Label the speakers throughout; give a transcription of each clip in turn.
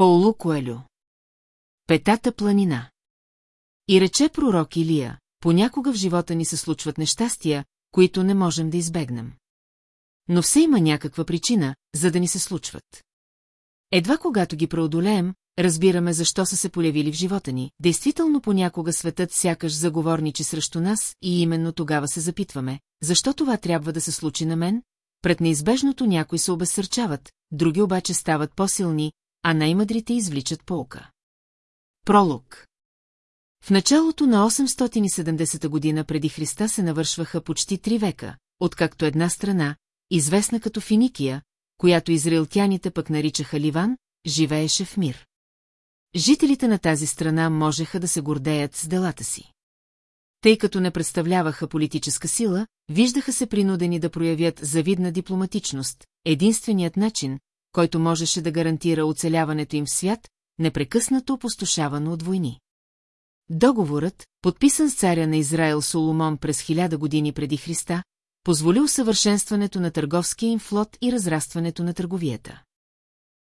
Speaker 1: Паулу Коелю. Петата планина. И рече пророк Илия, понякога в живота ни се случват нещастия, които не можем да избегнем. Но все има някаква причина, за да ни се случват. Едва когато ги преодолеем, разбираме защо са се полявили в живота ни. Действително понякога светът сякаш заговорничи срещу нас и именно тогава се запитваме, защо това трябва да се случи на мен? Пред неизбежното някои се обезсърчават, други обаче стават по-силни, а най-мъдрите извличат полка. Пролог В началото на 870 година преди Христа се навършваха почти три века, откакто една страна, известна като Финикия, която израилтяните пък наричаха Ливан, живееше в мир. Жителите на тази страна можеха да се гордеят с делата си. Тъй като не представляваха политическа сила, виждаха се принудени да проявят завидна дипломатичност, единственият начин, който можеше да гарантира оцеляването им в свят, непрекъснато опустошавано от войни. Договорът, подписан с царя на Израел Соломон през хиляда години преди Христа, позволи усъвършенстването на търговския им флот и разрастването на търговията.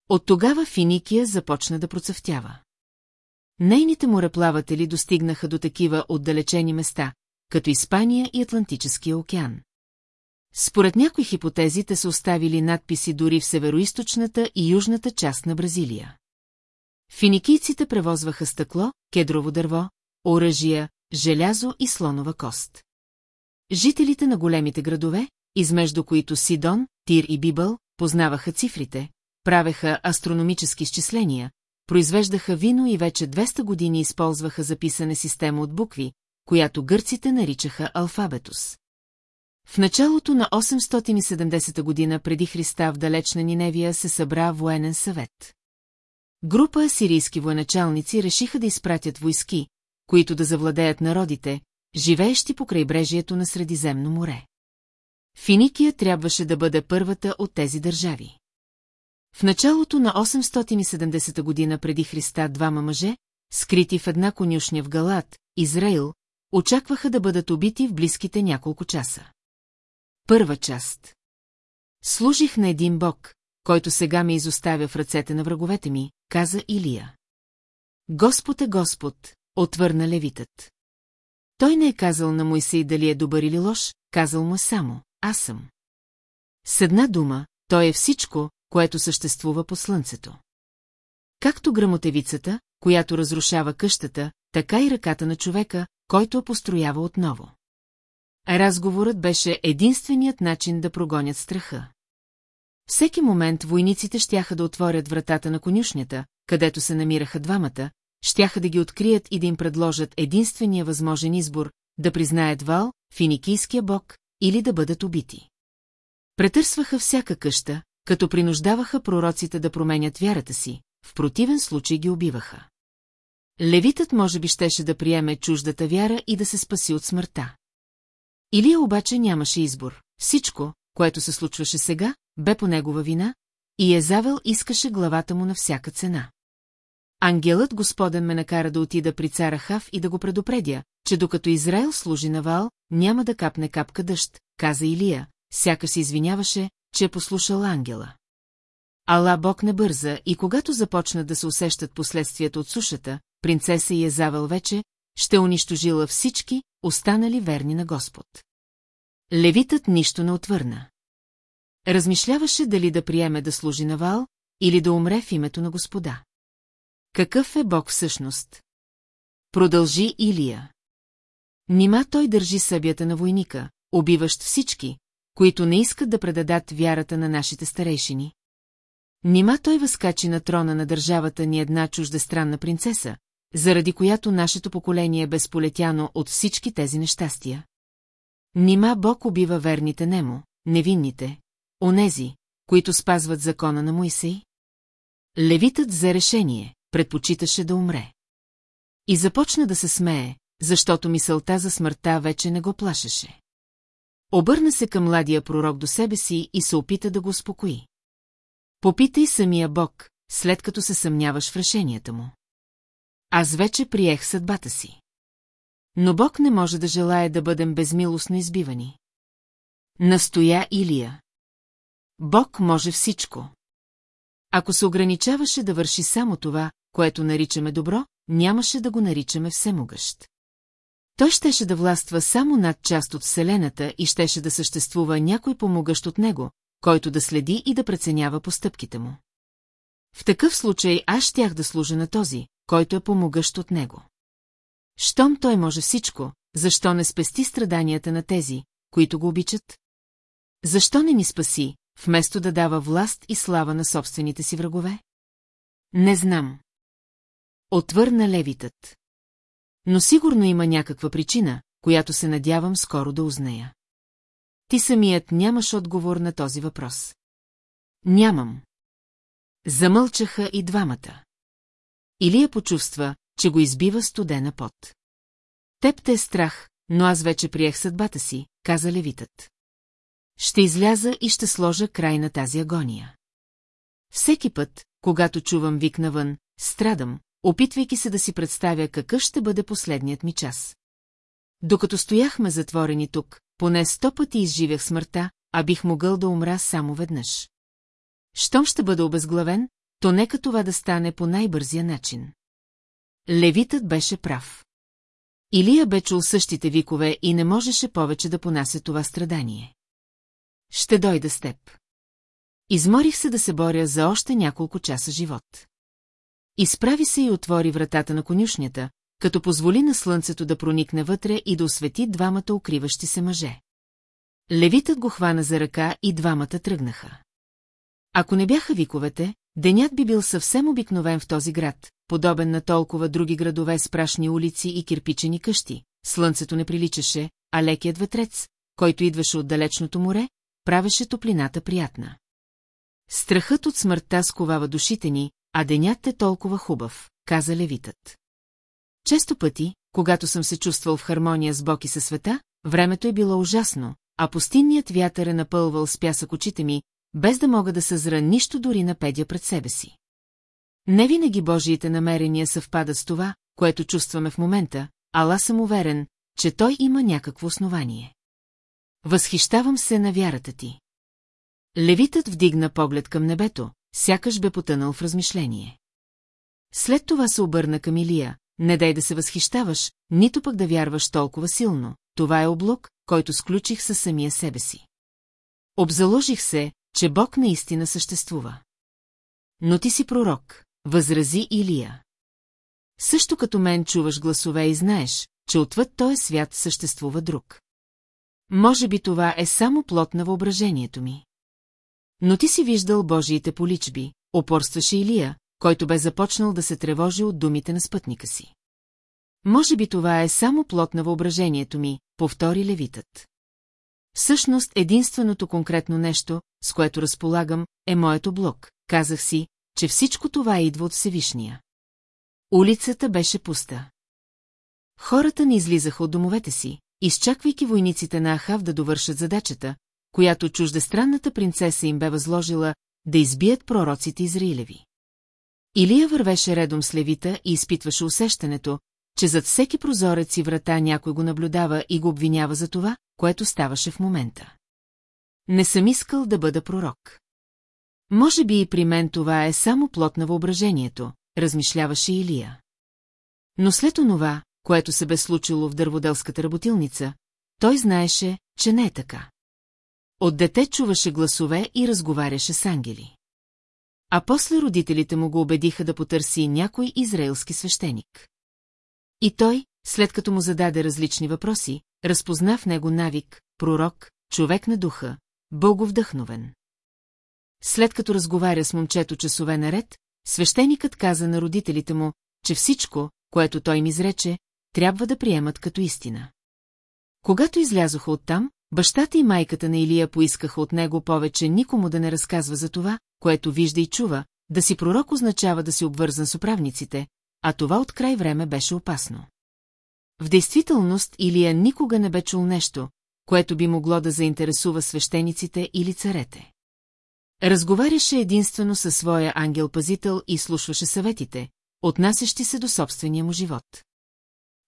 Speaker 1: От тогава Финикия започна да процъфтява. Нейните мореплаватели достигнаха до такива отдалечени места, като Испания и Атлантическия океан. Според някои хипотези те са оставили надписи дори в североизточната и южната част на Бразилия. Финикийците превозваха стъкло, кедрово дърво, оръжия, желязо и слонова кост. Жителите на големите градове, измежду които Сидон, Тир и Бибъл, познаваха цифрите, правеха астрономически изчисления, произвеждаха вино и вече 200 години използваха записане система от букви, която гърците наричаха алфабетус. В началото на 870 година преди Христа в далечна Ниневия се събра военен съвет. Група сирийски военачалници решиха да изпратят войски, които да завладеят народите, живеещи по крайбрежието на Средиземно море. Финикия трябваше да бъде първата от тези държави. В началото на 870 година преди Христа двама мъже, скрити в една конюшня в Галат, Израил, очакваха да бъдат убити в близките няколко часа. Първа част Служих на един бог, който сега ме изоставя в ръцете на враговете ми, каза Илия. Господ е Господ, отвърна левитът. Той не е казал на Моисей дали е добър или лош, казал му само, аз съм. С една дума, той е всичко, което съществува по слънцето. Както грамотевицата, която разрушава къщата, така и ръката на човека, който построява отново. Разговорът беше единственият начин да прогонят страха. Всеки момент войниците щяха да отворят вратата на конюшнята, където се намираха двамата, щяха да ги открият и да им предложат единствения възможен избор, да признаят Вал, финикийския бог, или да бъдат убити. Претърсваха всяка къща, като принуждаваха пророците да променят вярата си, в противен случай ги убиваха. Левитът може би щеше да приеме чуждата вяра и да се спаси от смъртта. Илия обаче нямаше избор. Всичко, което се случваше сега, бе по негова вина, и Езавел искаше главата му на всяка цена. Ангелът Господен ме накара да отида при цара Хав и да го предупредя, че докато Израел служи на Вал, няма да капне капка дъжд, каза Илия, сякаш се извиняваше, че е послушал ангела. Ала Бог не бърза и когато започнат да се усещат последствията от сушата, принцеса Езавел вече, ще унищожила всички, останали верни на Господ. Левитът нищо не отвърна. Размишляваше дали да приеме да служи на Вал или да умре в името на Господа. Какъв е Бог всъщност? Продължи Илия. Нима той държи събията на войника, убиващ всички, които не искат да предадат вярата на нашите старейшини. Нима той възкачи на трона на държавата ни една чуждестранна принцеса, заради която нашето поколение е безполетяно от всички тези нещастия. Нима Бог убива верните немо, невинните, онези, които спазват закона на Моисей? Левитът взе решение, предпочиташе да умре. И започна да се смее, защото мисълта за смъртта вече не го плашеше. Обърна се към младия пророк до себе си и се опита да го успокои. Попитай самия Бог, след като се съмняваш в решенията му. Аз вече приех съдбата си. Но Бог не може да желая да бъдем безмилостно избивани. Настоя Илия. Бог може всичко. Ако се ограничаваше да върши само това, което наричаме добро, нямаше да го наричаме всемогъщ. Той щеше да властва само над част от Вселената и щеше да съществува някой помогъщ от него, който да следи и да преценява постъпките му. В такъв случай аз щях да служа на този, който е помогъщ от него. Щом той може всичко, защо не спести страданията на тези, които го обичат? Защо не ни спаси, вместо да дава власт и слава на собствените си врагове? Не знам. Отвърна левитът. Но сигурно има някаква причина, която се надявам скоро да узная. Ти самият нямаш отговор на този въпрос. Нямам. Замълчаха и двамата. Илия почувства, че го избива студена пот. Теб те е страх, но аз вече приех съдбата си, каза левитът. Ще изляза и ще сложа край на тази агония. Всеки път, когато чувам вик навън, страдам, опитвайки се да си представя какъв ще бъде последният ми час. Докато стояхме затворени тук, поне сто пъти изживях смъртта, а бих могъл да умра само веднъж. Щом ще бъда обезглавен, то нека това да стане по най-бързия начин. Левитът беше прав. Илия бе чул същите викове и не можеше повече да понася това страдание. Ще дойда с теб. Изморих се да се боря за още няколко часа живот. Изправи се и отвори вратата на конюшнята, като позволи на слънцето да проникне вътре и да освети двамата укриващи се мъже. Левитът го хвана за ръка и двамата тръгнаха. Ако не бяха виковете, денят би бил съвсем обикновен в този град, подобен на толкова други градове с прашни улици и кирпичени къщи. Слънцето не приличаше, а лекият ветрец, който идваше от далечното море, правеше топлината приятна. Страхът от смъртта сковава душите ни, а денят е толкова хубав, каза левитът. Често пъти, когато съм се чувствал в хармония с Бог и със света, времето е било ужасно, а пустинният вятър е напълвал с пясък очите ми, без да мога да съзра нищо дори на педя пред себе си. Не винаги Божиите намерения съвпадат с това, което чувстваме в момента, ала съм уверен, че той има някакво основание. Възхищавам се на вярата ти. Левитът вдигна поглед към небето, сякаш бе потънал в размишление. След това се обърна към Илия, не дай да се възхищаваш, нито пък да вярваш толкова силно, това е облог, който сключих със самия себе си. Обзаложих се, че Бог наистина съществува. Но ти си пророк, възрази Илия. Също като мен чуваш гласове и знаеш, че отвъд този свят съществува друг. Може би това е само плод на въображението ми. Но ти си виждал Божиите поличби, опорстваше Илия, който бе започнал да се тревожи от думите на спътника си. Може би това е само плод на въображението ми, повтори левитът. Всъщност единственото конкретно нещо, с което разполагам, е моето блок. Казах си, че всичко това идва от Всевишния. Улицата беше пуста. Хората не излизаха от домовете си, изчаквайки войниците на Ахав да довършат задачата, която чуждестранната принцеса им бе възложила да избият пророците Израилеви. Илия вървеше редом с левита и изпитваше усещането, че зад всеки прозорец и врата някой го наблюдава и го обвинява за това, което ставаше в момента. Не съм искал да бъда пророк. Може би и при мен това е само плод на въображението, размишляваше Илия. Но след онова, което се бе случило в дърводелската работилница, той знаеше, че не е така. От дете чуваше гласове и разговаряше с ангели. А после родителите му го убедиха да потърси някой израелски свещеник. И той, след като му зададе различни въпроси, разпозна в него навик, пророк, човек на духа, боговдъхновен. След като разговаря с момчето часове наред, свещеникът каза на родителите му, че всичко, което той им изрече, трябва да приемат като истина. Когато излязоха оттам, бащата и майката на Илия поискаха от него повече никому да не разказва за това, което вижда и чува, да си пророк означава да си обвързан с управниците, а това от край време беше опасно. В действителност Илия никога не бе чул нещо, което би могло да заинтересува свещениците или царете. Разговаряше единствено със своя ангел-пазител и слушваше съветите, отнасящи се до собствения му живот.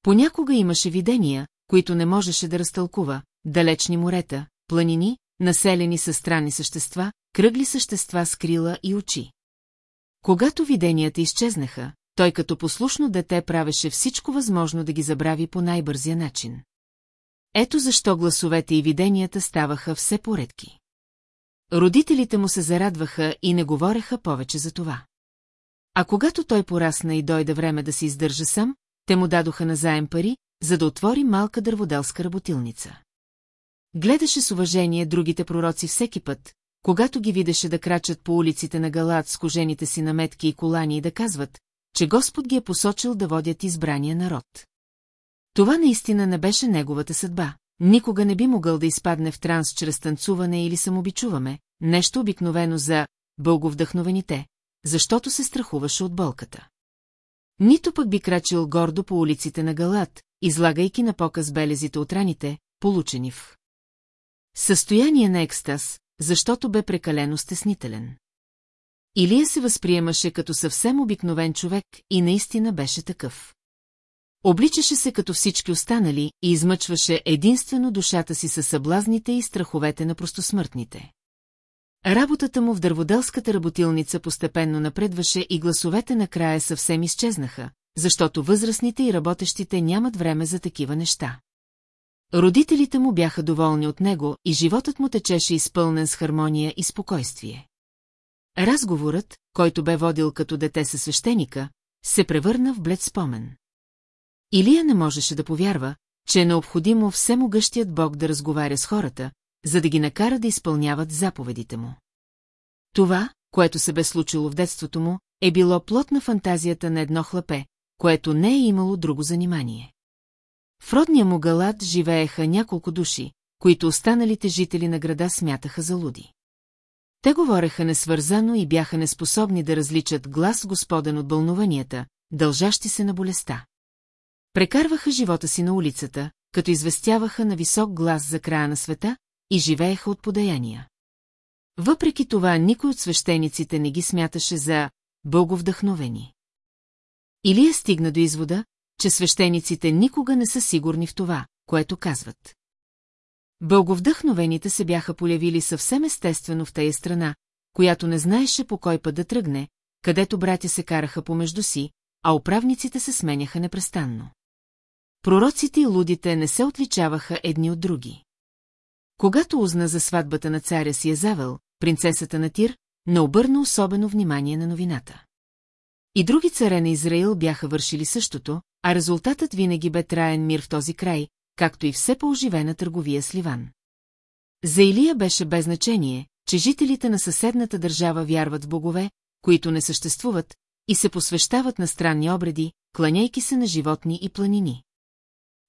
Speaker 1: Понякога имаше видения, които не можеше да разтълкува, далечни морета, планини, населени със странни същества, кръгли същества с крила и очи. Когато виденията изчезнаха, той като послушно дете правеше всичко възможно да ги забрави по най-бързия начин. Ето защо гласовете и виденията ставаха все поредки. Родителите му се зарадваха и не говореха повече за това. А когато той порасна и дойде време да се издържа сам, те му дадоха назаем пари, за да отвори малка дърводелска работилница. Гледаше с уважение другите пророци всеки път, когато ги видеше да крачат по улиците на Галат с кожените си наметки и колани и да казват, че Господ ги е посочил да водят избрания народ. Това наистина не беше неговата съдба. Никога не би могъл да изпадне в транс чрез танцуване или самобичуваме, нещо обикновено за бълговдъхновените, защото се страхуваше от болката. Нито пък би крачил гордо по улиците на Галат, излагайки на показ белезите от раните, получени в състояние на екстаз, защото бе прекалено стеснителен. Илия се възприемаше като съвсем обикновен човек и наистина беше такъв. Обличаше се като всички останали и измъчваше единствено душата си със съблазните и страховете на простосмъртните. Работата му в дърводелската работилница постепенно напредваше и гласовете накрая съвсем изчезнаха, защото възрастните и работещите нямат време за такива неща. Родителите му бяха доволни от него и животът му течеше изпълнен с хармония и спокойствие. Разговорът, който бе водил като дете със свещеника, се превърна в блед спомен. Илия не можеше да повярва, че е необходимо всемогъщият Бог да разговаря с хората, за да ги накара да изпълняват заповедите му. Това, което се бе случило в детството му, е било плод на фантазията на едно хлапе, което не е имало друго занимание. В родния му галат живееха няколко души, които останалите жители на града смятаха за луди. Те говореха несвързано и бяха неспособни да различат глас господен от бълнуванията, дължащи се на болестта. Прекарваха живота си на улицата, като известяваха на висок глас за края на света и живееха от подаяния. Въпреки това никой от свещениците не ги смяташе за бълговдъхновени. Илия стигна до извода, че свещениците никога не са сигурни в това, което казват. Бълговдъхновените се бяха полявили съвсем естествено в тая страна, която не знаеше по кой път да тръгне, където братя се караха помежду си, а управниците се сменяха непрестанно. Пророците и лудите не се отличаваха едни от други. Когато узна за сватбата на царя си Езавел, принцесата на Тир, не обърна особено внимание на новината. И други царе на Израил бяха вършили същото, а резултатът винаги бе траен мир в този край, както и все по-оживена търговия с Ливан. За Илия беше без значение, че жителите на съседната държава вярват в богове, които не съществуват, и се посвещават на странни обреди, кланяйки се на животни и планини.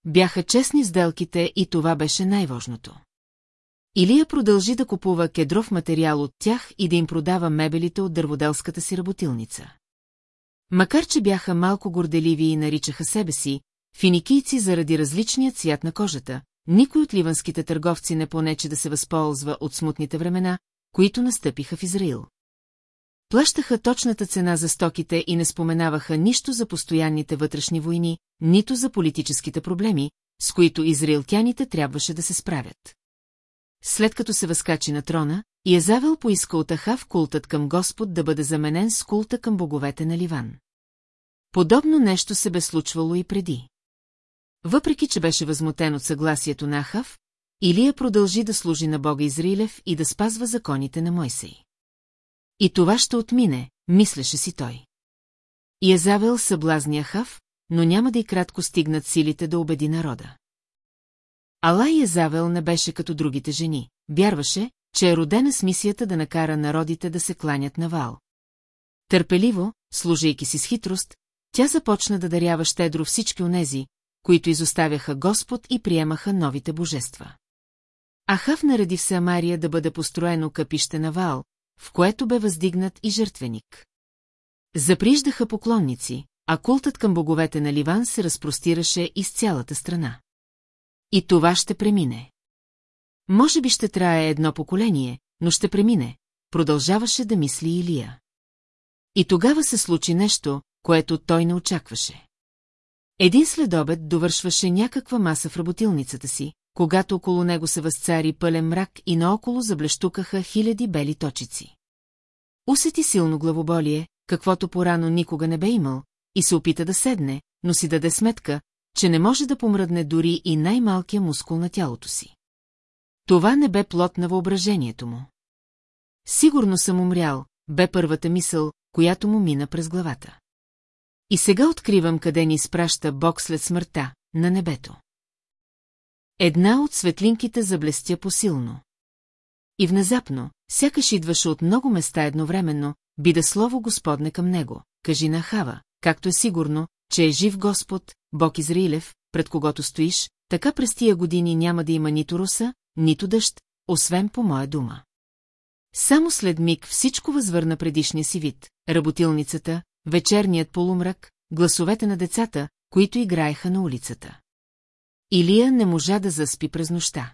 Speaker 1: Бяха честни сделките и това беше най-важното. Илия продължи да купува кедров материал от тях и да им продава мебелите от дърводелската си работилница. Макар, че бяха малко горделиви и наричаха себе си, финикийци заради различният цвят на кожата, никой от ливанските търговци не понече да се възползва от смутните времена, които настъпиха в Израил. Плащаха точната цена за стоките и не споменаваха нищо за постоянните вътрешни войни, нито за политическите проблеми, с които израилтяните трябваше да се справят. След като се възкачи на трона, Язавел поиска от Ахав култът към Господ да бъде заменен с култа към боговете на Ливан. Подобно нещо се бе случвало и преди. Въпреки, че беше възмутен от съгласието на Ахав, Илия продължи да служи на Бога Израилев и да спазва законите на Мойсей. И това ще отмине, мислеше си той. Язавел съблазни Ахав, но няма да и кратко стигнат силите да убеди народа. Ала Язавел не беше като другите жени, вярваше, че е родена с мисията да накара народите да се кланят на вал. Търпеливо, служейки си с хитрост, тя започна да дарява щедро всички онези, които изоставяха Господ и приемаха новите божества. Ахав нареди в Самария да бъде построено къпище на Вал, в което бе въздигнат и жертвеник. Заприждаха поклонници, а култът към боговете на Ливан се разпростираше из цялата страна. И това ще премине. Може би ще трае едно поколение, но ще премине, продължаваше да мисли Илия. И тогава се случи нещо, което той не очакваше. Един следобед довършваше някаква маса в работилницата си, когато около него се възцари пълен мрак и наоколо заблещукаха хиляди бели точици. Усети силно главоболие, каквото порано никога не бе имал, и се опита да седне, но си даде сметка, че не може да помръдне дори и най-малкия мускул на тялото си. Това не бе плод на въображението му. Сигурно съм умрял, бе първата мисъл, която му мина през главата. И сега откривам къде ни изпраща Бог след смъртта, на небето. Една от светлинките заблестя посилно. И внезапно, сякаш идваше от много места едновременно, бида слово Господне към него, кажи на Хава, както е сигурно, че е жив Господ, Бог Израилев, пред когото стоиш, така през тия години няма да има нито руса, нито дъжд, освен по моя дума. Само след миг всичко възвърна предишния си вид, работилницата, вечерният полумрак, гласовете на децата, които играеха на улицата. Илия не можа да заспи през нощта.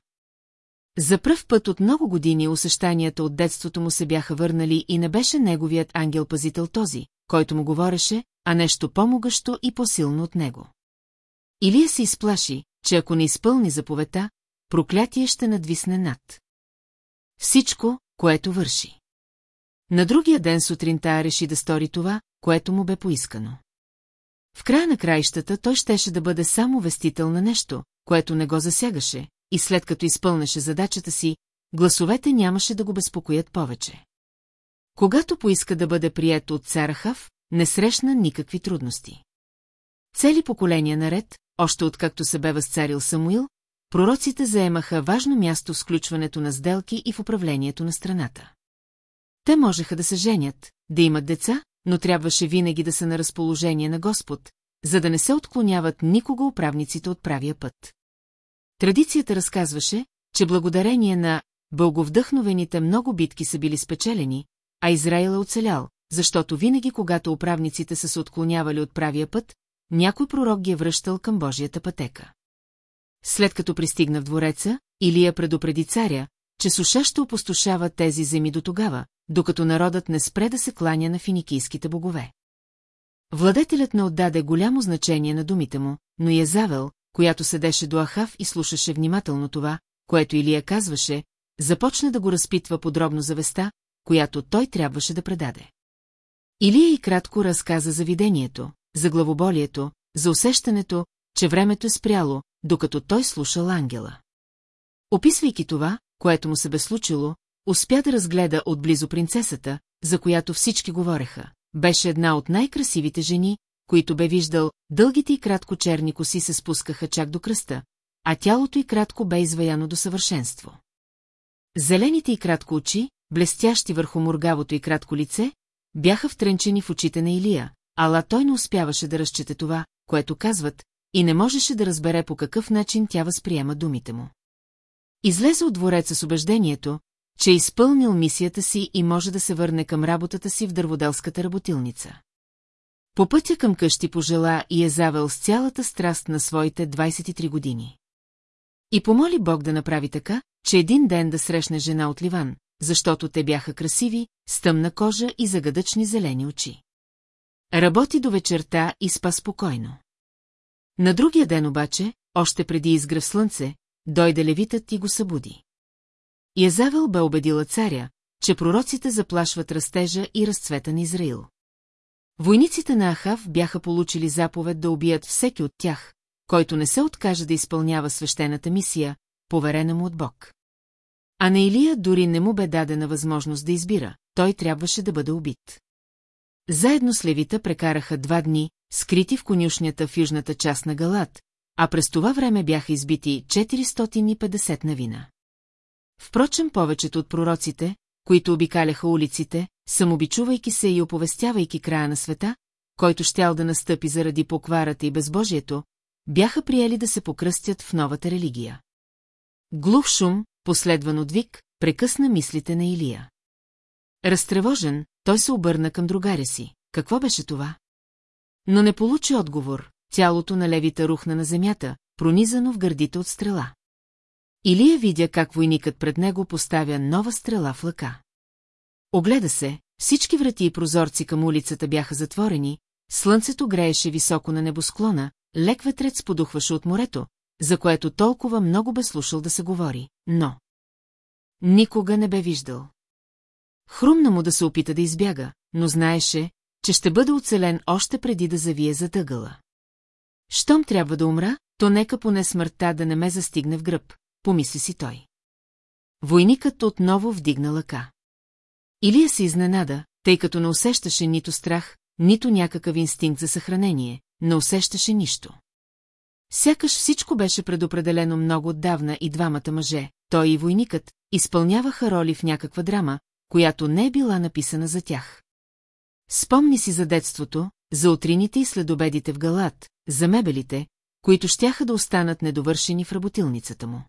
Speaker 1: За пръв път от много години усещанията от детството му се бяха върнали и не беше неговият ангел-пазител този, който му говореше, а нещо по-могащо и по-силно от него. Илия се изплаши, че ако не изпълни заповедта, проклятие ще надвисне над. Всичко, което върши. На другия ден сутринта реши да стори това, което му бе поискано. В края на краищата той щеше да бъде само вестител на нещо, което не го засягаше, и след като изпълнеше задачата си, гласовете нямаше да го безпокоят повече. Когато поиска да бъде прият от Царахав, не срещна никакви трудности. Цели поколения наред, още откакто се бе възцарил Самуил, пророците заемаха важно място в сключването на сделки и в управлението на страната. Те можеха да се женят, да имат деца, но трябваше винаги да са на разположение на Господ, за да не се отклоняват никога управниците от правия път. Традицията разказваше, че благодарение на бълговдъхновените много битки са били спечелени, а Израил е оцелял, защото винаги когато управниците са се отклонявали от правия път, някой пророк ги е връщал към Божията пътека. След като пристигна в двореца, Илия предупреди царя, че суша ще опустошава тези земи до тогава, докато народът не спре да се кланя на финикийските богове. Владетелят не отдаде голямо значение на думите му, но Язавел, която седеше до Ахав и слушаше внимателно това, което Илия казваше, започна да го разпитва подробно за веста, която той трябваше да предаде. Илия и кратко разказа за видението, за главоболието, за усещането, че времето е спряло, докато той слушал ангела. Описвайки това, което му се бе случило, успя да разгледа отблизо принцесата, за която всички говореха. Беше една от най-красивите жени, които бе виждал, дългите и кратко черни коси се спускаха чак до кръста, а тялото и кратко бе изваяно до съвършенство. Зелените и кратко очи, блестящи върху моргавото и кратко лице, бяха втренчени в очите на Илия, ала той не успяваше да разчете това, което казват, и не можеше да разбере по какъв начин тя възприема думите му. Излезе от двореца с убеждението, че е изпълнил мисията си и може да се върне към работата си в дърводелската работилница. По пътя към къщи пожела и е завел с цялата страст на своите 23 години. И помоли Бог да направи така, че един ден да срещне жена от Ливан, защото те бяха красиви, с тъмна кожа и загадъчни зелени очи. Работи до вечерта и спа спокойно. На другия ден обаче, още преди изгръв слънце, дойде левитът и го събуди. Язавел бе убедила царя, че пророците заплашват растежа и разцвета на Израил. Войниците на Ахав бяха получили заповед да убият всеки от тях, който не се откаже да изпълнява свещената мисия, поверена му от Бог. А на Илия дори не му бе дадена възможност да избира, той трябваше да бъде убит. Заедно с Левита прекараха два дни, скрити в конюшнята в южната част на Галат, а през това време бяха избити 450 навина. Впрочем, повечето от пророците, които обикаляха улиците, самобичувайки се и оповестявайки края на света, който щял да настъпи заради покварата и безбожието, бяха приели да се покръстят в новата религия. Глух шум, последван от вик, прекъсна мислите на Илия. Разтревожен, той се обърна към другаря си. Какво беше това? Но не получи отговор, тялото на левита рухна на земята, пронизано в гърдите от стрела. Илия видя как войникът пред него поставя нова стрела в лъка. Огледа се, всички врати и прозорци към улицата бяха затворени, слънцето грееше високо на небосклона, лек ветрец подухваше от морето, за което толкова много бе слушал да се говори, но... Никога не бе виждал. Хрумна му да се опита да избяга, но знаеше, че ще бъде оцелен още преди да завие затъгъла. Щом трябва да умра, то нека поне смъртта да не ме застигне в гръб, помисли си той. Войникът отново вдигна лъка. Илия се изненада, тъй като не усещаше нито страх, нито някакъв инстинкт за съхранение, не усещаше нищо. Сякаш всичко беше предопределено много отдавна и двамата мъже, той и войникът, изпълняваха роли в някаква драма, която не е била написана за тях. Спомни си за детството, за утрините и следобедите в Галат, за мебелите, които щяха да останат недовършени в работилницата му.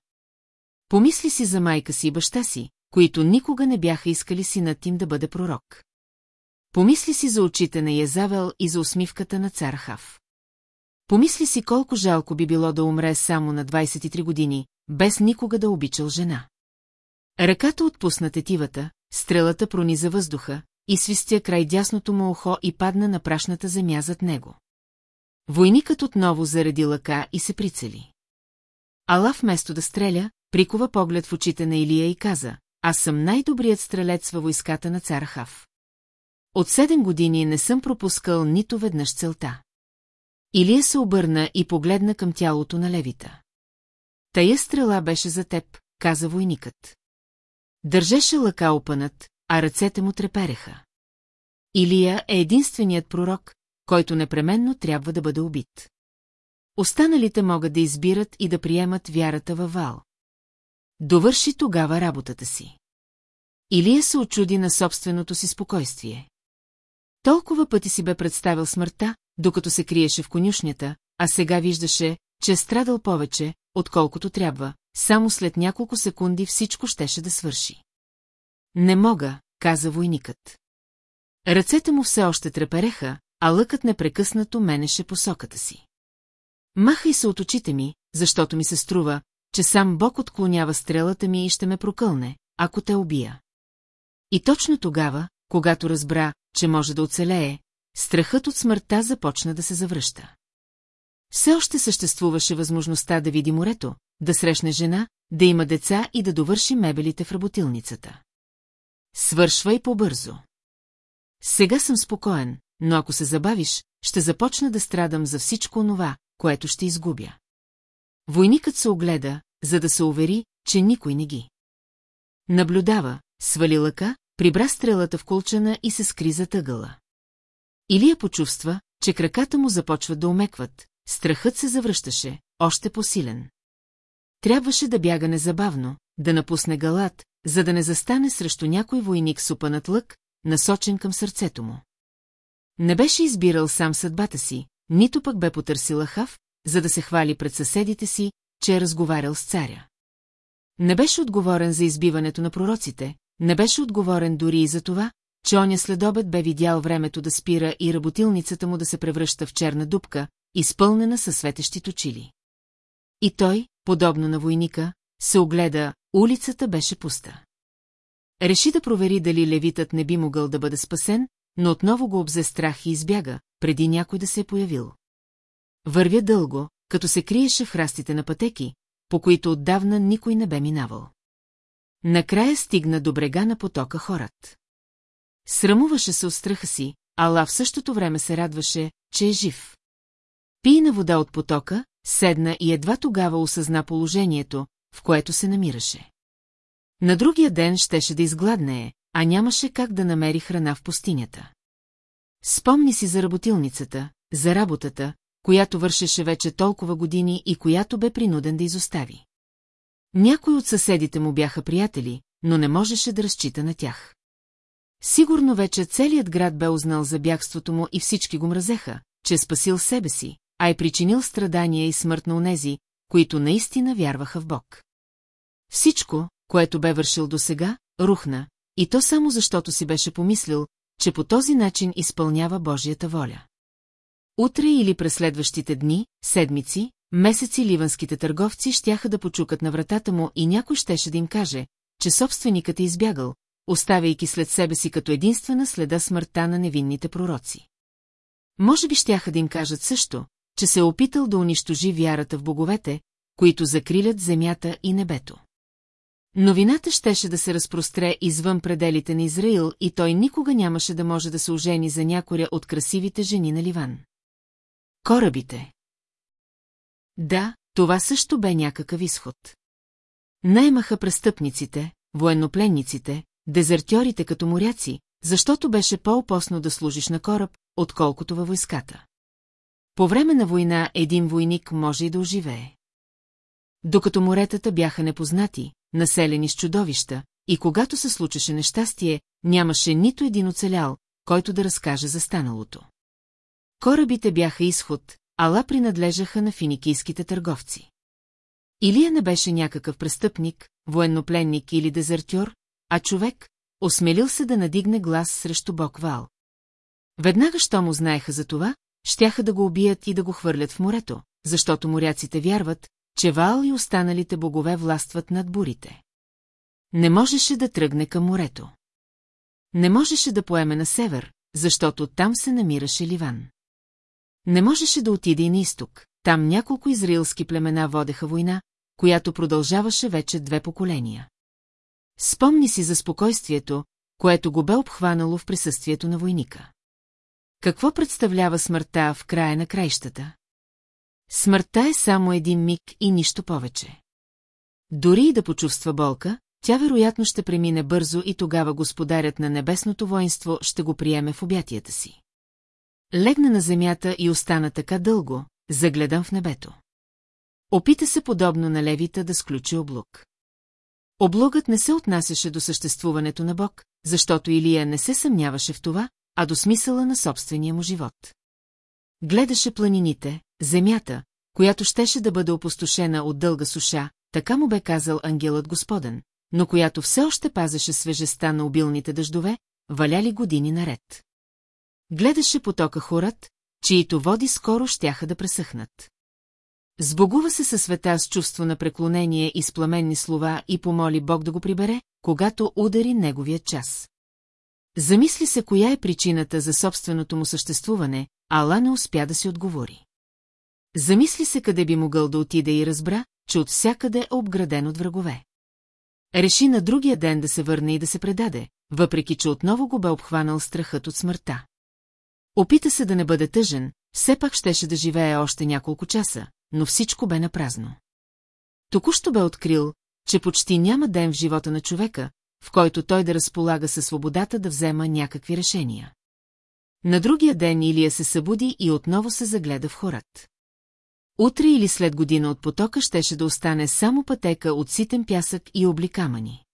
Speaker 1: Помисли си за майка си и баща си, които никога не бяха искали синът им да бъде пророк. Помисли си за очите на Язавел и за усмивката на цар Хав. Помисли си колко жалко би било да умре само на 23 години, без никога да обичал жена. Ръката отпусна тетивата, стрелата прониза въздуха, и свистя край дясното му ухо и падна на прашната земя зад него. Войникът отново заради лъка и се прицели. Ала вместо да стреля, прикова поглед в очите на Илия и каза, аз съм най-добрият стрелец във войската на цар Хав. От седем години не съм пропускал нито веднъж целта. Илия се обърна и погледна към тялото на левита. Тая стрела беше за теб, каза войникът. Държеше лъка опънат, а ръцете му трепереха. Илия е единственият пророк, който непременно трябва да бъде убит. Останалите могат да избират и да приемат вярата във Вал. Довърши тогава работата си. Илия се очуди на собственото си спокойствие. Толкова пъти си бе представил смъртта, докато се криеше в конюшнята, а сега виждаше, че е страдал повече, отколкото трябва, само след няколко секунди всичко щеше да свърши. Не мога, каза войникът. Ръцете му все още трепереха, а лъкът непрекъснато менеше посоката си. Махай се от очите ми, защото ми се струва, че сам Бог отклонява стрелата ми и ще ме прокълне, ако те убия. И точно тогава, когато разбра, че може да оцелее, страхът от смъртта започна да се завръща. Все още съществуваше възможността да види морето, да срещне жена, да има деца и да довърши мебелите в работилницата. Свършвай по-бързо. Сега съм спокоен, но ако се забавиш, ще започна да страдам за всичко онова, което ще изгубя. Войникът се огледа, за да се увери, че никой не ги. Наблюдава, свали лъка, прибра стрелата в колчана и се скри за тъгъла. Илия почувства, че краката му започват да омекват, страхът се завръщаше, още посилен. Трябваше да бяга незабавно, да напусне галат, за да не застане срещу някой войник с опанат лък, насочен към сърцето му. Не беше избирал сам съдбата си, нито пък бе потърсил Хав, за да се хвали пред съседите си, че е разговарял с царя. Не беше отговорен за избиването на пророците, не беше отговорен дори и за това, че оня следобед бе видял времето да спира и работилницата му да се превръща в черна дупка, изпълнена със светещи точили. И той, подобно на войника, се огледа, улицата беше пуста. Реши да провери дали левитът не би могъл да бъде спасен, но отново го обзе страх и избяга, преди някой да се е появил. Вървя дълго, като се криеше в храстите на пътеки, по които отдавна никой не бе минавал. Накрая стигна до брега на потока хорат. Срамуваше се от страха си, ала в същото време се радваше, че е жив. Пийна вода от потока, седна и едва тогава осъзна положението, в което се намираше. На другия ден щеше да изгладнее, а нямаше как да намери храна в пустинята. Спомни си за работилницата, за работата, която вършеше вече толкова години и която бе принуден да изостави. Някои от съседите му бяха приятели, но не можеше да разчита на тях. Сигурно вече целият град бе узнал за бягството му и всички го мразеха, че спасил себе си, а е причинил страдания и смърт на унези, които наистина вярваха в Бог. Всичко, което бе вършил досега, рухна, и то само защото си беше помислил, че по този начин изпълнява Божията воля. Утре или през следващите дни, седмици, месеци ливанските търговци щяха да почукат на вратата му и някой щеше да им каже, че собственикът е избягал, оставяйки след себе си като единствена следа смъртта на невинните пророци. Може би щяха да им кажат също, че се е опитал да унищожи вярата в боговете, които закрилят земята и небето. Новината щеше да се разпростре извън пределите на Израил и той никога нямаше да може да се ожени за някоря от красивите жени на Ливан. Корабите. Да, това също бе някакъв изход. Наймаха престъпниците, военнопленниците, дезертьорите като моряци, защото беше по-опосно да служиш на кораб, отколкото във войската. По време на война един войник може и да оживее. Докато моретата бяха непознати, населени с чудовища, и когато се случеше нещастие, нямаше нито един оцелял, който да разкаже за станалото. Корабите бяха изход, ала принадлежаха на финикийските търговци. Илия не беше някакъв престъпник, военнопленник или дезертьор, а човек, осмелил се да надигне глас срещу Бог Вал. Веднага, що му знаеха за това, щяха да го убият и да го хвърлят в морето, защото моряците вярват, че Вал и останалите богове властват над бурите. Не можеше да тръгне към морето. Не можеше да поеме на север, защото там се намираше Ливан. Не можеше да отиде и на изток, там няколко израилски племена водеха война, която продължаваше вече две поколения. Спомни си за спокойствието, което го бе обхванало в присъствието на войника. Какво представлява смъртта в края на краищата? Смъртта е само един миг и нищо повече. Дори и да почувства болка, тя вероятно ще премине бързо и тогава господарят на небесното воинство ще го приеме в обятията си. Легна на земята и остана така дълго, загледан в небето. Опита се подобно на левита да сключи облук. Облогът не се отнасяше до съществуването на Бог, защото Илия не се съмняваше в това, а до смисъла на собствения му живот. Гледаше планините, земята, която щеше да бъде опустошена от дълга суша, така му бе казал ангелът Господен, но която все още пазеше свежеста на обилните дъждове, валяли години наред. Гледаше потока хорат, чието води скоро щяха да пресъхнат. Сбогува се със света с чувство на преклонение и с пламенни слова и помоли Бог да го прибере, когато удари неговия час. Замисли се коя е причината за собственото му съществуване, ала не успя да си отговори. Замисли се къде би могъл да отиде и разбра, че от всякъде е обграден от врагове. Реши на другия ден да се върне и да се предаде, въпреки че отново го бе обхванал страхът от смъртта. Опита се да не бъде тъжен, все пак щеше да живее още няколко часа, но всичко бе напразно. Току-що бе открил, че почти няма ден в живота на човека, в който той да разполага със свободата да взема някакви решения. На другия ден Илия се събуди и отново се загледа в хорат. Утре или след година от потока щеше да остане само пътека от ситен пясък и обликамани.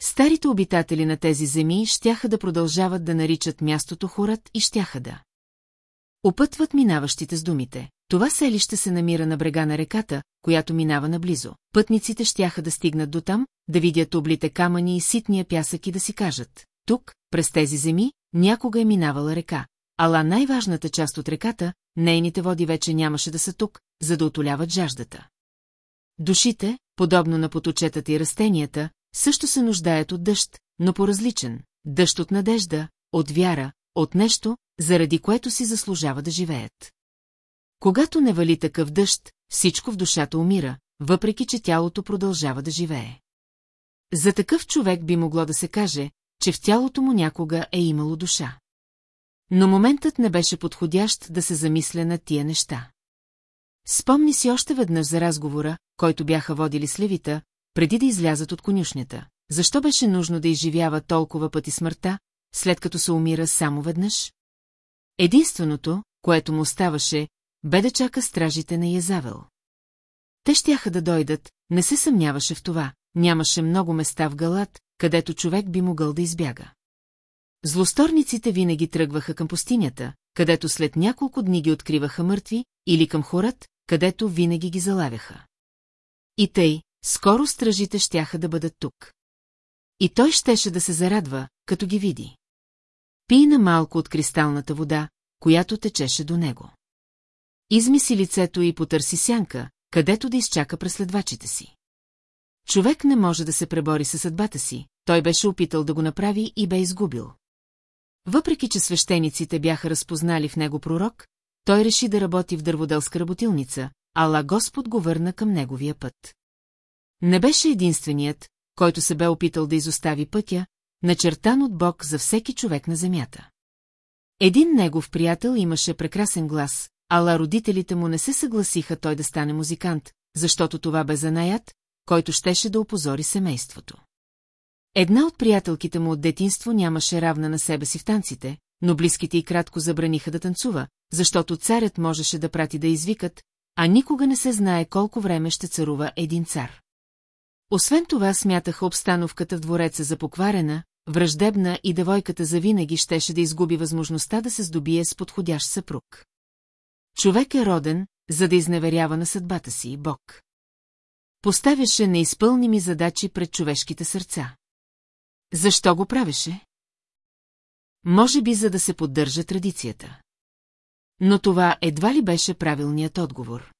Speaker 1: Старите обитатели на тези земи щяха да продължават да наричат мястото хорат и щяха да. Опътват минаващите с думите. Това селище се намира на брега на реката, която минава наблизо. Пътниците щяха да стигнат до там, да видят облите камъни и ситния пясък и да си кажат. Тук, през тези земи, някога е минавала река. Ала най-важната част от реката, нейните води вече нямаше да са тук, за да отоляват жаждата. Душите, подобно на поточетата и растенията, също се нуждаят от дъжд, но по-различен. Дъжд от надежда, от вяра, от нещо, заради което си заслужава да живеят. Когато не вали такъв дъжд, всичко в душата умира, въпреки че тялото продължава да живее. За такъв човек би могло да се каже, че в тялото му някога е имало душа. Но моментът не беше подходящ да се замисля на тия неща. Спомни си още веднъж за разговора, който бяха водили с левита, преди да излязат от конюшнята. Защо беше нужно да изживява толкова пъти смъртта, след като се умира само веднъж? Единственото, което му оставаше, бе да чака стражите на Язавел. Те щяха да дойдат, не се съмняваше в това, нямаше много места в Галат, където човек би могъл да избяга. Злосторниците винаги тръгваха към пустинята, където след няколко дни ги откриваха мъртви, или към хорат, където винаги ги залавяха. И тъй, скоро стражите щяха да бъдат тук. И той щеше да се зарадва, като ги види. Пина малко от кристалната вода, която течеше до него. Измиси лицето и потърси сянка, където да изчака преследвачите си. Човек не може да се пребори със съдбата си, той беше опитал да го направи и бе изгубил. Въпреки, че свещениците бяха разпознали в него пророк, той реши да работи в дърводелска работилница, ала Господ го върна към неговия път. Не беше единственият, който се бе опитал да изостави пътя, начертан от Бог за всеки човек на земята. Един негов приятел имаше прекрасен глас, ала родителите му не се съгласиха той да стане музикант, защото това бе занаят, който щеше да опозори семейството. Една от приятелките му от детинство нямаше равна на себе си в танците, но близките й кратко забраниха да танцува, защото царят можеше да прати да извикат, а никога не се знае колко време ще царува един цар. Освен това смятаха обстановката в двореца за покварена, враждебна и девойката завинаги щеше да изгуби възможността да се здобие с подходящ съпруг. Човек е роден, за да изневерява на съдбата си, Бог. Поставяше неизпълними задачи пред човешките сърца. Защо го правеше? Може би за да се поддържа традицията. Но това едва ли беше правилният отговор.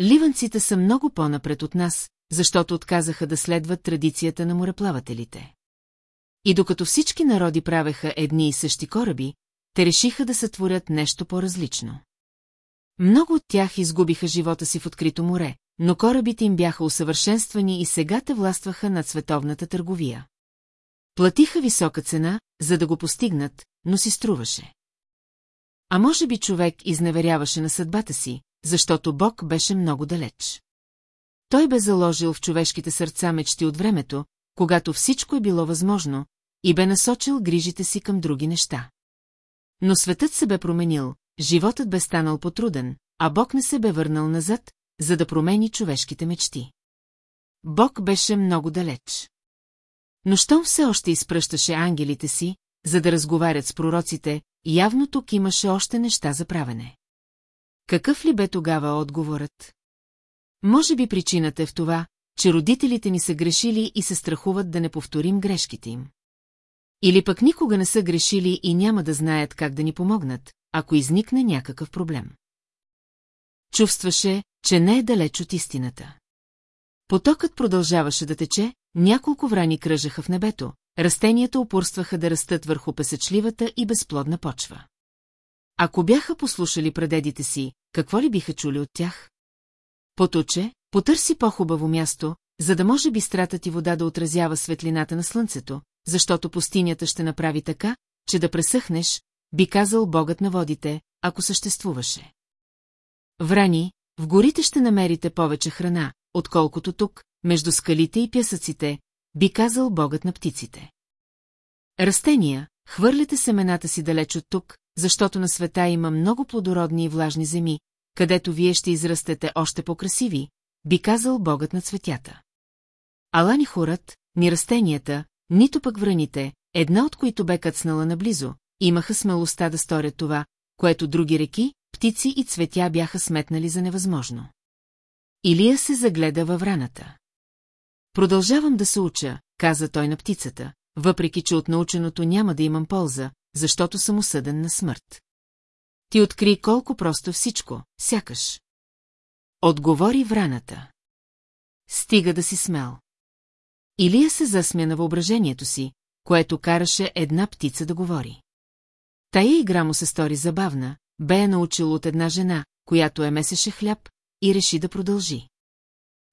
Speaker 1: Ливанците са много по-напред от нас, защото отказаха да следват традицията на мореплавателите. И докато всички народи правеха едни и същи кораби, те решиха да сътворят нещо по-различно. Много от тях изгубиха живота си в открито море, но корабите им бяха усъвършенствани и сега те властваха над световната търговия. Платиха висока цена, за да го постигнат, но си струваше. А може би човек изневеряваше на съдбата си, защото Бог беше много далеч. Той бе заложил в човешките сърца мечти от времето, когато всичко е било възможно, и бе насочил грижите си към други неща. Но светът се бе променил, животът бе станал потруден, а Бог не се бе върнал назад, за да промени човешките мечти. Бог беше много далеч. Но щом все още изпръщаше ангелите си, за да разговарят с пророците, явно тук имаше още неща за правене. Какъв ли бе тогава отговорът? Може би причината е в това, че родителите ни са грешили и се страхуват да не повторим грешките им. Или пък никога не са грешили и няма да знаят как да ни помогнат, ако изникне някакъв проблем. Чувстваше, че не е далеч от истината. Потокът продължаваше да тече, няколко врани кръжаха в небето, растенията упорстваха да растат върху песъчливата и безплодна почва. Ако бяха послушали предедите си, какво ли биха чули от тях? Поточе, потърси по-хубаво място, за да може бистрата ти вода да отразява светлината на слънцето, защото пустинята ще направи така, че да пресъхнеш, би казал богът на водите, ако съществуваше. Врани, в горите ще намерите повече храна, отколкото тук, между скалите и пясъците, би казал богът на птиците. Растения, хвърляте семената си далеч от тук, защото на света има много плодородни и влажни земи, където вие ще израстете още по-красиви, би казал богът на цветята. Ала ни хорът, ни растенията, нито пък враните, една от които бе кацнала наблизо, имаха смелостта да сторят това, което други реки, птици и цветя бяха сметнали за невъзможно. Илия се загледа във враната. Продължавам да се уча, каза той на птицата, въпреки че от наученото няма да имам полза, защото съм осъден на смърт. Ти откри колко просто всичко, сякаш. Отговори враната. Стига да си смел. Илия се засмя на въображението си, което караше една птица да говори. Тая игра му се стори забавна, бе я научил от една жена, която е месеше хляб, и реши да продължи.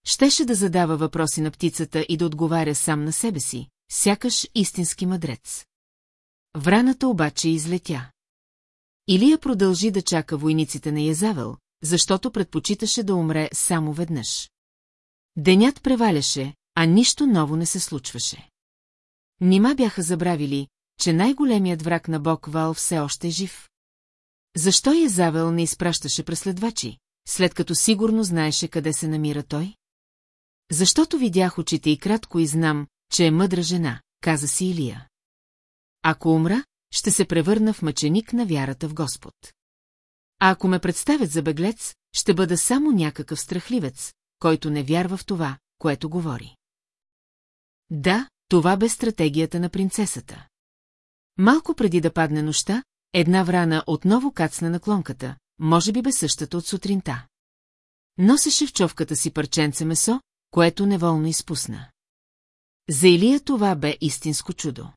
Speaker 1: Щеше да задава въпроси на птицата и да отговаря сам на себе си, сякаш истински мъдрец. Враната обаче излетя. Илия продължи да чака войниците на Язавел, защото предпочиташе да умре само веднъж. Денят преваляше, а нищо ново не се случваше. Нима бяха забравили, че най-големият враг на Бог Вал все още е жив. Защо Язавел не изпращаше преследвачи, след като сигурно знаеше къде се намира той? Защото видях очите и кратко и знам, че е мъдра жена, каза си Илия. Ако умра, ще се превърна в мъченик на вярата в Господ. А ако ме представят за беглец, ще бъда само някакъв страхливец, който не вярва в това, което говори. Да, това бе стратегията на принцесата. Малко преди да падне нощта, една врана отново кацна на клонката, може би бе същата от сутринта. Носеше в човката си парченце месо, което неволно изпусна. За Илия това бе истинско чудо.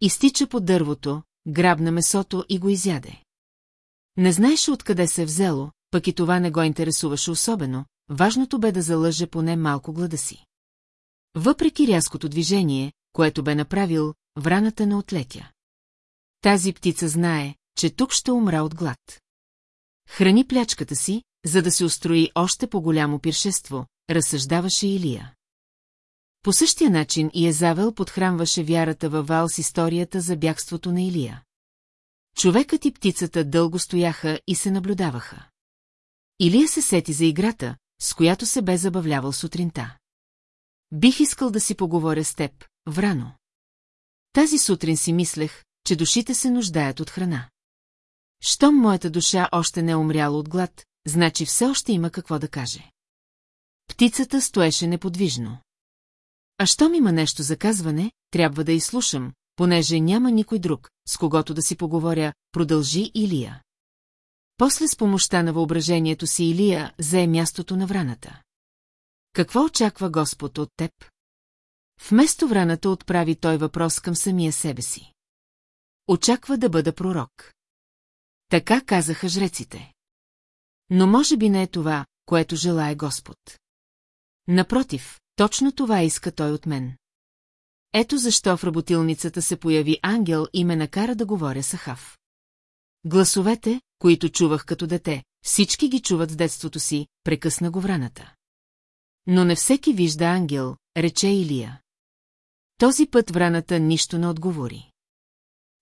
Speaker 1: Изтича под дървото, грабна месото и го изяде. Не знаеше откъде се е взело, пък и това не го интересуваше особено, важното бе да залъже поне малко глада си. Въпреки рязкото движение, което бе направил, враната не отлетя. Тази птица знае, че тук ще умра от глад. Храни плячката си, за да се устрои още по-голямо пиршество, разсъждаваше Илия. По същия начин и Езавел подхранваше вярата във Вал с историята за бягството на Илия. Човекът и птицата дълго стояха и се наблюдаваха. Илия се сети за играта, с която се бе забавлявал сутринта. Бих искал да си поговоря с теб, Врано. Тази сутрин си мислех, че душите се нуждаят от храна. Щом моята душа още не е умряла от глад, значи все още има какво да каже. Птицата стоеше неподвижно. А щом има нещо за казване, трябва да изслушам, понеже няма никой друг, с когото да си поговоря, продължи Илия. После с помощта на въображението си Илия зае мястото на враната. Какво очаква Господ от теб? Вместо враната отправи той въпрос към самия себе си. Очаква да бъда пророк. Така казаха жреците. Но може би не е това, което желая Господ. Напротив, точно това иска той от мен. Ето защо в работилницата се появи ангел и ме накара да говоря с Ахав. Гласовете, които чувах като дете, всички ги чуват в детството си, прекъсна го враната. Но не всеки вижда ангел, рече Илия. Този път враната нищо не отговори.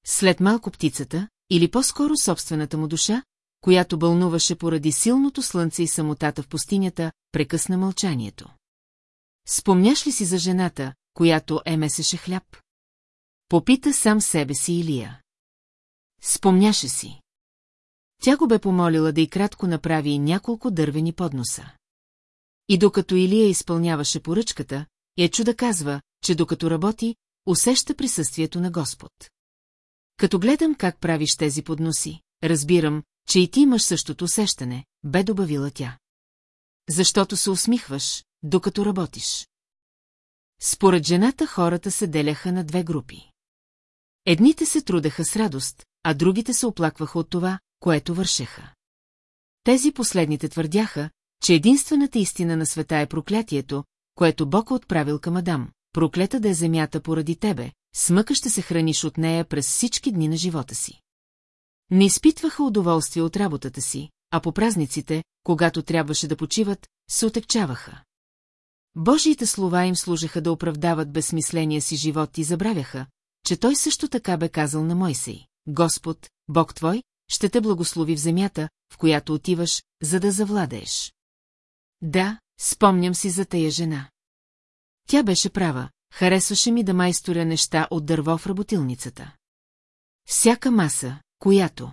Speaker 1: След малко птицата, или по-скоро собствената му душа, която бълнуваше поради силното слънце и самотата в пустинята, прекъсна мълчанието. Спомняш ли си за жената, която е месеше хляб? Попита сам себе си Илия. Спомняше си. Тя го бе помолила да и кратко направи няколко дървени подноса. И докато Илия изпълняваше поръчката, я чуда казва, че докато работи, усеща присъствието на Господ. Като гледам как правиш тези подноси, разбирам, че и ти имаш същото усещане, бе добавила тя. Защото се усмихваш, докато работиш. Според жената хората се деляха на две групи. Едните се трудеха с радост, а другите се оплакваха от това, което вършеха. Тези последните твърдяха, че единствената истина на света е проклятието, което Бог е отправил към Адам. Проклета да е земята поради тебе, смъка ще се храниш от нея през всички дни на живота си. Не изпитваха удоволствие от работата си, а по празниците, когато трябваше да почиват, се отекчаваха. Божиите слова им служеха да оправдават безсмисления си живот и забравяха, че той също така бе казал на Мойсей. Господ, Бог твой, ще те благослови в земята, в която отиваш, за да завладееш. Да, спомням си за тая жена. Тя беше права, харесваше ми да майсторя неща от дърво в работилницата. Всяка маса, която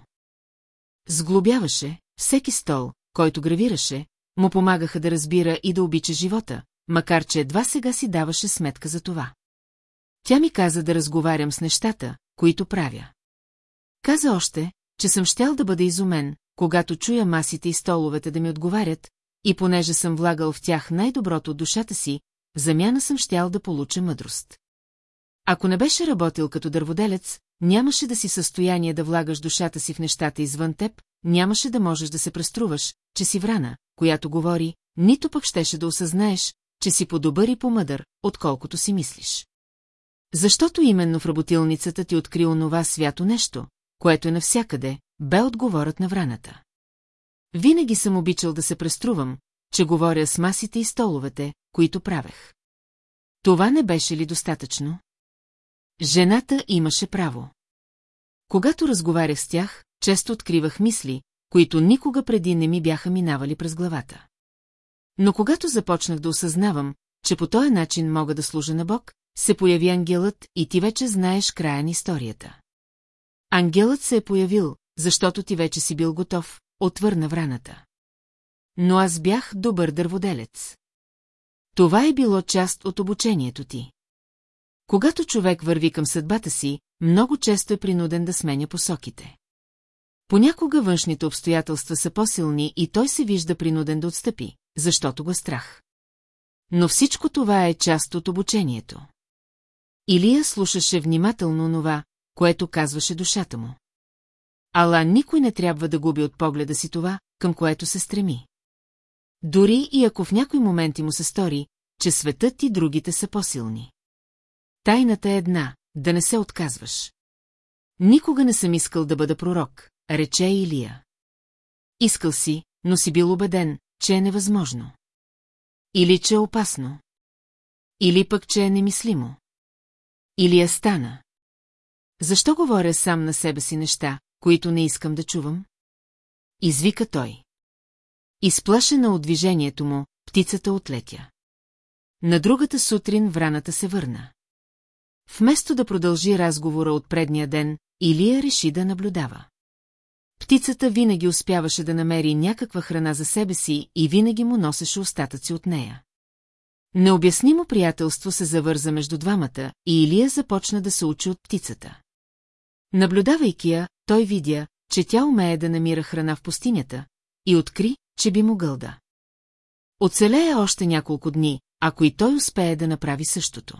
Speaker 1: сглобяваше, всеки стол, който гравираше, му помагаха да разбира и да обича живота, макар че едва сега си даваше сметка за това. Тя ми каза да разговарям с нещата, които правя. Каза още, че съм щял да бъда изумен, когато чуя масите и столовете да ми отговарят, и понеже съм влагал в тях най-доброто от душата си, замяна съм щял да получа мъдрост. Ако не беше работил като дърводелец, нямаше да си състояние да влагаш душата си в нещата извън теб, нямаше да можеш да се преструваш, че си врана, която говори, нито пък щеше да осъзнаеш, че си по-добър и по-мъдър, отколкото си мислиш. Защото именно в работилницата ти откри онова свято нещо, което е навсякъде, бе отговорът на враната. Винаги съм обичал да се преструвам, че говоря с масите и столовете, които правех. Това не беше ли достатъчно? Жената имаше право. Когато разговарях с тях, често откривах мисли, които никога преди не ми бяха минавали през главата. Но когато започнах да осъзнавам, че по този начин мога да служа на Бог, се появи ангелът и ти вече знаеш края на историята. Ангелът се е появил, защото ти вече си бил готов, отвърна враната. Но аз бях добър дърводелец. Това е било част от обучението ти. Когато човек върви към съдбата си, много често е принуден да сменя посоките. Понякога външните обстоятелства са по-силни и той се вижда принуден да отстъпи, защото го е страх. Но всичко това е част от обучението. Илия слушаше внимателно това, което казваше душата му. Ала никой не трябва да губи от погледа си това, към което се стреми. Дори и ако в някой моменти му се стори, че светът и другите са по-силни. Тайната е една – да не се отказваш. Никога не съм искал да бъда пророк, рече Илия. Искал си, но си бил убеден, че е невъзможно. Или че е опасно. Или пък, че е немислимо. Или я стана. Защо говоря сам на себе си неща, които не искам да чувам? Извика той. Изплашена от движението му, птицата отлетя. На другата сутрин враната се върна. Вместо да продължи разговора от предния ден, Илия реши да наблюдава. Птицата винаги успяваше да намери някаква храна за себе си и винаги му носеше остатъци от нея. Необяснимо приятелство се завърза между двамата и Илия започна да се учи от птицата. Наблюдавайки я, той видя, че тя умее да намира храна в пустинята и откри, че би могъл да. Оцелее още няколко дни, ако и той успее да направи същото.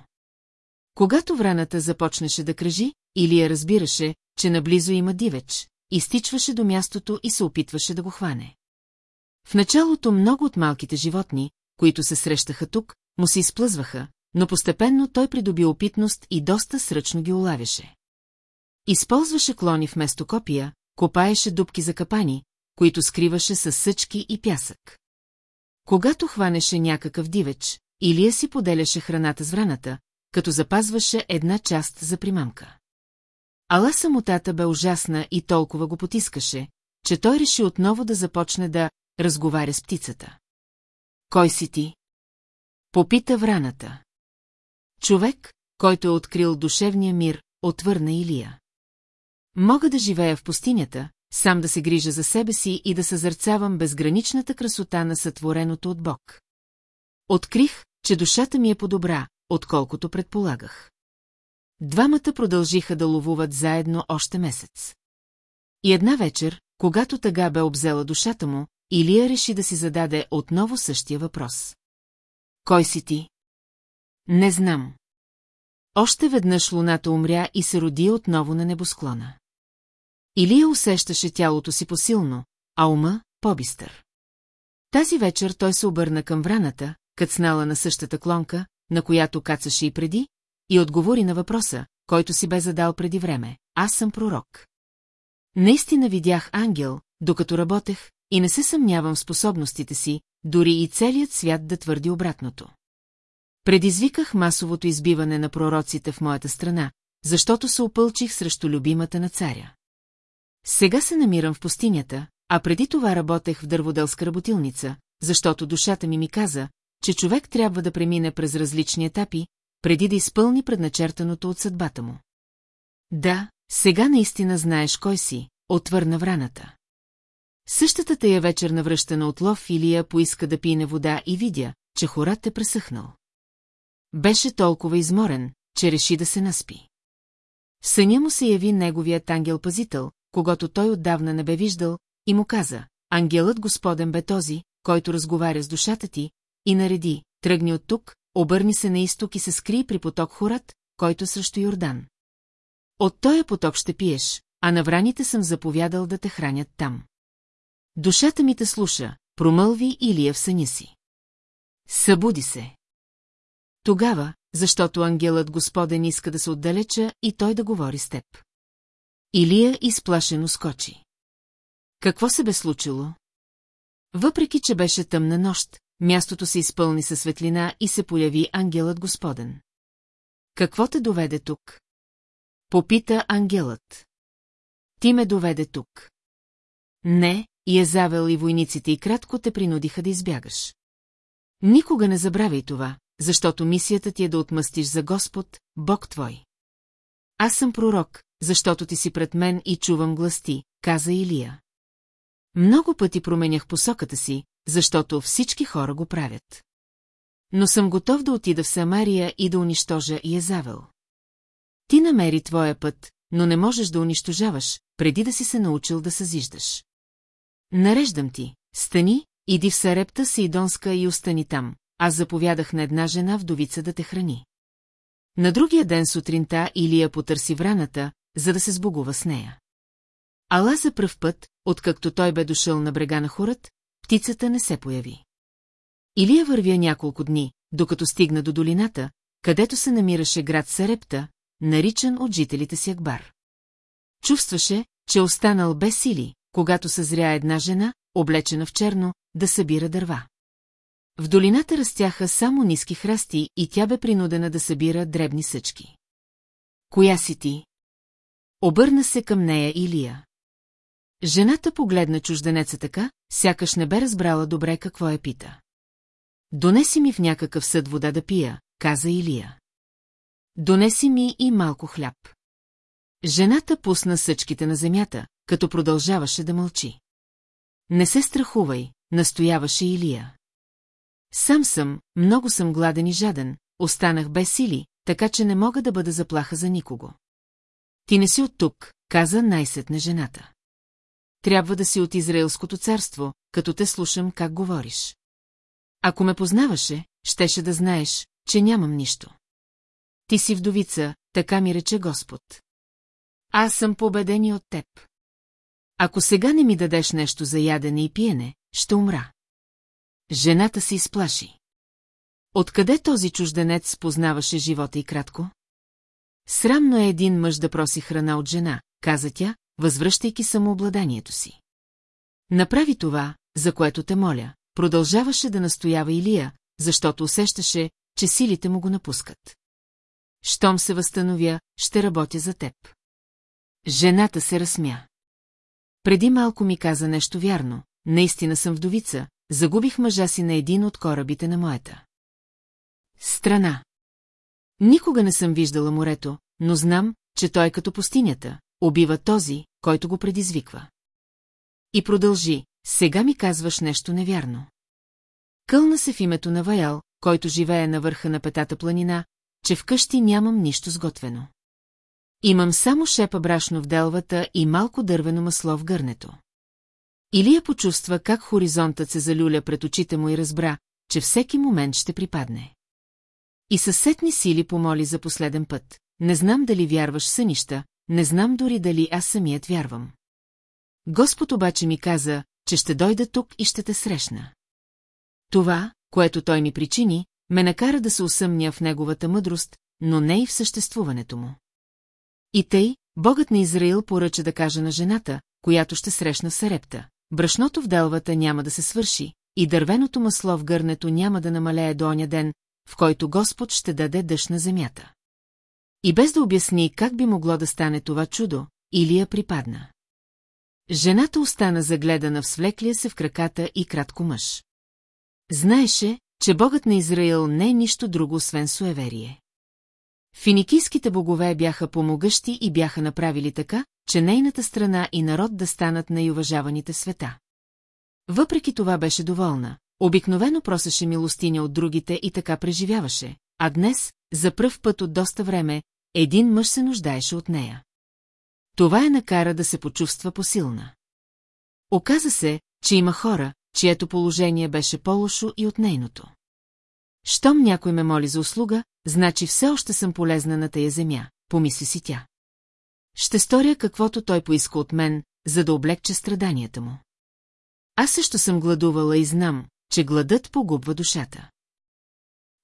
Speaker 1: Когато враната започнеше да кръжи, Илия разбираше, че наблизо има дивеч, изтичваше до мястото и се опитваше да го хване. В началото много от малките животни, които се срещаха тук, му се изплъзваха, но постепенно той придоби опитност и доста сръчно ги улавяше. Използваше клони вместо копия, копаеше дубки за капани, които скриваше с съчки и пясък. Когато хванеше някакъв дивеч, Илия си поделяше храната с враната, като запазваше една част за примамка. Ала самотата бе ужасна и толкова го потискаше, че той реши отново да започне да разговаря с птицата. Кой си ти? Попита враната. Човек, който е открил душевния мир, отвърна Илия. Мога да живея в пустинята, сам да се грижа за себе си и да съзърцавам безграничната красота на сътвореното от Бог. Открих, че душата ми е по-добра, отколкото предполагах. Двамата продължиха да ловуват заедно още месец. И една вечер, когато тъга бе обзела душата му, Илия реши да си зададе отново същия въпрос. Кой си ти? Не знам. Още веднъж луната умря и се роди отново на небосклона. Илия усещаше тялото си посилно, а ума – по-бистър. Тази вечер той се обърна към враната, кацнала на същата клонка, на която кацаше и преди, и отговори на въпроса, който си бе задал преди време. Аз съм пророк. Наистина видях ангел, докато работех, и не се съмнявам в способностите си, дори и целият свят да твърди обратното. Предизвиках масовото избиване на пророците в моята страна, защото се опълчих срещу любимата на царя. Сега се намирам в пустинята, а преди това работех в дърводелска работилница, защото душата ми ми каза, че човек трябва да премине през различни етапи, преди да изпълни предначертаното от съдбата му. Да, сега наистина знаеш кой си, отвърна враната. Същата тая вечер навръщана от лов Илия поиска да пине вода и видя, че хорат е пресъхнал. Беше толкова изморен, че реши да се наспи. В съня му се яви неговият ангел-пазител, когато той отдавна не бе виждал, и му каза, ангелът Господен бе този, който разговаря с душата ти, и нареди, тръгни от тук, обърни се на изток и се скри при поток Хорат, който срещу Йордан. От този поток ще пиеш, а на враните съм заповядал да те хранят там. Душата ми те слуша, промълви Илия в съня си. Събуди се. Тогава, защото ангелът Господен иска да се отдалеча и той да говори с теб. Илия изплашено скочи. Какво се бе случило? Въпреки, че беше тъмна нощ, мястото се изпълни със светлина и се появи ангелът Господен. Какво те доведе тук? Попита ангелът. Ти ме доведе тук. Не, и Езавел и войниците и кратко те принудиха да избягаш. Никога не забравяй това, защото мисията ти е да отмъстиш за Господ, Бог твой. Аз съм пророк, защото ти си пред мен и чувам гласти, каза Илия. Много пъти променях посоката си, защото всички хора го правят. Но съм готов да отида в Самария и да унищожа Езавел. Ти намери твоя път, но не можеш да унищожаваш, преди да си се научил да съзиждаш. Нареждам ти, стани, иди в Сарепта Сейдонска и остани там. Аз заповядах на една жена вдовица да те храни. На другия ден сутринта Илия потърси враната, за да се сбогува с нея. Ала за пръв път, откакто той бе дошъл на брега на хорът, птицата не се появи. Илия вървя няколко дни, докато стигна до долината, където се намираше град Сарепта, наричан от жителите си Акбар. Чувстваше, че е останал без сили, когато съзря една жена, облечена в черно, да събира дърва. В долината растяха само ниски храсти и тя бе принудена да събира дребни съчки. Коя си ти? Обърна се към нея Илия. Жената погледна чужденеца така, сякаш не бе разбрала добре какво е пита. Донеси ми в някакъв съд вода да пия, каза Илия. Донеси ми и малко хляб. Жената пусна съчките на земята, като продължаваше да мълчи. Не се страхувай, настояваше Илия. Сам съм, много съм гладен и жаден, останах без сили, така че не мога да бъда заплаха за никого. Ти не си от тук, каза най-сетне жената. Трябва да си от Израилското царство, като те слушам как говориш. Ако ме познаваше, щеше да знаеш, че нямам нищо. Ти си вдовица, така ми рече Господ. Аз съм победен и от теб. Ако сега не ми дадеш нещо за ядене и пиене, ще умра. Жената се изплаши. Откъде този чужденец познаваше живота и кратко? Срамно е един мъж да проси храна от жена, каза тя, възвръщайки самообладанието си. Направи това, за което те моля, продължаваше да настоява Илия, защото усещаше, че силите му го напускат. Щом се възстановя, ще работя за теб. Жената се разсмя. Преди малко ми каза нещо вярно, наистина съм вдовица, загубих мъжа си на един от корабите на моята. Страна. Никога не съм виждала морето, но знам, че той е като пустинята, убива този, който го предизвиква. И продължи, сега ми казваш нещо невярно. Кълна се в името на Ваял, който живее на върха на петата планина, че вкъщи нямам нищо сготвено. Имам само шепа брашно в делвата и малко дървено масло в гърнето. Илия почувства как хоризонтът се залюля пред очите му и разбра, че всеки момент ще припадне. И със сетни сили помоли за последен път. Не знам дали вярваш сънища, не знам дори дали аз самият вярвам. Господ обаче ми каза, че ще дойда тук и ще те срещна. Това, което той ми причини, ме накара да се усъмня в неговата мъдрост, но не и в съществуването му. И тъй, богът на Израил поръча да каже на жената, която ще срещна в Сарепта. Брашното в делвата няма да се свърши, и дървеното масло в гърнето няма да намалее до оня ден, в който Господ ще даде дъжд на земята. И без да обясни как би могло да стане това чудо, Илия припадна. Жената остана загледана в свлеклия се в краката и кратко мъж. Знаеше, че богът на Израил не е нищо друго, освен суеверие. Финикийските богове бяха помогъщи и бяха направили така, че нейната страна и народ да станат най-уважаваните света. Въпреки това беше доволна, обикновено просеше милостиня от другите и така преживяваше, а днес, за пръв път от доста време, един мъж се нуждаеше от нея. Това е накара да се почувства посилна. Оказа се, че има хора, чието положение беше по-лошо и от нейното. Щом някой ме моли за услуга, значи все още съм полезна на тая земя, помисли си тя. Ще сторя каквото той поиска от мен, за да облегча страданията му. Аз също съм гладувала и знам, че гладът погубва душата.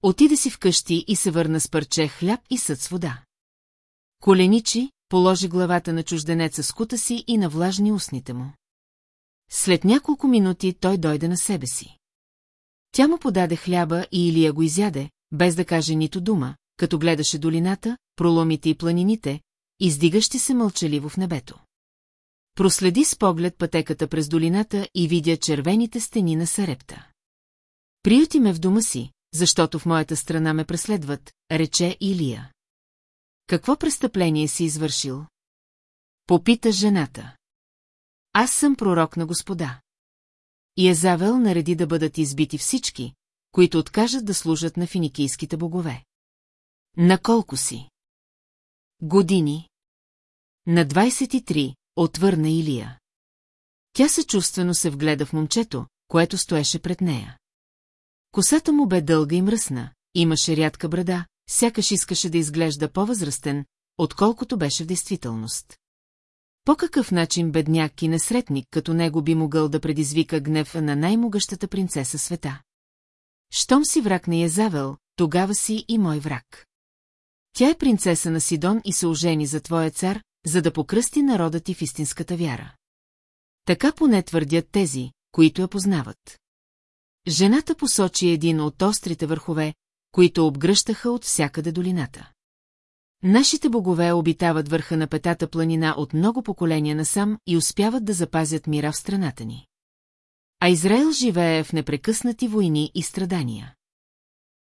Speaker 1: Отиде си вкъщи и се върна с парче хляб и съд с вода. Коленичи, положи главата на чужденеца с кута си и на влажни устните му. След няколко минути той дойде на себе си. Тя му подаде хляба и Илия го изяде, без да каже нито дума, като гледаше долината, проломите и планините, издигащи се мълчаливо в небето. Проследи с поглед пътеката през долината и видя червените стени на Сарепта. Приюти ме в дома си, защото в моята страна ме преследват, рече Илия. Какво престъпление си извършил? Попита жената. Аз съм пророк на господа. И Езавел нареди да бъдат избити всички, които откажат да служат на финикийските богове. На колко си? Години. На 23, отвърна Илия. Тя съчувствено се вгледа в момчето, което стоеше пред нея. Косата му бе дълга и мръсна, имаше рядка брада, сякаш искаше да изглежда по-възрастен, отколкото беше в действителност. По какъв начин бедняк и несретник като него би могъл да предизвика гнев на най-могъщата принцеса света? Щом си враг на Язавел, тогава си и мой враг. Тя е принцеса на Сидон и се ожени за твоя цар, за да покръсти народа ти в истинската вяра. Така поне твърдят тези, които я познават. Жената посочи един от острите върхове, които обгръщаха от всякъде долината. Нашите богове обитават върха на петата планина от много поколения насам и успяват да запазят мира в страната ни. А Израел живее в непрекъснати войни и страдания.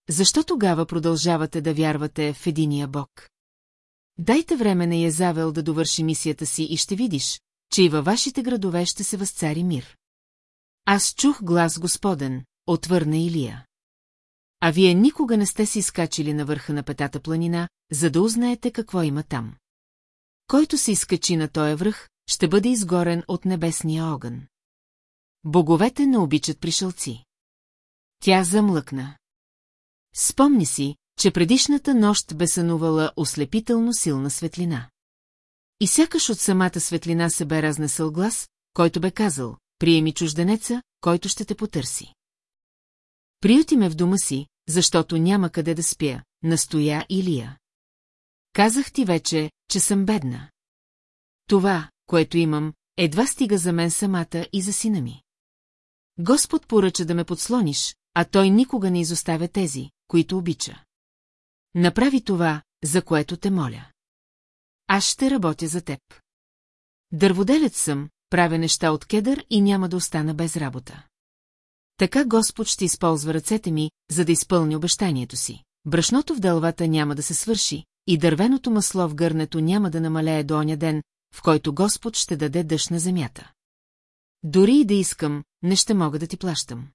Speaker 1: Защо тогава продължавате да вярвате в единия Бог? Дайте време на Язавел да довърши мисията си и ще видиш, че и във вашите градове ще се възцари мир. Аз чух глас Господен, отвърна Илия. А вие никога не сте си изкачили на върха на петата планина, за да узнаете какво има там. Който се изкачи на този връх, ще бъде изгорен от небесния огън. Боговете не обичат пришълци. Тя замлъкна. Спомни си, че предишната нощ бе сънувала ослепително силна светлина. И сякаш от самата светлина се бе разнесъл глас, който бе казал, приеми чужденеца, който ще те потърси. Приюти ме в дома си, защото няма къде да спя, настоя Илия. Казах ти вече, че съм бедна. Това, което имам, едва стига за мен самата и за сина ми. Господ поръча да ме подслониш, а той никога не изоставя тези, които обича. Направи това, за което те моля. Аз ще работя за теб. Дърводелец съм, правя неща от кедър и няма да остана без работа. Така Господ ще използва ръцете ми, за да изпълни обещанието си. Брашното в дълвата няма да се свърши, и дървеното масло в гърнето няма да намалее до оня ден, в който Господ ще даде дъжд на земята. Дори и да искам, не ще мога да ти плащам.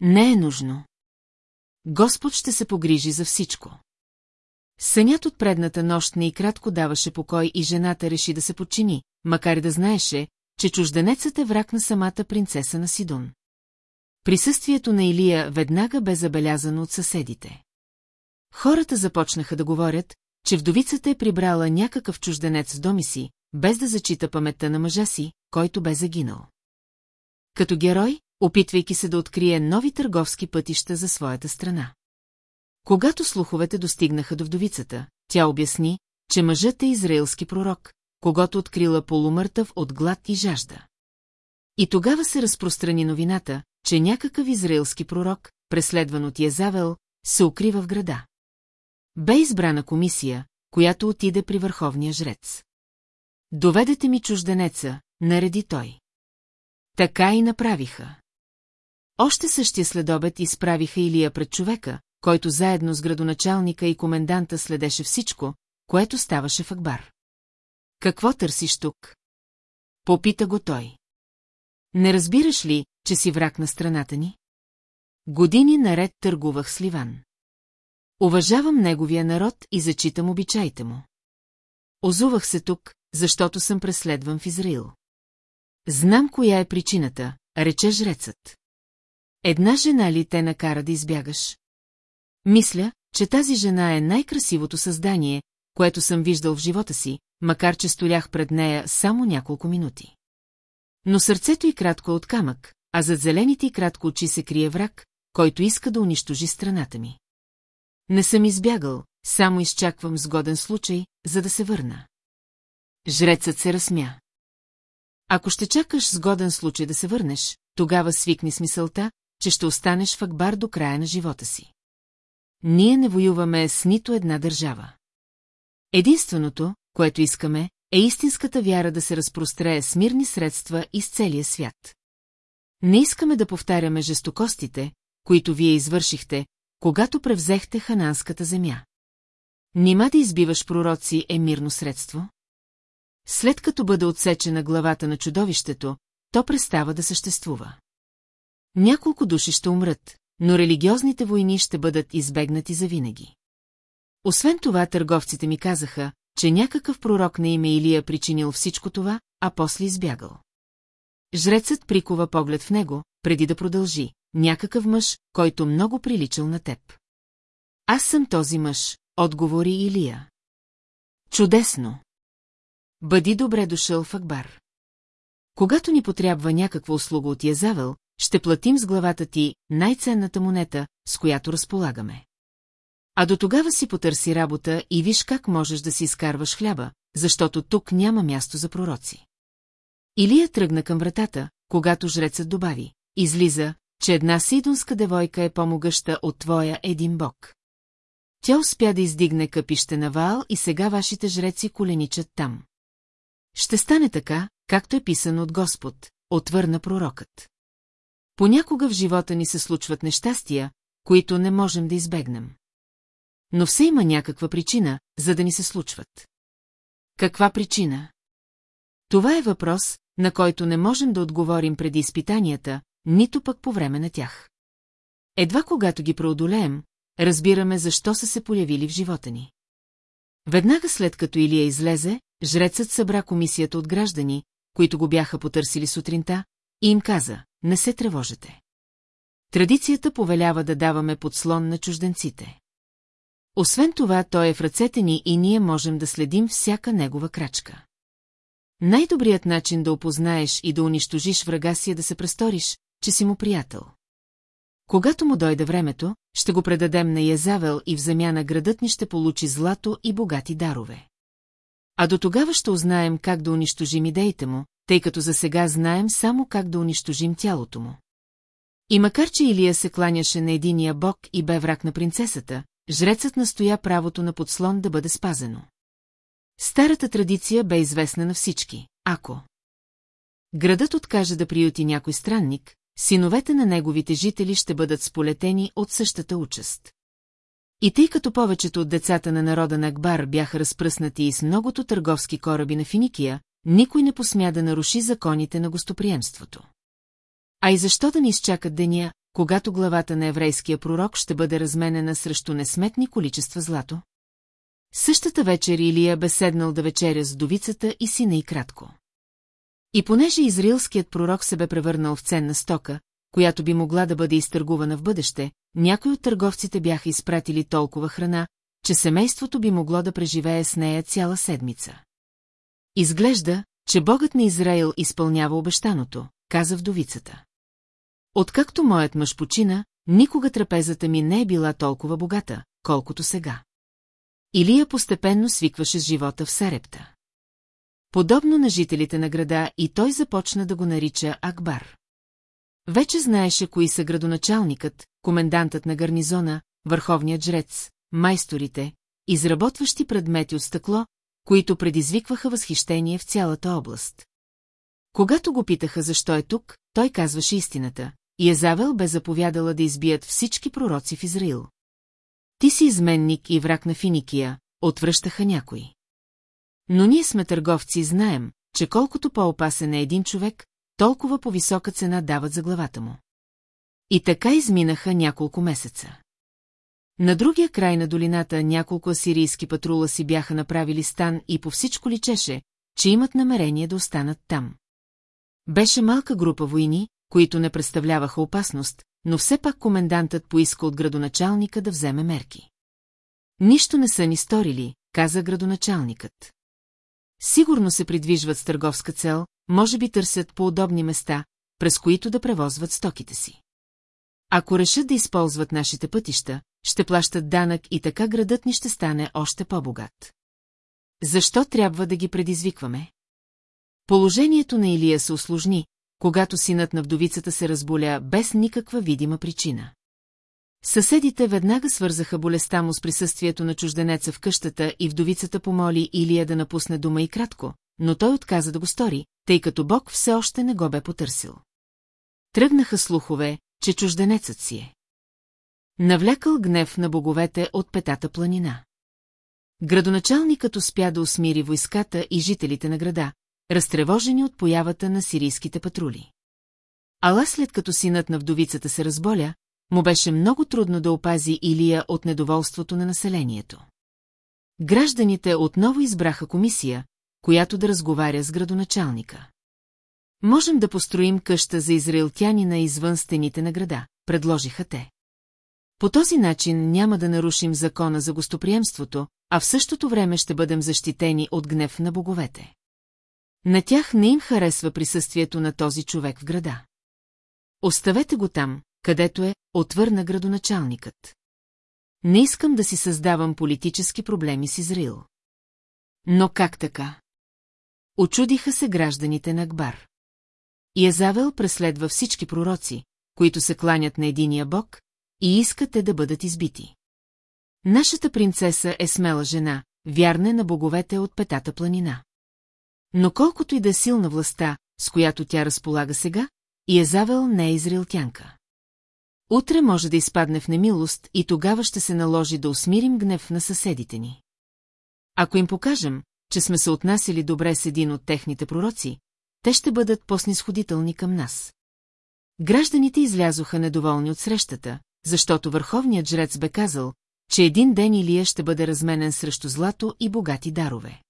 Speaker 1: Не е нужно. Господ ще се погрижи за всичко. Сънят от предната нощ не и кратко даваше покой и жената реши да се подчини, макар и да знаеше, че чужденецът е враг на самата принцеса на Сидон. Присъствието на Илия веднага бе забелязано от съседите. Хората започнаха да говорят, че вдовицата е прибрала някакъв чужденец в доми си, без да зачита паметта на мъжа си, който бе загинал. Като герой, опитвайки се да открие нови търговски пътища за своята страна. Когато слуховете достигнаха до вдовицата, тя обясни, че мъжът е израелски пророк, когато открила полумъртъв от глад и жажда. И тогава се разпространи новината, че някакъв израелски пророк, преследван от Язавел, се укрива в града. Бе избрана комисия, която отиде при върховния жрец. Доведете ми чужденеца, нареди той. Така и направиха. Още същия следобед изправиха Илия пред човека, който заедно с градоначалника и коменданта следеше всичко, което ставаше в Акбар. Какво търсиш тук? Попита го той. Не разбираш ли, че си враг на страната ни? Години наред търгувах с Ливан. Уважавам неговия народ и зачитам обичаите му. Озувах се тук, защото съм преследван в Израил. Знам коя е причината, рече жрецът. Една жена ли те накара да избягаш? Мисля, че тази жена е най-красивото създание, което съм виждал в живота си, макар че столях пред нея само няколко минути. Но сърцето й кратко е от камък, а зад зелените й кратко очи се крие враг, който иска да унищожи страната ми. Не съм избягал, само изчаквам сгоден случай, за да се върна. Жрецът се разсмя. Ако ще чакаш сгоден случай да се върнеш, тогава свикни с мисълта, че ще останеш в Акбар до края на живота си. Ние не воюваме с нито една държава. Единственото, което искаме, е истинската вяра да се разпрострее с мирни средства из целия свят. Не искаме да повтаряме жестокостите, които вие извършихте, когато превзехте хананската земя. Нима да избиваш пророци е мирно средство? След като бъде отсечена главата на чудовището, то престава да съществува. Няколко души ще умрат, но религиозните войни ще бъдат избегнати завинаги. Освен това, търговците ми казаха, че някакъв пророк на име Илия причинил всичко това, а после избягал. Жрецът прикова поглед в него, преди да продължи. Някакъв мъж, който много приличал на теб. Аз съм този мъж, отговори Илия. Чудесно! Бъди добре дошъл в Акбар. Когато ни потрябва някаква услуга от Язавел, ще платим с главата ти най-ценната монета, с която разполагаме. А до тогава си потърси работа и виж как можеш да си изкарваш хляба, защото тук няма място за пророци. Илия тръгна към вратата, когато жрецът добави. Излиза, че една сидонска девойка е по-могъща от твоя един бог. Тя успя да издигне къпище на Ваал и сега вашите жреци коленичат там. Ще стане така, както е писано от Господ, отвърна пророкът. Понякога в живота ни се случват нещастия, които не можем да избегнем. Но все има някаква причина, за да ни се случват. Каква причина? Това е въпрос, на който не можем да отговорим преди изпитанията, нито пък по време на тях. Едва когато ги преодолеем, разбираме защо са се появили в живота ни. Веднага след като Илия излезе, жрецът събра комисията от граждани, които го бяха потърсили сутринта, и им каза, не се тревожете. Традицията повелява да даваме подслон на чужденците. Освен това, той е в ръцете ни и ние можем да следим всяка негова крачка. Най-добрият начин да опознаеш и да унищожиш врага си е да се престориш, че си му приятел. Когато му дойде времето, ще го предадем на Язавел и в замяна градът ни ще получи злато и богати дарове. А до тогава ще узнаем как да унищожим идеите му, тъй като за сега знаем само как да унищожим тялото му. И макар, че Илия се кланяше на единия бог и бе враг на принцесата, жрецът настоя правото на подслон да бъде спазено. Старата традиция бе известна на всички, ако градът откаже да приюти някой странник, синовете на неговите жители ще бъдат сполетени от същата участ. И тъй като повечето от децата на народа на Акбар бяха разпръснати и с многото търговски кораби на Финикия, никой не посмя да наруши законите на гостоприемството. А и защо да ни изчакат деня, когато главата на еврейския пророк ще бъде разменена срещу несметни количества злато? Същата вечер Илия бе седнал да вечеря с довицата и сина и кратко. И понеже израилският пророк се бе превърнал в ценна стока, която би могла да бъде изтъргувана в бъдеще, някои от търговците бяха изпратили толкова храна, че семейството би могло да преживее с нея цяла седмица. Изглежда, че богът на Израил изпълнява обещаното, каза вдовицата. Откакто моят мъж почина, никога трапезата ми не е била толкова богата, колкото сега. Илия постепенно свикваше с живота в Сарепта. Подобно на жителите на града и той започна да го нарича Акбар. Вече знаеше кои са градоначалникът, комендантът на гарнизона, върховният жрец, майсторите, изработващи предмети от стъкло, които предизвикваха възхищение в цялата област. Когато го питаха защо е тук, той казваше истината. И Езавел бе заповядала да избият всички пророци в Израил. Ти си изменник и враг на Финикия, отвръщаха някои. Но ние сме търговци и знаем, че колкото по-опасен е един човек, толкова по-висока цена дават за главата му. И така изминаха няколко месеца. На другия край на долината няколко асирийски патрула си бяха направили стан и по всичко личеше, че имат намерение да останат там. Беше малка група войни, които не представляваха опасност, но все пак комендантът поиска от градоначалника да вземе мерки. Нищо не са ни сторили, каза градоначалникът. Сигурно се придвижват с търговска цел, може би търсят по удобни места, през които да превозват стоките си. Ако решат да използват нашите пътища, ще плащат данък и така градът ни ще стане още по-богат. Защо трябва да ги предизвикваме? Положението на Илия се усложни, когато синът на вдовицата се разболя без никаква видима причина. Съседите веднага свързаха болестта му с присъствието на чужденеца в къщата и вдовицата помоли Илия да напусне дома и кратко, но той отказа да го стори, тъй като Бог все още не го бе потърсил. Тръгнаха слухове, че чужденецът си е. Навлякал гнев на боговете от петата планина. Градоначалникът успя да усмири войската и жителите на града, разтревожени от появата на сирийските патрули. Ала след като синът на вдовицата се разболя, му беше много трудно да опази Илия от недоволството на населението. Гражданите отново избраха комисия, която да разговаря с градоначалника. Можем да построим къща за израилтянина извън стените на града, предложиха те. По този начин няма да нарушим закона за гостоприемството, а в същото време ще бъдем защитени от гнев на боговете. На тях не им харесва присъствието на този човек в града. Оставете го там, където е, отвърна градоначалникът. Не искам да си създавам политически проблеми с Израил. Но как така? Очудиха се гражданите на Акбар. Язавел преследва всички пророци, които се кланят на единия бог, и искат те да бъдат избити. Нашата принцеса е смела жена, вярна на боговете от петата планина. Но колкото и да е силна властта, с която тя разполага сега, Язавел не е израилтянка. Утре може да изпадне в немилост и тогава ще се наложи да усмирим гнев на съседите ни. Ако им покажем, че сме се отнасяли добре с един от техните пророци, те ще бъдат по-снисходителни към нас. Гражданите излязоха недоволни от срещата, защото върховният жрец бе казал, че един ден Илия ще бъде разменен срещу злато и богати дарове.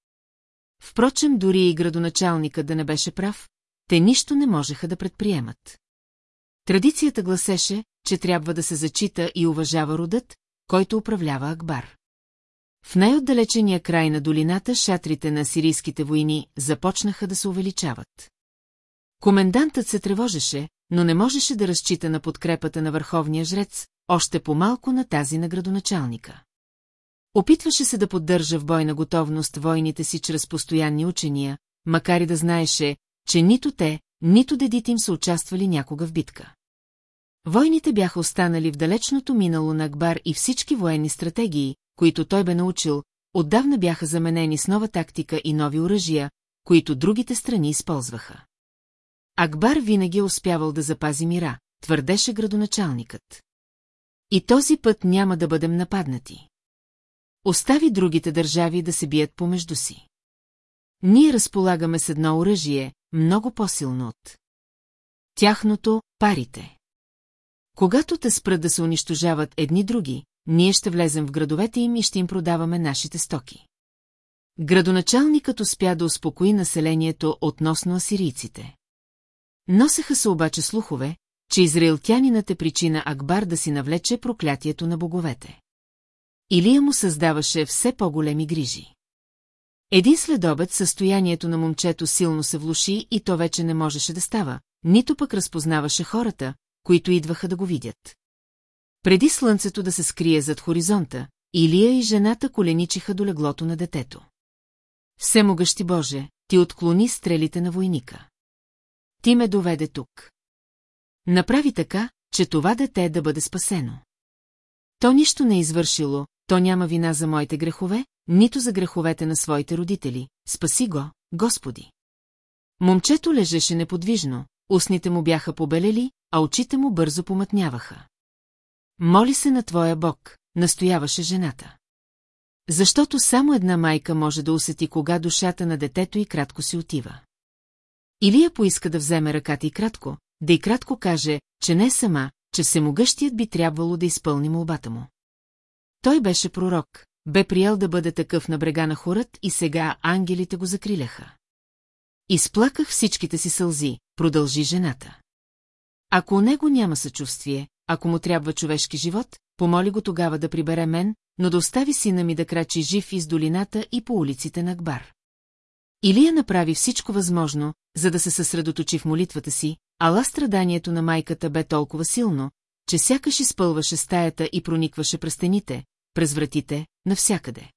Speaker 1: Впрочем, дори и градоначалникът да не беше прав, те нищо не можеха да предприемат. Традицията гласеше, че трябва да се зачита и уважава родът, който управлява Акбар. В най-отдалечения край на долината шатрите на сирийските войни започнаха да се увеличават. Комендантът се тревожеше, но не можеше да разчита на подкрепата на върховния жрец, още по-малко на тази на градоначалника. Опитваше се да поддържа в бойна готовност войните си чрез постоянни учения, макар и да знаеше, че нито те, нито дедите им са участвали някога в битка. Войните бяха останали в далечното минало на Акбар и всички военни стратегии, които той бе научил, отдавна бяха заменени с нова тактика и нови оръжия, които другите страни използваха. Акбар винаги е успявал да запази мира, твърдеше градоначалникът. И този път няма да бъдем нападнати. Остави другите държави да се бият помежду си. Ние разполагаме с едно оръжие, много по-силно от тяхното парите. Когато те спрат да се унищожават едни други, ние ще влезем в градовете им и ще им продаваме нашите стоки. Градоначалникът успя да успокои населението относно асирийците. Носеха се обаче слухове, че израилтянинът е причина Акбар да си навлече проклятието на боговете. Илия му създаваше все по-големи грижи. Един следобед състоянието на момчето силно се влуши и то вече не можеше да става, нито пък разпознаваше хората, които идваха да го видят. Преди слънцето да се скрие зад хоризонта, Илия и жената коленичиха до леглото на детето. Всемогъщи Боже, ти отклони стрелите на войника. Ти ме доведе тук. Направи така, че това дете да бъде спасено. То нищо не е извършило, то няма вина за моите грехове, нито за греховете на своите родители. Спаси го, Господи. Момчето лежеше неподвижно, устните му бяха побелели, а очите му бързо помътняваха. Моли се на твоя Бог, настояваше жената. Защото само една майка може да усети кога душата на детето и кратко си отива. Илия поиска да вземе ръката и кратко, да и кратко каже, че не е сама, че всемогъщият би трябвало да изпълни молбата му. Той беше пророк, бе приел да бъде такъв на брега на хорът и сега ангелите го закриляха. Изплаках всичките си сълзи, продължи жената. Ако у него няма съчувствие, ако му трябва човешки живот, помоли го тогава да прибере мен, но да остави сина ми да крачи жив из долината и по улиците на Акбар. Илия направи всичко възможно, за да се съсредоточи в молитвата си, ала страданието на майката бе толкова силно, че сякаш изпълваше стаята и проникваше през стените, през вратите, навсякъде.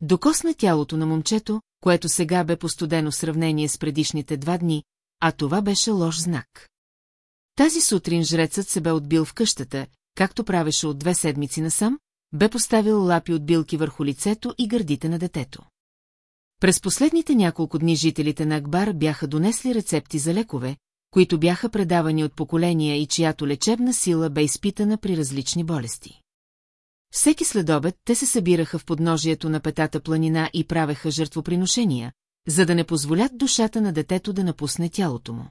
Speaker 1: Докосна тялото на момчето, което сега бе постудено в сравнение с предишните два дни, а това беше лош знак. Тази сутрин жрецът се бе отбил в къщата, както правеше от две седмици насам, бе поставил лапи от билки върху лицето и гърдите на детето. През последните няколко дни жителите на Акбар бяха донесли рецепти за лекове, които бяха предавани от поколения и чиято лечебна сила бе изпитана при различни болести. Всеки следобед те се събираха в подножието на петата планина и правеха жертвоприношения, за да не позволят душата на детето да напусне тялото му.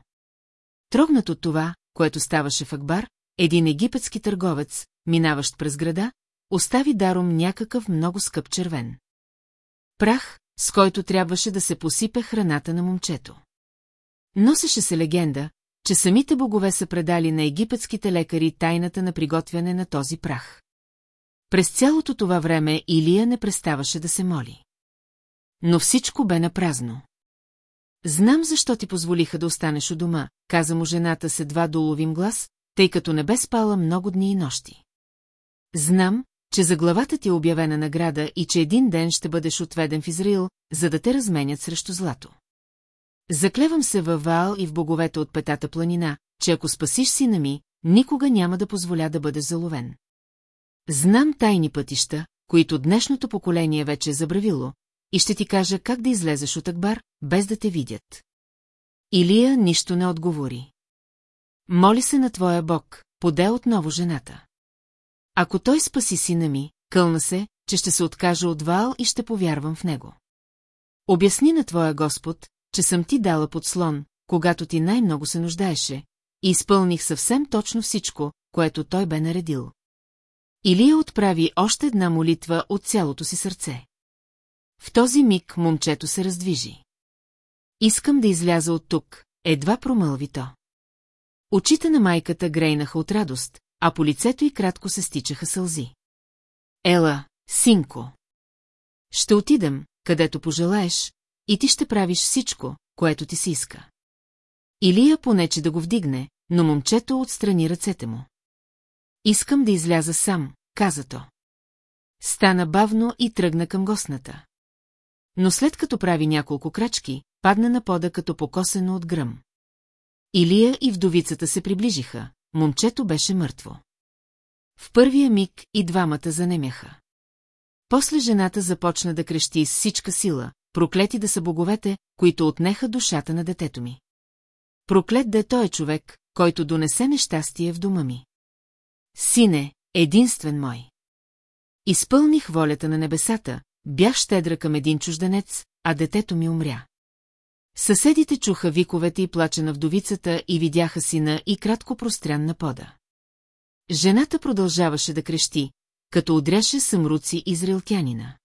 Speaker 1: Трогнат от това, което ставаше в Акбар, един египетски търговец, минаващ през града, остави даром някакъв много скъп червен. Прах, с който трябваше да се посипе храната на момчето. Носеше се легенда, че самите богове са предали на египетските лекари тайната на приготвяне на този прах. През цялото това време Илия не преставаше да се моли. Но всичко бе напразно. Знам защо ти позволиха да останеш у дома, каза му жената с едва доловим глас, тъй като не бе спала много дни и нощи. Знам, че за главата ти е обявена награда и че един ден ще бъдеш отведен в Израил, за да те разменят срещу злато. Заклевам се във Ваал и в боговете от петата планина, че ако спасиш сина ми, никога няма да позволя да бъдеш заловен. Знам тайни пътища, които днешното поколение вече е забравило, и ще ти кажа как да излезеш от Акбар, без да те видят. Илия нищо не отговори. Моли се на твоя бог, поде отново жената. Ако той спаси сина ми, кълна се, че ще се откажа от Вал и ще повярвам в него. Обясни на твоя Господ, че съм ти дала подслон, когато ти най-много се нуждаеше, и изпълних съвсем точно всичко, което той бе наредил. Илия отправи още една молитва от цялото си сърце. В този миг момчето се раздвижи. Искам да изляза от тук, едва промълви то. Очите на майката грейнаха от радост, а по лицето й кратко се стичаха сълзи. Ела, синко. Ще отидем, където пожелаеш, и ти ще правиш всичко, което ти си иска. Илия понече да го вдигне, но момчето отстрани ръцете му. Искам да изляза сам, каза то. Стана бавно и тръгна към гостната. Но след като прави няколко крачки, падна на пода като покосено от гръм. Илия и вдовицата се приближиха, момчето беше мъртво. В първия миг и двамата занемяха. После жената започна да крещи с всичка сила, проклети да са боговете, които отнеха душата на детето ми. Проклет да е той човек, който донесе нещастие в дома ми. Сине, единствен мой. Изпълних волята на небесата, бях щедра към един чужденец, а детето ми умря. Съседите чуха виковете и плача на вдовицата и видяха сина и кратко прострян на пода. Жената продължаваше да крещи, като удряше съмруци израилтянина.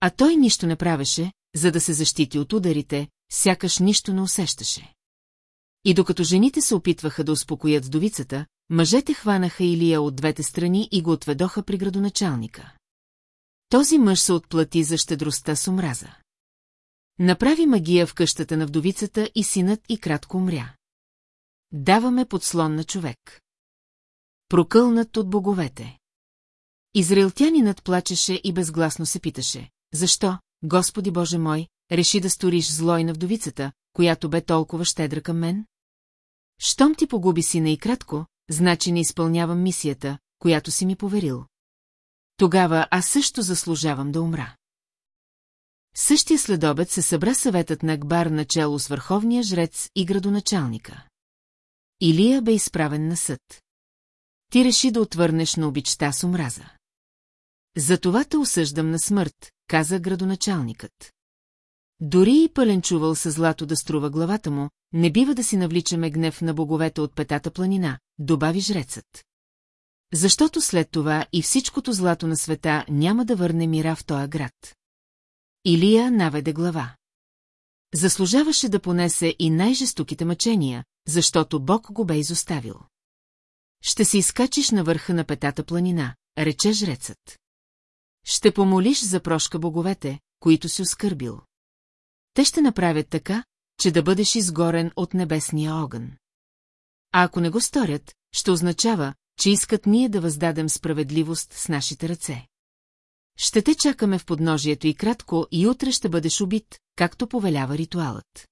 Speaker 1: А той нищо не правеше, за да се защити от ударите, сякаш нищо не усещаше. И докато жените се опитваха да успокоят вдовицата, мъжете хванаха Илия от двете страни и го отведоха при градоначалника. Този мъж се отплати за щедростта с омраза. Направи магия в къщата на вдовицата и синът и кратко умря. Даваме подслон на човек. Прокълнат от боговете. Израилтянинът плачеше и безгласно се питаше. Защо, Господи Боже мой, реши да сториш злой на вдовицата, която бе толкова щедра към мен? Щом ти погуби сина и кратко, значи не изпълнявам мисията, която си ми поверил. Тогава аз също заслужавам да умра. Същия следобед се събра съветът на Акбар начало с върховния жрец и градоначалника. Илия бе изправен на съд. Ти реши да отвърнеш на обичта с омраза. Затова те осъждам на смърт, каза градоначалникът. Дори и пълен чувал със злато да струва главата му, не бива да си навличаме гнев на боговете от петата планина, добави жрецът. Защото след това и всичкото злато на света няма да върне мира в този град. Илия наведе глава. Заслужаваше да понесе и най-жестоките мъчения, защото Бог го бе изоставил. Ще се изкачиш на върха на петата планина, рече жрецът. Ще помолиш за прошка боговете, които си оскърбил. Те ще направят така, че да бъдеш изгорен от небесния огън. А ако не го сторят, ще означава, че искат ние да въздадем справедливост с нашите ръце. Ще те чакаме в подножието и кратко и утре ще бъдеш убит, както повелява ритуалът.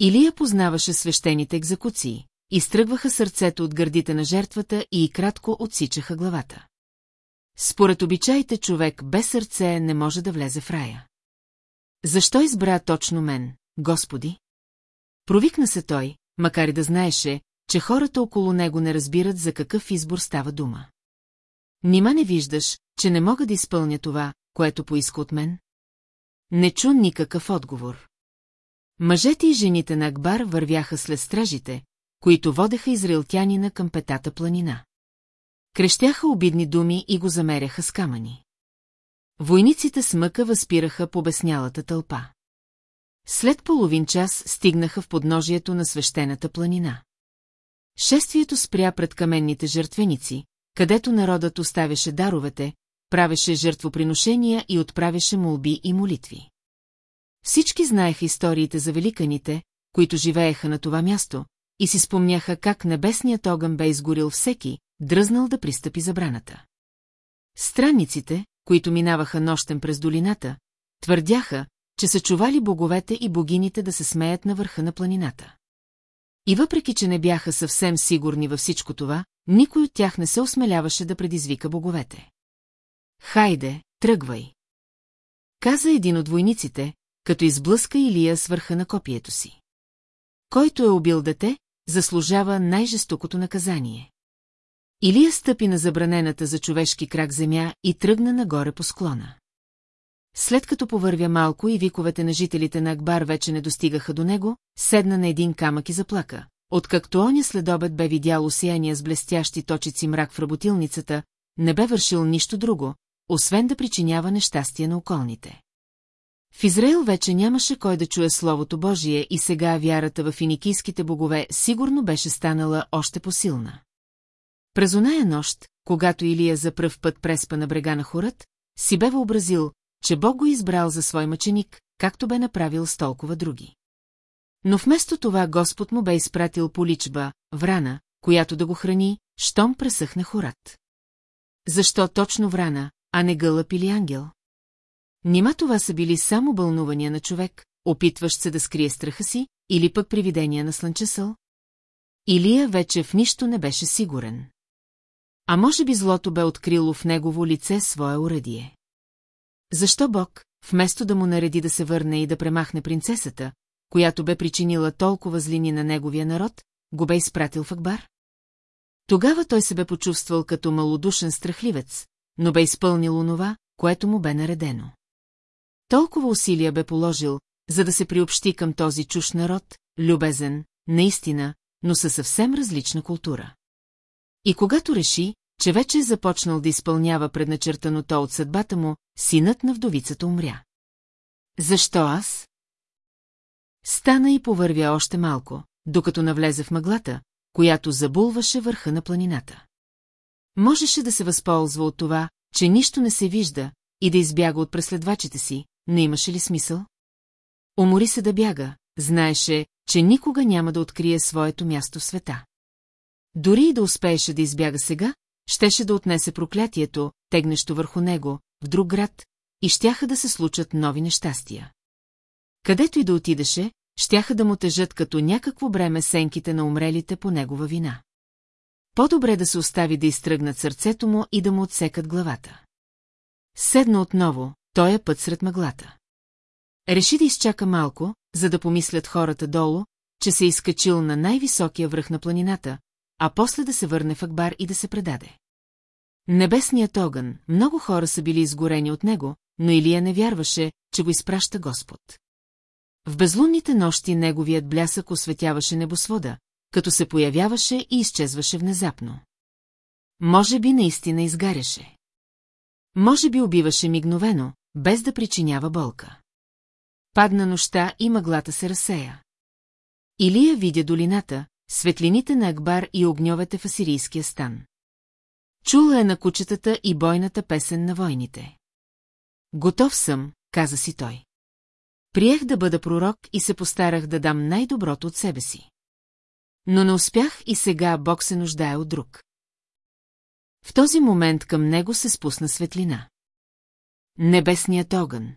Speaker 1: Илия познаваше свещените екзекуции, изтръгваха сърцето от гърдите на жертвата и кратко отсичаха главата. Според обичаите човек без сърце не може да влезе в рая. Защо избра точно мен, Господи? Провикна се той, макар и да знаеше, че хората около него не разбират за какъв избор става дума. Нима не виждаш, че не мога да изпълня това, което поиска от мен? Не чу никакъв отговор. Мъжете и жените на Акбар вървяха след стражите, които водеха израилтянина към петата планина. Крещяха обидни думи и го замеряха с камъни. Войниците с мъка възпираха побеснялата тълпа. След половин час стигнаха в подножието на свещената планина. Шествието спря пред каменните жертвеници, където народът оставяше даровете, правеше жертвоприношения и отправяше молби и молитви. Всички знаеха историите за великаните, които живееха на това място, и си спомняха как небесният огън бе изгорил всеки, дръзнал да пристъпи забраната. Странниците, които минаваха нощем през долината, твърдяха, че са чували боговете и богините да се смеят на върха на планината. И въпреки, че не бяха съвсем сигурни във всичко това, никой от тях не се осмеляваше да предизвика боговете. Хайде, тръгвай! Каза един от войниците, като изблъска Илия с върха на копието си. Който е убил дете, заслужава най-жестокото наказание. Илия стъпи на забранената за човешки крак земя и тръгна нагоре по склона. След като повървя малко и виковете на жителите на Акбар вече не достигаха до него, седна на един камък и заплака. Откакто оня следобед бе видял осияния с блестящи точици мрак в работилницата, не бе вършил нищо друго, освен да причинява нещастие на околните. В Израил вече нямаше кой да чуе Словото Божие и сега вярата в финикийските богове сигурно беше станала още посилна. През оная нощ, когато Илия за пръв път преспа на брега на хорът, си бе въобразил, че Бог го избрал за свой мъченик, както бе направил с толкова други. Но вместо това Господ му бе изпратил поличба, врана, която да го храни, щом пресъхне хорат. Защо точно врана, а не гълъб или ангел? Нима това са били само бълнувания на човек, опитващ се да скрие страха си, или пък привидения на слънчесъл? Илия вече в нищо не беше сигурен. А може би злото бе открило в негово лице свое уръдие. Защо Бог, вместо да му нареди да се върне и да премахне принцесата, която бе причинила толкова злини на неговия народ, го бе изпратил в Акбар? Тогава той се бе почувствал като малодушен страхливец, но бе изпълнил онова, което му бе наредено. Толкова усилия бе положил, за да се приобщи към този чуш народ, любезен, наистина, но със съвсем различна култура. И когато реши, че вече е започнал да изпълнява предначертаното от съдбата му, синът на вдовицата умря. Защо аз? Стана и повървя още малко, докато навлезе в мъглата, която забулваше върха на планината. Можеше да се възползва от това, че нищо не се вижда, и да избяга от преследвачите си, но имаше ли смисъл? Умори се да бяга, знаеше, че никога няма да открие своето място в света. Дори и да успееше да избяга сега, щеше да отнесе проклятието, тегнещо върху него, в друг град, и щяха да се случат нови нещастия. Където и да отидеше, щяха да му тежат като някакво бреме сенките на умрелите по негова вина. По-добре да се остави да изтръгнат сърцето му и да му отсекат главата. Седна отново, тоя път сред мъглата. Реши да изчака малко, за да помислят хората долу, че се е изкачил на най-високия връх на планината, а после да се върне в Акбар и да се предаде. Небесният огън, много хора са били изгорени от него, но Илия не вярваше, че го изпраща Господ. В безлунните нощи неговият блясък осветяваше небосвода, като се появяваше и изчезваше внезапно. Може би наистина изгаряше. Може би убиваше мигновено, без да причинява болка. Падна нощта и мъглата се разсея. Илия видя долината, светлините на Акбар и огньовете в асирийския стан. Чула е на кучетата и бойната песен на войните. Готов съм, каза си той. Приех да бъда пророк и се постарах да дам най-доброто от себе си. Но не успях и сега Бог се нуждае от друг. В този момент към него се спусна светлина. Небесният огън.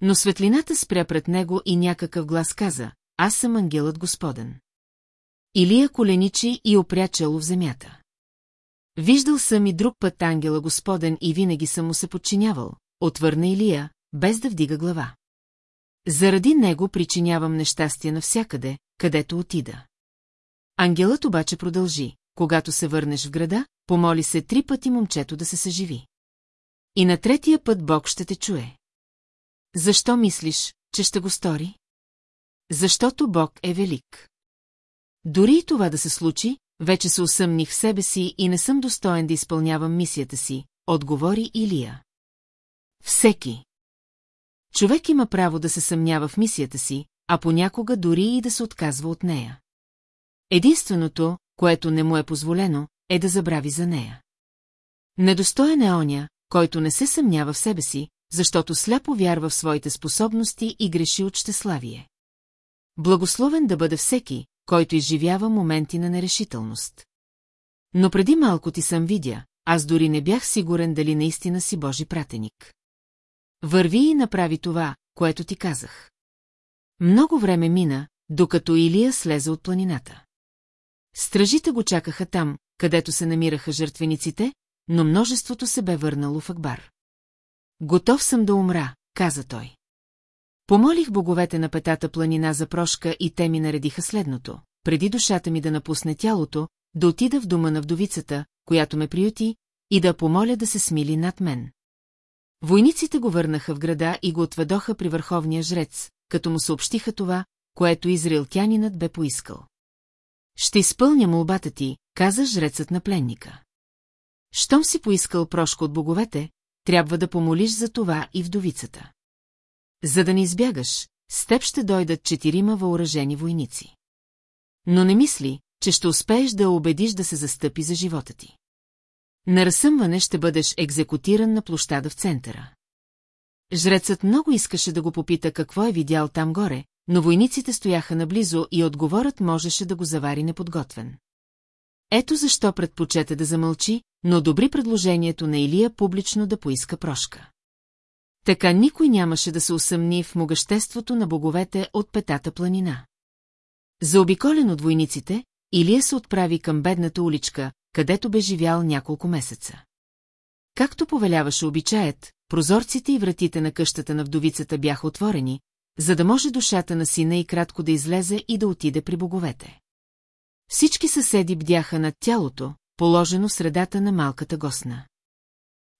Speaker 1: Но светлината спря пред него и някакъв глас каза, аз съм ангелът Господен. Илия коленичи и опря чело в земята. Виждал съм и друг път ангела Господен и винаги съм му се подчинявал, отвърна Илия, без да вдига глава. Заради него причинявам нещастие навсякъде, където отида. Ангелът обаче продължи, когато се върнеш в града, помоли се три пъти момчето да се съживи. И на третия път Бог ще те чуе. Защо мислиш, че ще го стори? Защото Бог е велик. Дори и това да се случи, вече се усъмних в себе си и не съм достоен да изпълнявам мисията си, отговори Илия. Всеки. Човек има право да се съмнява в мисията си, а понякога дори и да се отказва от нея. Единственото, което не му е позволено, е да забрави за нея. Недостоен е оня, който не се съмнява в себе си, защото сляпо вярва в своите способности и греши от щеславие. Благословен да бъде всеки, който изживява моменти на нерешителност. Но преди малко ти съм видя, аз дори не бях сигурен дали наистина си Божи пратеник. Върви и направи това, което ти казах. Много време мина, докато Илия слезе от планината. Стражите го чакаха там, където се намираха жертвениците, но множеството се бе върнало в Акбар. Готов съм да умра, каза той. Помолих боговете на петата планина за прошка и те ми наредиха следното. Преди душата ми да напусне тялото, да отида в дома на вдовицата, която ме приюти, и да помоля да се смили над мен. Войниците го върнаха в града и го отведоха при върховния жрец, като му съобщиха това, което израилтянинът бе поискал. Ще изпълня молбата ти, каза жрецът на пленника. Щом си поискал прошка от боговете, трябва да помолиш за това и вдовицата. За да не избягаш, с теб ще дойдат четирима въоръжени войници. Но не мисли, че ще успееш да убедиш да се застъпи за живота ти. На разсъмване ще бъдеш екзекутиран на площада в центъра. Жрецът много искаше да го попита какво е видял там горе, но войниците стояха наблизо и отговорът можеше да го завари неподготвен. Ето защо предпочете да замълчи, но добри предложението на Илия публично да поиска прошка. Така никой нямаше да се усъмни в могъществото на боговете от петата планина. Заобиколен от войниците, Илия се отправи към бедната уличка, където бе живял няколко месеца. Както повеляваше обичаят, прозорците и вратите на къщата на вдовицата бяха отворени, за да може душата на сина и кратко да излезе и да отиде при боговете. Всички съседи бдяха над тялото, положено в средата на малката госна.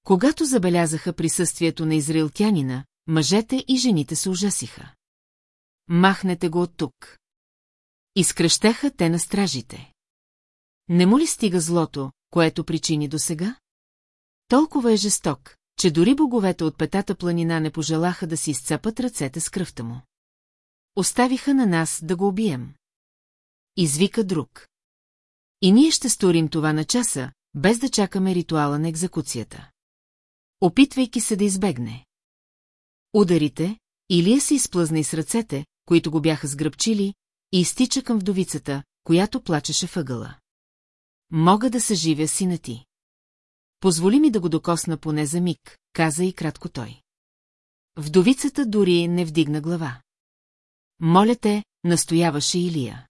Speaker 1: Когато забелязаха присъствието на израилтянина, мъжете и жените се ужасиха. Махнете го от тук. Изкръщаха те на стражите. Не му ли стига злото, което причини досега? Толкова е жесток, че дори боговете от петата планина не пожелаха да си изцапат ръцете с кръвта му. Оставиха на нас да го убием. Извика друг. И ние ще сторим това на часа, без да чакаме ритуала на екзекуцията. Опитвайки се да избегне. Ударите, Илия се изплъзна и с ръцете, които го бяха сгръбчили, и изтича към вдовицата, която плачеше въгъла. Мога да съживя сина ти. Позволи ми да го докосна поне за миг, каза и кратко той. Вдовицата дори не вдигна глава. Моля те, настояваше Илия.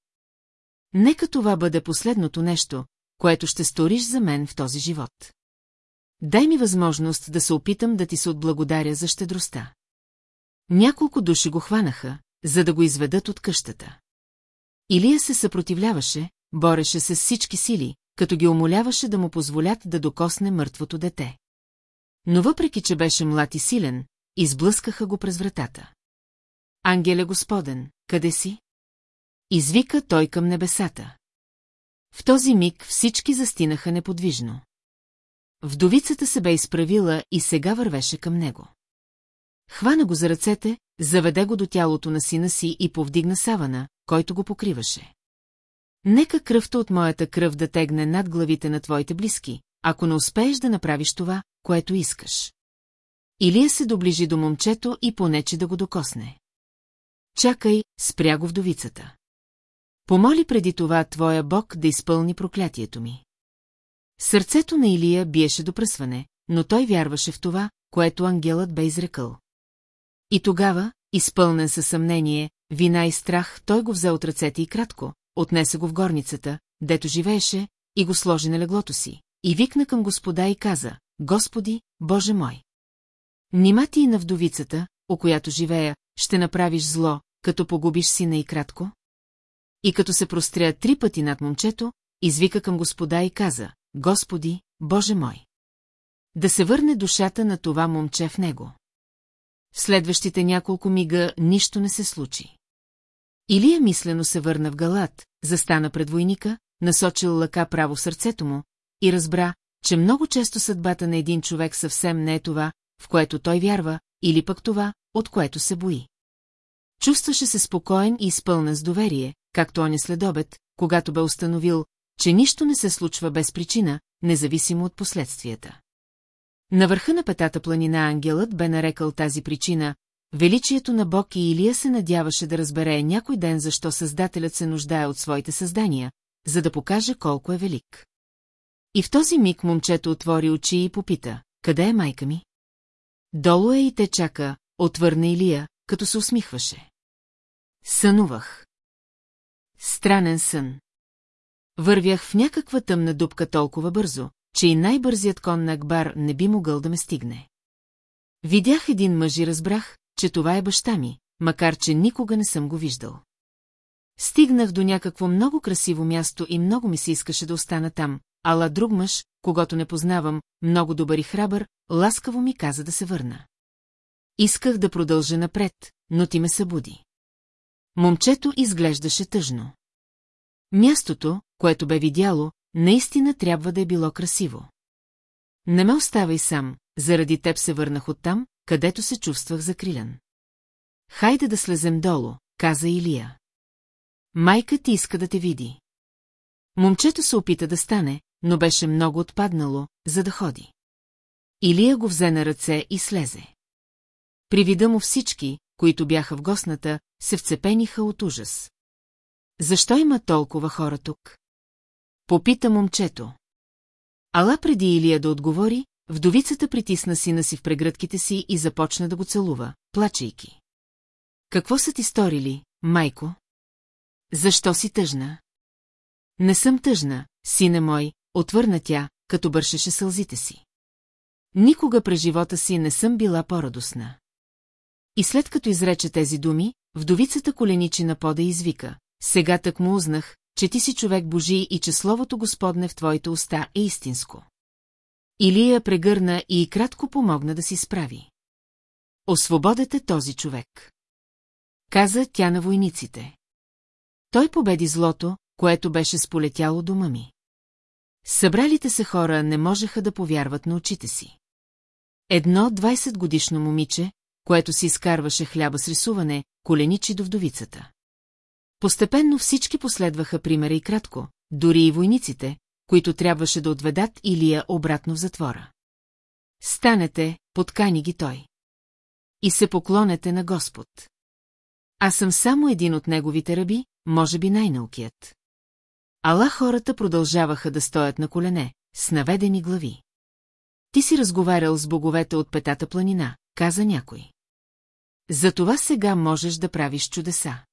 Speaker 1: Нека това бъде последното нещо, което ще сториш за мен в този живот. Дай ми възможност да се опитам да ти се отблагодаря за щедростта. Няколко души го хванаха, за да го изведат от къщата. Илия се съпротивляваше, бореше се с всички сили, като ги умоляваше да му позволят да докосне мъртвото дете. Но въпреки, че беше млад и силен, изблъскаха го през вратата. Ангеле Господен, къде си? Извика той към небесата. В този миг всички застинаха неподвижно. Вдовицата се бе изправила и сега вървеше към него. Хвана го за ръцете, заведе го до тялото на сина си и повдигна савана, който го покриваше. Нека кръвта от моята кръв да тегне над главите на твоите близки, ако не успееш да направиш това, което искаш. Илия се доближи до момчето и понече да го докосне. Чакай, спря го вдовицата. Помоли преди това твоя бог да изпълни проклятието ми. Сърцето на Илия биеше до пръсване, но той вярваше в това, което ангелът бе изрекал. И тогава, изпълнен със съмнение, вина и страх, той го взе от ръцете и кратко, отнесе го в горницата, дето живееше, и го сложи на леглото си, и викна към господа и каза, Господи, Боже мой! Нима ти и на вдовицата, о която живея, ще направиш зло, като погубиш сина и кратко? И като се простря три пъти над момчето, извика към господа и каза, Господи, Боже мой! Да се върне душата на това момче в него. В следващите няколко мига нищо не се случи. Илия мислено се върна в галат, застана пред войника, насочил лъка право в сърцето му и разбра, че много често съдбата на един човек съвсем не е това, в което той вярва, или пък това, от което се бои. Чувстваше се спокоен и изпълнен с доверие, както он е следобед, когато бе установил, че нищо не се случва без причина, независимо от последствията. На върха на петата планина ангелът бе нарекал тази причина Величието на Бог и Илия се надяваше да разбере някой ден защо Създателят се нуждае от своите създания, за да покаже колко е велик. И в този миг момчето отвори очи и попита, къде е майка ми? Долу е и те чака, отвърна Илия, като се усмихваше. Сънувах. Странен сън. Вървях в някаква тъмна дупка толкова бързо, че и най-бързият кон на Акбар не би могъл да ме стигне. Видях един мъж и разбрах, че това е баща ми, макар че никога не съм го виждал. Стигнах до някакво много красиво място и много ми се искаше да остана там, ала друг мъж, когато не познавам, много добър и храбър, ласкаво ми каза да се върна. Исках да продължа напред, но ти ме събуди. Момчето изглеждаше тъжно. Мястото, което бе видяло, наистина трябва да е било красиво. Не ме оставай сам, заради теб се върнах оттам, където се чувствах закрилян. Хайде да слезем долу, каза Илия. Майка ти иска да те види. Момчето се опита да стане, но беше много отпаднало, за да ходи. Илия го взе на ръце и слезе. При вида му всички, които бяха в гостната, се вцепениха от ужас. Защо има толкова хора тук? Попита момчето. Ала преди Илия да отговори, вдовицата притисна сина си в прегръдките си и започна да го целува, плачейки. Какво са ти сторили, майко? Защо си тъжна? Не съм тъжна, сине мой, отвърна тя, като бършеше сълзите си. Никога през живота си не съм била по-радостна. И след като изрече тези думи, вдовицата коленичи на пода и извика. Сега так му узнах, че ти си човек Божий и че Словото Господне в твоите уста е истинско. Илия прегърна и кратко помогна да си справи. Освободете този човек. Каза тя на войниците. Той победи злото, което беше сполетяло дома ми. Събралите се хора не можеха да повярват на очите си. Едно 20 годишно момиче, което си изкарваше хляба с рисуване, коленичи до вдовицата. Постепенно всички последваха примера и кратко, дори и войниците, които трябваше да отведат Илия обратно в затвора. Станете, подкани ги той. И се поклонете на Господ. Аз съм само един от неговите раби, може би най-наукият. Ала хората продължаваха да стоят на колене, с наведени глави. Ти си разговарял с боговете от петата планина, каза някой. Затова сега можеш да правиш чудеса.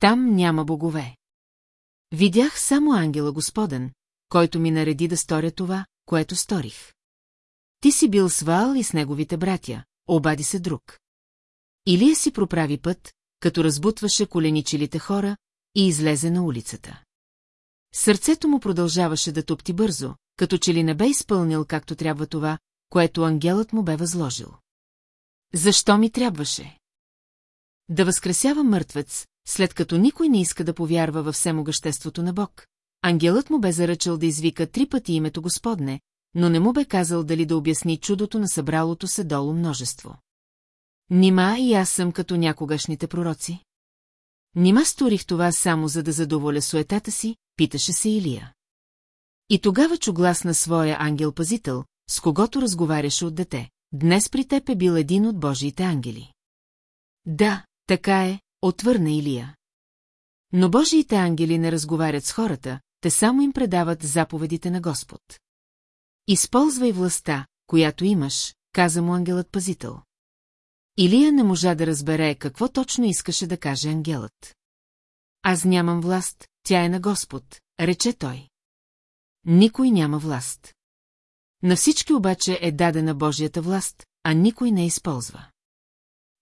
Speaker 1: Там няма богове. Видях само ангела Господен, който ми нареди да сторя това, което сторих. Ти си бил с Ваал и с неговите братя, обади се друг. Илия си проправи път, като разбутваше коленичилите хора и излезе на улицата. Сърцето му продължаваше да топти бързо, като че ли не бе изпълнил както трябва това, което ангелът му бе възложил. Защо ми трябваше? Да възкресява мъртвец, след като никой не иска да повярва във всемогъществото на Бог. Ангелът му бе заръчал да извика три пъти името Господне, но не му бе казал дали да обясни чудото на събралото се долу множество. Нима и аз съм като някогашните пророци? Нима сторих това само за да задоволя суетата си, питаше се Илия. И тогава чу глас на своя ангел-пазител, с когото разговаряше от дете. Днес при теб е бил един от Божиите ангели. Да, така е, отвърна Илия. Но Божиите ангели не разговарят с хората, те само им предават заповедите на Господ. Използвай властта, която имаш, каза му ангелът-пазител. Илия не можа да разбере какво точно искаше да каже ангелът. Аз нямам власт, тя е на Господ, рече той. Никой няма власт. На всички обаче е дадена Божията власт, а никой не използва.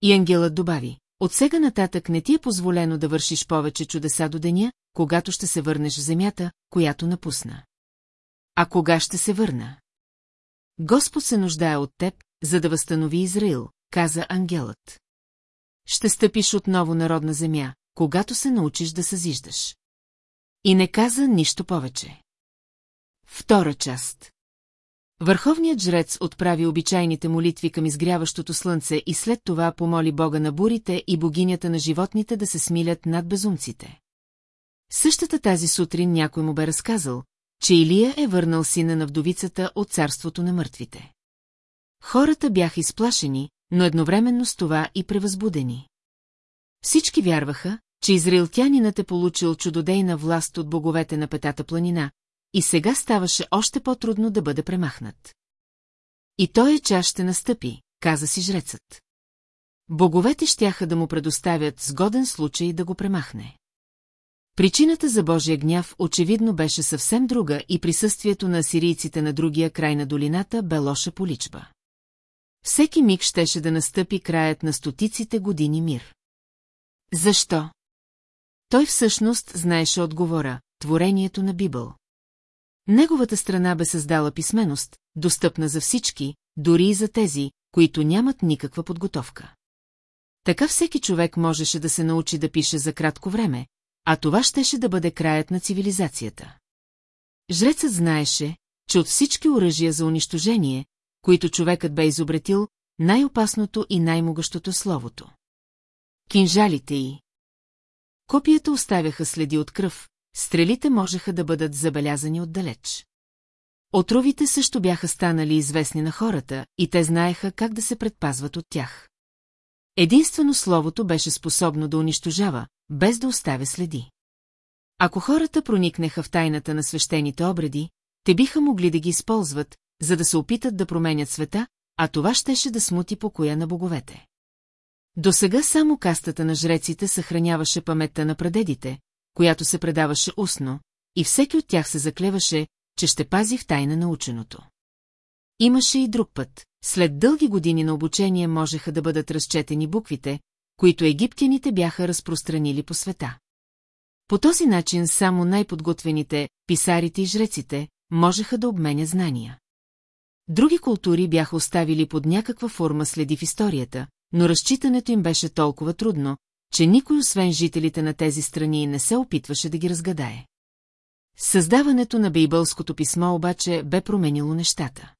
Speaker 1: И ангелът добави, от сега нататък не ти е позволено да вършиш повече чудеса до деня, когато ще се върнеш в земята, която напусна. А кога ще се върна? Господ се нуждае от теб, за да възстанови Израил, каза ангелът. Ще стъпиш отново народна земя, когато се научиш да съзиждаш. И не каза нищо повече. Втора част Върховният жрец отправи обичайните молитви към изгряващото слънце и след това помоли бога на бурите и богинята на животните да се смилят над безумците. Същата тази сутрин някой му бе разказал, че Илия е върнал сина на вдовицата от царството на мъртвите. Хората бяха изплашени, но едновременно с това и превъзбудени. Всички вярваха, че израилтянинът е получил чудодейна власт от боговете на Петата планина, и сега ставаше още по-трудно да бъде премахнат. И той е час ще настъпи, каза си жрецът. Боговете щяха да му предоставят сгоден случай да го премахне. Причината за Божия гняв очевидно беше съвсем друга и присъствието на асирийците на другия край на долината бе лоша поличба. Всеки миг щеше да настъпи краят на стотиците години мир. Защо? Той всъщност знаеше отговора – творението на Бибъл. Неговата страна бе създала писменост, достъпна за всички, дори и за тези, които нямат никаква подготовка. Така всеки човек можеше да се научи да пише за кратко време, а това щеше да бъде краят на цивилизацията. Жрецът знаеше, че от всички оръжия за унищожение, които човекът бе изобретил, най-опасното и най-могъщото словото. Кинжалите й. Копията оставяха следи от кръв, стрелите можеха да бъдат забелязани отдалеч. Отровите също бяха станали известни на хората и те знаеха как да се предпазват от тях. Единствено словото беше способно да унищожава, без да оставя следи. Ако хората проникнеха в тайната на свещените обреди, те биха могли да ги използват, за да се опитат да променят света, а това щеше да смути покоя на боговете. До сега само кастата на жреците съхраняваше паметта на прадедите, която се предаваше устно, и всеки от тях се заклеваше, че ще пази в тайна на ученото. Имаше и друг път. След дълги години на обучение можеха да бъдат разчетени буквите, които египтяните бяха разпространили по света. По този начин само най-подготвените, писарите и жреците, можеха да обменят знания. Други култури бяха оставили под някаква форма следи в историята, но разчитането им беше толкова трудно, че никой освен жителите на тези страни не се опитваше да ги разгадае. Създаването на бейбълското писмо обаче бе променило нещата.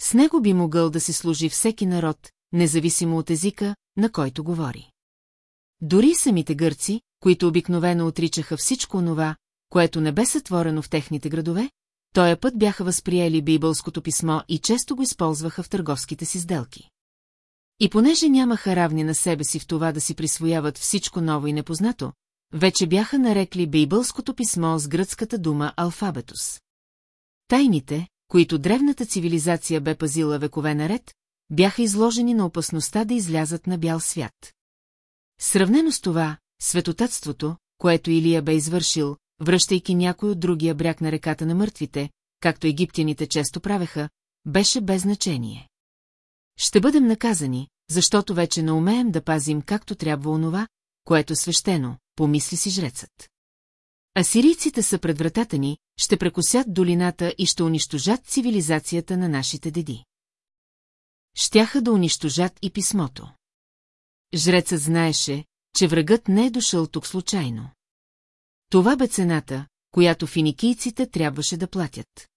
Speaker 1: С него би могъл да се служи всеки народ, независимо от езика, на който говори. Дори самите гърци, които обикновено отричаха всичко онова, което не бе сътворено в техните градове, тоя път бяха възприели бибълското писмо и често го използваха в търговските си сделки. И понеже нямаха равни на себе си в това да си присвояват всичко ново и непознато, вече бяха нарекли бейбълското писмо с гръцката дума алфабетус. Тайните, които древната цивилизация бе пазила векове наред, бяха изложени на опасността да излязат на бял свят. Сравнено с това, светотатството, което Илия бе извършил, връщайки някой от другия бряг на реката на мъртвите, както египтяните често правеха, беше без значение. Ще бъдем наказани, защото вече не умеем да пазим както трябва онова, което свещено, помисли си жрецът. Асирийците са пред вратата ни, ще прекусят долината и ще унищожат цивилизацията на нашите деди. Щяха да унищожат и писмото. Жрецът знаеше, че врагът не е дошъл тук случайно. Това бе цената, която финикийците трябваше да платят.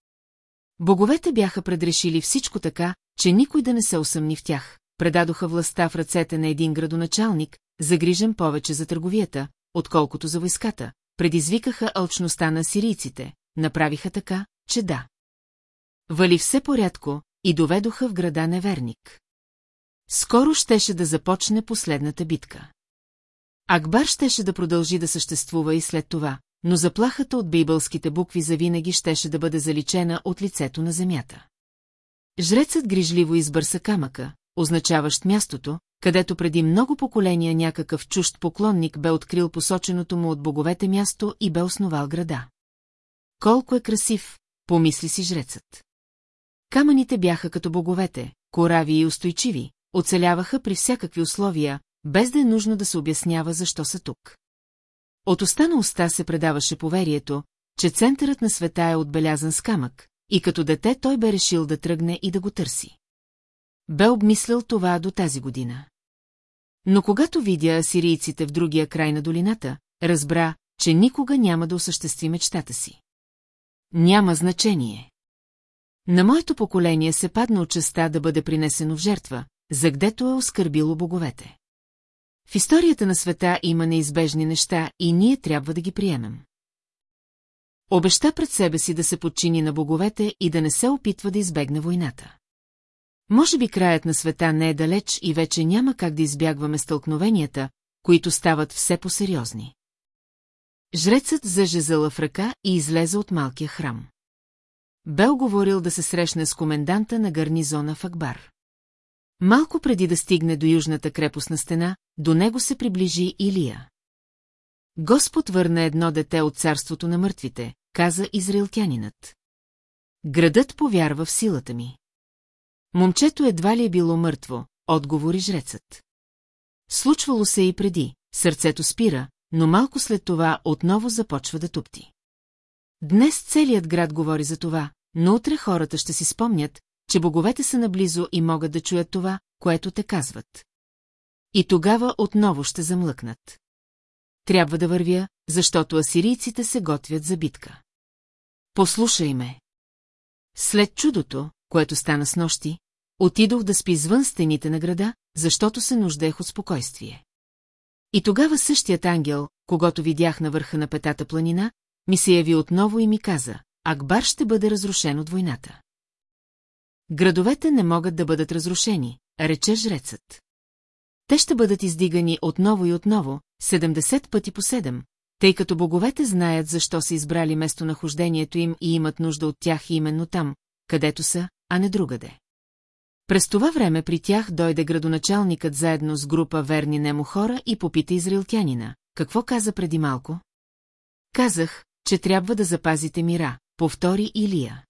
Speaker 1: Боговете бяха предрешили всичко така, че никой да не се усъмни в тях, предадоха властта в ръцете на един градоначалник, загрижен повече за търговията, отколкото за войската, предизвикаха алчността на сирийците, направиха така, че да. Вали все порядко и доведоха в града неверник. Скоро щеше да започне последната битка. Акбар щеше да продължи да съществува и след това, но заплахата от бейбълските букви завинаги щеше да бъде заличена от лицето на земята. Жрецът грижливо избърса камъка, означаващ мястото, където преди много поколения някакъв чужд поклонник бе открил посоченото му от боговете място и бе основал града. Колко е красив, помисли си жрецът. Камъните бяха като боговете, корави и устойчиви, оцеляваха при всякакви условия, без да е нужно да се обяснява защо са тук. От уста на уста се предаваше поверието, че центърът на света е отбелязан с камък, и като дете той бе решил да тръгне и да го търси. Бе обмислял това до тази година. Но когато видя асирийците в другия край на долината, разбра, че никога няма да осъществи мечтата си. Няма значение. На моето поколение се падна от частта да бъде принесено в жертва, за гдето е оскърбило боговете. В историята на света има неизбежни неща и ние трябва да ги приемем. Обеща пред себе си да се подчини на боговете и да не се опитва да избегне войната. Може би краят на света не е далеч и вече няма как да избягваме стълкновенията, които стават все по-сериозни. Жрецът зажезала в ръка и излезе от малкия храм. Бел говорил да се срещне с коменданта на гарнизона в Акбар. Малко преди да стигне до южната крепостна стена, до него се приближи Илия. Господ върна едно дете от царството на мъртвите, каза израилтянинът. Градът повярва в силата ми. Момчето едва ли е било мъртво, отговори жрецът. Случвало се и преди, сърцето спира, но малко след това отново започва да тупти. Днес целият град говори за това, но утре хората ще си спомнят, че боговете са наблизо и могат да чуят това, което те казват. И тогава отново ще замлъкнат. Трябва да вървя, защото асирийците се готвят за битка. Послушай ме. След чудото, което стана с нощи, отидох да спи извън стените на града, защото се нуждаех от спокойствие. И тогава същият ангел, когато видях на върха на петата планина, ми се яви отново и ми каза, Акбар ще бъде разрушен от войната. Градовете не могат да бъдат разрушени, рече жрецът. Те ще бъдат издигани отново и отново, 70 пъти по 7, тъй като боговете знаят защо са избрали местонахождението им и имат нужда от тях именно там, където са, а не другаде. През това време при тях дойде градоначалникът заедно с група верни немо хора и попита израилтянина. Какво каза преди малко? Казах, че трябва да запазите мира, повтори Илия.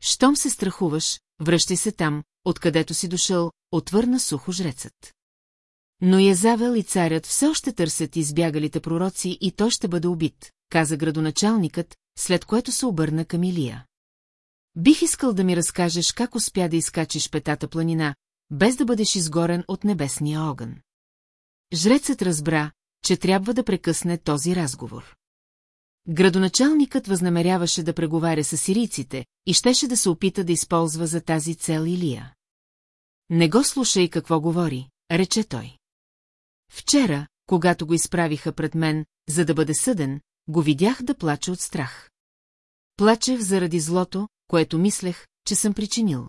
Speaker 1: Щом се страхуваш, връщай се там, откъдето си дошъл, отвърна сухо жрецът. Но Язавел и царят все още търсят избягалите пророци и той ще бъде убит, каза градоначалникът, след което се обърна към Илия. Бих искал да ми разкажеш как успя да изкачиш петата планина, без да бъдеш изгорен от небесния огън. Жрецът разбра, че трябва да прекъсне този разговор. Градоначалникът възнамеряваше да преговаря с сирийците и щеше да се опита да използва за тази цел Илия. Не го слушай какво говори, рече той. Вчера, когато го изправиха пред мен, за да бъде съден, го видях да плаче от страх. Плачех заради злото, което мислех, че съм причинил.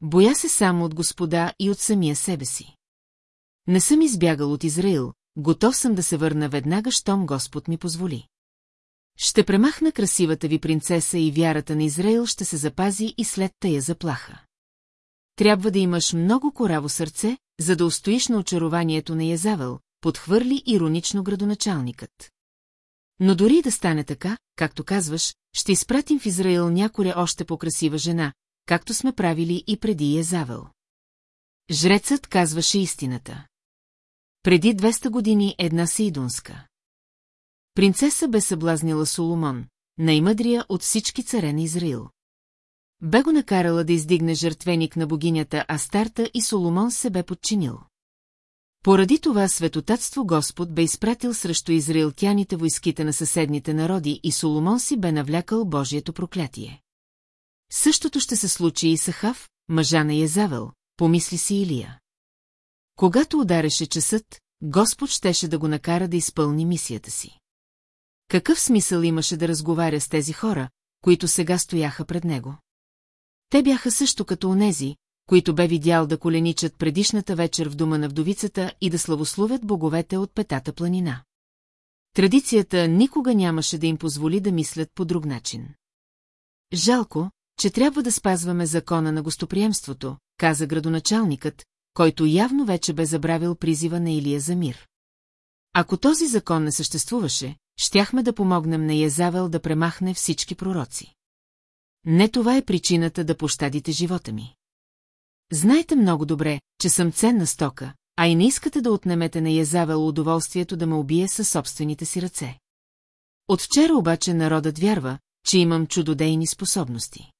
Speaker 1: Боя се само от господа и от самия себе си. Не съм избягал от Израил, готов съм да се върна веднага, щом Господ ми позволи. Ще премахна красивата ви принцеса и вярата на Израил ще се запази и след тая заплаха. Трябва да имаш много кораво сърце, за да устоиш на очарованието на Язавел, подхвърли иронично градоначалникът. Но дори да стане така, както казваш, ще изпратим в Израил някоя още по-красива жена, както сме правили и преди Езавел. Жрецът казваше истината. Преди 200 години една Сейдунска. Принцеса бе съблазнила Соломон, най-мъдрия от всички царе на Израил. Бе го накарала да издигне жертвеник на богинята Астарта и Соломон се бе подчинил. Поради това светотатство Господ бе изпратил срещу израилтяните войските на съседните народи и Соломон си бе навлякал Божието проклятие. Същото ще се случи и Сахав, мъжа на Езавел, помисли си Илия. Когато удареше часът, Господ щеше да го накара да изпълни мисията си. Какъв смисъл имаше да разговаря с тези хора, които сега стояха пред него? Те бяха също като онези, които бе видял да коленичат предишната вечер в дома на вдовицата и да славословят боговете от петата планина. Традицията никога нямаше да им позволи да мислят по друг начин. Жалко, че трябва да спазваме закона на гостоприемството, каза градоначалникът, който явно вече бе забравил призива на Илия за мир. Ако този закон не съществуваше, щяхме да помогнем на Язавел да премахне всички пророци. Не това е причината да пощадите живота ми. Знаете много добре, че съм ценна стока, а и не искате да отнемете на Язавел удоволствието да ме убие със собствените си ръце. От вчера обаче народът вярва, че имам чудодейни способности.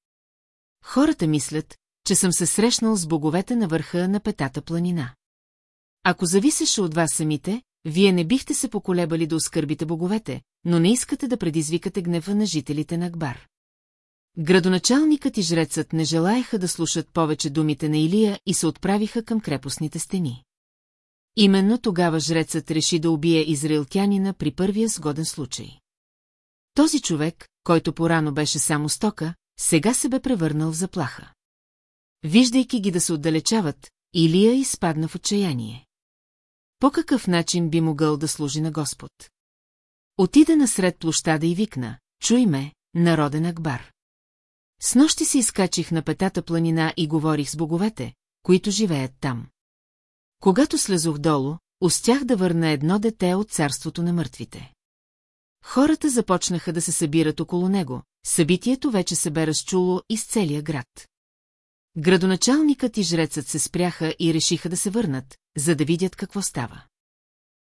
Speaker 1: Хората мислят, че съм се срещнал с боговете на върха на петата планина. Ако зависеше от вас самите, вие не бихте се поколебали да оскърбите боговете, но не искате да предизвикате гнева на жителите на Акбар. Градоначалникът и жрецът не желаяха да слушат повече думите на Илия и се отправиха към крепостните стени. Именно тогава жрецът реши да убие израилтянина при първия сгоден случай. Този човек, който порано беше само стока, сега се бе превърнал в заплаха. виждайки ги да се отдалечават, Илия изпадна в отчаяние. По какъв начин би могъл да служи на Господ? Отида насред площада и викна, чуй ме, народен Акбар. С нощи се изкачих на петата планина и говорих с боговете, които живеят там. Когато слезох долу, успях да върна едно дете от царството на мъртвите. Хората започнаха да се събират около него, събитието вече се бе разчуло из целия град. Градоначалникът и жрецът се спряха и решиха да се върнат, за да видят какво става.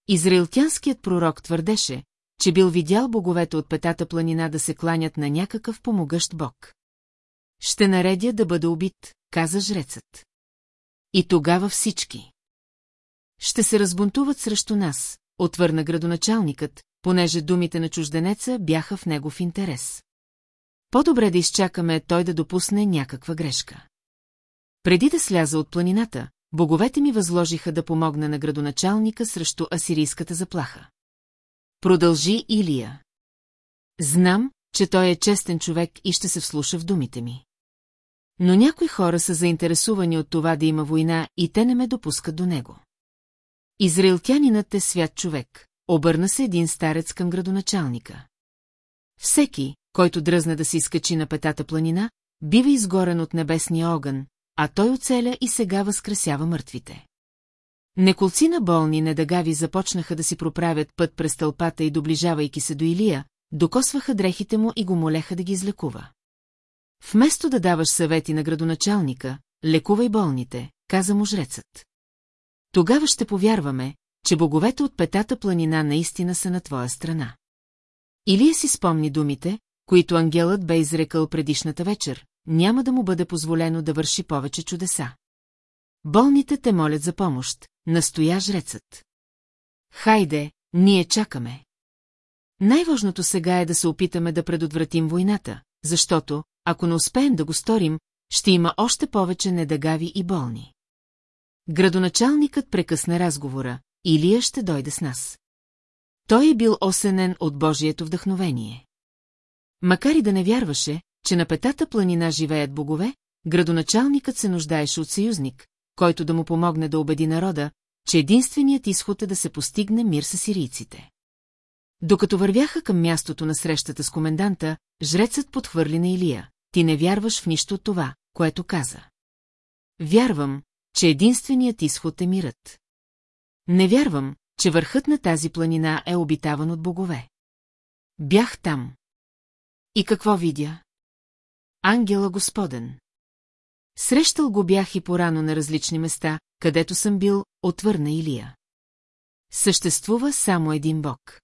Speaker 1: Израилтянският пророк твърдеше, че бил видял боговете от петата планина да се кланят на някакъв помогъщ бог. Ще наредя да бъде убит, каза жрецът. И тогава всички. Ще се разбунтуват срещу нас, отвърна градоначалникът, понеже думите на чужденеца бяха в негов интерес. По-добре да изчакаме той да допусне някаква грешка. Преди да сляза от планината, боговете ми възложиха да помогна на градоначалника срещу асирийската заплаха. Продължи Илия. Знам, че той е честен човек и ще се вслуша в думите ми. Но някои хора са заинтересувани от това да има война и те не ме допускат до него. Израилтянинът е свят човек, обърна се един старец към градоначалника. Всеки, който дръзна да се изкачи на петата планина, бива изгорен от небесния огън, а той оцеля и сега възкресява мъртвите. Неколцина болни недагави започнаха да си проправят път през тълпата и доближавайки се до Илия, докосваха дрехите му и го молеха да ги излекува. Вместо да даваш съвети на градоначалника, лекувай болните, каза му жрецът. Тогава ще повярваме, че боговете от петата планина наистина са на твоя страна. Илия си спомни думите, които ангелът бе изрекал предишната вечер, няма да му бъде позволено да върши повече чудеса. Болните те молят за помощ, настоя жрецът. Хайде, ние чакаме. Най-важното сега е да се опитаме да предотвратим войната, защото, ако не успеем да го сторим, ще има още повече недагави и болни. Градоначалникът прекъсна разговора, Илия ще дойде с нас. Той е бил осенен от Божието вдъхновение. Макар и да не вярваше, че на петата планина живеят богове, градоначалникът се нуждаеше от съюзник, който да му помогне да убеди народа, че единственият изход е да се постигне мир с сирийците. Докато вървяха към мястото на срещата с коменданта, жрецът подхвърли на Илия. Ти не вярваш в нищо от това, което каза. Вярвам, че единственият изход е мирът. Не вярвам, че върхът на тази планина е обитаван от богове. Бях там. И какво видя? Ангела Господен. Срещал го бях и порано на различни места, където съм бил, отвърна Илия. Съществува само един бог.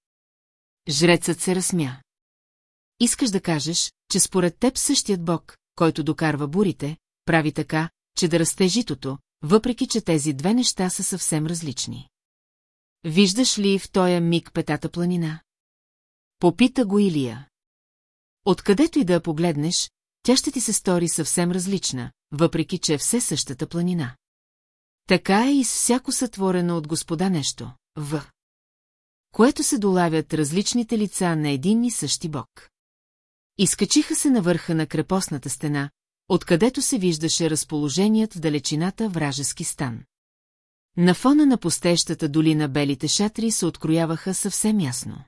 Speaker 1: Жрецът се разсмя. Искаш да кажеш, че според теб същият бог, който докарва бурите, прави така, че да расте житото, въпреки че тези две неща са съвсем различни. Виждаш ли в тоя миг петата планина? Попита го Илия. Откъдето и да я погледнеш, тя ще ти се стори съвсем различна, въпреки че е все същата планина. Така е и с всяко сътворено от Господа нещо, в което се долавят различните лица на един и същи бог. Изкачиха се на върха на крепостната стена, откъдето се виждаше разположеният в далечината вражески стан. На фона на постещата долина белите шатри се открояваха съвсем ясно.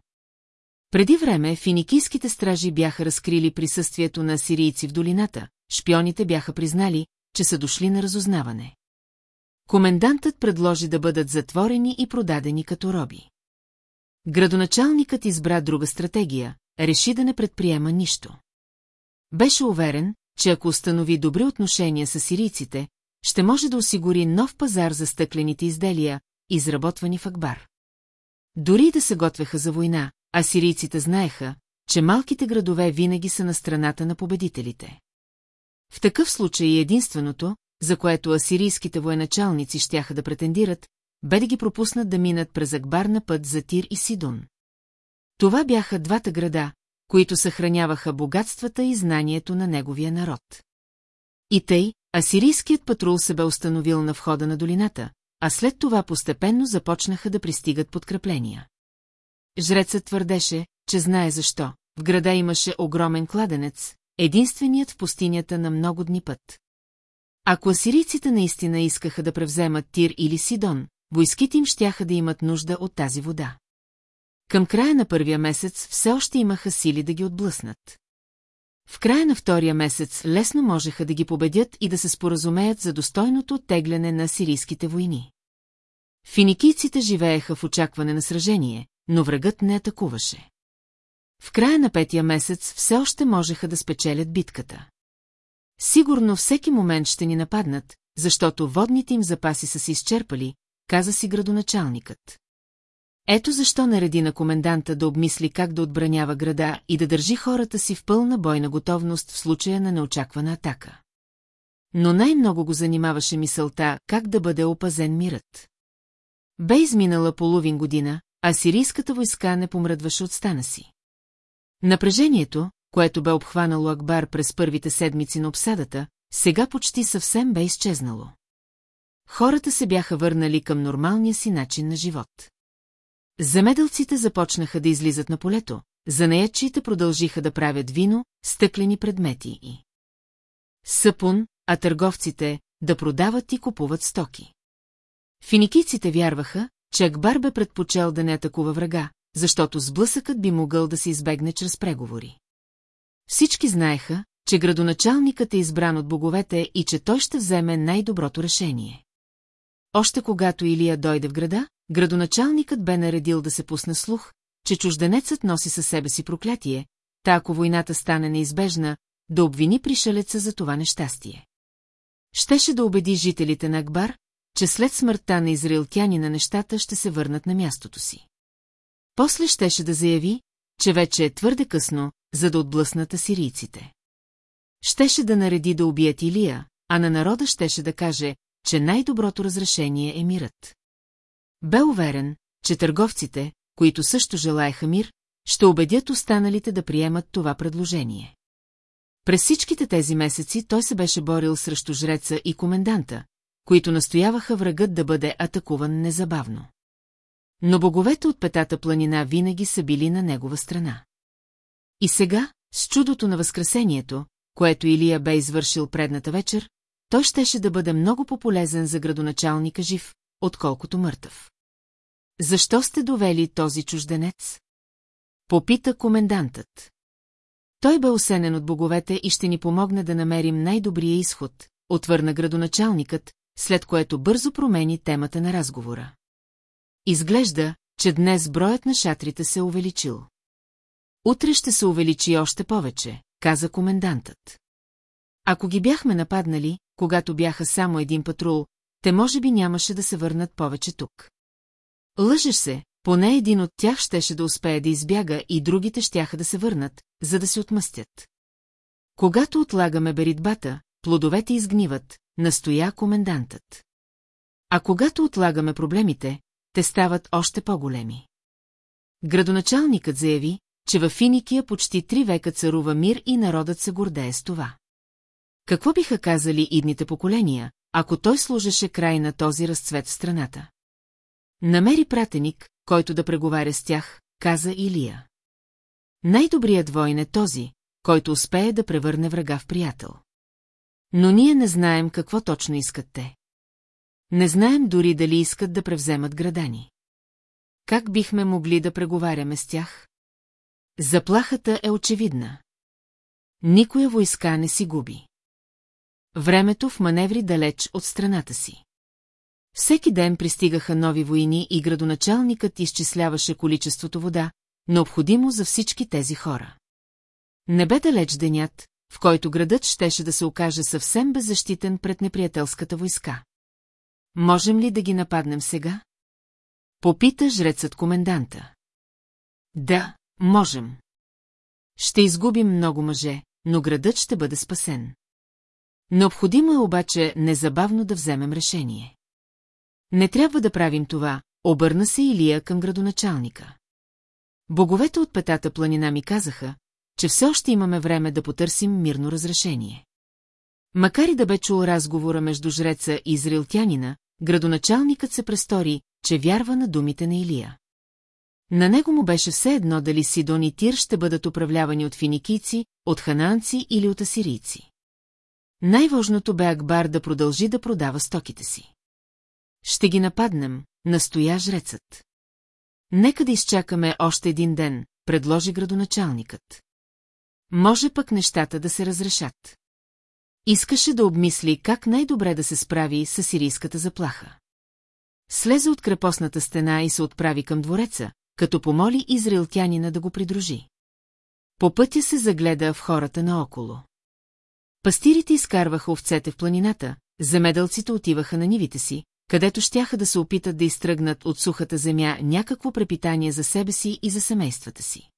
Speaker 1: Преди време финикийските стражи бяха разкрили присъствието на сирийци в долината, шпионите бяха признали, че са дошли на разузнаване. Комендантът предложи да бъдат затворени и продадени като роби. Градоначалникът избра друга стратегия, реши да не предприема нищо. Беше уверен, че ако установи добри отношения с сирийците, ще може да осигури нов пазар за стъклените изделия, изработвани в Акбар. Дори да се готвеха за война, а сирийците знаеха, че малките градове винаги са на страната на победителите. В такъв случай единственото, за което асирийските военачалници щяха да претендират, бе да ги пропуснат да минат през Акбар на път за Тир и Сидун. Това бяха двата града, които съхраняваха богатствата и знанието на неговия народ. И тъй, асирийският патрул се бе установил на входа на долината, а след това постепенно започнаха да пристигат подкрепления. Жрецът твърдеше, че знае защо. В града имаше огромен кладенец, единственият в пустинята на много дни път. Ако асирийците наистина искаха да превземат Тир или Сидон, войските им щяха да имат нужда от тази вода. Към края на първия месец все още имаха сили да ги отблъснат. В края на втория месец лесно можеха да ги победят и да се споразумеят за достойното оттегляне на сирийските войни. Финикийците живееха в очакване на сражение, но врагът не атакуваше. В края на петия месец все още можеха да спечелят битката. Сигурно всеки момент ще ни нападнат, защото водните им запаси са се изчерпали, каза си градоначалникът. Ето защо нареди на коменданта да обмисли как да отбранява града и да държи хората си в пълна бойна готовност в случая на неочаквана атака. Но най-много го занимаваше мисълта как да бъде опазен мирът. Бе изминала половин година, а сирийската войска не помръдваше от стана си. Напрежението, което бе обхванало Акбар през първите седмици на обсадата, сега почти съвсем бе изчезнало. Хората се бяха върнали към нормалния си начин на живот. Замеделците започнаха да излизат на полето, занаячите продължиха да правят вино, стъклени предмети и съпун, а търговците да продават и купуват стоки. Финикийците вярваха, че Акбар бе предпочел да не атакува врага, защото сблъсъкът би могъл да се избегне чрез преговори. Всички знаеха, че градоначалникът е избран от боговете и че той ще вземе най-доброто решение. Още когато Илия дойде в града, градоначалникът бе наредил да се пусне слух, че чужденецът носи със себе си проклятие, та ако войната стане неизбежна, да обвини пришелеца за това нещастие. Щеше да убеди жителите на Акбар, че след смъртта на израилтянина нещата ще се върнат на мястото си. После щеше да заяви, че вече е твърде късно, за да отблъснат асирийците. Щеше да нареди да убият Илия, а на народа щеше да каже, че най-доброто разрешение е мирът. Бе уверен, че търговците, които също желаеха мир, ще убедят останалите да приемат това предложение. През всичките тези месеци той се беше борил срещу жреца и коменданта, които настояваха врагът да бъде атакуван незабавно. Но боговете от петата планина винаги са били на негова страна. И сега, с чудото на Възкресението, което Илия бе извършил предната вечер, той щеше да бъде много пополезен за градоначалника жив, отколкото мъртъв. Защо сте довели този чужденец? Попита комендантът. Той бе осенен от боговете и ще ни помогне да намерим най-добрия изход, отвърна градоначалникът, след което бързо промени темата на разговора. Изглежда, че днес броят на шатрите се е увеличил. Утре ще се увеличи още повече, каза комендантът. Ако ги бяхме нападнали, когато бяха само един патрул, те може би нямаше да се върнат повече тук. Лъжеш се, поне един от тях щеше да успее да избяга и другите щяха да се върнат, за да се отмъстят. Когато отлагаме беритбата, плодовете изгниват, настоя комендантът. А когато отлагаме проблемите, те стават още по-големи. Градоначалникът заяви, че във Финикия почти три века царува мир и народът се гордее с това. Какво биха казали идните поколения, ако той служеше край на този разцвет в страната? Намери пратеник, който да преговаря с тях, каза Илия. Най-добрият войн е този, който успее да превърне врага в приятел. Но ние не знаем какво точно искат те. Не знаем дори дали искат да превземат града ни. Как бихме могли да преговаряме с тях? Заплахата е очевидна. Никоя войска не си губи. Времето в маневри далеч от страната си. Всеки ден пристигаха нови войни и градоначалникът изчисляваше количеството вода, необходимо за всички тези хора. Не бе далеч денят, в който градът щеше да се окаже съвсем беззащитен пред неприятелската войска. Можем ли да ги нападнем сега? Попита жрецът коменданта. Да, можем. Ще изгубим много мъже, но градът ще бъде спасен. Необходимо е обаче незабавно да вземем решение. Не трябва да правим това, обърна се Илия към градоначалника. Боговете от петата планина ми казаха, че все още имаме време да потърсим мирно разрешение. Макар и да бе чул разговора между жреца и израилтянина, градоначалникът се престори, че вярва на думите на Илия. На него му беше все едно дали Сидон и Тир ще бъдат управлявани от финикийци, от ханаанци или от асирийци. Най-важното бе Акбар да продължи да продава стоките си. Ще ги нападнем, настоя жрецът. Нека да изчакаме още един ден, предложи градоначалникът. Може пък нещата да се разрешат. Искаше да обмисли как най-добре да се справи с сирийската заплаха. Слезе от крепостната стена и се отправи към двореца, като помоли израилтянина да го придружи. По пътя се загледа в хората наоколо. Пастирите изкарваха овцете в планината, замедълците отиваха на нивите си, където щяха да се опитат да изтръгнат от сухата земя някакво препитание за себе си и за семействата си.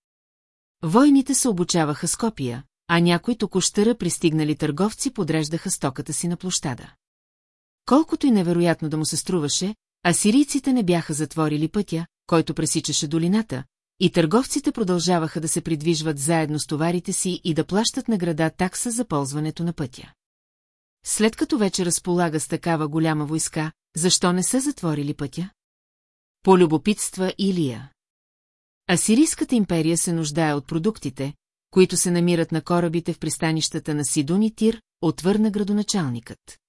Speaker 1: Войните се обучаваха с копия, а някои току-щъра пристигнали търговци подреждаха стоката си на площада. Колкото и невероятно да му се струваше, асирийците не бяха затворили пътя, който пресичаше долината, и търговците продължаваха да се придвижват заедно с товарите си и да плащат на града такса за ползването на пътя. След като вече разполага с такава голяма войска, защо не са затворили пътя? По любопитства Илия. Асирийската империя се нуждае от продуктите, които се намират на корабите в пристанищата на Сидон и Тир, отвърна градоначалникът.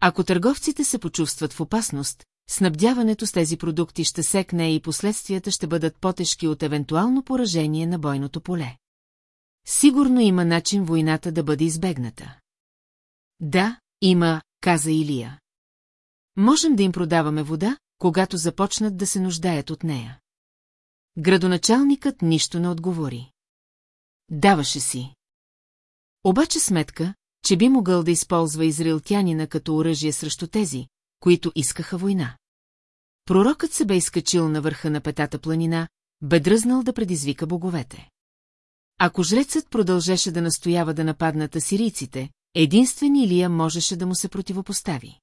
Speaker 1: Ако търговците се почувстват в опасност, снабдяването с тези продукти ще секне и последствията ще бъдат по-тежки от евентуално поражение на бойното поле. Сигурно има начин войната да бъде избегната. Да, има, каза Илия. Можем да им продаваме вода, когато започнат да се нуждаят от нея. Градоначалникът нищо не отговори. Даваше си. Обаче сметка, че би могъл да използва израилтянина като оръжие срещу тези, които искаха война. Пророкът се бе изкачил на върха на петата планина, бе дръзнал да предизвика боговете. Ако жрецът продължеше да настоява да нападнат асирийците, единствен Илия можеше да му се противопостави.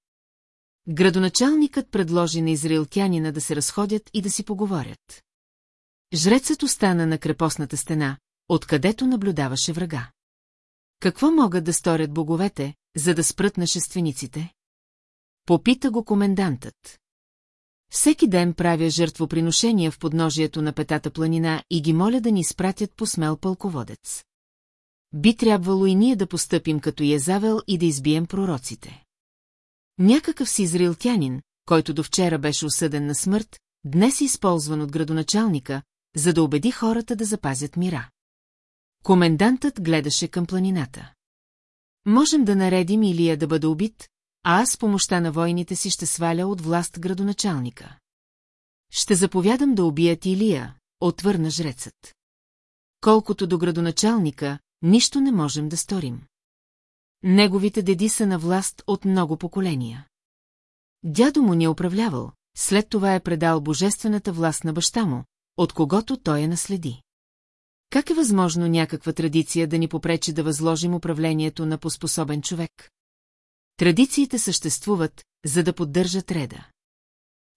Speaker 1: Градоначалникът предложи на израилтянина да се разходят и да си поговорят. Жрецът остана на крепостната стена, откъдето наблюдаваше врага. Какво могат да сторят боговете, за да спрат нашествениците? Попита го комендантът. Всеки ден правя жертвоприношения в подножието на петата планина и ги моля да ни спратят по смел пълководец. Би трябвало и ние да постъпим като Езавел и да избием пророците. Някакъв си израилтянин, който до вчера беше осъден на смърт, днес е използван от градоначалника, за да убеди хората да запазят мира. Комендантът гледаше към планината. Можем да наредим Илия да бъде убит, а аз с помощта на войните си ще сваля от власт градоначалника. Ще заповядам да убият Илия, отвърна жрецът. Колкото до градоначалника, нищо не можем да сторим. Неговите деди са на власт от много поколения. Дядо му ни е управлявал, след това е предал божествената власт на баща му, от когото той е наследи. Как е възможно някаква традиция да ни попречи да възложим управлението на поспособен човек? Традициите съществуват, за да поддържат реда.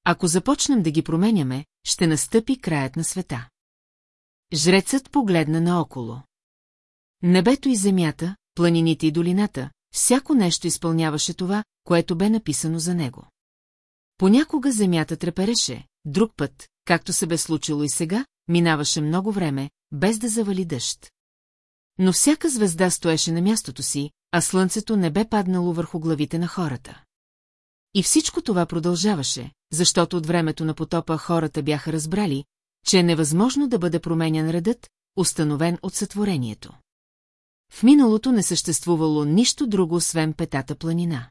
Speaker 1: Ако започнем да ги променяме, ще настъпи краят на света. Жрецът погледна наоколо. Небето и земята, планините и долината, всяко нещо изпълняваше това, което бе написано за него. Понякога земята трепереше, друг път, както се бе случило и сега, минаваше много време, без да завали дъжд. Но всяка звезда стоеше на мястото си, а слънцето не бе паднало върху главите на хората. И всичко това продължаваше, защото от времето на потопа хората бяха разбрали, че е невъзможно да бъде променян редът, установен от сътворението. В миналото не съществувало нищо друго, освен петата планина.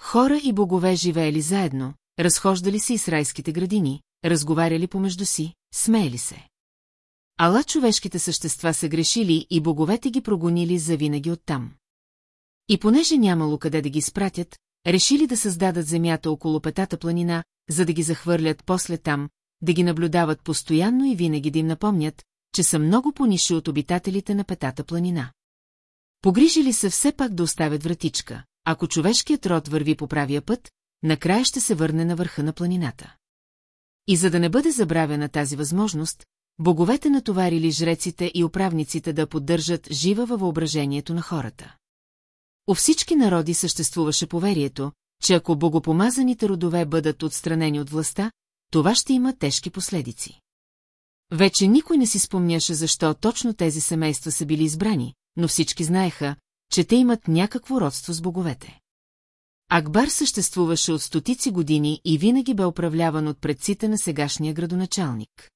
Speaker 1: Хора и богове живеели заедно, разхождали се из райските градини, разговаряли помежду си, смеели се. Ала човешките същества са грешили и боговете ги прогонили завинаги оттам. И понеже нямало къде да ги спратят, решили да създадат земята около петата планина, за да ги захвърлят после там, да ги наблюдават постоянно и винаги да им напомнят, че са много пониши от обитателите на петата планина. Погрижили се все пак да оставят вратичка, ако човешкият род върви по правия път, накрая ще се върне на върха на планината. И за да не бъде забравена тази възможност, боговете натоварили жреците и управниците да поддържат жива във въображението на хората. У всички народи съществуваше поверието, че ако богопомазаните родове бъдат отстранени от властта, това ще има тежки последици. Вече никой не си спомняше защо точно тези семейства са били избрани, но всички знаеха, че те имат някакво родство с боговете. Акбар съществуваше от стотици години и винаги бе управляван от предците на сегашния градоначалник.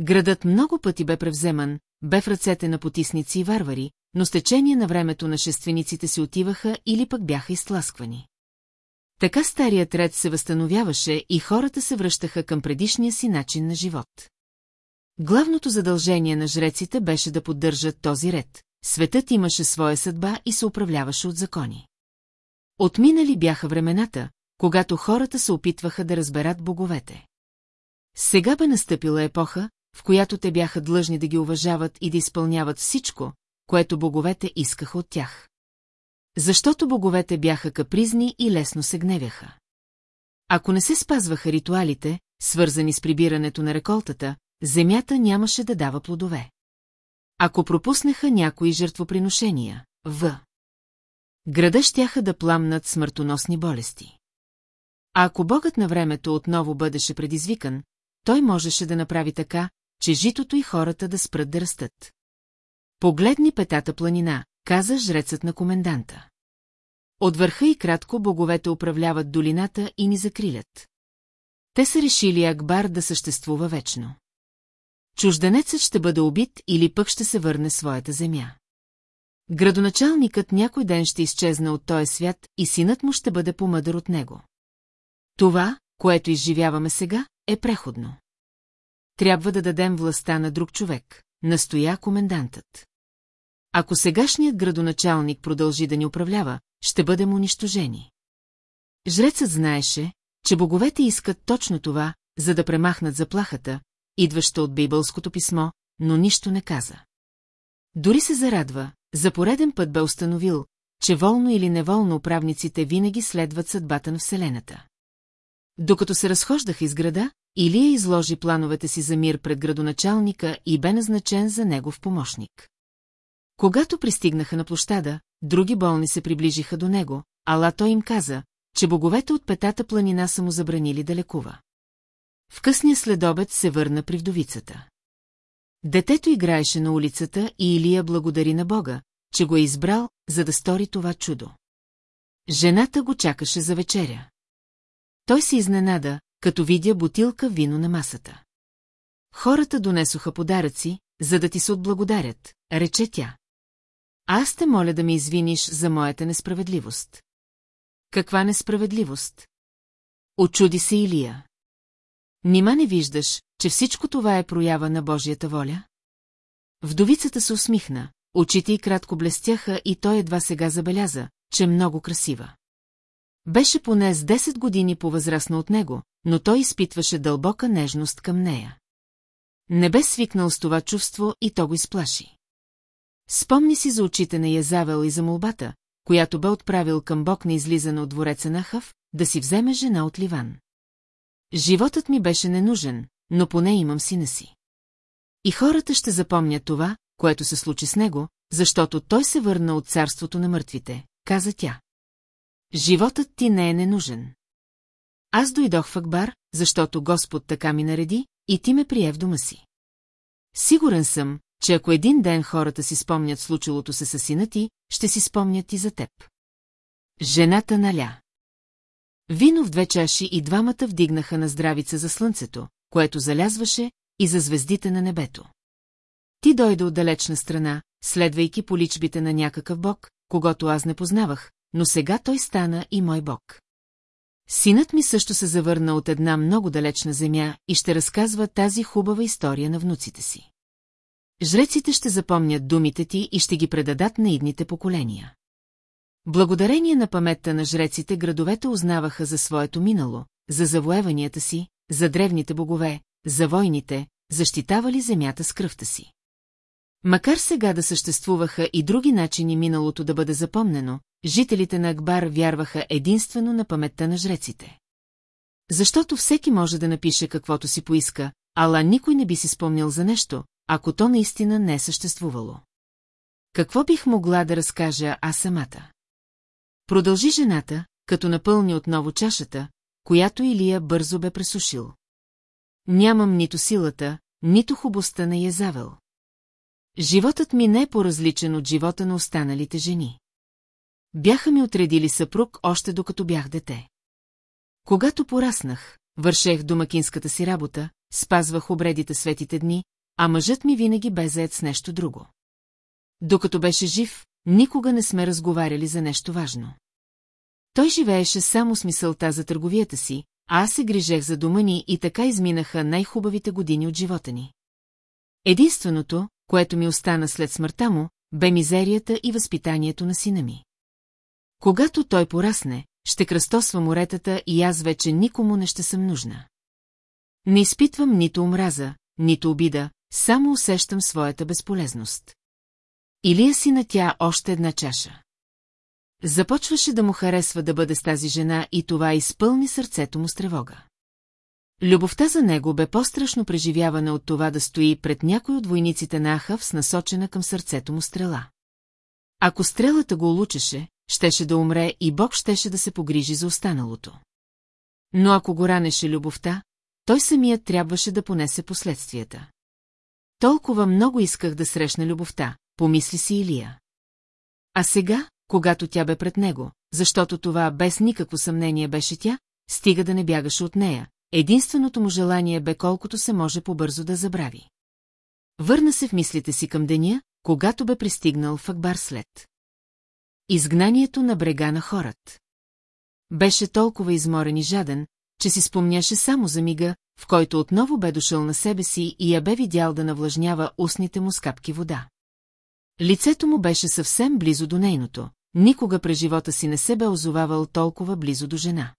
Speaker 1: Градът много пъти бе превземан, бе в ръцете на потисници и варвари, но с течение на времето нашествениците си отиваха или пък бяха изтласквани. Така старият ред се възстановяваше и хората се връщаха към предишния си начин на живот. Главното задължение на жреците беше да поддържат този ред. Светът имаше своя съдба и се управляваше от закони. Отминали бяха времената, когато хората се опитваха да разберат боговете. Сега бе настъпила епоха, в която те бяха длъжни да ги уважават и да изпълняват всичко, което боговете искаха от тях. Защото боговете бяха капризни и лесно се гневяха. Ако не се спазваха ритуалите, свързани с прибирането на реколтата, земята нямаше да дава плодове. Ако пропуснеха някои жертвоприношения, в. Града щяха да пламнат смъртоносни болести. А ако богът на времето отново бъдеше предизвикан, той можеше да направи така, че житото и хората да спрат да растат. Погледни петата планина, каза жрецът на коменданта. От върха и кратко боговете управляват долината и ни закрилят. Те са решили Акбар да съществува вечно. Чужденецът ще бъде убит или пък ще се върне своята земя. Градоначалникът някой ден ще изчезне от този свят и синът му ще бъде помъдър от него. Това, което изживяваме сега, е преходно. Трябва да дадем властта на друг човек, настоя комендантът. Ако сегашният градоначалник продължи да ни управлява, ще бъдем унищожени. Жрецът знаеше, че боговете искат точно това, за да премахнат заплахата, идваща от бейбълското писмо, но нищо не каза. Дори се зарадва, за пореден път бе установил, че волно или неволно управниците винаги следват съдбата на Вселената. Докато се разхождаха из града, Илия изложи плановете си за мир пред градоначалника и бе назначен за негов помощник. Когато пристигнаха на площада, други болни се приближиха до него, ала той им каза, че боговете от петата планина са му забранили да лекува. В късния следобед се върна при вдовицата. Детето играеше на улицата и Илия благодари на Бога, че го е избрал, за да стори това чудо. Жената го чакаше за вечеря. Той се изненада, като видя бутилка вино на масата. Хората донесоха подаръци, за да ти се отблагодарят, рече тя. Аз те моля да ме извиниш за моята несправедливост. Каква несправедливост? Очуди се Илия. Нима не виждаш, че всичко това е проява на Божията воля? Вдовицата се усмихна, очите й кратко блестяха и той едва сега забеляза, че много красива. Беше поне с 10 години по-възрастна от него, но той изпитваше дълбока нежност към нея. Не бе свикнал с това чувство и то го изплаши. Спомни си за очите на Язавел и за молбата, която бе отправил към Бог на излизане от двореца на Хав, да си вземе жена от Ливан. Животът ми беше ненужен, но поне имам сина си. И хората ще запомнят това, което се случи с него, защото той се върна от царството на мъртвите, каза тя. Животът ти не е ненужен. Аз дойдох в Акбар, защото Господ така ми нареди, и ти ме прие в дома си. Сигурен съм, че ако един ден хората си спомнят случилото се с сина ти, ще си спомнят и за теб. Жената наля. Вино в две чаши и двамата вдигнаха на здравица за слънцето, което залязваше, и за звездите на небето. Ти дойде от далечна страна, следвайки по личбите на някакъв бог, когато аз не познавах, но сега той стана и мой бог. Синът ми също се завърна от една много далечна земя и ще разказва тази хубава история на внуците си. Жреците ще запомнят думите ти и ще ги предадат на идните поколения. Благодарение на паметта на жреците градовете узнаваха за своето минало, за завоеванията си, за древните богове, за войните, защитавали земята с кръвта си. Макар сега да съществуваха и други начини миналото да бъде запомнено, жителите на Акбар вярваха единствено на паметта на жреците. Защото всеки може да напише каквото си поиска, ала никой не би си спомнил за нещо, ако то наистина не е съществувало. Какво бих могла да разкажа аз самата? Продължи жената, като напълни отново чашата, която Илия бързо бе пресушил. Нямам нито силата, нито хубостта на Язавел. Животът ми не е по-различен от живота на останалите жени. Бяха ми отредили съпруг още докато бях дете. Когато пораснах, вършех домакинската си работа, спазвах обредите светите дни, а мъжът ми винаги бе заед с нещо друго. Докато беше жив, никога не сме разговаряли за нещо важно. Той живееше само с мисълта за търговията си, а аз се грижех за дома ни и така изминаха най-хубавите години от живота ни. Единственото, което ми остана след смъртта му, бе мизерията и възпитанието на сина ми. Когато той порасне, ще кръстосва моретата и аз вече никому не ще съм нужна. Не изпитвам нито омраза, нито обида, само усещам своята безполезност. Илия си на тя още една чаша. Започваше да му харесва да бъде с тази жена и това изпълни сърцето му с тревога. Любовта за него бе по-страшно преживявана от това да стои пред някой от войниците на Ахав с насочена към сърцето му стрела. Ако стрелата го улучеше, щеше да умре и Бог щеше да се погрижи за останалото. Но ако го ранеше любовта, той самият трябваше да понесе последствията. Толкова много исках да срещна любовта, помисли си Илия. А сега, когато тя бе пред него, защото това без никакво съмнение беше тя, стига да не бягаше от нея, единственото му желание бе колкото се може побързо да забрави. Върна се в мислите си към деня, когато бе пристигнал в Акбар след. Изгнанието на брега на хорат. Беше толкова изморен и жаден, че си спомняше само за мига, в който отново бе дошъл на себе си и я бе видял да навлажнява устните му с капки вода. Лицето му беше съвсем близо до нейното, никога през живота си не се бе озовавал толкова близо до жена.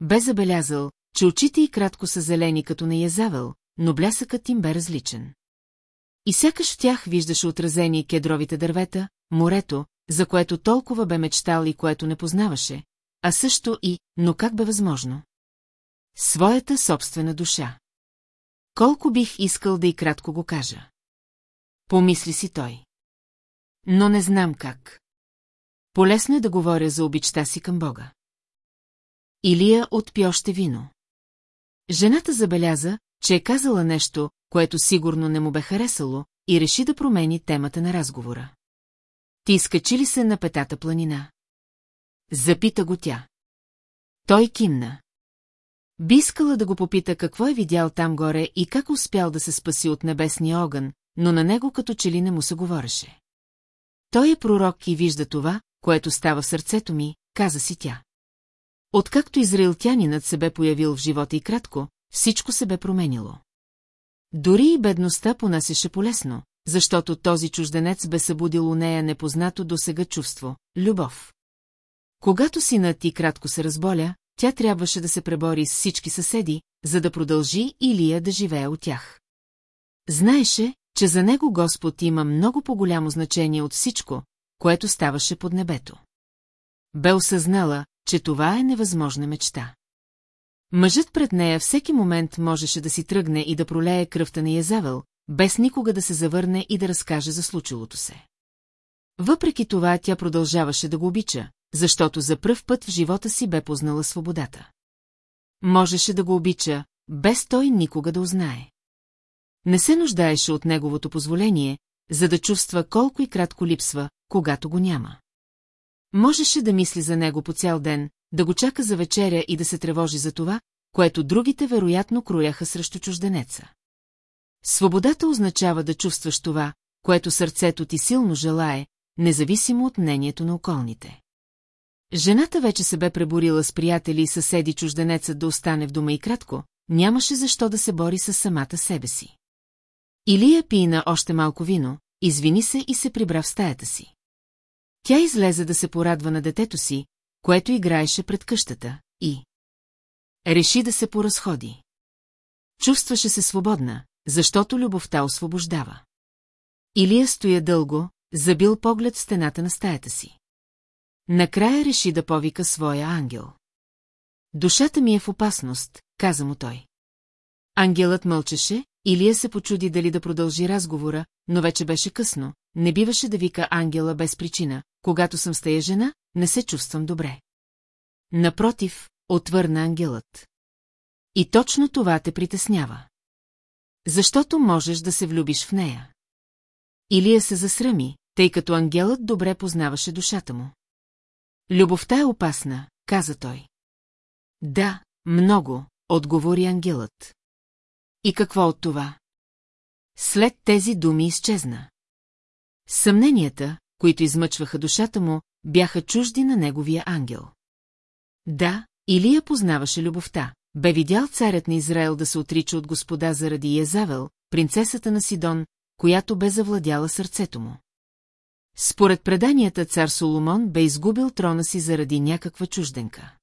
Speaker 1: Бе забелязал, че очите й кратко са зелени като на язавел, но блясъкът им бе различен. И сякаш в тях виждаше отразени кедровите дървета, морето, за което толкова бе мечтал и което не познаваше, а също и, но как бе възможно? Своята собствена душа. Колко бих искал да и кратко го кажа. Помисли си той. Но не знам как. Полесно е да говоря за обичта си към Бога. Илия отпи още вино. Жената забеляза, че е казала нещо, което сигурно не му бе харесало, и реши да промени темата на разговора. Ти изкачи ли се на петата планина? Запита го тя. Той кимна. Би искала да го попита какво е видял там горе и как успял да се спаси от небесния огън, но на него като че ли не му се говореше. Той е пророк и вижда това, което става в сърцето ми, каза си тя. Откакто израилтянинът се бе появил в живота и кратко, всичко се бе променило. Дори и бедността понасяше полесно, защото този чужденец бе събудил у нея непознато до сега чувство – любов. Когато синът ти кратко се разболя, тя трябваше да се пребори с всички съседи, за да продължи Илия да живее от тях. Знаеше, че за него Господ има много по-голямо значение от всичко, което ставаше под небето. Бе осъзнала, че това е невъзможна мечта. Мъжът пред нея всеки момент можеше да си тръгне и да пролее кръвта на Язавел, без никога да се завърне и да разкаже за случилото се. Въпреки това тя продължаваше да го обича, защото за пръв път в живота си бе познала свободата. Можеше да го обича, без той никога да узнае. Не се нуждаеше от неговото позволение, за да чувства колко и кратко липсва, когато го няма. Можеше да мисли за него по цял ден, да го чака за вечеря и да се тревожи за това, което другите вероятно крояха срещу чужденеца. Свободата означава да чувстваш това, което сърцето ти силно желае, независимо от мнението на околните. Жената вече се бе преборила с приятели и съседи чужденецът да остане в дома и кратко, нямаше защо да се бори с самата себе си. Илия пина още малко вино, извини се и се прибра в стаята си. Тя излезе да се порадва на детето си, което играеше пред къщата, и... Реши да се поразходи. Чувстваше се свободна, защото любовта освобождава. Илия стоя дълго, забил поглед в стената на стаята си. Накрая реши да повика своя ангел. Душата ми е в опасност, каза му той. Ангелът мълчеше, Илия се почуди дали да продължи разговора, но вече беше късно, не биваше да вика ангела без причина, когато съм с тая жена, не се чувствам добре. Напротив, отвърна ангелът. И точно това те притеснява. Защото можеш да се влюбиш в нея. Илия се засрами, тъй като ангелът добре познаваше душата му. Любовта е опасна, каза той. Да, много, отговори ангелът. И какво от това? След тези думи изчезна. Съмненията, които измъчваха душата му, бяха чужди на неговия ангел. Да, Илия познаваше любовта. Бе видял царят на Израел да се отрича от господа заради Езавел, принцесата на Сидон, която бе завладяла сърцето му. Според преданията цар Соломон бе изгубил трона си заради някаква чужденка.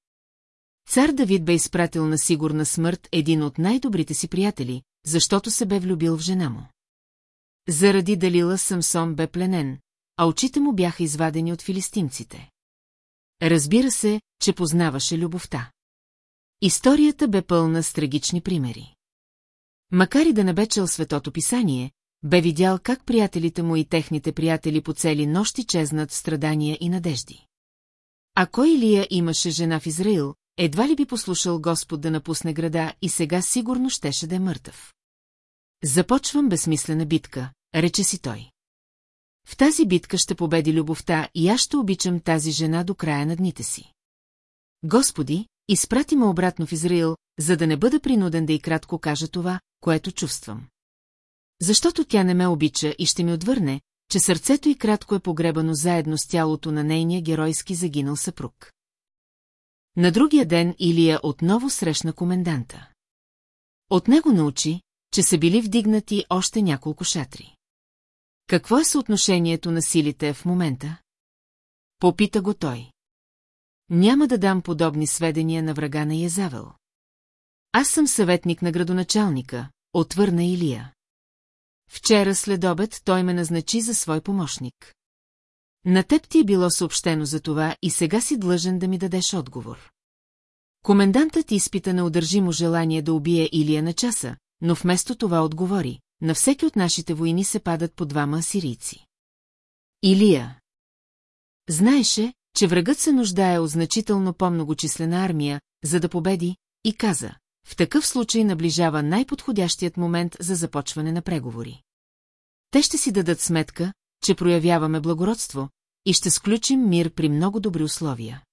Speaker 1: Цар Давид бе изпратил на сигурна смърт един от най-добрите си приятели, защото се бе влюбил в жена му. Заради Далила Самсон бе пленен, а очите му бяха извадени от филистимците. Разбира се, че познаваше любовта. Историята бе пълна с трагични примери. Макар и да не бе чел светото писание, бе видял как приятелите му и техните приятели по цели нощи чезнат в страдания и надежди. Ако Илия имаше жена в Израил, едва ли би послушал Господ да напусне града и сега сигурно щеше да е мъртъв. Започвам безсмислена битка, рече си той. В тази битка ще победи любовта и аз ще обичам тази жена до края на дните си. Господи, изпрати ме обратно в Израил, за да не бъда принуден да и кратко кажа това, което чувствам. Защото тя не ме обича и ще ми отвърне, че сърцето й кратко е погребано заедно с тялото на нейния геройски загинал съпруг. На другия ден Илия отново срещна коменданта. От него научи, че са били вдигнати още няколко шатри. Какво е съотношението на силите в момента? Попита го той. Няма да дам подобни сведения на врага на Язавел. Аз съм съветник на градоначалника, отвърна Илия. Вчера след обед той ме назначи за свой помощник. На теб ти е било съобщено за това и сега си длъжен да ми дадеш отговор. Комендантът изпита неудържимо желание да убие Илия на часа, но вместо това отговори, на всеки от нашите войни се падат по двама асирийци. Илия. Знаеше, че врагът се нуждае от значително по-многочислена армия, за да победи, и каза, в такъв случай наближава най-подходящият момент за започване на преговори. Те ще си дадат сметка, че проявяваме благородство и ще сключим мир при много добри условия.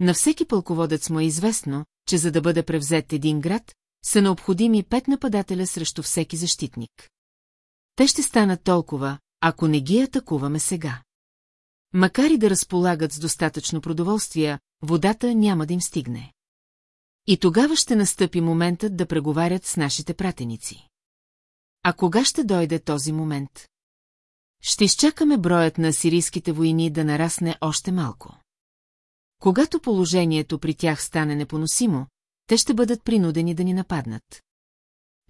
Speaker 1: На всеки пълководец му е известно, че за да бъде превзет един град, са необходими пет нападателя срещу всеки защитник. Те ще станат толкова, ако не ги атакуваме сега. Макар и да разполагат с достатъчно продоволствия, водата няма да им стигне. И тогава ще настъпи моментът да преговарят с нашите пратеници. А кога ще дойде този момент? Ще изчакаме броят на сирийските войни да нарасне още малко. Когато положението при тях стане непоносимо, те ще бъдат принудени да ни нападнат.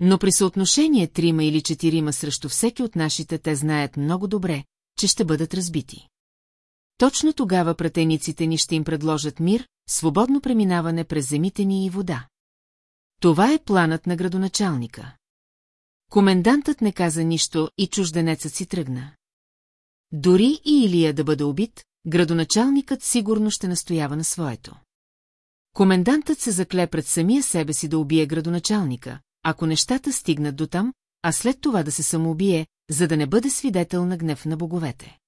Speaker 1: Но при съотношение трима или четирима срещу всеки от нашите те знаят много добре, че ще бъдат разбити. Точно тогава пратениците ни ще им предложат мир, свободно преминаване през земите ни и вода. Това е планът на градоначалника. Комендантът не каза нищо и чужденецът си тръгна. Дори и Илия да бъде убит, градоначалникът сигурно ще настоява на своето. Комендантът се закле пред самия себе си да убие градоначалника, ако нещата стигнат до там, а след това да се самоубие, за да не бъде свидетел на гнев на боговете.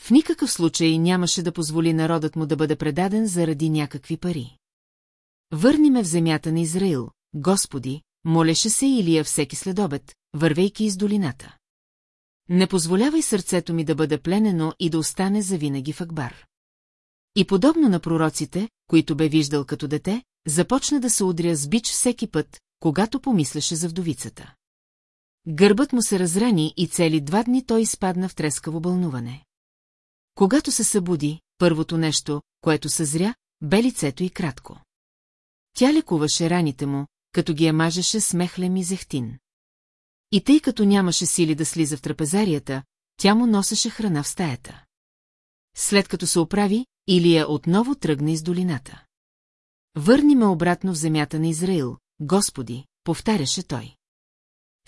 Speaker 1: В никакъв случай нямаше да позволи народът му да бъде предаден заради някакви пари. Върни ме в земята на Израил, Господи, молеше се Илия всеки следобед, вървейки из долината. Не позволявай сърцето ми да бъде пленено и да остане завинаги в Акбар. И подобно на пророците, които бе виждал като дете, започна да се удря с бич всеки път, когато помисляше за вдовицата. Гърбът му се разрани и цели два дни той изпадна в трескаво бълнуване. Когато се събуди, първото нещо, което съзря, бе лицето и кратко. Тя лекуваше раните му, като ги я мажеше с мехлем и зехтин. И тъй като нямаше сили да слиза в трапезарията, тя му носеше храна в стаята. След като се оправи, Илия отново тръгна из долината. Върни ме обратно в земята на Израил, Господи, повтаряше той.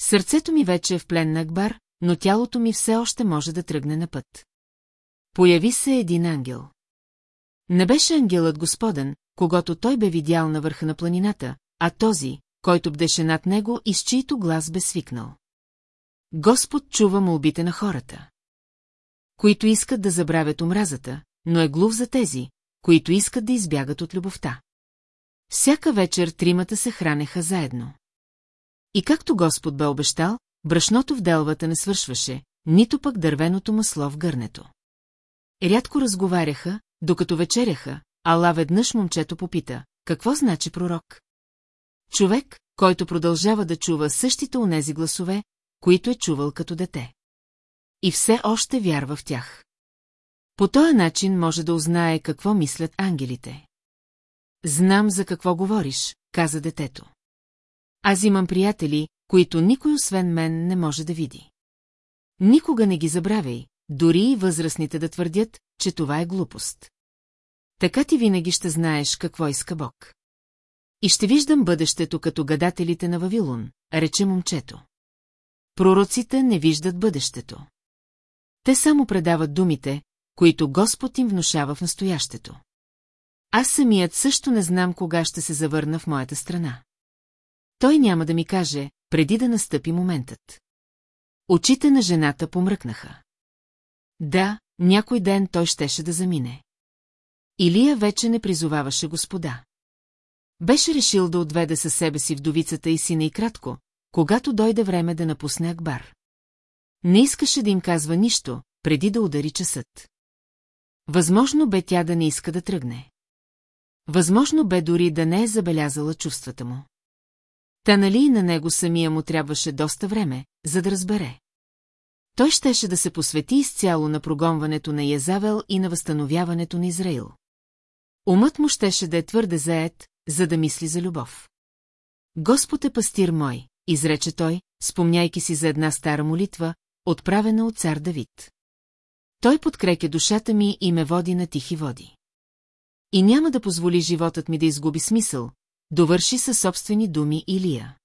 Speaker 1: Сърцето ми вече е в плен на Акбар, но тялото ми все още може да тръгне на път. Появи се един ангел. Не беше ангелът Господен, когато той бе видял на върха на планината, а този, който бдеше над него и с чийто глас бе свикнал. Господ чува молбите на хората, които искат да забравят омразата, но е глув за тези, които искат да избягат от любовта. Всяка вечер тримата се хранеха заедно. И както Господ бе обещал, брашното в делвата не свършваше, нито пък дървеното масло в гърнето. Рядко разговаряха, докато вечеряха, ала веднъж момчето попита, какво значи пророк? Човек, който продължава да чува същите онези гласове, които е чувал като дете. И все още вярва в тях. По този начин може да узнае какво мислят ангелите. Знам за какво говориш, каза детето. Аз имам приятели, които никой освен мен не може да види. Никога не ги забравяй, дори и възрастните да твърдят, че това е глупост. Така ти винаги ще знаеш какво иска Бог. И ще виждам бъдещето като гадателите на Вавилон, рече момчето. Пророците не виждат бъдещето. Те само предават думите, които Господ им внушава в настоящето. Аз самият също не знам кога ще се завърна в моята страна. Той няма да ми каже, преди да настъпи моментът. Очите на жената помръкнаха. Да, някой ден той щеше да замине. Илия вече не призоваваше господа. Беше решил да отведе със себе си вдовицата и сина и кратко, когато дойде време да напусне Акбар. Не искаше да им казва нищо, преди да удари часът. Възможно бе тя да не иска да тръгне. Възможно бе дори да не е забелязала чувствата му. Та нали и на него самия му трябваше доста време, за да разбере. Той щеше да се посвети изцяло на прогонването на Язавел и на възстановяването на Израил. Умът му щеше да е твърде заед, за да мисли за любов. Господ е пастир мой, изрече той, спомняйки си за една стара молитва, отправена от цар Давид. Той подкрепя душата ми и ме води на тихи води. И няма да позволи животът ми да изгуби смисъл, довърши със собствени думи Илия.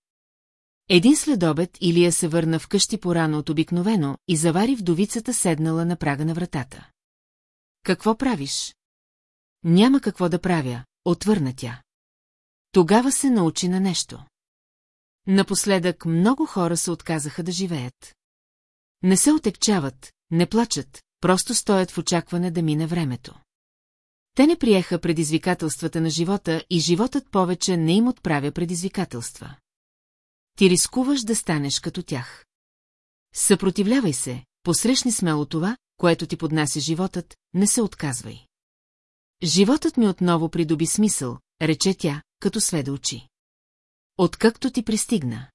Speaker 1: Един следобед Илия се върна вкъщи порано от обикновено и завари вдовицата седнала на прага на вратата. Какво правиш? Няма какво да правя, отвърна тя. Тогава се научи на нещо. Напоследък много хора се отказаха да живеят. Не се отекчават, не плачат, просто стоят в очакване да мине времето. Те не приеха предизвикателствата на живота и животът повече не им отправя предизвикателства. Ти рискуваш да станеш като тях. Съпротивлявай се, посрещни смело това, което ти поднася животът, не се отказвай. Животът ми отново придоби смисъл, рече тя, като сведе очи. Откакто ти пристигна.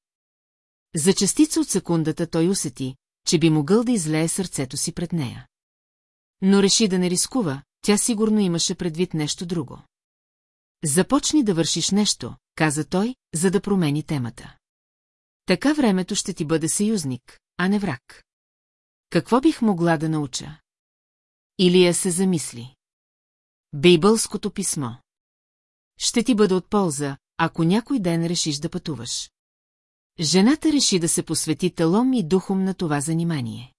Speaker 1: За частица от секундата той усети, че би могъл да излее сърцето си пред нея. Но реши да не рискува, тя сигурно имаше предвид нещо друго. Започни да вършиш нещо, каза той, за да промени темата. Така времето ще ти бъде съюзник, а не враг. Какво бих могла да науча? Илия се замисли. Бейбълското писмо. Ще ти бъде от полза, ако някой ден решиш да пътуваш. Жената реши да се посвети телом и духом на това занимание.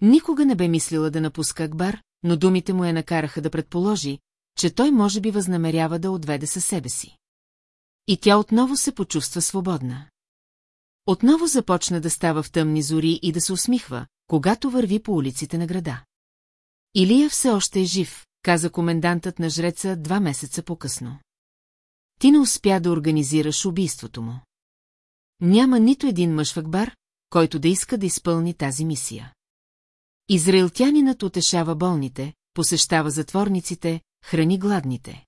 Speaker 1: Никога не бе мислила да напуска Акбар, но думите му я накараха да предположи, че той може би възнамерява да отведе със себе си. И тя отново се почувства свободна. Отново започна да става в тъмни зори и да се усмихва, когато върви по улиците на града. Илия все още е жив, каза комендантът на жреца два месеца по-късно. Ти не успя да организираш убийството му. Няма нито един мъж в Акбар, който да иска да изпълни тази мисия. Израилтянинът утешава болните, посещава затворниците, храни гладните.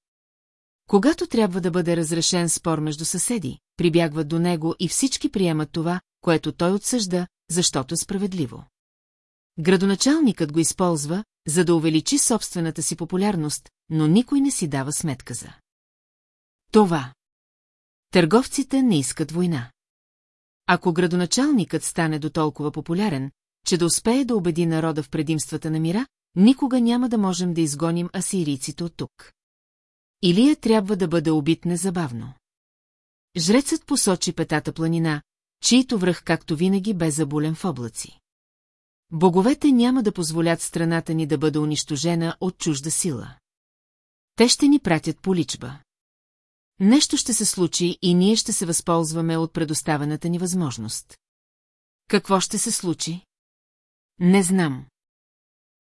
Speaker 1: Когато трябва да бъде разрешен спор между съседи, прибягват до него и всички приемат това, което той отсъжда, защото е справедливо. Градоначалникът го използва, за да увеличи собствената си популярност, но никой не си дава сметка за. Това. Търговците не искат война. Ако градоначалникът стане до толкова популярен, че да успее да убеди народа в предимствата на мира, никога няма да можем да изгоним асирийците от тук. Илия трябва да бъде убит незабавно. Жрецът посочи петата планина, чието връх както винаги бе заболен в облаци. Боговете няма да позволят страната ни да бъде унищожена от чужда сила. Те ще ни пратят по личба. Нещо ще се случи и ние ще се възползваме от предоставената ни възможност. Какво ще се случи? Не знам.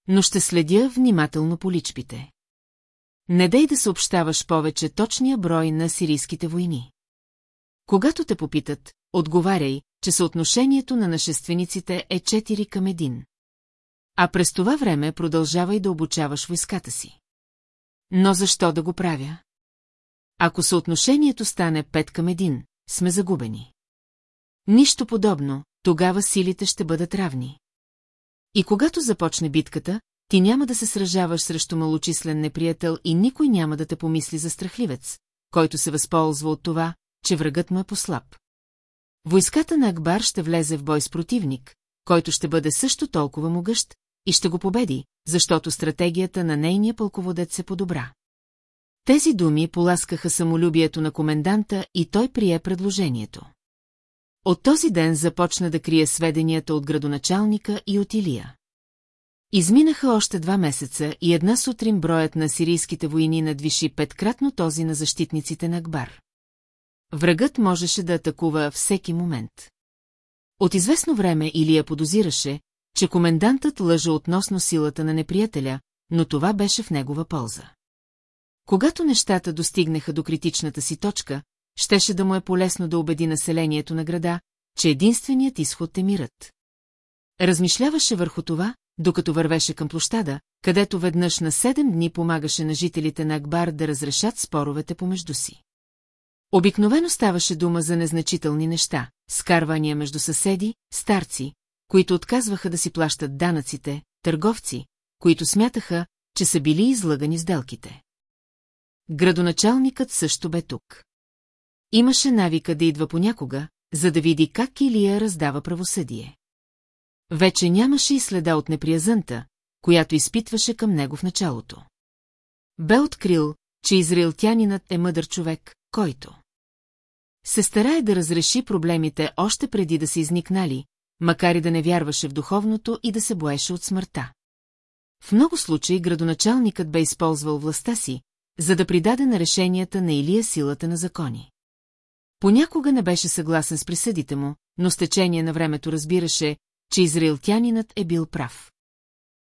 Speaker 1: Но ще следя внимателно по личбите. Не дай да съобщаваш повече точния брой на сирийските войни. Когато те попитат, отговаряй, че съотношението на нашествениците е 4 към 1. А през това време продължавай да обучаваш войската си. Но защо да го правя? Ако съотношението стане 5 към 1, сме загубени. Нищо подобно, тогава силите ще бъдат равни. И когато започне битката, ти няма да се сражаваш срещу малочислен неприятел и никой няма да те помисли за страхливец, който се възползва от това, че врагът му е послаб. Войската на Акбар ще влезе в бой с противник, който ще бъде също толкова могъщ, и ще го победи, защото стратегията на нейния пълководец се подобра. Тези думи поласкаха самолюбието на коменданта и той прие предложението. От този ден започна да крие сведенията от градоначалника и от Илия. Изминаха още два месеца и една сутрин броят на сирийските войни надвиши петкратно този на защитниците на Акбар. Врагът можеше да атакува всеки момент. От известно време Илия подозираше, че комендантът лъжа относно силата на неприятеля, но това беше в негова полза. Когато нещата достигнаха до критичната си точка, щеше да му е полезно да убеди населението на града, че единственият изход е мирът. Размишляваше върху това, докато вървеше към площада, където веднъж на седем дни помагаше на жителите на Акбар да разрешат споровете помежду си. Обикновено ставаше дума за незначителни неща, скарвания между съседи, старци, които отказваха да си плащат данъците, търговци, които смятаха, че са били излъгани сделките. Градоначалникът също бе тук. Имаше навика да идва понякога, за да види как Илия раздава правосъдие. Вече нямаше и следа от неприязънта, която изпитваше към него в началото. Бе открил, че израилтянинът е мъдър човек, който се старае да разреши проблемите още преди да се изникнали, макар и да не вярваше в духовното и да се боеше от смъртта. В много случаи градоначалникът бе използвал властта си, за да придаде на решенията на Илия силата на закони. Понякога не беше съгласен с присъдите му, но с течение на времето разбираше, че израилтянинът е бил прав.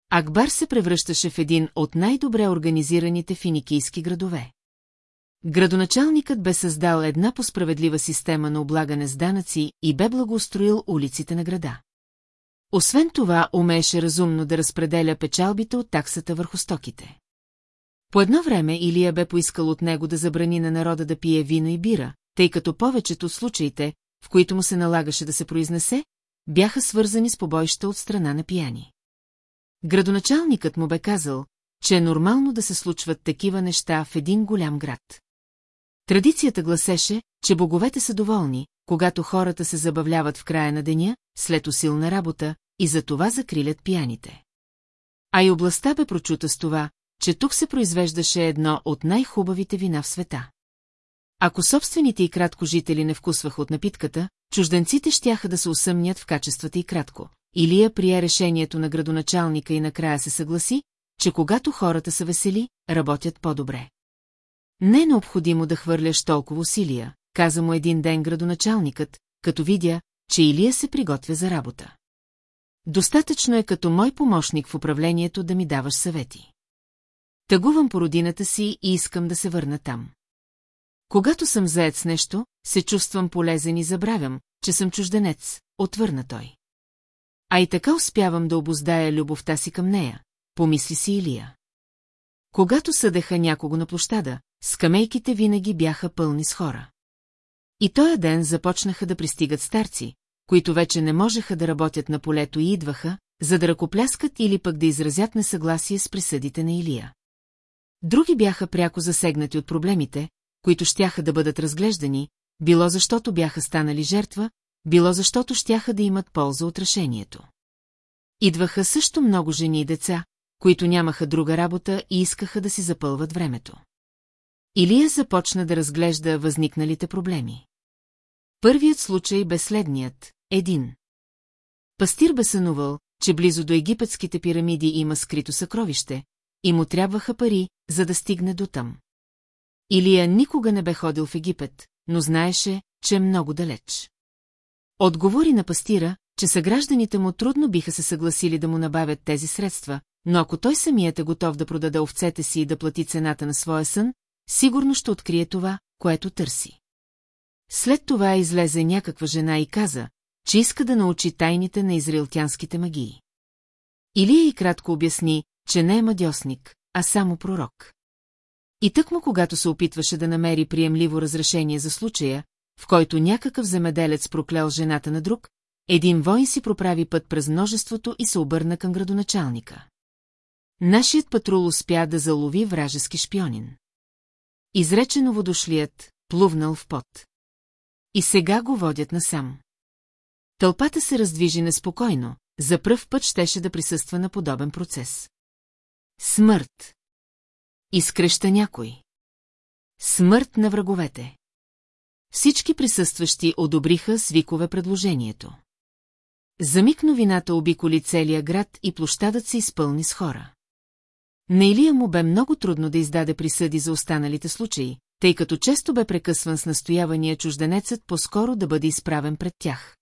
Speaker 1: Акбар се превръщаше в един от най-добре организираните финикийски градове. Градоначалникът бе създал една посправедлива система на облагане с данъци и бе благоустроил улиците на града. Освен това, умееше разумно да разпределя печалбите от таксата върху стоките. По едно време Илия бе поискал от него да забрани на народа да пие вино и бира, тъй като повечето от случаите, в които му се налагаше да се произнесе, бяха свързани с побоища от страна на пияни. Градоначалникът му бе казал, че е нормално да се случват такива неща в един голям град. Традицията гласеше, че боговете са доволни, когато хората се забавляват в края на деня, след усилна работа, и за това закрилят пияните. А и областта бе прочута с това, че тук се произвеждаше едно от най-хубавите вина в света. Ако собствените и кратко жители не вкусваха от напитката, чужденците щяха да се усъмнят в качествата и кратко. Илия прие решението на градоначалника и накрая се съгласи, че когато хората са весели, работят по-добре. Не е необходимо да хвърляш толкова усилия, каза му един ден градоначалникът, като видя, че Илия се приготвя за работа. Достатъчно е като мой помощник в управлението да ми даваш съвети. Тъгувам по родината си и искам да се върна там. Когато съм заед с нещо, се чувствам полезен и забравям, че съм чужденец, отвърна той. А и така успявам да обоздая любовта си към нея, помисли си Илия. Когато съдеха някого на площада, скамейките винаги бяха пълни с хора. И този ден започнаха да пристигат старци, които вече не можеха да работят на полето и идваха, за да ръкопляскат или пък да изразят несъгласие с присъдите на Илия. Други бяха пряко засегнати от проблемите, които щяха да бъдат разглеждани, било защото бяха станали жертва, било защото щяха да имат полза от решението. Идваха също много жени и деца, които нямаха друга работа и искаха да си запълват времето. Илия започна да разглежда възникналите проблеми. Първият случай бе следният – един. Пастир бе сънувал, че близо до египетските пирамиди има скрито съкровище, и му трябваха пари, за да стигне до там. Илия никога не бе ходил в Египет, но знаеше, че е много далеч. Отговори на пастира, че съгражданите му трудно биха се съгласили да му набавят тези средства, но ако той самият е готов да продаде овцете си и да плати цената на своя сън, сигурно ще открие това, което търси. След това излезе някаква жена и каза, че иска да научи тайните на израилтянските магии. Илия и кратко обясни, че не е мадьосник, а само пророк. И тък му, когато се опитваше да намери приемливо разрешение за случая, в който някакъв земеделец проклел жената на друг, един воин си проправи път през множеството и се обърна към градоначалника. Нашият патрул успя да залови вражески шпионин. Изречено водошлият, плувнал в пот. И сега го водят насам. Тълпата се раздвижи неспокойно, за пръв път щеше да присъства на подобен процес. Смърт. Изкръща някой. Смърт на враговете. Всички присъстващи одобриха свикове предложението. За миг новината обиколи целия град и площадът се изпълни с хора. На Илия му бе много трудно да издаде присъди за останалите случаи, тъй като често бе прекъсван с настоявания чужденецът по-скоро да бъде изправен пред тях.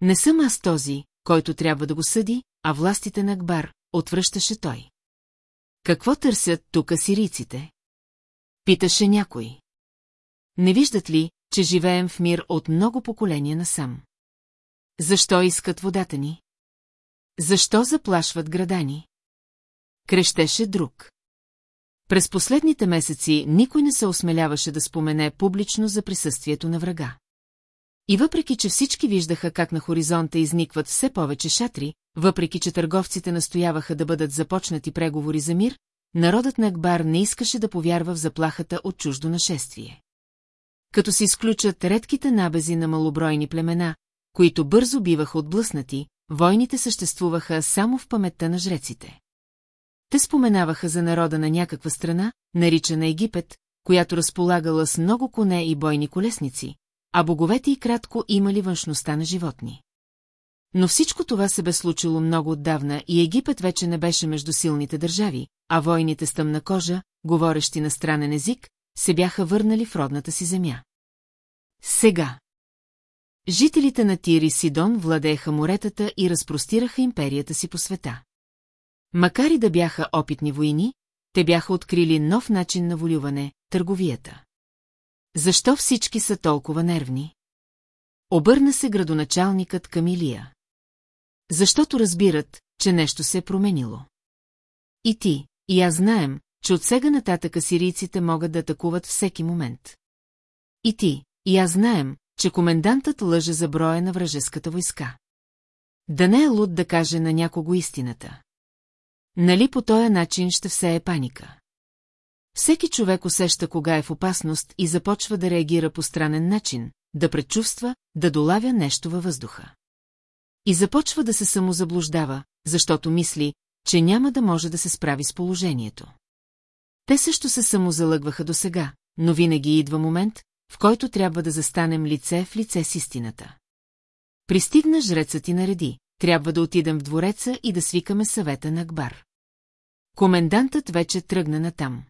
Speaker 1: Не съм аз този, който трябва да го съди, а властите на Акбар, отвръщаше той. Какво търсят тук сирийците? Питаше някой. Не виждат ли, че живеем в мир от много поколения насам? Защо искат водата ни? Защо заплашват града ни? Крещеше друг. През последните месеци никой не се осмеляваше да спомене публично за присъствието на врага. И въпреки, че всички виждаха как на хоризонта изникват все повече шатри, въпреки, че търговците настояваха да бъдат започнати преговори за мир, народът на Акбар не искаше да повярва в заплахата от чуждо нашествие. Като се изключат редките набези на малобройни племена, които бързо биваха отблъснати, войните съществуваха само в паметта на жреците. Те споменаваха за народа на някаква страна, наричана Египет, която разполагала с много коне и бойни колесници, а боговете и кратко имали външността на животни. Но всичко това се бе случило много отдавна и Египет вече не беше между силните държави, а войните с тъмна кожа, говорещи на странен език, се бяха върнали в родната си земя. Сега. Жителите на Тир и Сидон владееха моретата и разпростираха империята си по света. Макар и да бяха опитни войни, те бяха открили нов начин на волюване – търговията. Защо всички са толкова нервни? Обърна се градоначалникът към Илия. Защото разбират, че нещо се е променило. И ти, и аз знаем, че от сега нататък сирийците могат да атакуват всеки момент. И ти, и аз знаем, че комендантът лъже за броя на вражеската войска. Да не е луд да каже на някого истината. Нали по този начин ще всее паника? Всеки човек усеща кога е в опасност и започва да реагира по странен начин, да предчувства, да долавя нещо във въздуха. И започва да се самозаблуждава, защото мисли, че няма да може да се справи с положението. Те също се самозалъгваха до сега, но винаги идва момент, в който трябва да застанем лице в лице с истината. Пристигна жрецът и нареди, трябва да отидем в двореца и да свикаме съвета на Акбар. Комендантът вече тръгна натам.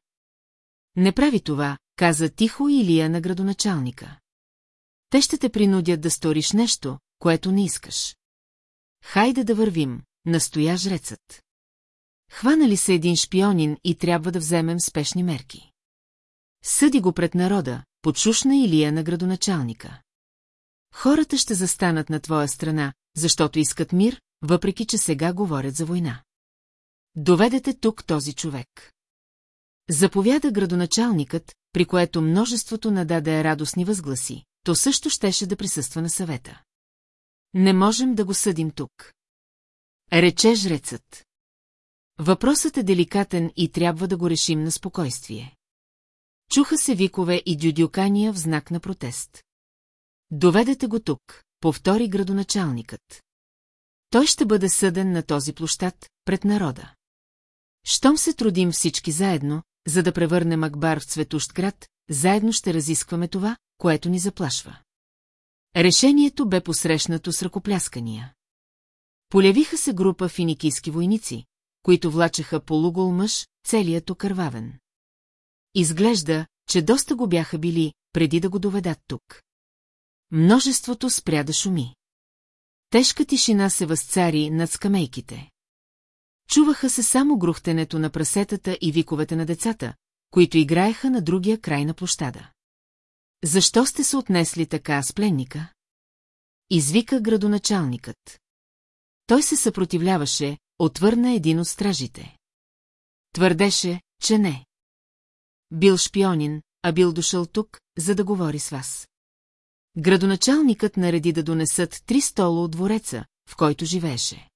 Speaker 1: Не прави това, каза тихо Илия на градоначалника. Те ще те принудят да сториш нещо, което не искаш. Хайде да вървим, настоя жрецът. Хванали се един шпионин и трябва да вземем спешни мерки. Съди го пред народа, подшушна Илия на градоначалника. Хората ще застанат на твоя страна, защото искат мир, въпреки че сега говорят за война. Доведете тук този човек. Заповяда градоначалникът, при което множеството нададе радостни възгласи, то също щеше да присъства на съвета. Не можем да го съдим тук. Рече жрецът. Въпросът е деликатен и трябва да го решим на спокойствие. Чуха се викове и дюдюкания в знак на протест. Доведете го тук, повтори градоначалникът. Той ще бъде съден на този площад, пред народа. Щом се трудим всички заедно, за да превърнем Акбар в цветущ град, заедно ще разискваме това, което ни заплашва. Решението бе посрещнато с ръкопляскания. Полявиха се група финикийски войници, които влачеха полугол мъж, целият окървавен. Изглежда, че доста го бяха били, преди да го доведат тук. Множеството спря да шуми. Тежка тишина се възцари над скамейките. Чуваха се само грухтенето на прасетата и виковете на децата, които играеха на другия край на площада. Защо сте се отнесли така с пленника? Извика градоначалникът. Той се съпротивляваше, отвърна един от стражите. Твърдеше, че не. Бил шпионин, а бил дошъл тук, за да говори с вас. Градоначалникът нареди да донесат три стола от двореца, в който живееше.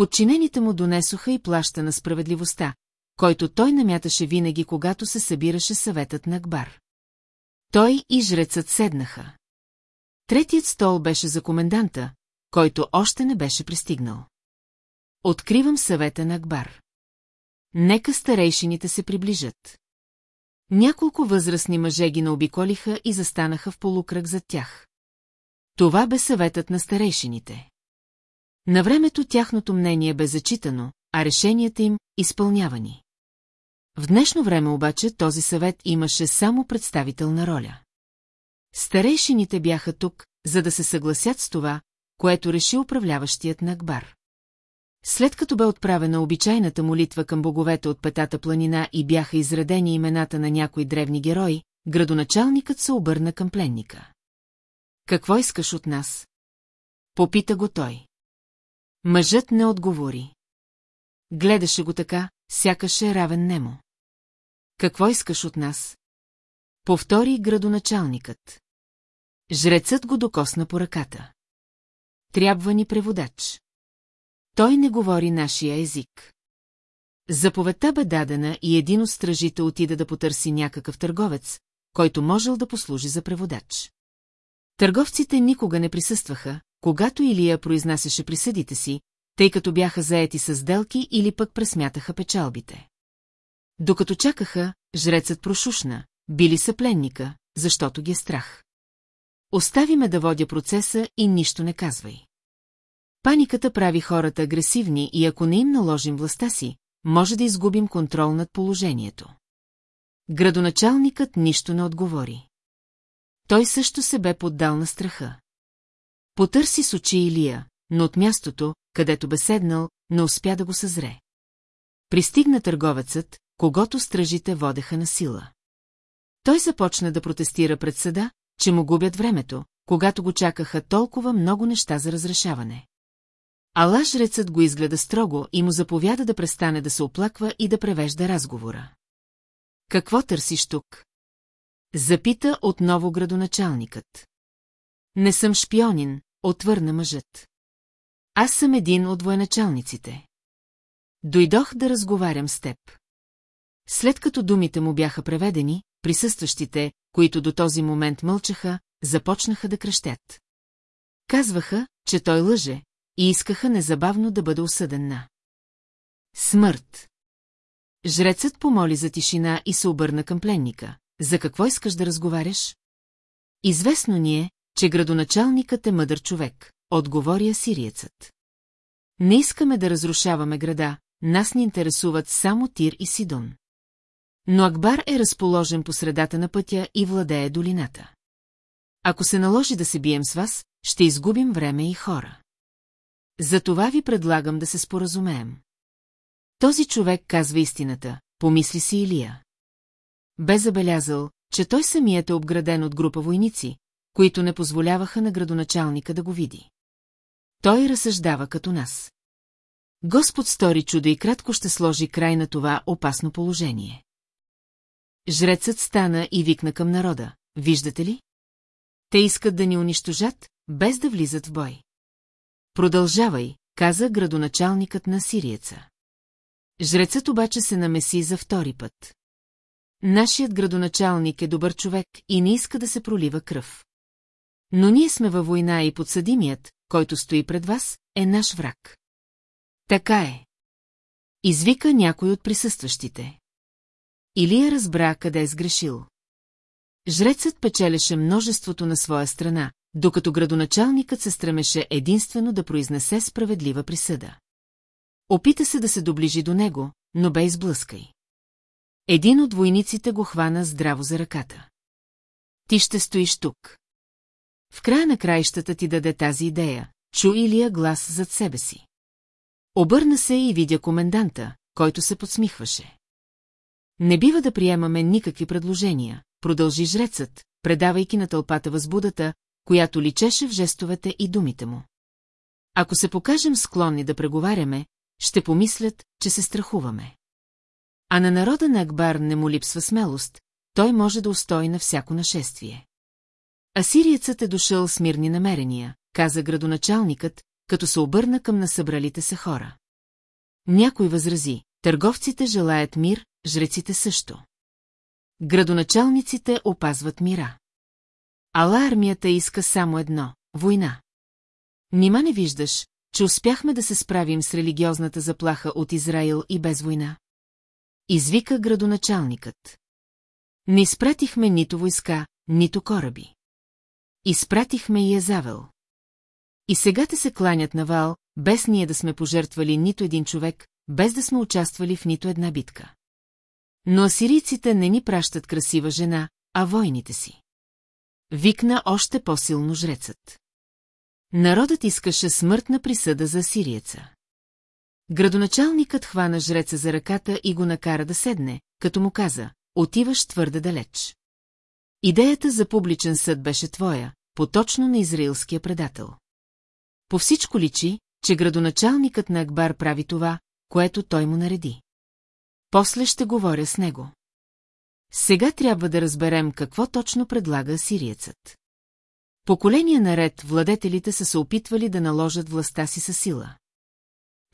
Speaker 1: Подчинените му донесоха и плаща на справедливостта, който той намяташе винаги, когато се събираше съветът на Акбар. Той и жрецът седнаха. Третият стол беше за коменданта, който още не беше пристигнал. Откривам съвета на Акбар. Нека старейшините се приближат. Няколко възрастни мъже ги наобиколиха и застанаха в полукръг зад тях. Това бе съветът на старейшините. На времето тяхното мнение бе зачитано, а решенията им – изпълнявани. В днешно време обаче този съвет имаше само представителна роля. Старейшините бяха тук, за да се съгласят с това, което реши управляващият на Акбар. След като бе отправена обичайната молитва към боговете от Петата планина и бяха изредени имената на някои древни герои, градоначалникът се обърна към пленника. Какво искаш от нас? Попита го той. Мъжът не отговори. Гледаше го така, сякаш е равен немо. Какво искаш от нас? Повтори градоначалникът. Жрецът го докосна по ръката. Трябва ни преводач. Той не говори нашия език. Заповедта бе дадена и един от стражите отида да потърси някакъв търговец, който можел да послужи за преводач. Търговците никога не присъстваха, когато Илия произнасяше присъдите си, тъй като бяха заети с сделки или пък пресмятаха печалбите. Докато чакаха, жрецът прошушна, били са пленника, защото ги е страх. Остави ме да водя процеса и нищо не казвай. Паниката прави хората агресивни и ако не им наложим властта си, може да изгубим контрол над положението. Градоначалникът нищо не отговори. Той също се бе поддал на страха. Потърси с очи Илия, но от мястото, където бе седнал, не успя да го съзре. Пристигна търговецът, когато стражите водеха на сила. Той започна да протестира пред съда, че му губят времето, когато го чакаха толкова много неща за разрешаване. Ала жрецът го изгледа строго и му заповяда да престане да се оплаква и да превежда разговора. Какво търсиш тук? Запита отново градоначалникът. Не съм шпионин, отвърна мъжът. Аз съм един от военачалниците. Дойдох да разговарям с теб. След като думите му бяха преведени, присъстващите, които до този момент мълчаха, започнаха да кръщят. Казваха, че той лъже, и искаха незабавно да бъде осъден на. Смърт. Жрецът помоли за тишина и се обърна към пленника. За какво искаш да разговаряш? Известно ни е, че градоначалникът е мъдър човек, отговори асириецът. Не искаме да разрушаваме града, нас ни интересуват само Тир и Сидон. Но Акбар е разположен по средата на пътя и владее долината. Ако се наложи да се бием с вас, ще изгубим време и хора. Затова ви предлагам да се споразумеем. Този човек казва истината, помисли си Илия. Бе забелязал, че той самият е обграден от група войници, които не позволяваха на градоначалника да го види. Той разсъждава като нас. Господ стори чудо и кратко ще сложи край на това опасно положение. Жрецът стана и викна към народа. Виждате ли? Те искат да ни унищожат, без да влизат в бой. Продължавай, каза градоначалникът на сириеца. Жрецът обаче се намеси за втори път. Нашият градоначалник е добър човек и не иска да се пролива кръв. Но ние сме във война и подсъдимият, който стои пред вас, е наш враг. Така е. Извика някой от присъстващите. Илия разбра къде е сгрешил. Жрецът печелеше множеството на своя страна, докато градоначалникът се стремеше единствено да произнесе справедлива присъда. Опита се да се доближи до него, но бе изблъскай. Един от войниците го хвана здраво за ръката. Ти ще стоиш тук. В края на краищата ти даде тази идея, чу Илия глас зад себе си. Обърна се и видя коменданта, който се подсмихваше. Не бива да приемаме никакви предложения, продължи жрецът, предавайки на тълпата възбудата, която личеше в жестовете и думите му. Ако се покажем склонни да преговаряме, ще помислят, че се страхуваме. А на народа на Акбар не му липсва смелост, той може да устои на всяко нашествие. Асириецът е дошъл с мирни намерения, каза градоначалникът, като се обърна към насъбралите се хора. Някой възрази, търговците желаят мир, жреците също. Градоначалниците опазват мира. Ала армията иска само едно – война. Нима не виждаш, че успяхме да се справим с религиозната заплаха от Израил и без война? Извика градоначалникът. Не изпратихме нито войска, нито кораби. Изпратихме и Езавел. И сега те се кланят на вал, без ние да сме пожертвали нито един човек, без да сме участвали в нито една битка. Но асирийците не ни пращат красива жена, а войните си. Викна още по-силно жрецът. Народът искаше смъртна присъда за сириеца. Градоначалникът хвана жреца за ръката и го накара да седне, като му каза, отиваш твърде далеч. Идеята за публичен съд беше твоя, поточно на израилския предател. По всичко личи, че градоначалникът на Акбар прави това, което той му нареди. После ще говоря с него. Сега трябва да разберем какво точно предлага сириецът. Поколения наред владетелите са се опитвали да наложат властта си със сила.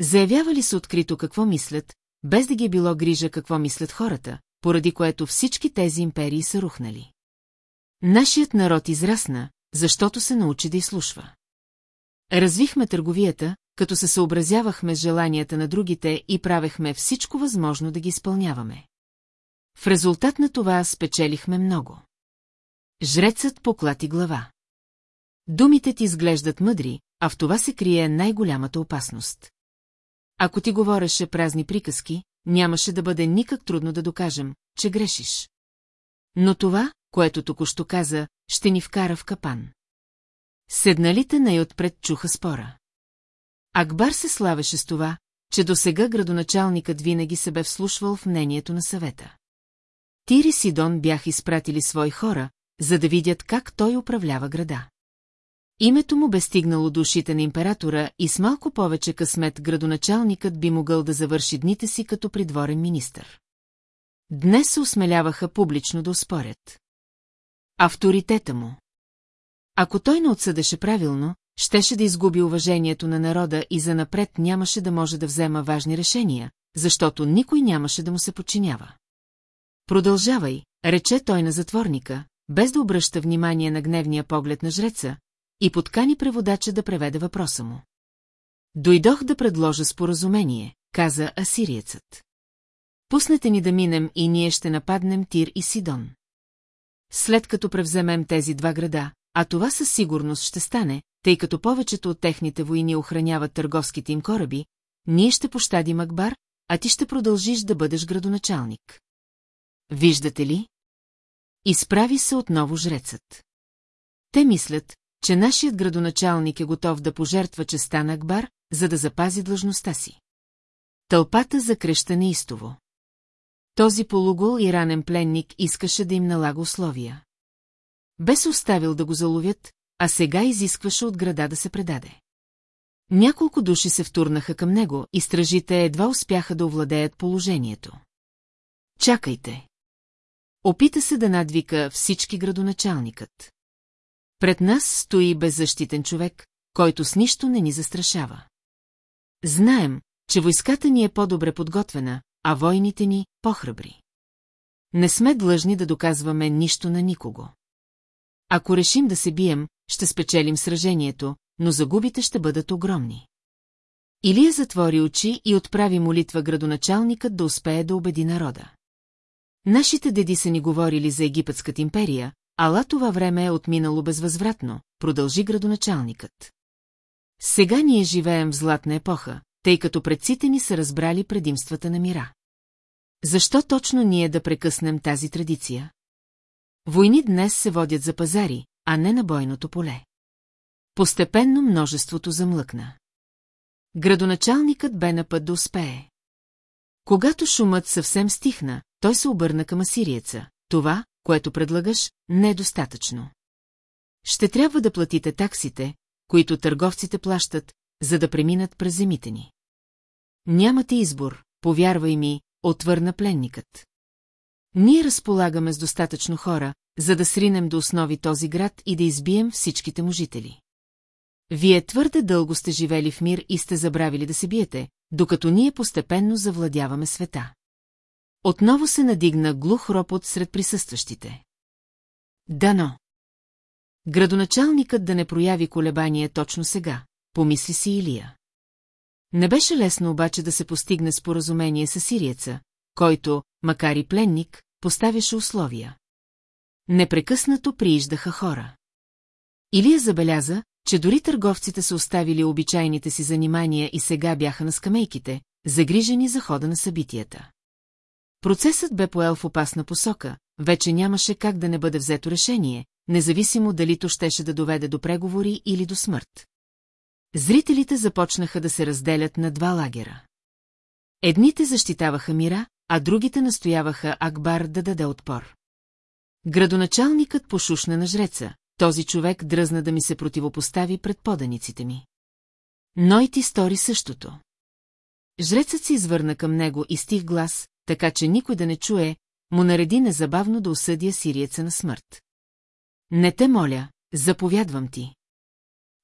Speaker 1: Заявявали се открито какво мислят, без да ги е било грижа какво мислят хората, поради което всички тези империи са рухнали. Нашият народ израсна, защото се научи да изслушва. Развихме търговията, като се съобразявахме с желанията на другите и правехме всичко възможно да ги изпълняваме. В резултат на това спечелихме много. Жрецът поклати глава. Думите ти изглеждат мъдри, а в това се крие най-голямата опасност. Ако ти говореше празни приказки, нямаше да бъде никак трудно да докажем, че грешиш. Но това, което току-що каза, ще ни вкара в капан. Седналите най-отпред чуха спора. Акбар се славеше с това, че досега градоначалникът винаги се бе вслушвал в мнението на съвета. Тир и Сидон бяха изпратили свои хора, за да видят как той управлява града. Името му бе стигнало до ушите на императора и с малко повече късмет градоначалникът би могъл да завърши дните си като придворен министър. Днес се осмеляваха публично да успорят. Авторитета му. Ако той не отсъдеше правилно, щеше да изгуби уважението на народа и занапред нямаше да може да взема важни решения, защото никой нямаше да му се подчинява. Продължавай, рече той на затворника, без да обръща внимание на гневния поглед на жреца, и подкани преводача да преведе въпроса му. Дойдох да предложа споразумение, каза асириецът. Пуснете ни да минем и ние ще нападнем Тир и Сидон. След като превземем тези два града, а това със сигурност ще стане, тъй като повечето от техните войни охраняват търговските им кораби, ние ще пощадим Акбар, а ти ще продължиш да бъдеш градоначалник. Виждате ли? Изправи се отново жрецът. Те мислят, че нашият градоначалник е готов да пожертва честа на Акбар, за да запази длъжността си. Тълпата закреща неистово. Този полугол и ранен пленник искаше да им налага условия. Без оставил да го заловят, а сега изискваше от града да се предаде. Няколко души се втурнаха към него и стражите едва успяха да овладеят положението. Чакайте! Опита се да надвика всички градоначалникът. Пред нас стои беззащитен човек, който с нищо не ни застрашава. Знаем, че войската ни е по-добре подготвена, а войните ни – по-храбри. Не сме длъжни да доказваме нищо на никого. Ако решим да се бием, ще спечелим сражението, но загубите ще бъдат огромни. Илия затвори очи и отправи молитва градоначалникът да успее да убеди народа. Нашите деди са ни говорили за Египетската империя, ала това време е отминало безвъзвратно, продължи градоначалникът. Сега ние живеем в златна епоха, тъй като предците ни са разбрали предимствата на мира. Защо точно ние да прекъснем тази традиция? Войни днес се водят за пазари, а не на бойното поле. Постепенно множеството замлъкна. Градоначалникът бе на път да успее. Когато шумът съвсем стихна, той се обърна към асириеца. Това, което предлагаш, не е достатъчно. Ще трябва да платите таксите, които търговците плащат, за да преминат през земите ни. Нямате избор, повярвай ми, отвърна пленникът. Ние разполагаме с достатъчно хора, за да сринем до основи този град и да избием всичките му жители. Вие твърде дълго сте живели в мир и сте забравили да се биете, докато ние постепенно завладяваме света. Отново се надигна глух ропот сред присъстващите. Дано. Градоначалникът да не прояви колебание точно сега, помисли си Илия. Не беше лесно обаче да се постигне споразумение с сириеца, който, макар и пленник, поставяше условия. Непрекъснато прииждаха хора. Илия забеляза, че дори търговците са оставили обичайните си занимания и сега бяха на скамейките, загрижени за хода на събитията. Процесът бе поел в опасна посока, вече нямаше как да не бъде взето решение, независимо дали то щеше да доведе до преговори или до смърт. Зрителите започнаха да се разделят на два лагера. Едните защитаваха мира, а другите настояваха Акбар да даде отпор. Градоначалникът пошушна на жреца, този човек дръзна да ми се противопостави пред поданиците ми. Но и ти стори същото. Жрецът се извърна към него и стих глас, така че никой да не чуе, му нареди незабавно да осъдя сириеца на смърт. Не те моля, заповядвам ти.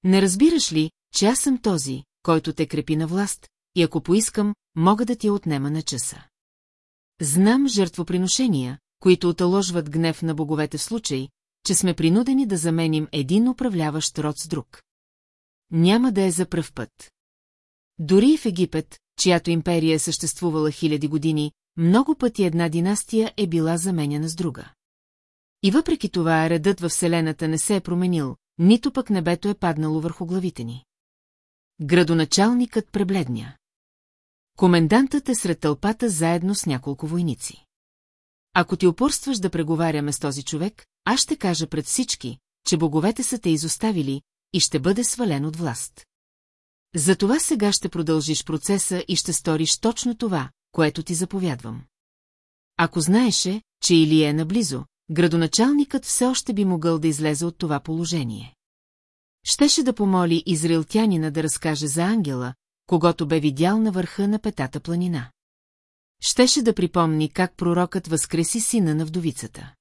Speaker 1: Не разбираш ли, че аз съм този, който те крепи на власт, и ако поискам, мога да ти я отнема на часа. Знам жертвоприношения, които оталожват гнев на боговете в случай, че сме принудени да заменим един управляващ род с друг. Няма да е за пръв път. Дори и в Египет, чиято империя е съществувала хиляди години, много пъти една династия е била заменена с друга. И въпреки това редът във Вселената не се е променил, нито пък небето е паднало върху главите ни. Градоначалникът пребледня. Комендантът е сред тълпата заедно с няколко войници. Ако ти упорстваш да преговаряме с този човек, аз ще кажа пред всички, че боговете са те изоставили и ще бъде свален от власт. Затова сега ще продължиш процеса и ще сториш точно това, което ти заповядвам. Ако знаеше, че Илия е наблизо, градоначалникът все още би могъл да излезе от това положение. Щеше да помоли израилтянина да разкаже за ангела, когато бе видял на върха на петата планина. Щеше да припомни как пророкът възкреси сина на вдовицата.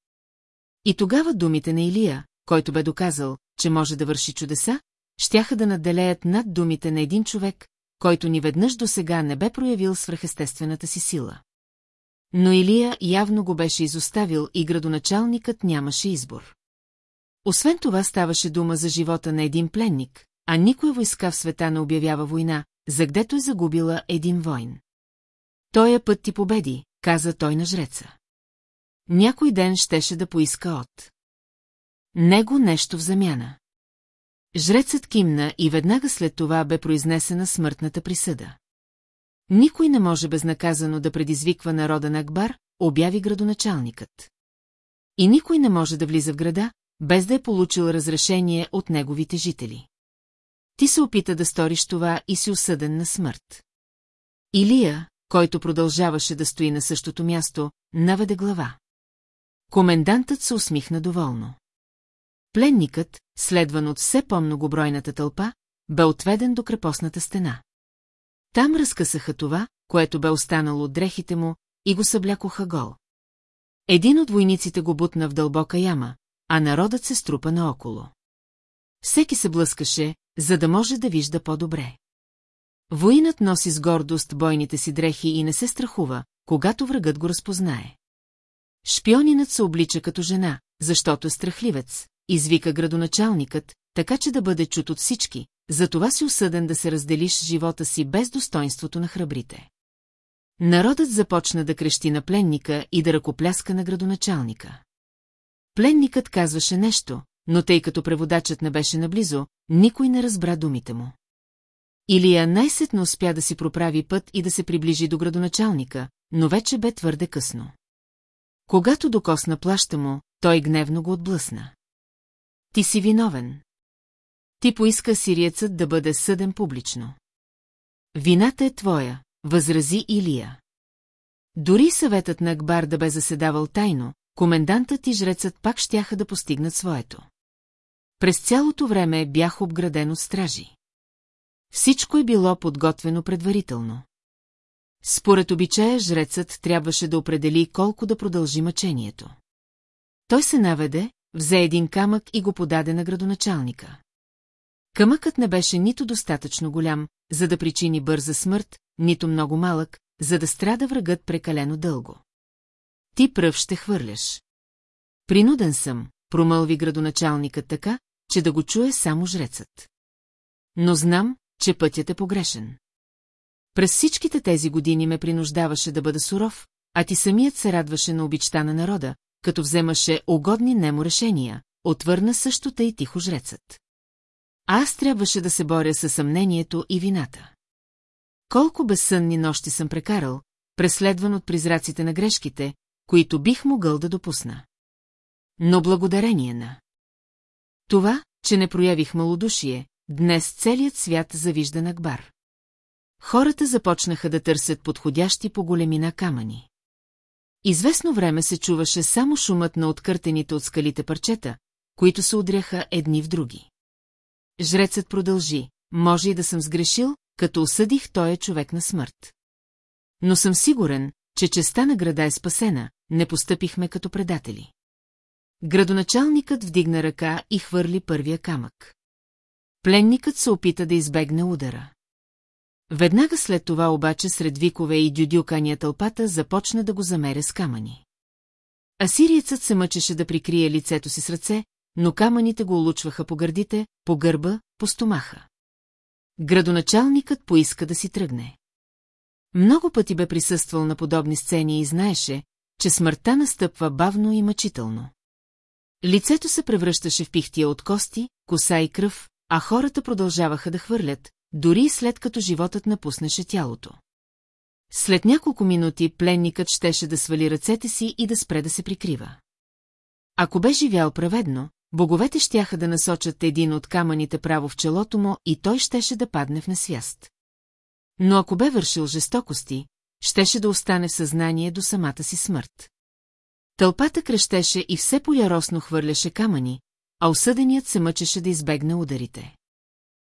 Speaker 1: И тогава думите на Илия, който бе доказал, че може да върши чудеса, щяха да наделеят над думите на един човек, който ни веднъж до сега не бе проявил свръхестествената си сила. Но Илия явно го беше изоставил и градоначалникът нямаше избор. Освен това ставаше дума за живота на един пленник, а никоя войска в света не обявява война, за гдето е загубила един войн. Тоя път ти победи, каза той на жреца. Някой ден щеше да поиска от. Него нещо в замяна. Жрецът кимна и веднага след това бе произнесена смъртната присъда. Никой не може безнаказано да предизвиква народа на Акбар, обяви градоначалникът. И никой не може да влиза в града, без да е получил разрешение от неговите жители. Ти се опита да сториш това и си осъден на смърт. Илия, който продължаваше да стои на същото място, наведе глава. Комендантът се усмихна доволно. Пленникът, следван от все по-многобройната тълпа, бе отведен до крепостната стена. Там разкъсаха това, което бе останало от дрехите му, и го съблякоха гол. Един от войниците го бутна в дълбока яма, а народът се струпа наоколо. Всеки се блъскаше, за да може да вижда по-добре. Воинът носи с гордост бойните си дрехи и не се страхува, когато врагът го разпознае. Шпионинът се облича като жена, защото е страхливец, извика градоначалникът, така че да бъде чут от всички, затова си осъден да се разделиш живота си без достоинството на храбрите. Народът започна да крещи на пленника и да ръкопляска на градоначалника. Пленникът казваше нещо, но тъй като преводачът не беше наблизо, никой не разбра думите му. Илия най-сетно успя да си проправи път и да се приближи до градоначалника, но вече бе твърде късно. Когато докосна плаща му, той гневно го отблъсна. Ти си виновен. Ти поиска сириецът да бъде съден публично. Вината е твоя, възрази Илия. Дори съветът на Акбар да бе заседавал тайно, комендантът и жрецът пак щяха да постигнат своето. През цялото време бях обграден от стражи. Всичко е било подготвено предварително. Според обичая жрецът трябваше да определи колко да продължи мъчението. Той се наведе, взе един камък и го подаде на градоначалника. Камъкът не беше нито достатъчно голям, за да причини бърза смърт, нито много малък, за да страда врагът прекалено дълго. Ти пръв ще хвърляш. Принуден съм, промълви градоначалникът така, че да го чуе само жрецът. Но знам, че пътят е погрешен. През всичките тези години ме принуждаваше да бъда суров, а ти самият се радваше на обичта на народа, като вземаше угодни немо решения, отвърна същото и тихо жрецът. Аз трябваше да се боря със съмнението и вината. Колко безсънни нощи съм прекарал, преследван от призраците на грешките, които бих могъл да допусна. Но благодарение на това, че не проявих малодушие, днес целият свят завижда на Акбар. Хората започнаха да търсят подходящи по големина камъни. Известно време се чуваше само шумът на откъртените от скалите парчета, които се удряха едни в други. Жрецът продължи, може и да съм сгрешил, като осъдих той е човек на смърт. Но съм сигурен, че честа на града е спасена, не постъпихме като предатели. Градоначалникът вдигна ръка и хвърли първия камък. Пленникът се опита да избегне удара. Веднага след това обаче сред викове и дюдюкания тълпата започна да го замеря с камъни. Асириецът се мъчеше да прикрие лицето си с ръце, но камъните го улучваха по гърдите, по гърба, по стомаха. Градоначалникът поиска да си тръгне. Много пъти бе присъствал на подобни сцени и знаеше, че смъртта настъпва бавно и мъчително. Лицето се превръщаше в пихтия от кости, коса и кръв, а хората продължаваха да хвърлят, дори след като животът напуснеше тялото. След няколко минути пленникът щеше да свали ръцете си и да спре да се прикрива. Ако бе живял праведно, боговете щяха да насочат един от камъните право в челото му и той щеше да падне в несвяст. Но ако бе вършил жестокости, щеше да остане в съзнание до самата си смърт. Тълпата крещеше и все по-яросно хвърляше камъни, а осъденият се мъчеше да избегне ударите.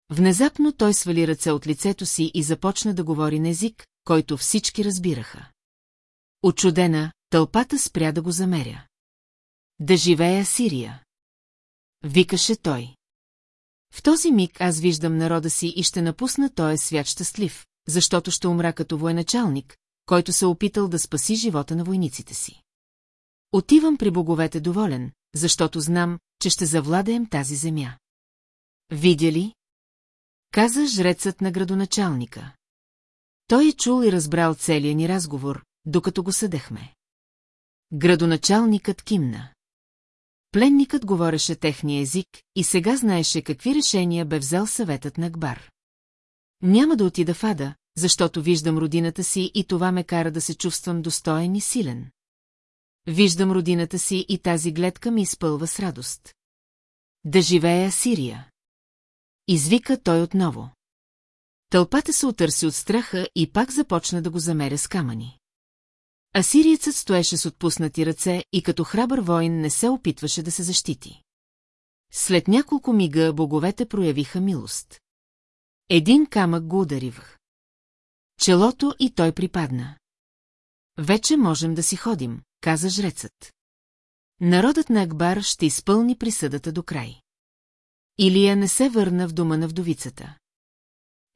Speaker 1: Внезапно той свали ръце от лицето си и започна да говори на език, който всички разбираха. Очудена, тълпата спря да го замеря. Да живея Сирия! Викаше той. В този миг аз виждам народа си и ще напусна този свят щастлив, защото ще умра като военачалник, който се опитал да спаси живота на войниците си. Отивам при боговете доволен, защото знам, че ще завладеем тази земя. Видя ли? Каза жрецът на градоначалника. Той е чул и разбрал целия ни разговор, докато го съдехме. Градоначалникът кимна. Пленникът говореше техния език и сега знаеше какви решения бе взел съветът на Акбар. Няма да отида в Ада, защото виждам родината си и това ме кара да се чувствам достоен и силен. Виждам родината си и тази гледка ми изпълва с радост. Да живея Сирия. Извика той отново. Тълпата се отърси от страха и пак започна да го замеря с камъни. Асириецът стоеше с отпуснати ръце и като храбър воин не се опитваше да се защити. След няколко мига боговете проявиха милост. Един камък го ударивах. Челото и той припадна. Вече можем да си ходим, каза жрецът. Народът на Акбар ще изпълни присъдата до край. Илия не се върна в дома на вдовицата.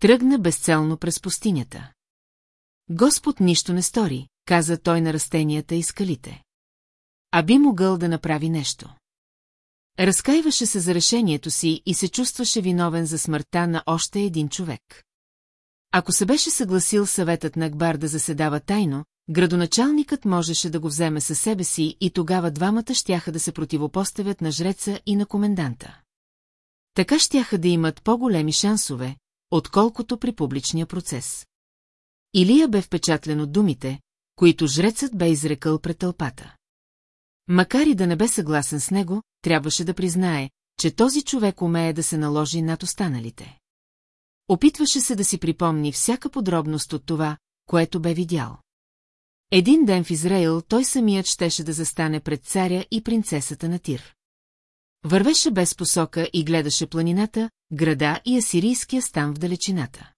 Speaker 1: Тръгна безцелно през пустинята. Господ нищо не стори, каза той на растенията и скалите. А би могъл да направи нещо. Разкаиваше се за решението си и се чувстваше виновен за смъртта на още един човек. Ако се беше съгласил съветът на Акбар да заседава тайно, градоначалникът можеше да го вземе със себе си и тогава двамата щяха да се противопоставят на жреца и на коменданта. Така щяха да имат по-големи шансове, отколкото при публичния процес. Илия бе впечатлен от думите, които жрецът бе изрекал пред тълпата. Макар и да не бе съгласен с него, трябваше да признае, че този човек умее да се наложи над останалите. Опитваше се да си припомни всяка подробност от това, което бе видял. Един ден в Израил той самият щеше да застане пред царя и принцесата на Тир. Вървеше без посока и гледаше планината, града и асирийския стан в далечината.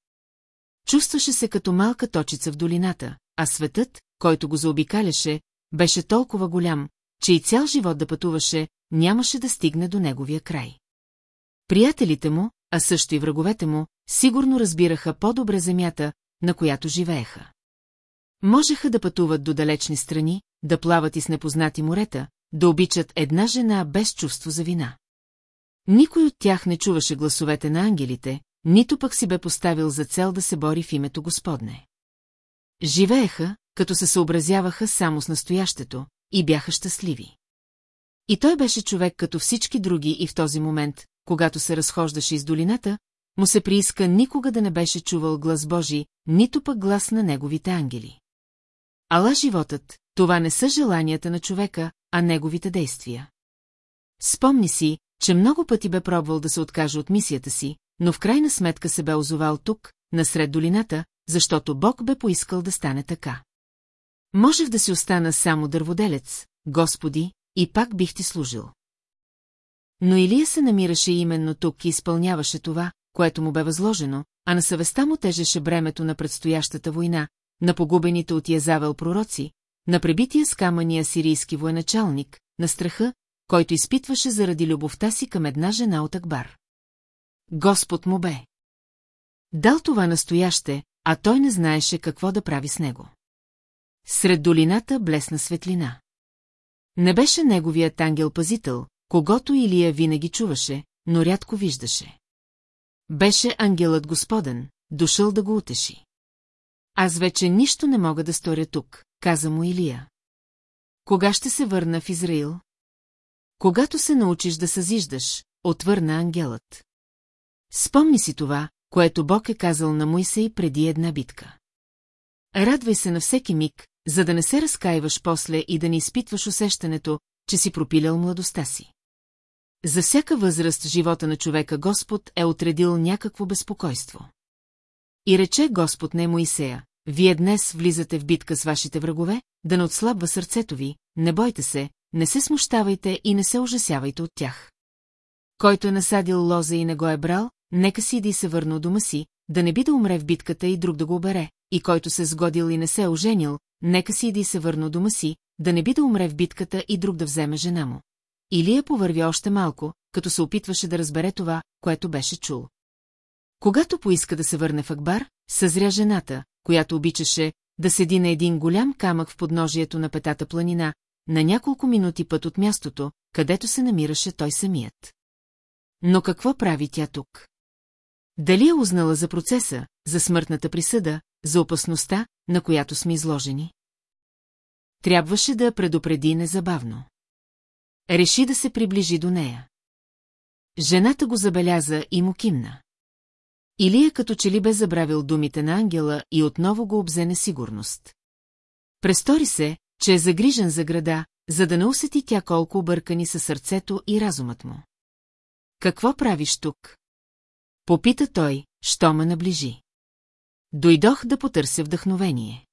Speaker 1: Чувстваше се като малка точица в долината, а светът, който го заобикаляше, беше толкова голям, че и цял живот да пътуваше, нямаше да стигне до неговия край. Приятелите му, а също и враговете му, сигурно разбираха по-добре земята, на която живееха. Можеха да пътуват до далечни страни, да плават и с непознати морета, да обичат една жена без чувство за вина. Никой от тях не чуваше гласовете на ангелите, нито пък си бе поставил за цел да се бори в името Господне. Живееха, като се съобразяваха само с настоящето, и бяха щастливи. И той беше човек като всички други и в този момент, когато се разхождаше из долината, му се прииска никога да не беше чувал глас Божи, нито пък глас на неговите ангели. Ала животът, това не са желанията на човека, а неговите действия. Спомни си, че много пъти бе пробвал да се откаже от мисията си, но в крайна сметка се бе озовал тук, насред долината, защото Бог бе поискал да стане така. Можех да си остана само дърводелец, Господи, и пак бих ти служил. Но Илия се намираше именно тук и изпълняваше това, което му бе възложено, а на съвестта му тежеше бремето на предстоящата война, на погубените от Язавел пророци, на пребития с камъния сирийски военачалник, на страха, който изпитваше заради любовта си към една жена от Акбар. Господ му бе. Дал това настояще, а той не знаеше какво да прави с него. Сред долината блесна светлина. Не беше неговият ангел-пазител, когато Илия винаги чуваше, но рядко виждаше. Беше ангелът Господен, дошъл да го утеши. Аз вече нищо не мога да сторя тук, каза му Илия. Кога ще се върна в Израил? Когато се научиш да съзиждаш, отвърна ангелът. Спомни си това, което Бог е казал на Моисей преди една битка. Радвай се на всеки миг, за да не се разкаиваш после и да не изпитваш усещането, че си пропилял младостта си. За всяка възраст живота на човека Господ е отредил някакво безпокойство. И рече Господ на Моисея, вие днес влизате в битка с вашите врагове, да не отслабва сърцето ви, не бойте се, не се смущавайте и не се ужасявайте от тях. Който е насадил лоза и не го е брал, нека си да и се върне дома си, да не би да умре в битката и друг да го обере, и който се сгодил и не се е оженил, нека си да и се върне дома си, да не би да умре в битката и друг да вземе жена му. Илия повърви още малко, като се опитваше да разбере това, което беше чул. Когато поиска да се върне в Акбар, съзря жената, която обичаше да седи на един голям камък в подножието на петата планина, на няколко минути път от мястото, където се намираше той самият. Но какво прави тя тук? Дали е узнала за процеса, за смъртната присъда, за опасността, на която сме изложени? Трябваше да я предупреди незабавно. Реши да се приближи до нея. Жената го забеляза и му кимна. Илия като че ли бе забравил думите на ангела и отново го обзе несигурност. Престори се, че е загрижен за града, за да не усети тя колко объркани са сърцето и разумът му. Какво правиш тук? Попита той, що ме наближи. Дойдох да потърся вдъхновение.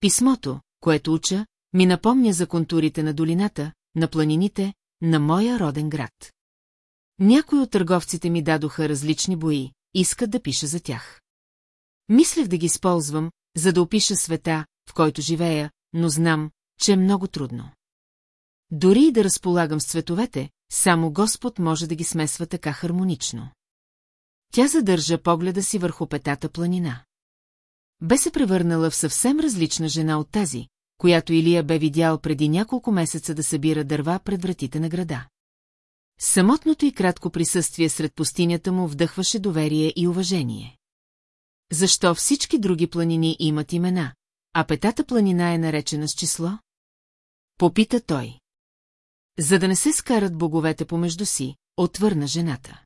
Speaker 1: Писмото, което уча, ми напомня за контурите на долината, на планините, на моя роден град. Някои от търговците ми дадоха различни бои, искат да пиша за тях. Мислех да ги използвам, за да опиша света, в който живея, но знам, че е много трудно. Дори и да разполагам с цветовете, само Господ може да ги смесва така хармонично. Тя задържа погледа си върху петата планина. Бе се превърнала в съвсем различна жена от тази, която Илия бе видял преди няколко месеца да събира дърва пред вратите на града. Самотното и кратко присъствие сред пустинята му вдъхваше доверие и уважение. Защо всички други планини имат имена, а петата планина е наречена с число? Попита той. За да не се скарат боговете помежду си, отвърна жената.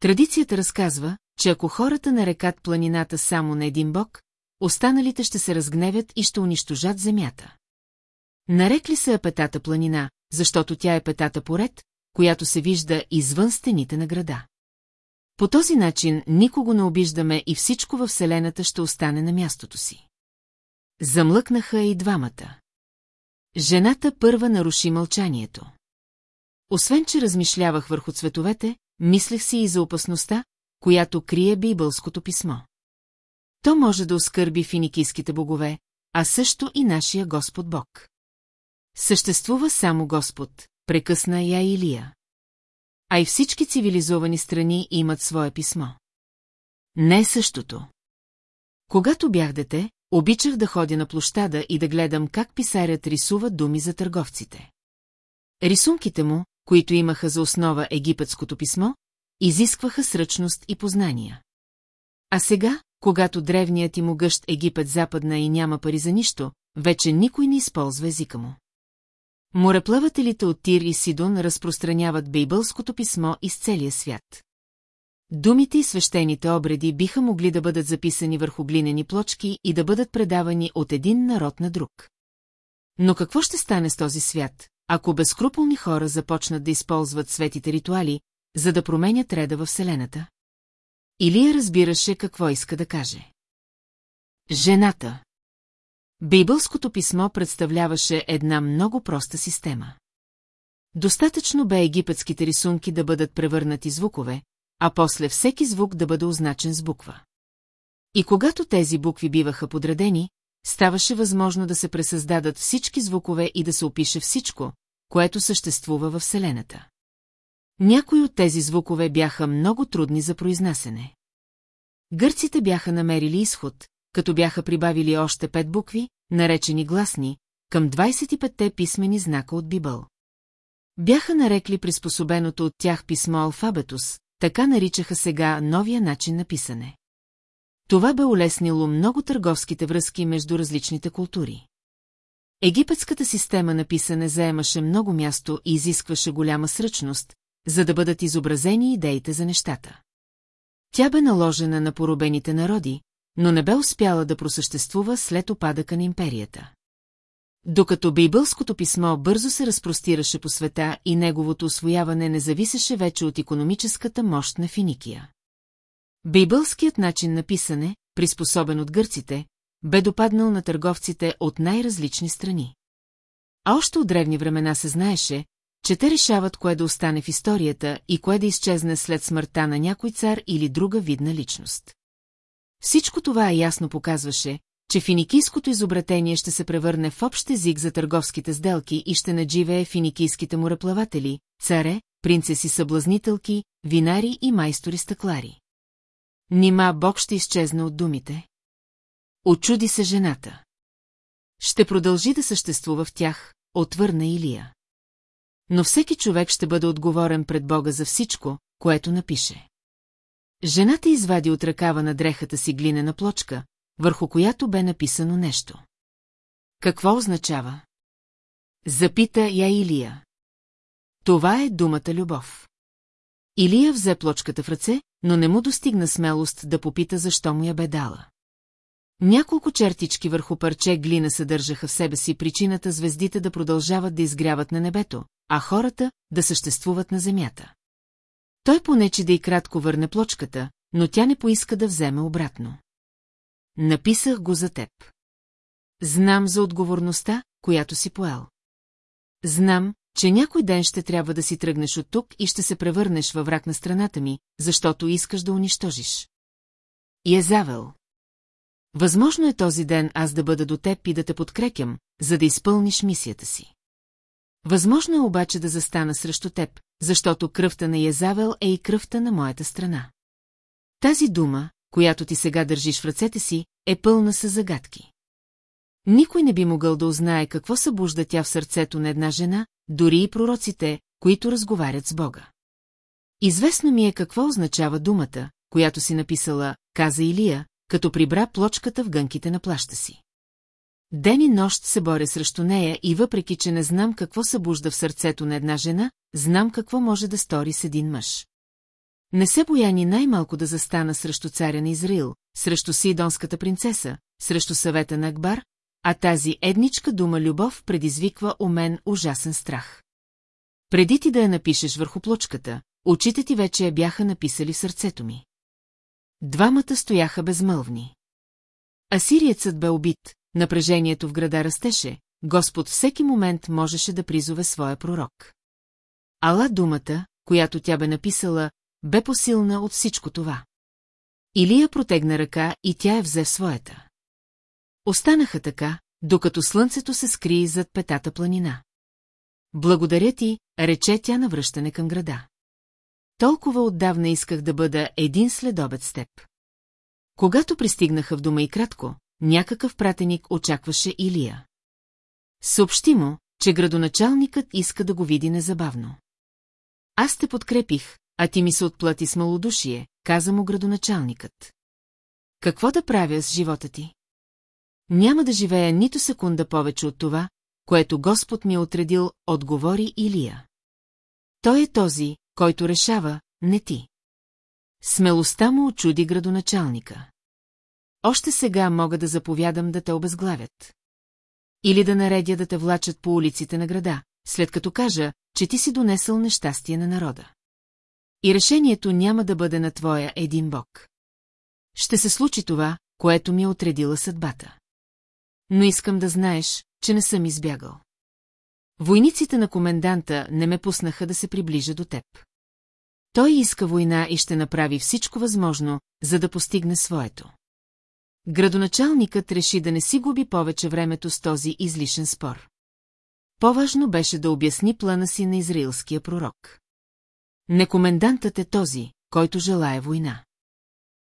Speaker 1: Традицията разказва, че ако хората нарекат планината само на един бог, останалите ще се разгневят и ще унищожат земята. Нарекли се Апетата планина, защото тя е петата поред, която се вижда извън стените на града. По този начин никого не обиждаме и всичко във Вселената ще остане на мястото си. Замлъкнаха и двамата. Жената първа наруши мълчанието. Освен, че размишлявах върху цветовете, мислех си и за опасността, която крие бибълското писмо. То може да оскърби финикийските богове, а също и нашия Господ Бог. Съществува само Господ, прекъсна я Илия. А и всички цивилизовани страни имат свое писмо. Не същото. Когато бях дете, обичах да ходя на площада и да гледам как писарят рисува думи за търговците. Рисунките му, които имаха за основа египетското писмо, изискваха сръчност и познания. А сега, когато древният и могъщ Египет западна и няма пари за нищо, вече никой не използва езика му. Мореплавателите от Тир и Сидон разпространяват бейбълското писмо из целия свят. Думите и свещените обреди биха могли да бъдат записани върху глинени плочки и да бъдат предавани от един народ на друг. Но какво ще стане с този свят, ако безкруполни хора започнат да използват светите ритуали, за да променят реда във Вселената? Илия разбираше какво иска да каже. Жената. Бейбълското писмо представляваше една много проста система. Достатъчно бе египетските рисунки да бъдат превърнати звукове, а после всеки звук да бъде означен с буква. И когато тези букви биваха подредени, ставаше възможно да се пресъздадат всички звукове и да се опише всичко, което съществува във Вселената. Някои от тези звукове бяха много трудни за произнасене. Гърците бяха намерили изход, като бяха прибавили още пет букви, наречени гласни, към 25-те писмени знака от Бибъл. Бяха нарекли приспособеното от тях писмо алфабетус, така наричаха сега новия начин на писане. Това бе улеснило много търговските връзки между различните култури. Египетската система на писане заемаше много място и изискваше голяма сръчност, за да бъдат изобразени идеите за нещата. Тя бе наложена на поробените народи, но не бе успяла да просъществува след опадъка на империята. Докато бейбълското писмо бързо се разпростираше по света и неговото освояване не зависеше вече от економическата мощ на Финикия. Бейбълският начин на писане, приспособен от гърците, бе допаднал на търговците от най-различни страни. А още от древни времена се знаеше, че те решават кое да остане в историята и кое да изчезне след смъртта на някой цар или друга видна личност. Всичко това ясно показваше, че финикийското изобретение ще се превърне в общ език за търговските сделки и ще надживее финикийските мореплаватели, царе, принцеси-съблазнителки, винари и майстори-стъклари. Нима Бог ще изчезне от думите? Очуди се жената. Ще продължи да съществува в тях, отвърна Илия. Но всеки човек ще бъде отговорен пред Бога за всичко, което напише. Жената извади от ръкава на дрехата си глинена плочка, върху която бе написано нещо. Какво означава? Запита я Илия. Това е думата любов. Илия взе плочката в ръце, но не му достигна смелост да попита защо му я бе дала. Няколко чертички върху парче глина съдържаха в себе си причината звездите да продължават да изгряват на небето, а хората да съществуват на земята. Той понече да и кратко върне плочката, но тя не поиска да вземе обратно. Написах го за теб. Знам за отговорността, която си поел. Знам, че някой ден ще трябва да си тръгнеш от тук и ще се превърнеш във враг на страната ми, защото искаш да унищожиш. И е. Възможно е този ден аз да бъда до теб и да те подкрепям, за да изпълниш мисията си. Възможно е обаче да застана срещу теб, защото кръвта на Язавел е и кръвта на моята страна. Тази дума, която ти сега държиш в ръцете си, е пълна с загадки. Никой не би могъл да узнае какво събужда тя в сърцето на една жена, дори и пророците, които разговарят с Бога. Известно ми е какво означава думата, която си написала, каза Илия, като прибра плочката в гънките на плаща си. Ден и нощ се боря срещу нея и въпреки, че не знам какво събужда в сърцето на една жена, знам какво може да стори с един мъж. Не се боя ни най-малко да застана срещу царя на Израил, срещу Сидонската принцеса, срещу съвета на Акбар, а тази едничка дума любов предизвиква у мен ужасен страх. Преди ти да я напишеш върху плочката, очите ти вече я бяха написали в сърцето ми. Двамата стояха безмълвни. Асириецът бе убит, напрежението в града растеше, Господ всеки момент можеше да призове своя пророк. Ала думата, която тя бе написала, бе посилна от всичко това. Илия протегна ръка и тя я взе своята. Останаха така, докато слънцето се скри зад петата планина. Благодаря ти, рече тя на връщане към града. Толкова отдавна исках да бъда един следобед с теб. Когато пристигнаха в дома и кратко, някакъв пратеник очакваше Илия. Съобщи му, че градоначалникът иска да го види незабавно. Аз те подкрепих, а ти ми се отплати с малодушие, каза му градоначалникът. Какво да правя с живота ти? Няма да живея нито секунда повече от това, което Господ ми е отредил, отговори Илия. Той е този, който решава, не ти. Смелостта му очуди градоначалника. Още сега мога да заповядам да те обезглавят. Или да наредя да те влачат по улиците на града, след като кажа, че ти си донесъл нещастие на народа. И решението няма да бъде на твоя един бог. Ще се случи това, което ми е отредила съдбата. Но искам да знаеш, че не съм избягал. Войниците на коменданта не ме пуснаха да се приближа до теб. Той иска война и ще направи всичко възможно, за да постигне своето. Градоначалникът реши да не си губи повече времето с този излишен спор. По-важно беше да обясни плана си на израилския пророк. Не комендантът е този, който желая война.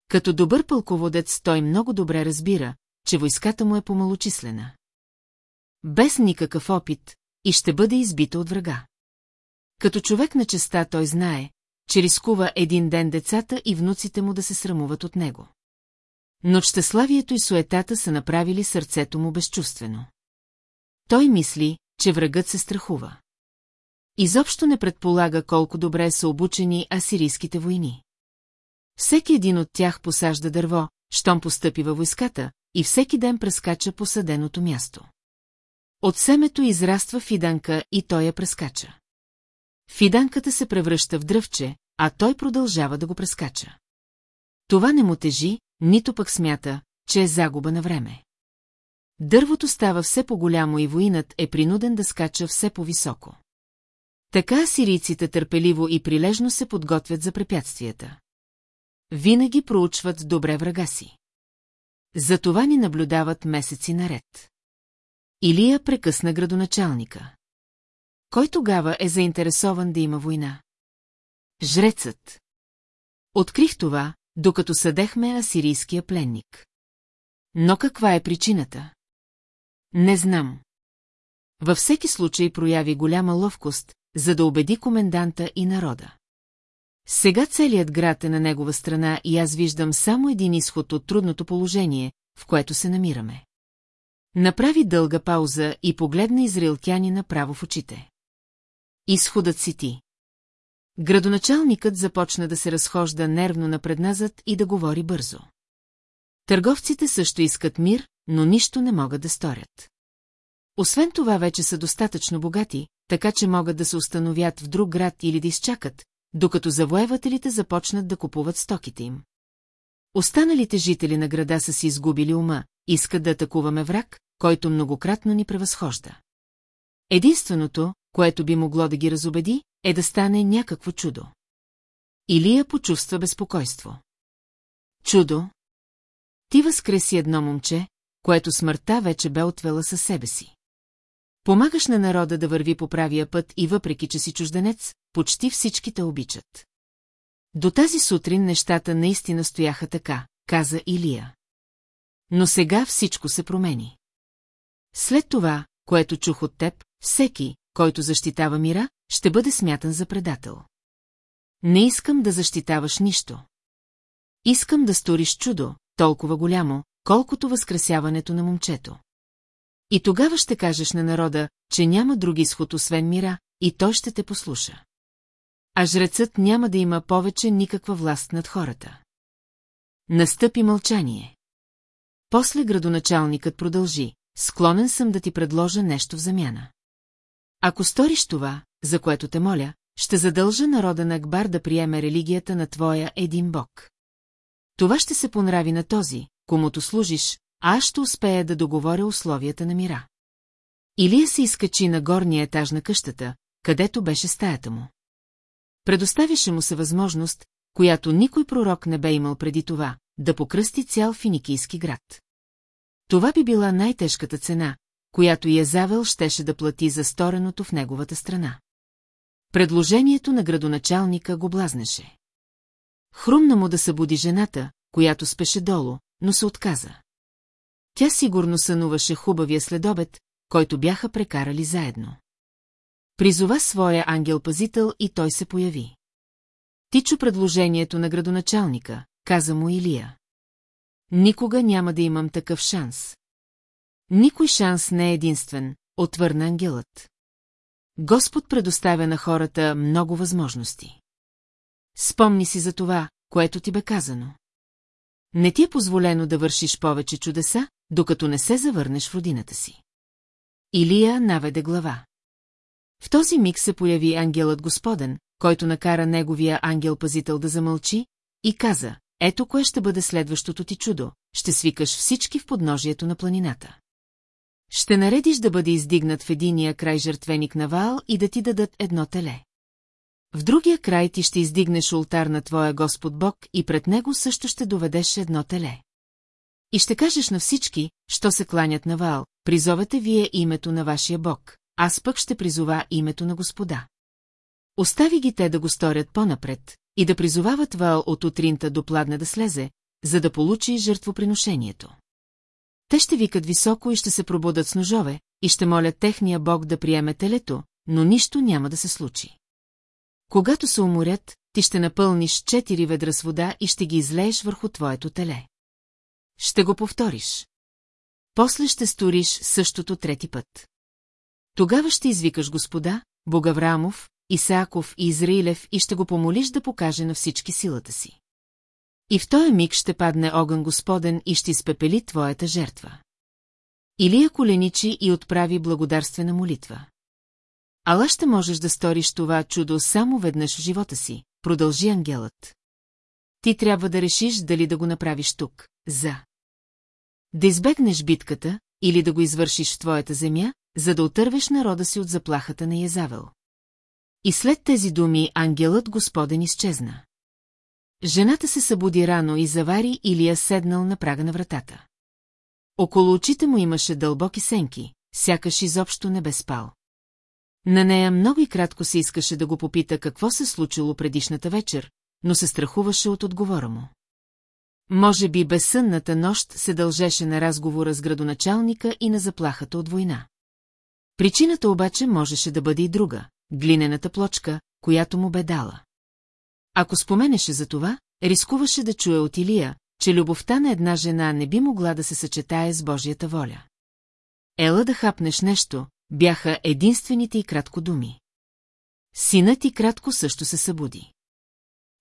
Speaker 1: Като добър пълководец той много добре разбира, че войската му е помалочислена. Без никакъв опит и ще бъде избита от врага. Като човек на честа той знае, че рискува един ден децата и внуците му да се срамуват от него. Но щеславието и суетата са направили сърцето му безчувствено. Той мисли, че врагът се страхува. Изобщо не предполага колко добре са обучени асирийските войни. Всеки един от тях посажда дърво, щом постъпи във войската, и всеки ден прескача посаденото място. От семето израства фиданка и той я прескача. Фиданката се превръща в дръвче, а той продължава да го прескача. Това не му тежи, нито пък смята, че е загуба на време. Дървото става все по-голямо и воинът е принуден да скача все по-високо. Така сирийците търпеливо и прилежно се подготвят за препятствията. Винаги проучват добре врага си. За това ни наблюдават месеци наред. Илия прекъсна градоначалника. Кой тогава е заинтересован да има война? Жрецът. Открих това, докато съдехме асирийския пленник. Но каква е причината? Не знам. Във всеки случай прояви голяма ловкост, за да убеди коменданта и народа. Сега целият град е на негова страна и аз виждам само един изход от трудното положение, в което се намираме. Направи дълга пауза и погледна израилтяни направо в очите. Изходът си ти. Градоначалникът започна да се разхожда нервно напредназад и да говори бързо. Търговците също искат мир, но нищо не могат да сторят. Освен това вече са достатъчно богати, така че могат да се установят в друг град или да изчакат, докато завоевателите започнат да купуват стоките им. Останалите жители на града са си изгубили ума, искат да атакуваме враг, който многократно ни превъзхожда. Единственото, което би могло да ги разобеди, е да стане някакво чудо. Илия почувства безпокойство. Чудо? Ти възкреси едно момче, което смъртта вече бе отвела със себе си. Помагаш на народа да върви по правия път и въпреки, че си чужденец, почти всички те обичат. До тази сутрин нещата наистина стояха така, каза Илия. Но сега всичко се промени. След това, което чух от теб, всеки, който защитава мира, ще бъде смятан за предател. Не искам да защитаваш нищо. Искам да сториш чудо, толкова голямо, колкото възкрасяването на момчето. И тогава ще кажеш на народа, че няма други изход освен мира, и той ще те послуша. А жрецът няма да има повече никаква власт над хората. Настъпи мълчание. После градоначалникът продължи, склонен съм да ти предложа нещо в замяна. Ако сториш това, за което те моля, ще задължа народа на Акбар да приеме религията на твоя един бог. Това ще се понрави на този, комуто служиш, а аз ще успея да договоря условията на мира. Илия се изкачи на горния етаж на къщата, където беше стаята му. Предоставяше му се възможност, която никой пророк не бе имал преди това, да покръсти цял финикийски град. Това би била най-тежката цена, която Язавел щеше да плати за стореното в неговата страна. Предложението на градоначалника го блазнеше. Хрумна му да събуди жената, която спеше долу, но се отказа. Тя сигурно сънуваше хубавия следобед, който бяха прекарали заедно. Призова своя ангел-пазител и той се появи. Тичо предложението на градоначалника, каза му Илия. Никога няма да имам такъв шанс. Никой шанс не е единствен, отвърна ангелът. Господ предоставя на хората много възможности. Спомни си за това, което ти бе казано. Не ти е позволено да вършиш повече чудеса, докато не се завърнеш в родината си. Илия наведе глава. В този миг се появи ангелът Господен, който накара неговия ангел-пазител да замълчи, и каза, ето кое ще бъде следващото ти чудо, ще свикаш всички в подножието на планината. Ще наредиш да бъде издигнат в единия край жертвеник на Ваал и да ти дадат едно теле. В другия край ти ще издигнеш ултар на твоя Господ Бог и пред него също ще доведеш едно теле. И ще кажеш на всички, що се кланят на Ваал, призовете вие името на вашия Бог, аз пък ще призова името на Господа. Остави ги те да го сторят по-напред и да призовават Ваал от утринта до пладне да слезе, за да получи жертвоприношението. Те ще викат високо и ще се пробудат с ножове, и ще молят техния бог да приеме телето, но нищо няма да се случи. Когато се уморят, ти ще напълниш четири ведра с вода и ще ги излееш върху твоето теле. Ще го повториш. После ще сториш същото трети път. Тогава ще извикаш господа, Богаврамов, Исааков и Израилев и ще го помолиш да покаже на всички силата си. И в този миг ще падне огън Господен и ще изпепели твоята жертва. Илия коленичи и отправи благодарствена молитва. Ала ще можеш да сториш това чудо само веднъж в живота си, продължи ангелът. Ти трябва да решиш дали да го направиш тук, за. Да избегнеш битката или да го извършиш в твоята земя, за да отървеш народа си от заплахата на Язавел. И след тези думи ангелът Господен изчезна. Жената се събуди рано и завари Илия седнал на прага на вратата. Около очите му имаше дълбоки сенки, сякаш изобщо не бе спал. На нея много и кратко се искаше да го попита какво се случило предишната вечер, но се страхуваше от отговора му. Може би безсънната нощ се дължеше на разговора с градоначалника и на заплахата от война. Причината обаче можеше да бъде и друга – глинената плочка, която му бе дала. Ако споменеше за това, рискуваше да чуе от Илия, че любовта на една жена не би могла да се съчетае с Божията воля. Ела да хапнеш нещо, бяха единствените и кратко думи. Синът и кратко също се събуди.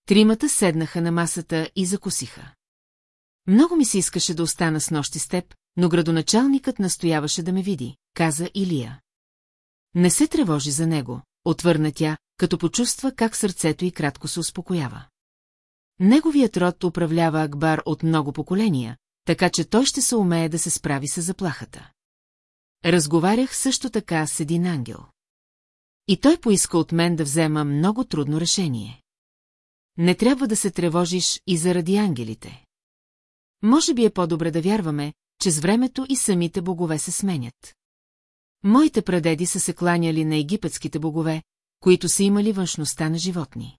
Speaker 1: Тримата седнаха на масата и закусиха. Много ми се искаше да остана с нощи с теб, но градоначалникът настояваше да ме види, каза Илия. Не се тревожи за него, отвърна тя, като почувства как сърцето й кратко се успокоява. Неговият род управлява Акбар от много поколения, така че той ще се умее да се справи с заплахата. Разговарях също така с един ангел. И той поиска от мен да взема много трудно решение. Не трябва да се тревожиш и заради ангелите. Може би е по-добре да вярваме, че с времето и самите богове се сменят. Моите прадеди са се кланяли на египетските богове, които са имали външността на животни.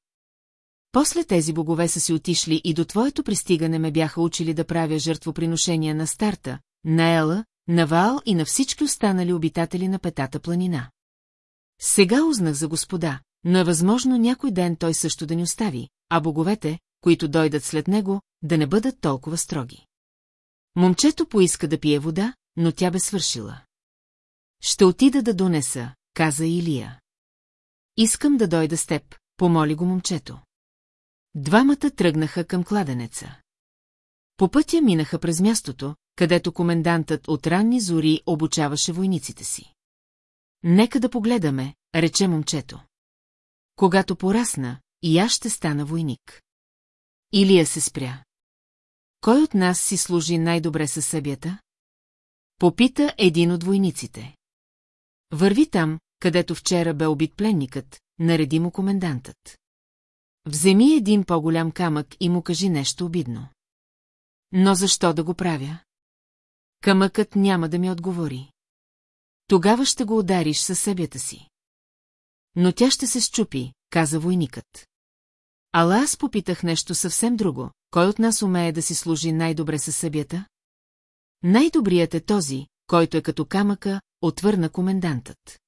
Speaker 1: После тези богове са си отишли и до твоето пристигане ме бяха учили да правя жертвоприношения на старта, на Ела, на Вал и на всички останали обитатели на Петата планина. Сега узнах за господа, но е възможно някой ден той също да ни остави, а боговете, които дойдат след него, да не бъдат толкова строги. Момчето поиска да пие вода, но тя бе свършила. Ще отида да донеса, каза Илия. Искам да дойда с теб, помоли го момчето. Двамата тръгнаха към кладенеца. По пътя минаха през мястото, където комендантът от ранни зори обучаваше войниците си. Нека да погледаме, рече момчето. Когато порасна, и аз ще стана войник. Илия се спря. Кой от нас си служи най-добре със събията? Попита един от войниците. Върви там, където вчера бе убит пленникът, нареди му комендантът. Вземи един по-голям камък и му кажи нещо обидно. Но защо да го правя? Камъкът няма да ми отговори. Тогава ще го удариш със събята си. Но тя ще се щупи, каза войникът. Ала аз попитах нещо съвсем друго. Кой от нас умее да си служи най-добре със събята? Най-добрият е този, който е като камъка, отвърна комендантът.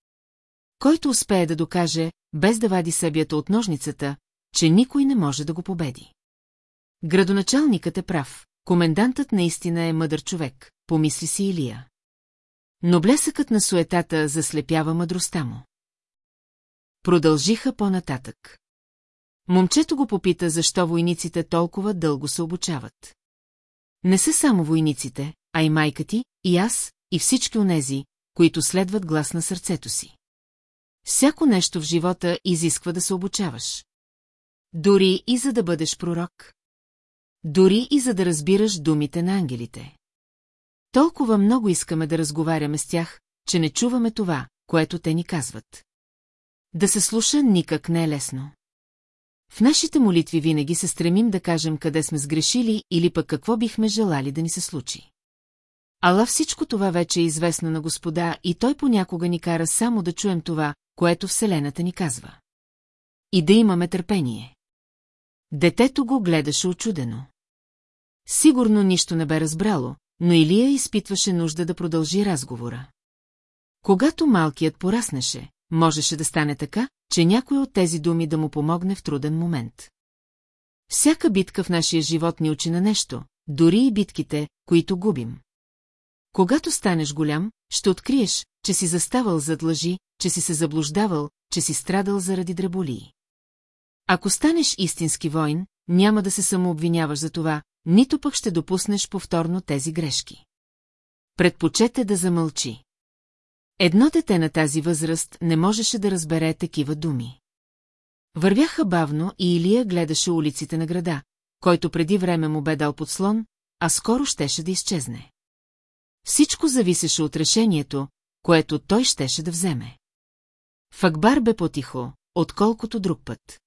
Speaker 1: Който успее да докаже, без да вади събята от ножницата, че никой не може да го победи. Градоначалникът е прав, комендантът наистина е мъдър човек, помисли си Илия. Но блесъкът на суетата заслепява мъдростта му. Продължиха по-нататък. Момчето го попита, защо войниците толкова дълго се обучават. Не са само войниците, а и майка ти, и аз, и всички онези, които следват глас на сърцето си. Всяко нещо в живота изисква да се обучаваш. Дори и за да бъдеш пророк. Дори и за да разбираш думите на ангелите. Толкова много искаме да разговаряме с тях, че не чуваме това, което те ни казват. Да се слуша никак не е лесно. В нашите молитви винаги се стремим да кажем къде сме сгрешили или пък какво бихме желали да ни се случи. Ала всичко това вече е известно на Господа и Той понякога ни кара само да чуем това, което Вселената ни казва. И да имаме търпение. Детето го гледаше очудено. Сигурно нищо не бе разбрало, но Илия изпитваше нужда да продължи разговора. Когато малкият пораснеше, можеше да стане така, че някой от тези думи да му помогне в труден момент. Всяка битка в нашия живот ни учи на нещо, дори и битките, които губим. Когато станеш голям, ще откриеш, че си заставал зад лъжи, че си се заблуждавал, че си страдал заради дреболии. Ако станеш истински войн, няма да се самообвиняваш за това, нито пък ще допуснеш повторно тези грешки. Предпочете да замълчи. Едно дете на тази възраст не можеше да разбере такива думи. Вървяха бавно и Илия гледаше улиците на града, който преди време му бе дал подслон, а скоро щеше да изчезне. Всичко зависеше от решението, което той щеше да вземе. Факбар бе потихо, отколкото друг път.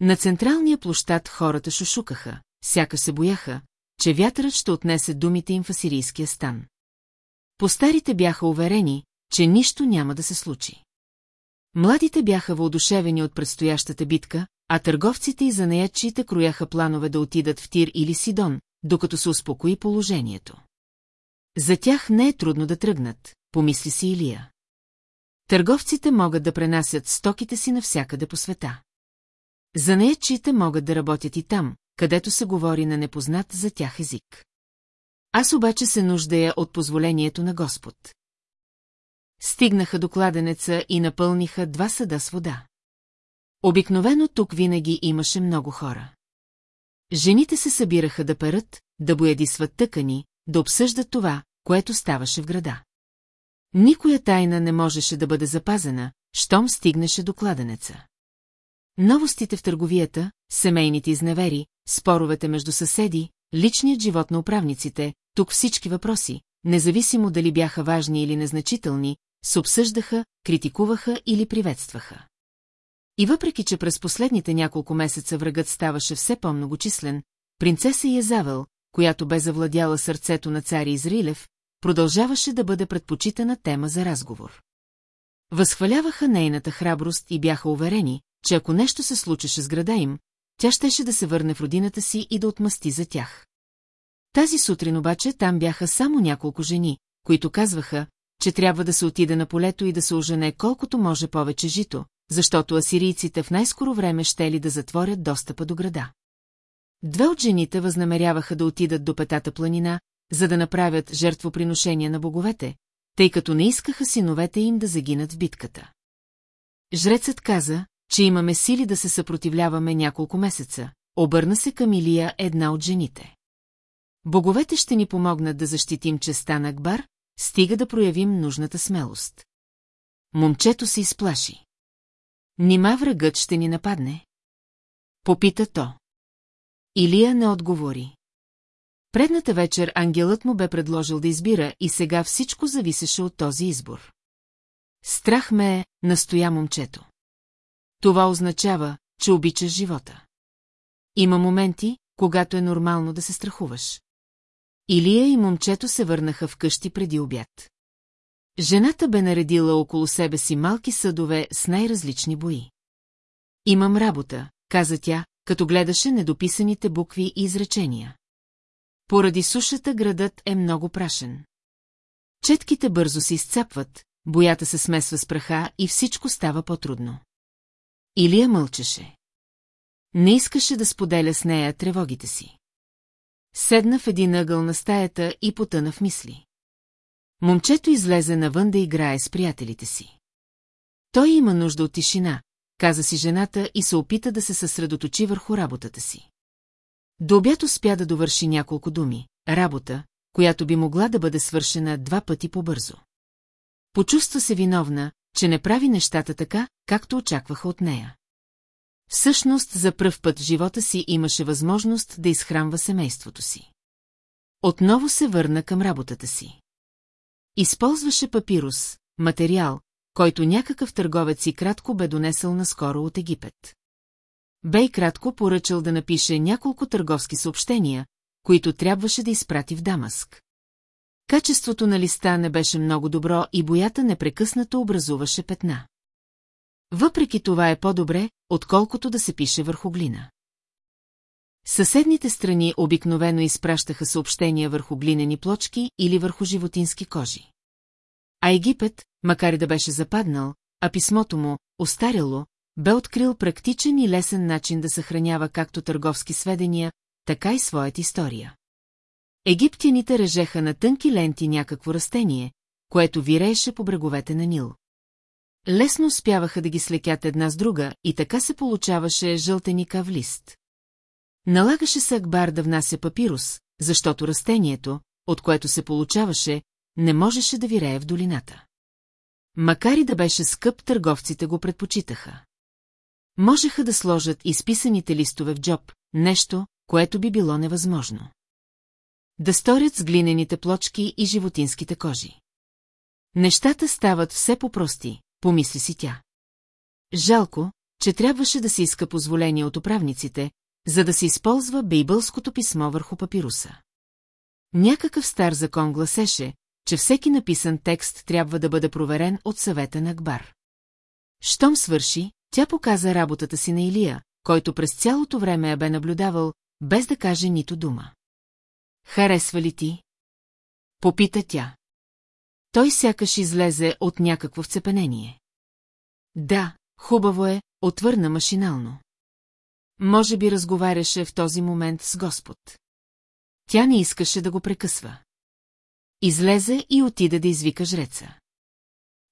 Speaker 1: На централния площад хората шушукаха, сяка се бояха, че вятърът ще отнесе думите им в асирийския стан. Постарите бяха уверени, че нищо няма да се случи. Младите бяха въодушевени от предстоящата битка, а търговците и занаячите крояха планове да отидат в Тир или Сидон, докато се успокои положението. За тях не е трудно да тръгнат, помисли си Илия. Търговците могат да пренасят стоките си навсякъде по света. Занаячите могат да работят и там, където се говори на непознат за тях език. Аз обаче се нуждая от позволението на Господ. Стигнаха до кладенеца и напълниха два съда с вода. Обикновено тук винаги имаше много хора. Жените се събираха да перат, да боядисват тъкани, да обсъждат това, което ставаше в града. Никоя тайна не можеше да бъде запазена, щом стигнеше до кладенеца. Новостите в търговията, семейните изневери, споровете между съседи, личният живот на управниците, тук всички въпроси, независимо дали бяха важни или незначителни, се обсъждаха, критикуваха или приветстваха. И въпреки, че през последните няколко месеца врагът ставаше все по-многочислен, принцеса Язавел, която бе завладяла сърцето на цари Израилев, продължаваше да бъде предпочитана тема за разговор. Възхваляваха нейната храброст и бяха уверени, че ако нещо се случеше с града им, тя щеше да се върне в родината си и да отмъсти за тях. Тази сутрин обаче там бяха само няколко жени, които казваха, че трябва да се отиде на полето и да се ожене колкото може повече жито, защото асирийците в най-скоро време ще ли да затворят достъпа до града. Две от жените възнамеряваха да отидат до Петата планина, за да направят жертвоприношение на боговете, тъй като не искаха синовете им да загинат в битката. Жрецът каза, че имаме сили да се съпротивляваме няколко месеца, обърна се към Илия една от жените. Боговете ще ни помогнат да защитим честа на Акбар, стига да проявим нужната смелост. момчето се изплаши. Нима врагът ще ни нападне? Попита то. Илия не отговори. Предната вечер ангелът му бе предложил да избира и сега всичко зависеше от този избор. Страх ме е, настоя момчето. Това означава, че обичаш живота. Има моменти, когато е нормално да се страхуваш. Илия и момчето се върнаха вкъщи преди обяд. Жената бе наредила около себе си малки съдове с най-различни бои. Имам работа, каза тя, като гледаше недописаните букви и изречения. Поради сушата градът е много прашен. Четките бързо се изцапват, боята се смесва с праха и всичко става по-трудно. Илия мълчеше. Не искаше да споделя с нея тревогите си. Седна в един ъгъл на стаята и потъна в мисли. Момчето излезе навън да играе с приятелите си. Той има нужда от тишина, каза си жената и се опита да се съсредоточи върху работата си. До обяд успя да довърши няколко думи, работа, която би могла да бъде свършена два пъти по-бързо. Почувства се виновна, че не прави нещата така, както очакваха от нея. Всъщност за пръв път в живота си имаше възможност да изхранва семейството си. Отново се върна към работата си. Използваше папирус, материал, който някакъв търговец и кратко бе донесъл наскоро от Египет. Бе и кратко поръчал да напише няколко търговски съобщения, които трябваше да изпрати в Дамаск. Качеството на листа не беше много добро и боята непрекъснато образуваше петна. Въпреки това е по-добре, отколкото да се пише върху глина. Съседните страни обикновено изпращаха съобщения върху глинени плочки или върху животински кожи. А Египет, макар и да беше западнал, а писмото му, остаряло, бе открил практичен и лесен начин да съхранява както търговски сведения, така и своята история. Египтяните режеха на тънки ленти някакво растение, което вирееше по бреговете на Нил. Лесно успяваха да ги слекят една с друга и така се получаваше жълтеника в лист. Налагаше се Акбар да внася папирус, защото растението, от което се получаваше, не можеше да вирее в долината. Макар и да беше скъп, търговците го предпочитаха. Можеха да сложат изписаните листове в джоб, нещо, което би било невъзможно. Да сторят с глинените плочки и животинските кожи. Нещата стават все по-прости, помисли си тя. Жалко, че трябваше да се иска позволение от управниците, за да се използва бейбълското писмо върху папируса. Някакъв стар закон гласеше, че всеки написан текст трябва да бъде проверен от съвета на Акбар. Щом свърши, тя показа работата си на Илия, който през цялото време я бе наблюдавал, без да каже нито дума. Харесва ли ти? Попита тя. Той сякаш излезе от някакво вцепенение. Да, хубаво е, отвърна машинално. Може би разговаряше в този момент с Господ. Тя не искаше да го прекъсва. Излезе и отида да извика жреца.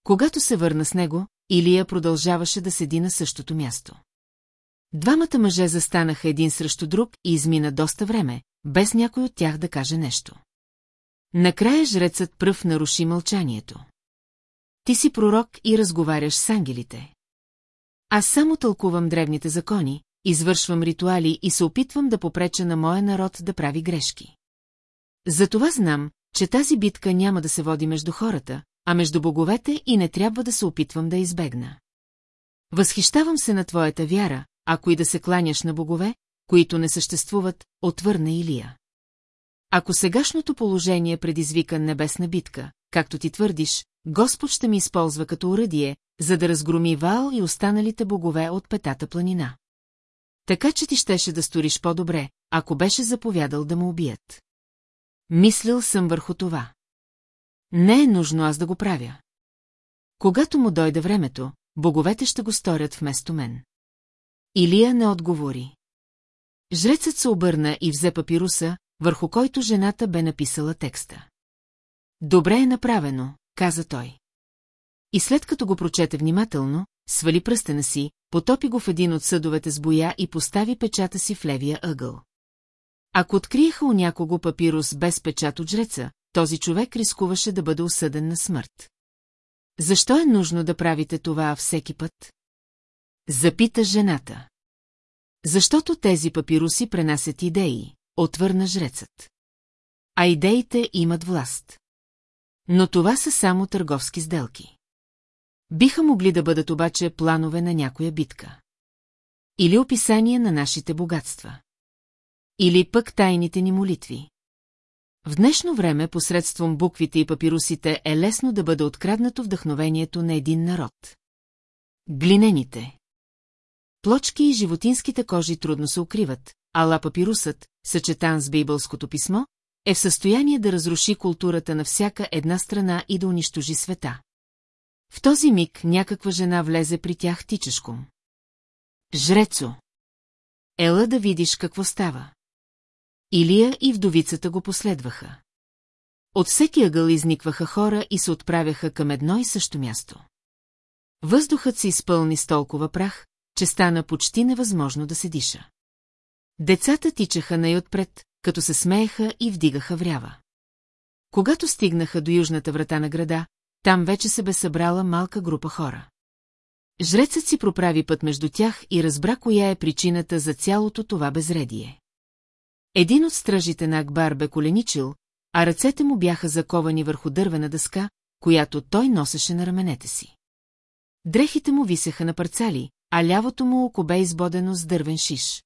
Speaker 1: Когато се върна с него, Илия продължаваше да седи на същото място. Двамата мъже застанаха един срещу друг и измина доста време, без някой от тях да каже нещо. Накрая жрецът пръв наруши мълчанието. Ти си пророк и разговаряш с ангелите. Аз само тълкувам древните закони, извършвам ритуали и се опитвам да попреча на моя народ да прави грешки. Затова знам, че тази битка няма да се води между хората, а между боговете и не трябва да се опитвам да избегна. Възхищавам се на твоята вяра, ако и да се кланяш на богове, които не съществуват, отвърна Илия. Ако сегашното положение предизвика небесна битка, както ти твърдиш, Господ ще ми използва като уръдие, за да разгроми Вал и останалите богове от петата планина. Така че ти щеше да сториш по-добре, ако беше заповядал да му убият. Мислил съм върху това. Не е нужно аз да го правя. Когато му дойде времето, боговете ще го сторят вместо мен. Илия не отговори. Жрецът се обърна и взе папируса, върху който жената бе написала текста. Добре е направено, каза той. И след като го прочете внимателно, свали пръстена си, потопи го в един от съдовете с боя и постави печата си в левия ъгъл. Ако откриеха у някого папирус без печат от жреца, този човек рискуваше да бъде осъден на смърт. Защо е нужно да правите това всеки път? Запита жената. Защото тези папируси пренасят идеи, отвърна жрецът. А идеите имат власт. Но това са само търговски сделки. Биха могли да бъдат обаче планове на някоя битка. Или описание на нашите богатства. Или пък тайните ни молитви. В днешно време посредством буквите и папирусите е лесно да бъде откраднато вдъхновението на един народ. Глинените. Плочки и животинските кожи трудно се укриват, ала папирусът, съчетан с бейбълското писмо, е в състояние да разруши културата на всяка една страна и да унищожи света. В този миг някаква жена влезе при тях тичешком. Жрецо! Ела да видиш какво става. Илия и вдовицата го последваха. От всеки ъгъл изникваха хора и се отправяха към едно и също място. Въздухът се изпълни с толкова прах, че стана почти невъзможно да се диша. Децата тичаха най-отпред, като се смееха и вдигаха врява. Когато стигнаха до южната врата на града, там вече се бе събрала малка група хора. Жрецът си проправи път между тях и разбра коя е причината за цялото това безредие. Един от стражите на Акбар бе коленичил, а ръцете му бяха заковани върху дървена дъска, която той носеше на раменете си. Дрехите му висеха на парцали, а лявото му око бе избодено с дървен шиш.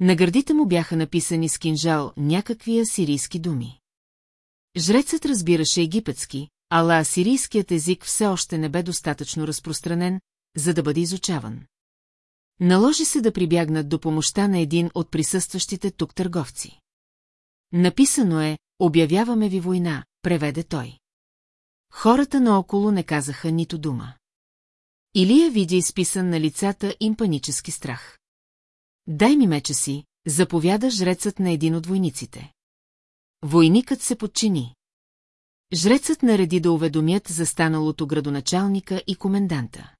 Speaker 1: На гърдите му бяха написани с кинжал някакви асирийски думи. Жрецът разбираше египетски, ала асирийският език все още не бе достатъчно разпространен, за да бъде изучаван. Наложи се да прибягнат до помощта на един от присъстващите тук търговци. Написано е, обявяваме ви война, преведе той. Хората наоколо не казаха нито дума. Илия видя изписан на лицата им панически страх. Дай ми меча си, заповяда жрецът на един от войниците. Войникът се подчини. Жрецът нареди да уведомят за станалото градоначалника и коменданта.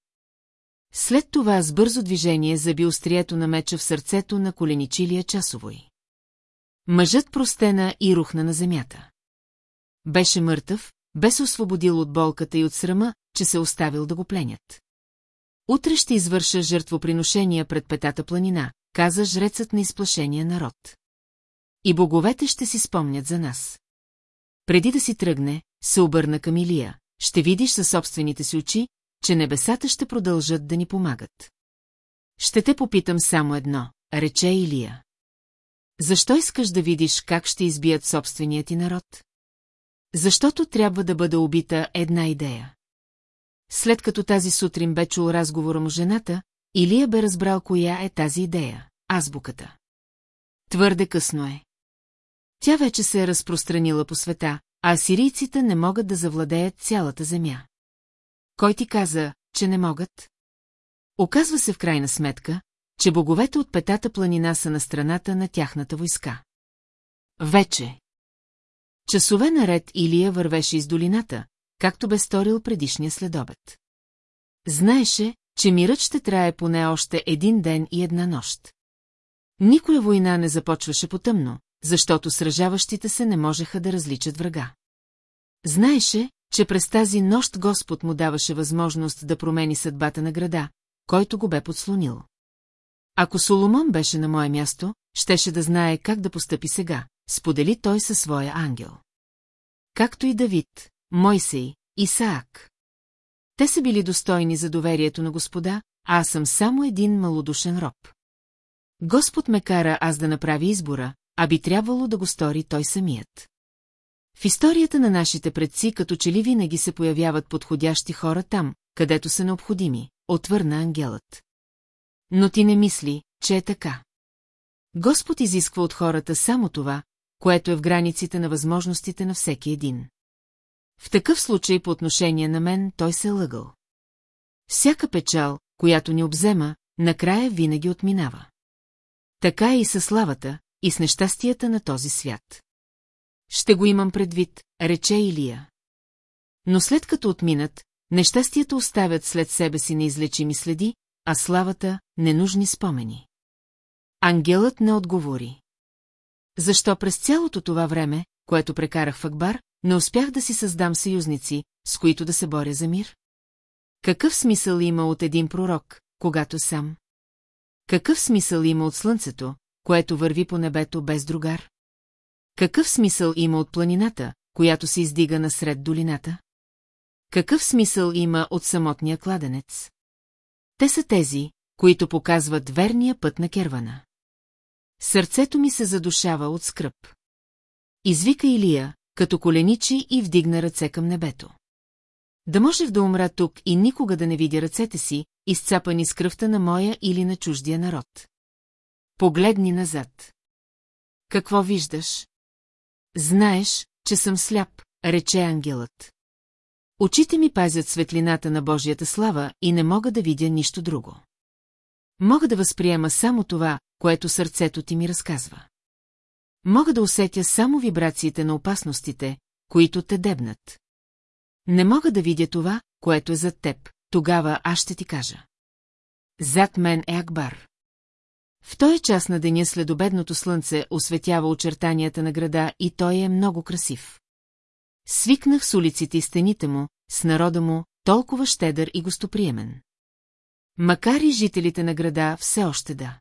Speaker 1: След това с бързо движение заби острието на меча в сърцето на коленичилия часовой. Мъжът простена и рухна на земята. Беше мъртъв, бе се освободил от болката и от срама, че се оставил да го пленят. Утре ще извърша жертвоприношения пред петата планина, каза жрецът на изплашения народ. И боговете ще си спомнят за нас. Преди да си тръгне, се обърна към Илия. Ще видиш със собствените си очи, че небесата ще продължат да ни помагат. Ще те попитам само едно, рече Илия. Защо искаш да видиш как ще избият собственият ти народ? Защото трябва да бъде убита една идея. След като тази сутрин бе чул разговора му жената, Илия бе разбрал коя е тази идея – азбуката. Твърде късно е. Тя вече се е разпространила по света, а сирийците не могат да завладеят цялата земя. Кой ти каза, че не могат? Оказва се в крайна сметка, че боговете от петата планина са на страната на тяхната войска. Вече. Часове наред Илия вървеше из долината, както бе сторил предишния следобед. Знаеше, че мирът ще трае поне още един ден и една нощ. Никоя война не започваше потъмно, защото сражаващите се не можеха да различат врага. Знаеше, че през тази нощ Господ му даваше възможност да промени съдбата на града, който го бе подслонил. Ако Соломон беше на мое място, щеше да знае как да постъпи сега, сподели той със своя ангел. Както и Давид, Мойсей, Исаак. Те са били достойни за доверието на Господа, а аз съм само един малодушен роб. Господ ме кара аз да направи избора, а би трябвало да го стори той самият. В историята на нашите предци като че ли винаги се появяват подходящи хора там, където са необходими, отвърна ангелът. Но ти не мисли, че е така. Господ изисква от хората само това, което е в границите на възможностите на всеки един. В такъв случай по отношение на мен той се е лъгал. Всяка печал, която ни обзема, накрая винаги отминава. Така е и със славата, и с нещастията на този свят. Ще го имам предвид, рече Илия. Но след като отминат, нещастията оставят след себе си неизлечими следи, а славата – ненужни спомени. Ангелът не отговори. Защо през цялото това време, което прекарах в Акбар, не успях да си създам съюзници, с които да се боря за мир? Какъв смисъл има от един пророк, когато сам? Какъв смисъл има от слънцето, което върви по небето без другар? Какъв смисъл има от планината, която се издига насред долината? Какъв смисъл има от самотния кладенец? Те са тези, които показват верния път на кервана. Сърцето ми се задушава от скръп. Извика Илия, като коленичи и вдигна ръце към небето. Да можех да умра тук и никога да не видя ръцете си, изцапани с кръвта на моя или на чуждия народ. Погледни назад. Какво виждаш? Знаеш, че съм сляп, рече ангелът. Очите ми пазят светлината на Божията слава и не мога да видя нищо друго. Мога да възприема само това, което сърцето ти ми разказва. Мога да усетя само вибрациите на опасностите, които те дебнат. Не мога да видя това, което е зад теб, тогава аз ще ти кажа. Зад мен е Акбар. В този час на деня следобедното слънце осветява очертанията на града и той е много красив. Свикнах с улиците и стените му, с народа му, толкова щедър и гостоприемен. Макар и жителите на града все още да.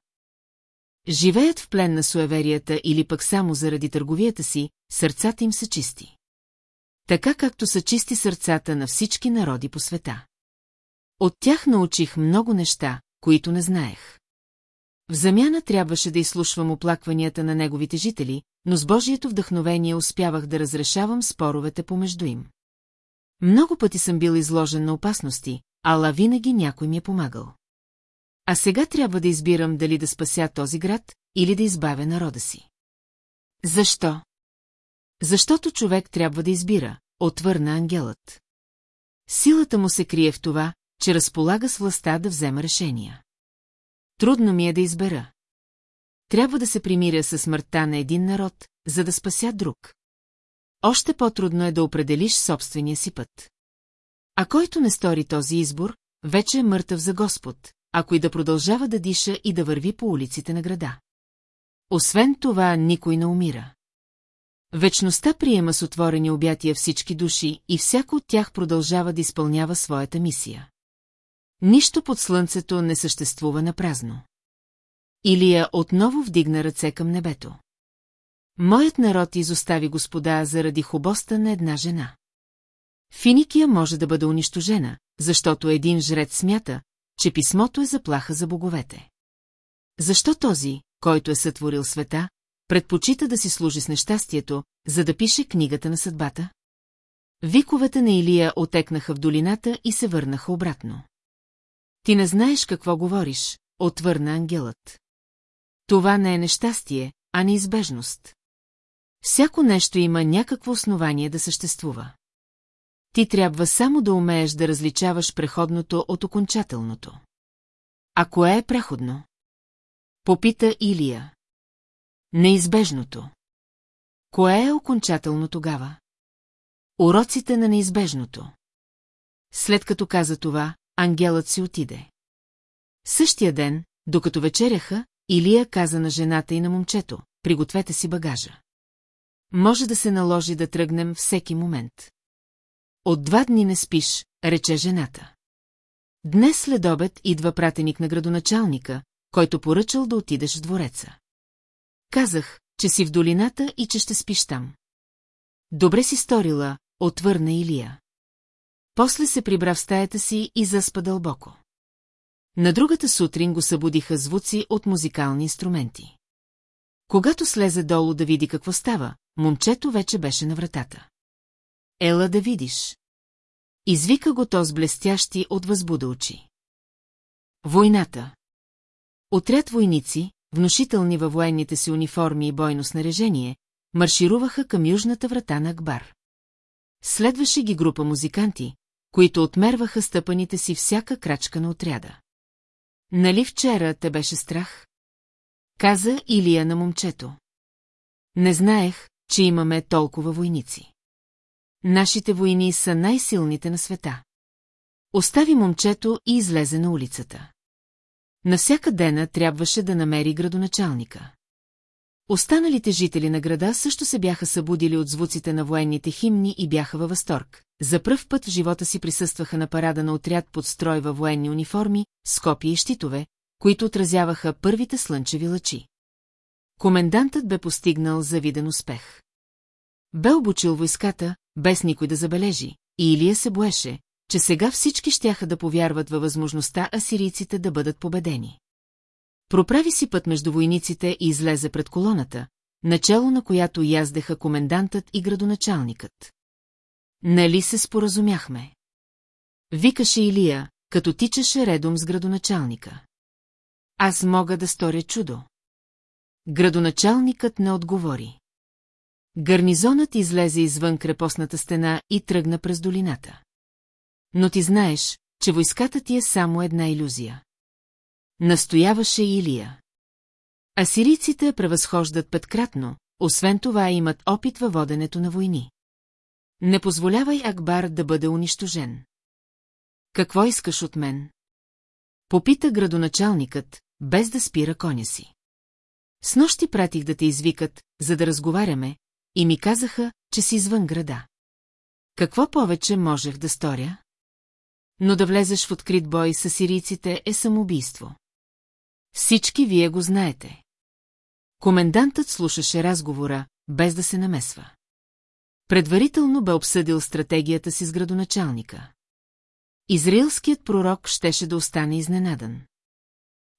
Speaker 1: Живеят в плен на суеверията или пък само заради търговията си, сърцата им са чисти. Така както са чисти сърцата на всички народи по света. От тях научих много неща, които не знаех. В замяна трябваше да изслушвам оплакванията на неговите жители, но с Божието вдъхновение успявах да разрешавам споровете помежду им. Много пъти съм бил изложен на опасности, ала винаги някой ми е помагал. А сега трябва да избирам дали да спася този град или да избавя народа си. Защо? Защото човек трябва да избира, отвърна ангелът. Силата му се крие в това, че разполага с властта да взема решения. Трудно ми е да избера. Трябва да се примиря със смъртта на един народ, за да спася друг. Още по-трудно е да определиш собствения си път. А който не стори този избор, вече е мъртъв за Господ, ако и да продължава да диша и да върви по улиците на града. Освен това, никой не умира. Вечността приема с отворени обятия всички души и всяко от тях продължава да изпълнява своята мисия. Нищо под слънцето не съществува на празно. Илия отново вдигна ръце към небето. Моят народ изостави господа заради хубоста на една жена. Финикия може да бъде унищожена, защото един жрец смята, че писмото е заплаха за боговете. Защо този, който е сътворил света, предпочита да си служи с нещастието, за да пише книгата на съдбата? Виковете на Илия отекнаха в долината и се върнаха обратно. Ти не знаеш какво говориш, отвърна ангелът. Това не е нещастие, а неизбежност. Всяко нещо има някакво основание да съществува. Ти трябва само да умееш да различаваш преходното от окончателното. А кое е преходно? Попита Илия. Неизбежното. Кое е окончателно тогава? Уроците на неизбежното. След като каза това, ангелът си отиде. Същия ден, докато вечеряха, Илия каза на жената и на момчето, пригответе си багажа. Може да се наложи да тръгнем всеки момент. От два дни не спиш, рече жената. Днес след обед идва пратеник на градоначалника, който поръчал да отидеш в двореца. Казах, че си в долината и че ще спиш там. Добре си сторила, отвърна Илия. После се прибра в стаята си и заспа дълбоко. На другата сутрин го събудиха звуци от музикални инструменти. Когато слезе долу да види какво става, момчето вече беше на вратата. Ела да видиш. Извика го то с блестящи от възбуда очи. Войната. Отряд войници, внушителни във военните си униформи и бойно снаряжение, маршируваха към южната врата на Акбар. Следваше ги група музиканти, които отмерваха стъпаните си всяка крачка на отряда. Нали вчера те беше страх? Каза Илия на момчето. Не знаех, че имаме толкова войници. Нашите войни са най-силните на света. Остави момчето и излезе на улицата. На всяка дена трябваше да намери градоначалника. Останалите жители на града също се бяха събудили от звуците на военните химни и бяха във възторг. За пръв път в живота си присъстваха на парада на отряд под строй във военни униформи, скопи и щитове, които отразяваха първите слънчеви лъчи. Комендантът бе постигнал завиден успех. Бе обучил войската, без никой да забележи, и Илия се боеше, че сега всички щяха да повярват във възможността асирийците да бъдат победени. Проправи си път между войниците и излезе пред колоната, начало на която яздеха комендантът и градоначалникът. Нали се споразумяхме? Викаше Илия, като тичаше редом с градоначалника. Аз мога да сторя чудо. Градоначалникът не отговори. Гарнизонът излезе извън крепостната стена и тръгна през долината. Но ти знаеш, че войската ти е само една иллюзия. Настояваше Илия. Асирийците превъзхождат петкратно, освен това имат опит във воденето на войни. Не позволявай Акбар да бъде унищожен. Какво искаш от мен? Попита градоначалникът, без да спира коня си. С нощи пратих да те извикат, за да разговаряме, и ми казаха, че си извън града. Какво повече можех да сторя? Но да влезеш в открит бой с сирийците е самоубийство. Всички вие го знаете. Комендантът слушаше разговора, без да се намесва. Предварително бе обсъдил стратегията си с градоначалника. Израилският пророк щеше да остане изненадан.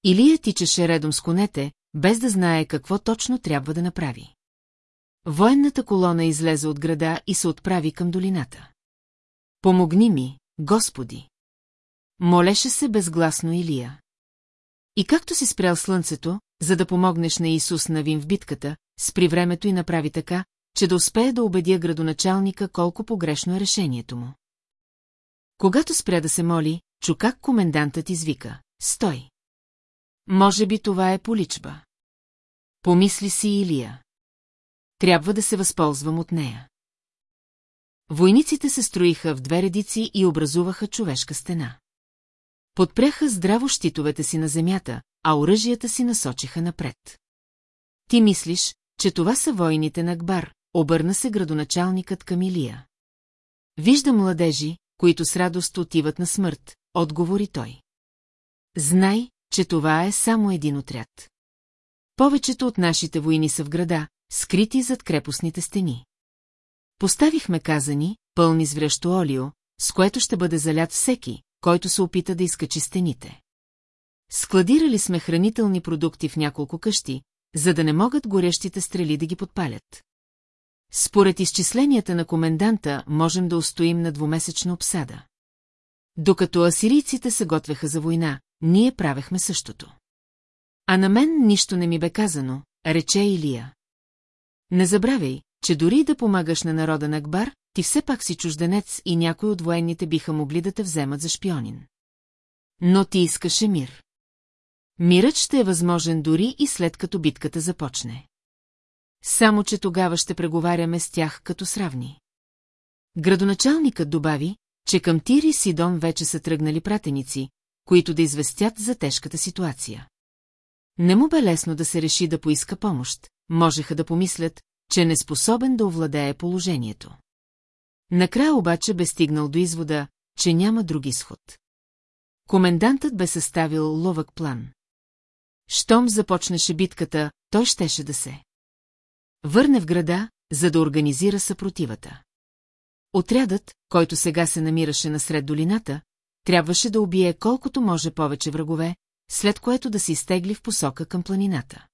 Speaker 1: Илия тичаше редом с конете, без да знае какво точно трябва да направи. Военната колона излезе от града и се отправи към долината. Помогни ми, Господи! Молеше се безгласно Илия. И както си спрял слънцето, за да помогнеш на Исус Навин в битката, спри времето и направи така, че да успее да убедя градоначалника колко погрешно е решението му. Когато спря да се моли, чу как комендантът извика. Стой! Може би това е поличба. Помисли си Илия. Трябва да се възползвам от нея. Войниците се строиха в две редици и образуваха човешка стена. Подпряха здраво щитовете си на земята, а оръжията си насочиха напред. Ти мислиш, че това са войните на Акбар, обърна се градоначалникът към Илия. Вижда младежи, които с радост отиват на смърт, отговори той. Знай, че това е само един отряд. Повечето от нашите войни са в града, скрити зад крепостните стени. Поставихме казани, пълни с връщо олио, с което ще бъде залят всеки, който се опита да изкачи стените. Складирали сме хранителни продукти в няколко къщи, за да не могат горещите стрели да ги подпалят. Според изчисленията на коменданта можем да устоим на двумесечна обсада. Докато асирийците се готвеха за война, ние правехме същото. А на мен нищо не ми бе казано, рече Илия. Не забравяй, че дори да помагаш на народа на Акбар, ти все пак си чужденец и някои от военните биха могли да те вземат за шпионин. Но ти искаше мир. Мирът ще е възможен дори и след като битката започне. Само, че тогава ще преговаряме с тях като сравни. Градоначалникът добави, че към Тир и Сидон вече са тръгнали пратеници, които да известят за тежката ситуация. Не му бе лесно да се реши да поиска помощ, можеха да помислят, че е неспособен да овладее положението. Накрая обаче бе стигнал до извода, че няма друг изход. Комендантът бе съставил ловък план. Щом започнеше битката, той щеше да се. Върне в града, за да организира съпротивата. Отрядът, който сега се намираше насред долината, трябваше да убие колкото може повече врагове, след което да се изтегли в посока към планината.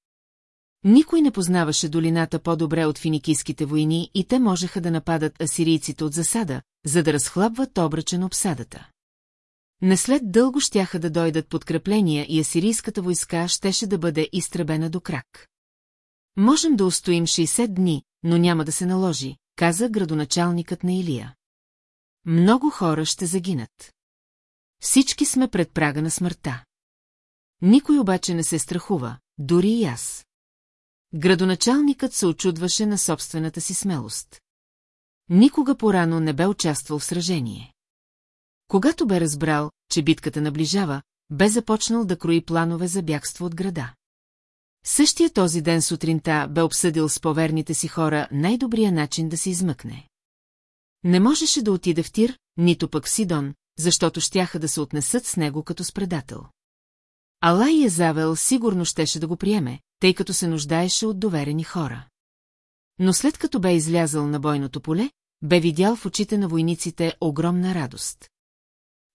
Speaker 1: Никой не познаваше долината по-добре от финикийските войни и те можеха да нападат асирийците от засада, за да разхлабват обръчен обсадата. Не след дълго щяха да дойдат подкрепления и асирийската войска щеше да бъде изтребена до крак. Можем да устоим 60 дни, но няма да се наложи, каза градоначалникът на Илия. Много хора ще загинат. Всички сме пред прага на смъртта. Никой обаче не се страхува, дори и аз. Градоначалникът се очудваше на собствената си смелост. Никога порано не бе участвал в сражение. Когато бе разбрал, че битката наближава, бе започнал да крои планове за бягство от града. Същия този ден сутринта бе обсъдил с поверните си хора най-добрия начин да се измъкне. Не можеше да отиде в Тир, нито пък в Сидон, защото щяха да се отнесат с него като с предател. Алай Езавел сигурно щеше да го приеме, тъй като се нуждаеше от доверени хора. Но след като бе излязъл на бойното поле, бе видял в очите на войниците огромна радост.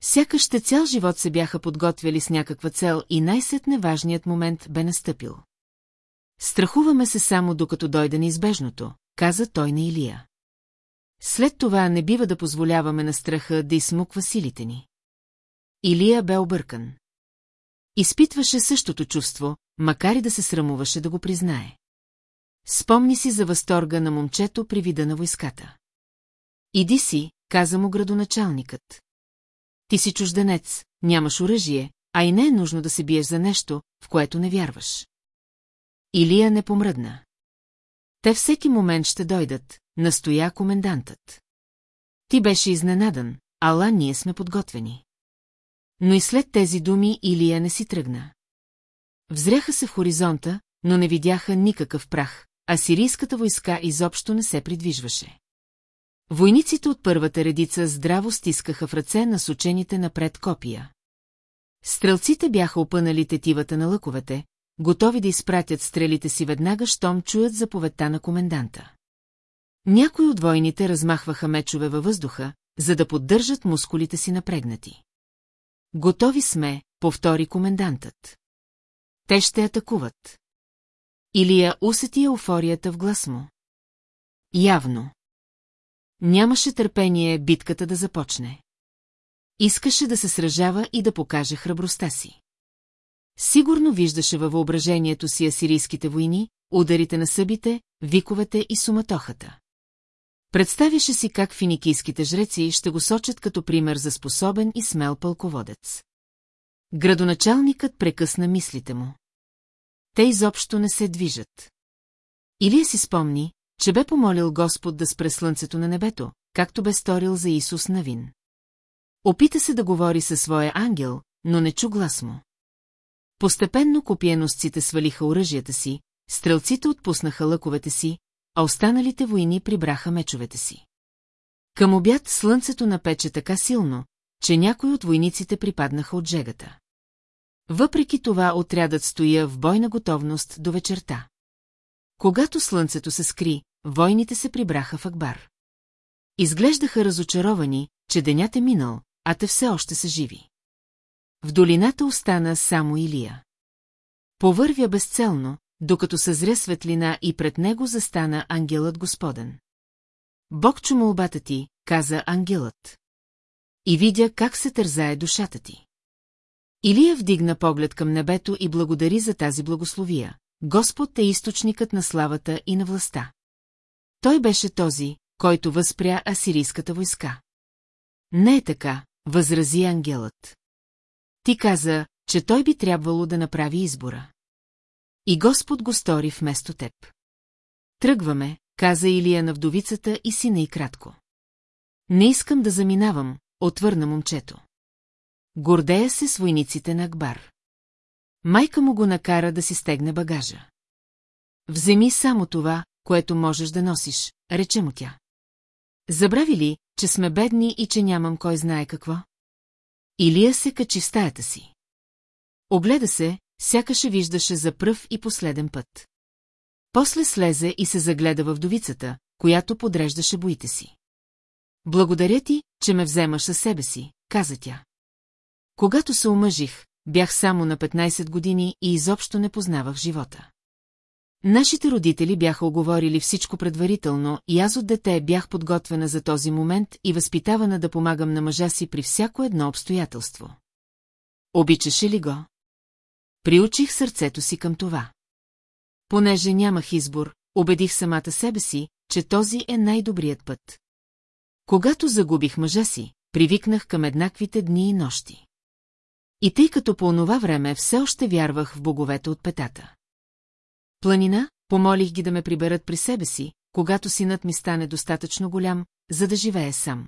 Speaker 1: Сякаш те цял живот се бяха подготвяли с някаква цел и най-сетне важният момент бе настъпил. Страхуваме се само докато дойде неизбежното, каза той на Илия. След това не бива да позволяваме на страха да измуква силите ни. Илия бе объркан. Изпитваше същото чувство, макар и да се срамуваше да го признае. Спомни си за възторга на момчето при вида на войската. Иди си, каза му градоначалникът. Ти си чужденец, нямаш оръжие, а и не е нужно да се биеш за нещо, в което не вярваш. Илия не помръдна. Те всеки момент ще дойдат, настоя комендантът. Ти беше изненадан, ала ние сме подготвени. Но и след тези думи Илия не си тръгна. Взряха се в хоризонта, но не видяха никакъв прах, а сирийската войска изобщо не се придвижваше. Войниците от първата редица здраво стискаха в ръце на сочените напред копия. Стрелците бяха опънали тетивата на лъковете, готови да изпратят стрелите си веднага, щом чуят заповедта на коменданта. Някои от войните размахваха мечове във въздуха, за да поддържат мускулите си напрегнати. Готови сме, повтори комендантът. Те ще атакуват. Илия усети еуфорията в глас му. Явно. Нямаше търпение битката да започне. Искаше да се сражава и да покаже храбростта си. Сигурно виждаше във въображението си асирийските войни, ударите на събите, виковете и суматохата. Представяше си как финикийските жреци ще го сочат като пример за способен и смел пълководец. Градоначалникът прекъсна мислите му. Те изобщо не се движат. Илия си спомни, че бе помолил Господ да спре слънцето на небето, както бе сторил за Исус Навин. Опита се да говори със своя ангел, но не чу глас му. Постепенно копиеносците свалиха оръжията си, стрелците отпуснаха лъковете си, а останалите войни прибраха мечовете си. Към обяд слънцето напече така силно, че някои от войниците припаднаха от жегата. Въпреки това отрядът стоя в бойна готовност до вечерта. Когато слънцето се скри, войните се прибраха в Акбар. Изглеждаха разочаровани, че денят е минал, а те все още са живи. В долината остана само Илия. Повървя безцелно, докато съзря светлина и пред него застана ангелът Господен. Бог чу молбата ти, каза ангелът. И видя как се тързае душата ти. Илия вдигна поглед към небето и благодари за тази благословия. Господ е източникът на славата и на властта. Той беше този, който възпря асирийската войска. Не е така, възрази ангелът. Ти каза, че той би трябвало да направи избора. И Господ го стори вместо теб. Тръгваме, каза Илия на вдовицата и сина и кратко. Не искам да заминавам, отвърна момчето. Гордея се с войниците на Акбар. Майка му го накара да си стегне багажа. Вземи само това, което можеш да носиш, рече му тя. Забрави ли, че сме бедни и че нямам кой знае какво? Илия се качи в стаята си. Огледа се, сякаше виждаше за пръв и последен път. После слезе и се загледа в вдовицата, която подреждаше боите си. Благодаря ти, че ме вземаш със себе си, каза тя. Когато се омъжих, бях само на 15 години и изобщо не познавах живота. Нашите родители бяха оговорили всичко предварително и аз от дете бях подготвена за този момент и възпитавана да помагам на мъжа си при всяко едно обстоятелство. Обичаше ли го? Приучих сърцето си към това. Понеже нямах избор, убедих самата себе си, че този е най-добрият път. Когато загубих мъжа си, привикнах към еднаквите дни и нощи. И тъй като по онова време все още вярвах в боговете от петата. Планина, помолих ги да ме приберат при себе си, когато синът ми стане достатъчно голям, за да живее сам.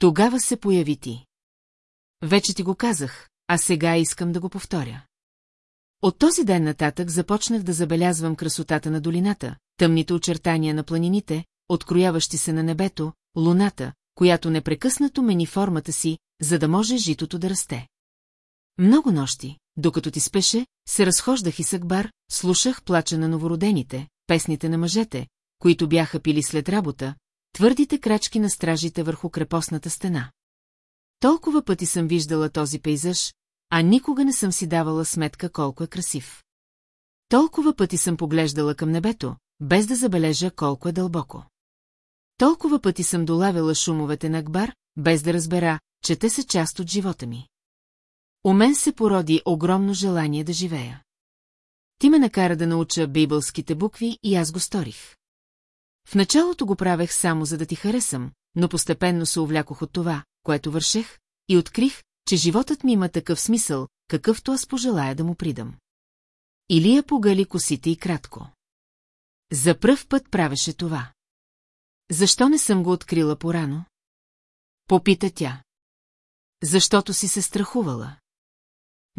Speaker 1: Тогава се появи ти. Вече ти го казах, а сега искам да го повторя. От този ден нататък започнах да забелязвам красотата на долината, тъмните очертания на планините, открояващи се на небето, луната, която непрекъснато мени формата си, за да може житото да расте. Много нощи, докато ти спеше, се разхождах и съкбар, слушах плача на новородените, песните на мъжете, които бяха пили след работа, твърдите крачки на стражите върху крепостната стена. Толкова пъти съм виждала този пейзаж, а никога не съм си давала сметка колко е красив. Толкова пъти съм поглеждала към небето, без да забележа колко е дълбоко. Толкова пъти съм долавяла шумовете на Акбар, без да разбера, че те са част от живота ми. У мен се породи огромно желание да живея. Ти ме накара да науча бибълските букви и аз го сторих. В началото го правех само за да ти харесам, но постепенно се увлякох от това, което вършех, и открих, че животът ми има такъв смисъл, какъвто аз пожелая да му придам. Илия погали косите и кратко. За пръв път правеше това. Защо не съм го открила порано? Попита тя. Защото си се страхувала.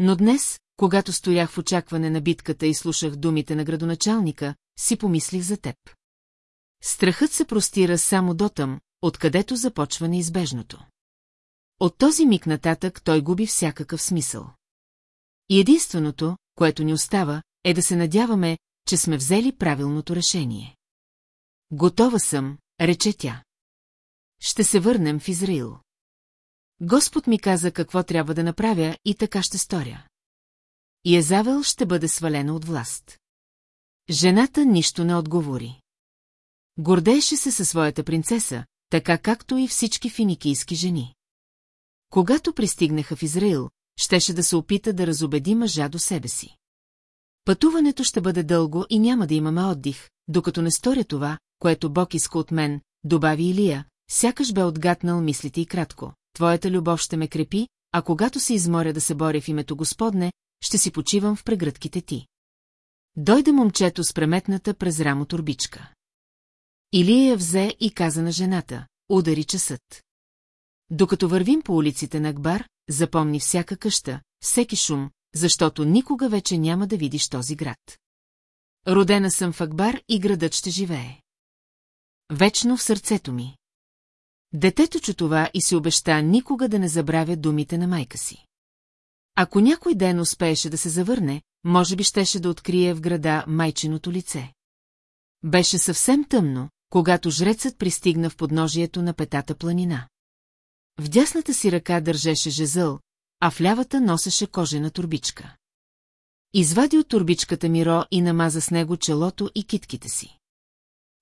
Speaker 1: Но днес, когато стоях в очакване на битката и слушах думите на градоначалника, си помислих за теб. Страхът се простира само дотъм, откъдето започва неизбежното. От този миг нататък той губи всякакъв смисъл. И единственото, което ни остава, е да се надяваме, че сме взели правилното решение. Готова съм, рече тя. Ще се върнем в Израил. Господ ми каза какво трябва да направя и така ще сторя. И Езавел ще бъде свалена от власт. Жената нищо не отговори. Гордееше се със своята принцеса, така както и всички финикийски жени. Когато пристигнаха в Израил, щеше да се опита да разобеди мъжа до себе си. Пътуването ще бъде дълго и няма да имаме отдих, докато не сторя това, което Бог иска от мен, добави Илия, сякаш бе отгатнал мислите и кратко. Твоята любов ще ме крепи, а когато се изморя да се боря в името Господне, ще си почивам в прегръдките ти. Дойде момчето с преметната през рамо турбичка. Илия я взе и каза на жената, удари часът. Докато вървим по улиците на Акбар, запомни всяка къща, всеки шум, защото никога вече няма да видиш този град. Родена съм в Акбар и градът ще живее. Вечно в сърцето ми. Детето чу това и се обеща никога да не забравя думите на майка си. Ако някой ден успееше да се завърне, може би щеше да открие в града майчиното лице. Беше съвсем тъмно, когато жрецът пристигна в подножието на петата планина. В дясната си ръка държеше жезъл, а в лявата носеше кожена турбичка. Извади от турбичката Миро и намаза с него челото и китките си.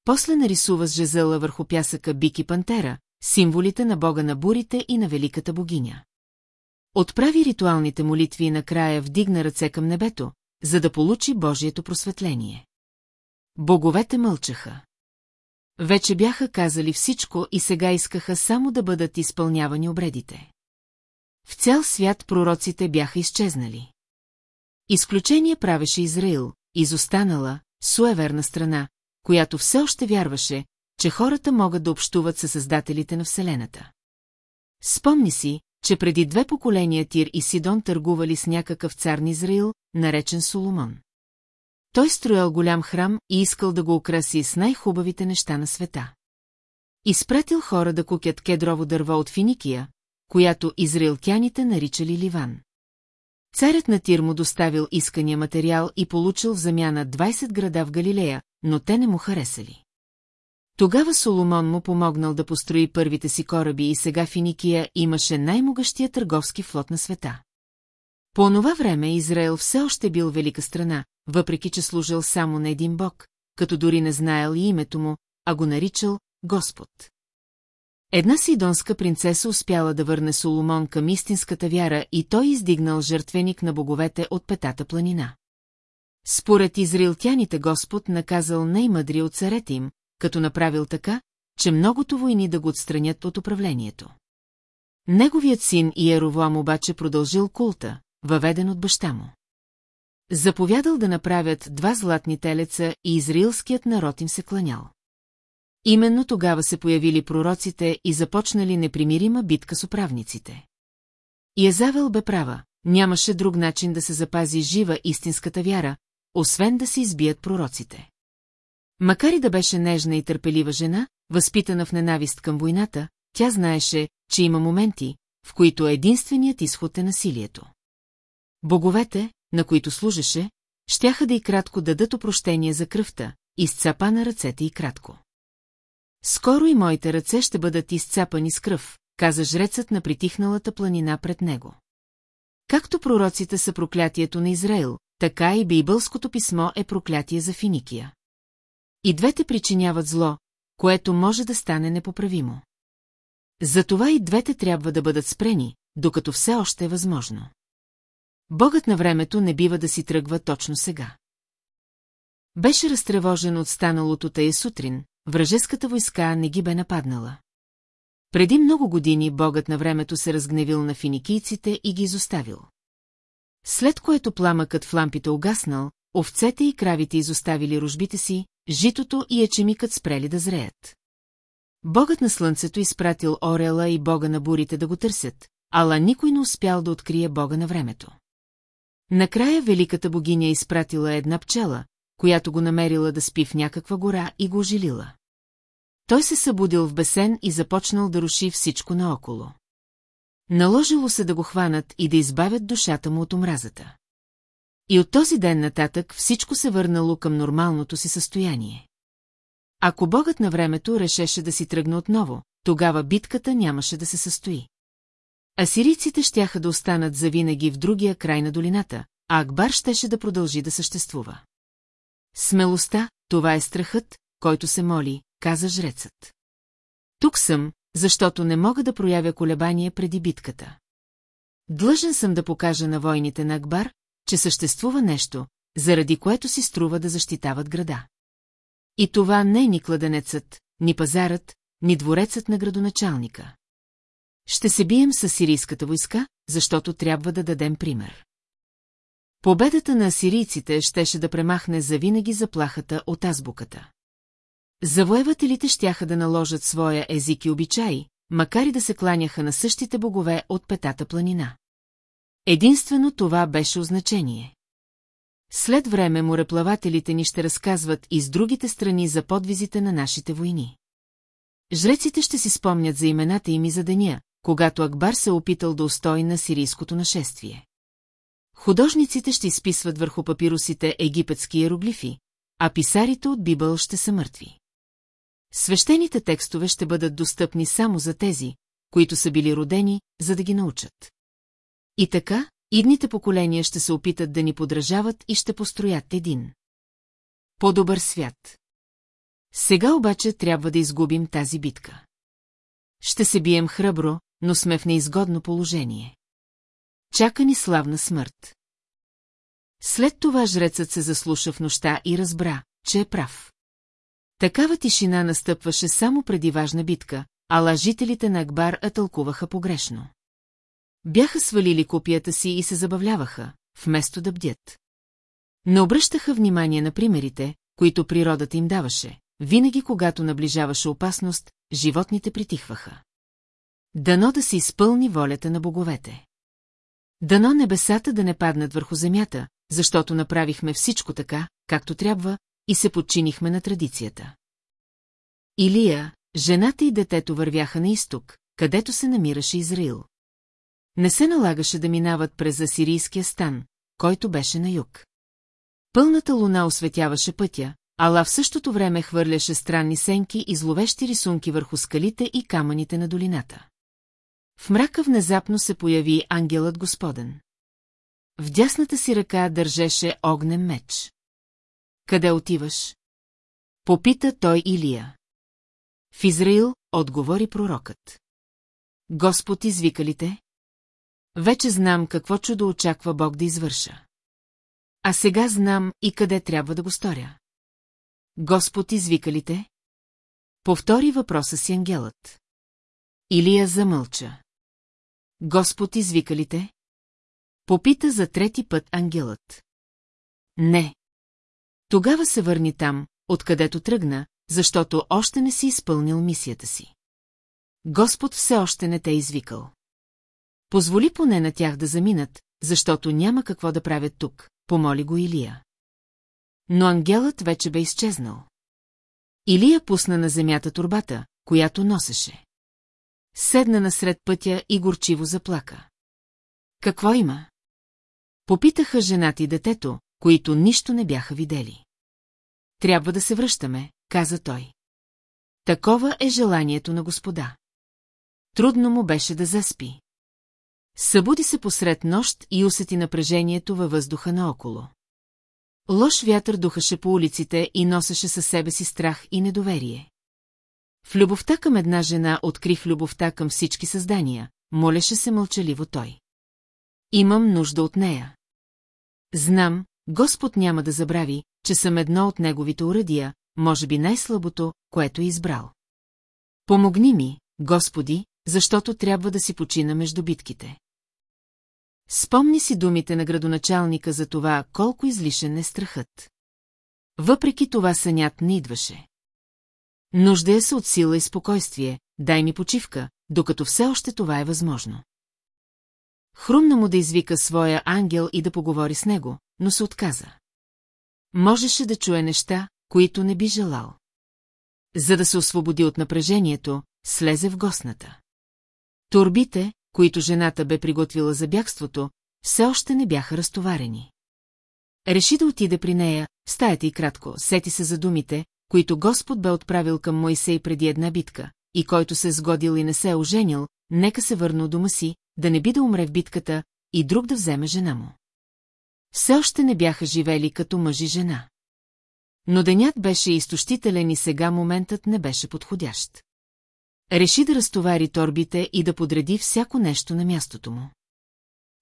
Speaker 1: После нарисува с жезъла върху пясъка бик и пантера, символите на бога на бурите и на великата богиня. Отправи ритуалните молитви и накрая вдигна ръце към небето, за да получи Божието просветление. Боговете мълчаха. Вече бяха казали всичко и сега искаха само да бъдат изпълнявани обредите. В цял свят пророците бяха изчезнали. Изключение правеше Израил, изостанала, суеверна страна, която все още вярваше, че хората могат да общуват със създателите на Вселената. Спомни си, че преди две поколения Тир и Сидон търгували с някакъв цар Израил, наречен Соломон. Той строял голям храм и искал да го украси с най-хубавите неща на света. Изпратил хора да кукят кедрово дърво от Финикия, която израилтяните наричали Ливан. Царят на Тир му доставил искания материал и получил в замяна 20 града в Галилея, но те не му харесали. Тогава Соломон му помогнал да построи първите си кораби и сега Финикия имаше най-могъщия търговски флот на света. По онова време Израел все още бил велика страна, въпреки че служил само на един бог, като дори не знаел и името му, а го наричал Господ. Една сидонска принцеса успяла да върне Соломон към истинската вяра и той издигнал жертвеник на боговете от петата планина. Според израилтяните Господ наказал най-мъдри от царете им, като направил така, че многото войни да го отстранят от управлението. Неговият син Иеровоам обаче продължил култа, въведен от баща му. Заповядал да направят два златни телеца и израилският народ им се кланял. Именно тогава се появили пророците и започнали непримирима битка с управниците. Язавел бе права, нямаше друг начин да се запази жива истинската вяра, освен да се избият пророците. Макар и да беше нежна и търпелива жена, възпитана в ненавист към войната, тя знаеше, че има моменти, в които единственият изход е насилието. Боговете, на които служеше, щяха да и кратко дадат опрощение за кръвта, изцапа на ръцете и кратко. Скоро и моите ръце ще бъдат изцапани с кръв, каза жрецът на притихналата планина пред него. Както пророците са проклятието на Израил, така и бейбълското писмо е проклятие за Финикия. И двете причиняват зло, което може да стане непоправимо. Затова и двете трябва да бъдат спрени, докато все още е възможно. Богът на времето не бива да си тръгва точно сега. Беше разтревожен от станалото тая сутрин, вражеската войска не ги бе нападнала. Преди много години богът на времето се разгневил на финикийците и ги изоставил. След което пламъкът в лампите угаснал, овцете и кравите изоставили ружбите си, житото и ечемикът спрели да зреят. Богът на слънцето изпратил Орела и бога на бурите да го търсят, ала никой не успял да открие бога на времето. Накрая великата богиня изпратила една пчела, която го намерила да спи в някаква гора и го ожилила. Той се събудил в бесен и започнал да руши всичко наоколо. Наложило се да го хванат и да избавят душата му от омразата. И от този ден нататък всичко се върнало към нормалното си състояние. Ако богът на времето решеше да си тръгне отново, тогава битката нямаше да се състои. Асирийците щяха да останат завинаги в другия край на долината, а Акбар щеше да продължи да съществува. Смелостта, това е страхът, който се моли, каза жрецът. Тук съм, защото не мога да проявя колебание преди битката. Длъжен съм да покажа на войните на Акбар, че съществува нещо, заради което си струва да защитават града. И това не е ни кладенецът, ни пазарът, ни дворецът на градоначалника. Ще се бием с сирийската войска, защото трябва да дадем пример. Победата на асирийците щеше да премахне завинаги заплахата от азбуката. Завоевателите щяха да наложат своя език и обичаи, макар и да се кланяха на същите богове от петата планина. Единствено това беше означение. След време мореплавателите ни ще разказват и с другите страни за подвизите на нашите войни. Жреците ще си спомнят за имената им и за деня, когато Акбар се опитал да устои на сирийското нашествие. Художниците ще изписват върху папирусите египетски иероглифи, а писарите от Бибъл ще са мъртви. Свещените текстове ще бъдат достъпни само за тези, които са били родени, за да ги научат. И така, идните поколения ще се опитат да ни подражават и ще построят един. По-добър свят. Сега обаче трябва да изгубим тази битка. Ще се бием храбро, но сме в неизгодно положение. Чака ни славна смърт. След това жрецът се заслуша в нощта и разбра, че е прав. Такава тишина настъпваше само преди важна битка, ала жителите на Акбар а тълкуваха погрешно. Бяха свалили копията си и се забавляваха, вместо да бдят. Не обръщаха внимание на примерите, които природата им даваше. Винаги, когато наближаваше опасност, животните притихваха. Дано да се изпълни волята на боговете. Дано небесата да не паднат върху земята, защото направихме всичко така, както трябва, и се подчинихме на традицията. Илия, жената и детето вървяха на изток, където се намираше Израил. Не се налагаше да минават през асирийския стан, който беше на юг. Пълната луна осветяваше пътя, ала в същото време хвърляше странни сенки и зловещи рисунки върху скалите и камъните на долината. В мрака внезапно се появи ангелът Господен. В дясната си ръка държеше огнен меч. Къде отиваш? Попита той Илия. В Израил, отговори пророкът. Господ извика ли те? Вече знам какво чудо очаква Бог да извърша. А сега знам и къде трябва да го сторя. Господ извика ли те? Повтори въпроса си ангелът. Илия замълча. Господ извика ли те? Попита за трети път ангелът. Не. Тогава се върни там, откъдето тръгна, защото още не си изпълнил мисията си. Господ все още не те извикал. Позволи поне на тях да заминат, защото няма какво да правят тук, помоли го Илия. Но ангелът вече бе изчезнал. Илия пусна на земята турбата, която носеше. Седна насред пътя и горчиво заплака. Какво има? Попитаха жената и детето, които нищо не бяха видели. Трябва да се връщаме, каза той. Такова е желанието на господа. Трудно му беше да заспи. Събуди се посред нощ и усети напрежението във въздуха наоколо. Лош вятър духаше по улиците и носеше със себе си страх и недоверие. В любовта към една жена открих любовта към всички създания, молеше се мълчаливо той. Имам нужда от нея. Знам, Господ няма да забрави, че съм едно от неговите уръдия, може би най-слабото, което е избрал. Помогни ми, Господи, защото трябва да си почина между битките. Спомни си думите на градоначалника за това, колко излишен е страхът. Въпреки това сънят не идваше. Нуждая се от сила и спокойствие, дай ми почивка, докато все още това е възможно. Хрумна му да извика своя ангел и да поговори с него, но се отказа. Можеше да чуе неща, които не би желал. За да се освободи от напрежението, слезе в гостната. Турбите, които жената бе приготвила за бягството, все още не бяха разтоварени. Реши да отиде при нея, стаята и кратко, сети се за думите, които Господ бе отправил към Моисей преди една битка, и който се сгодил и не се е оженил, нека се върне от дома си, да не би да умре в битката и друг да вземе жена му. Все още не бяха живели като мъж и жена. Но денят беше изтощителен и сега моментът не беше подходящ. Реши да разтовари торбите и да подреди всяко нещо на мястото му.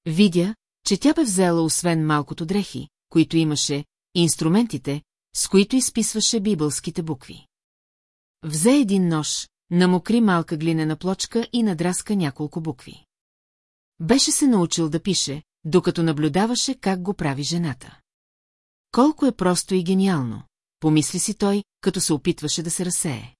Speaker 1: Видя, че тя бе взела освен малкото дрехи, които имаше, инструментите, с които изписваше бибълските букви. Взе един нож, намокри малка глинена плочка и надраска няколко букви. Беше се научил да пише, докато наблюдаваше как го прави жената. Колко е просто и гениално, помисли си той, като се опитваше да се разсее.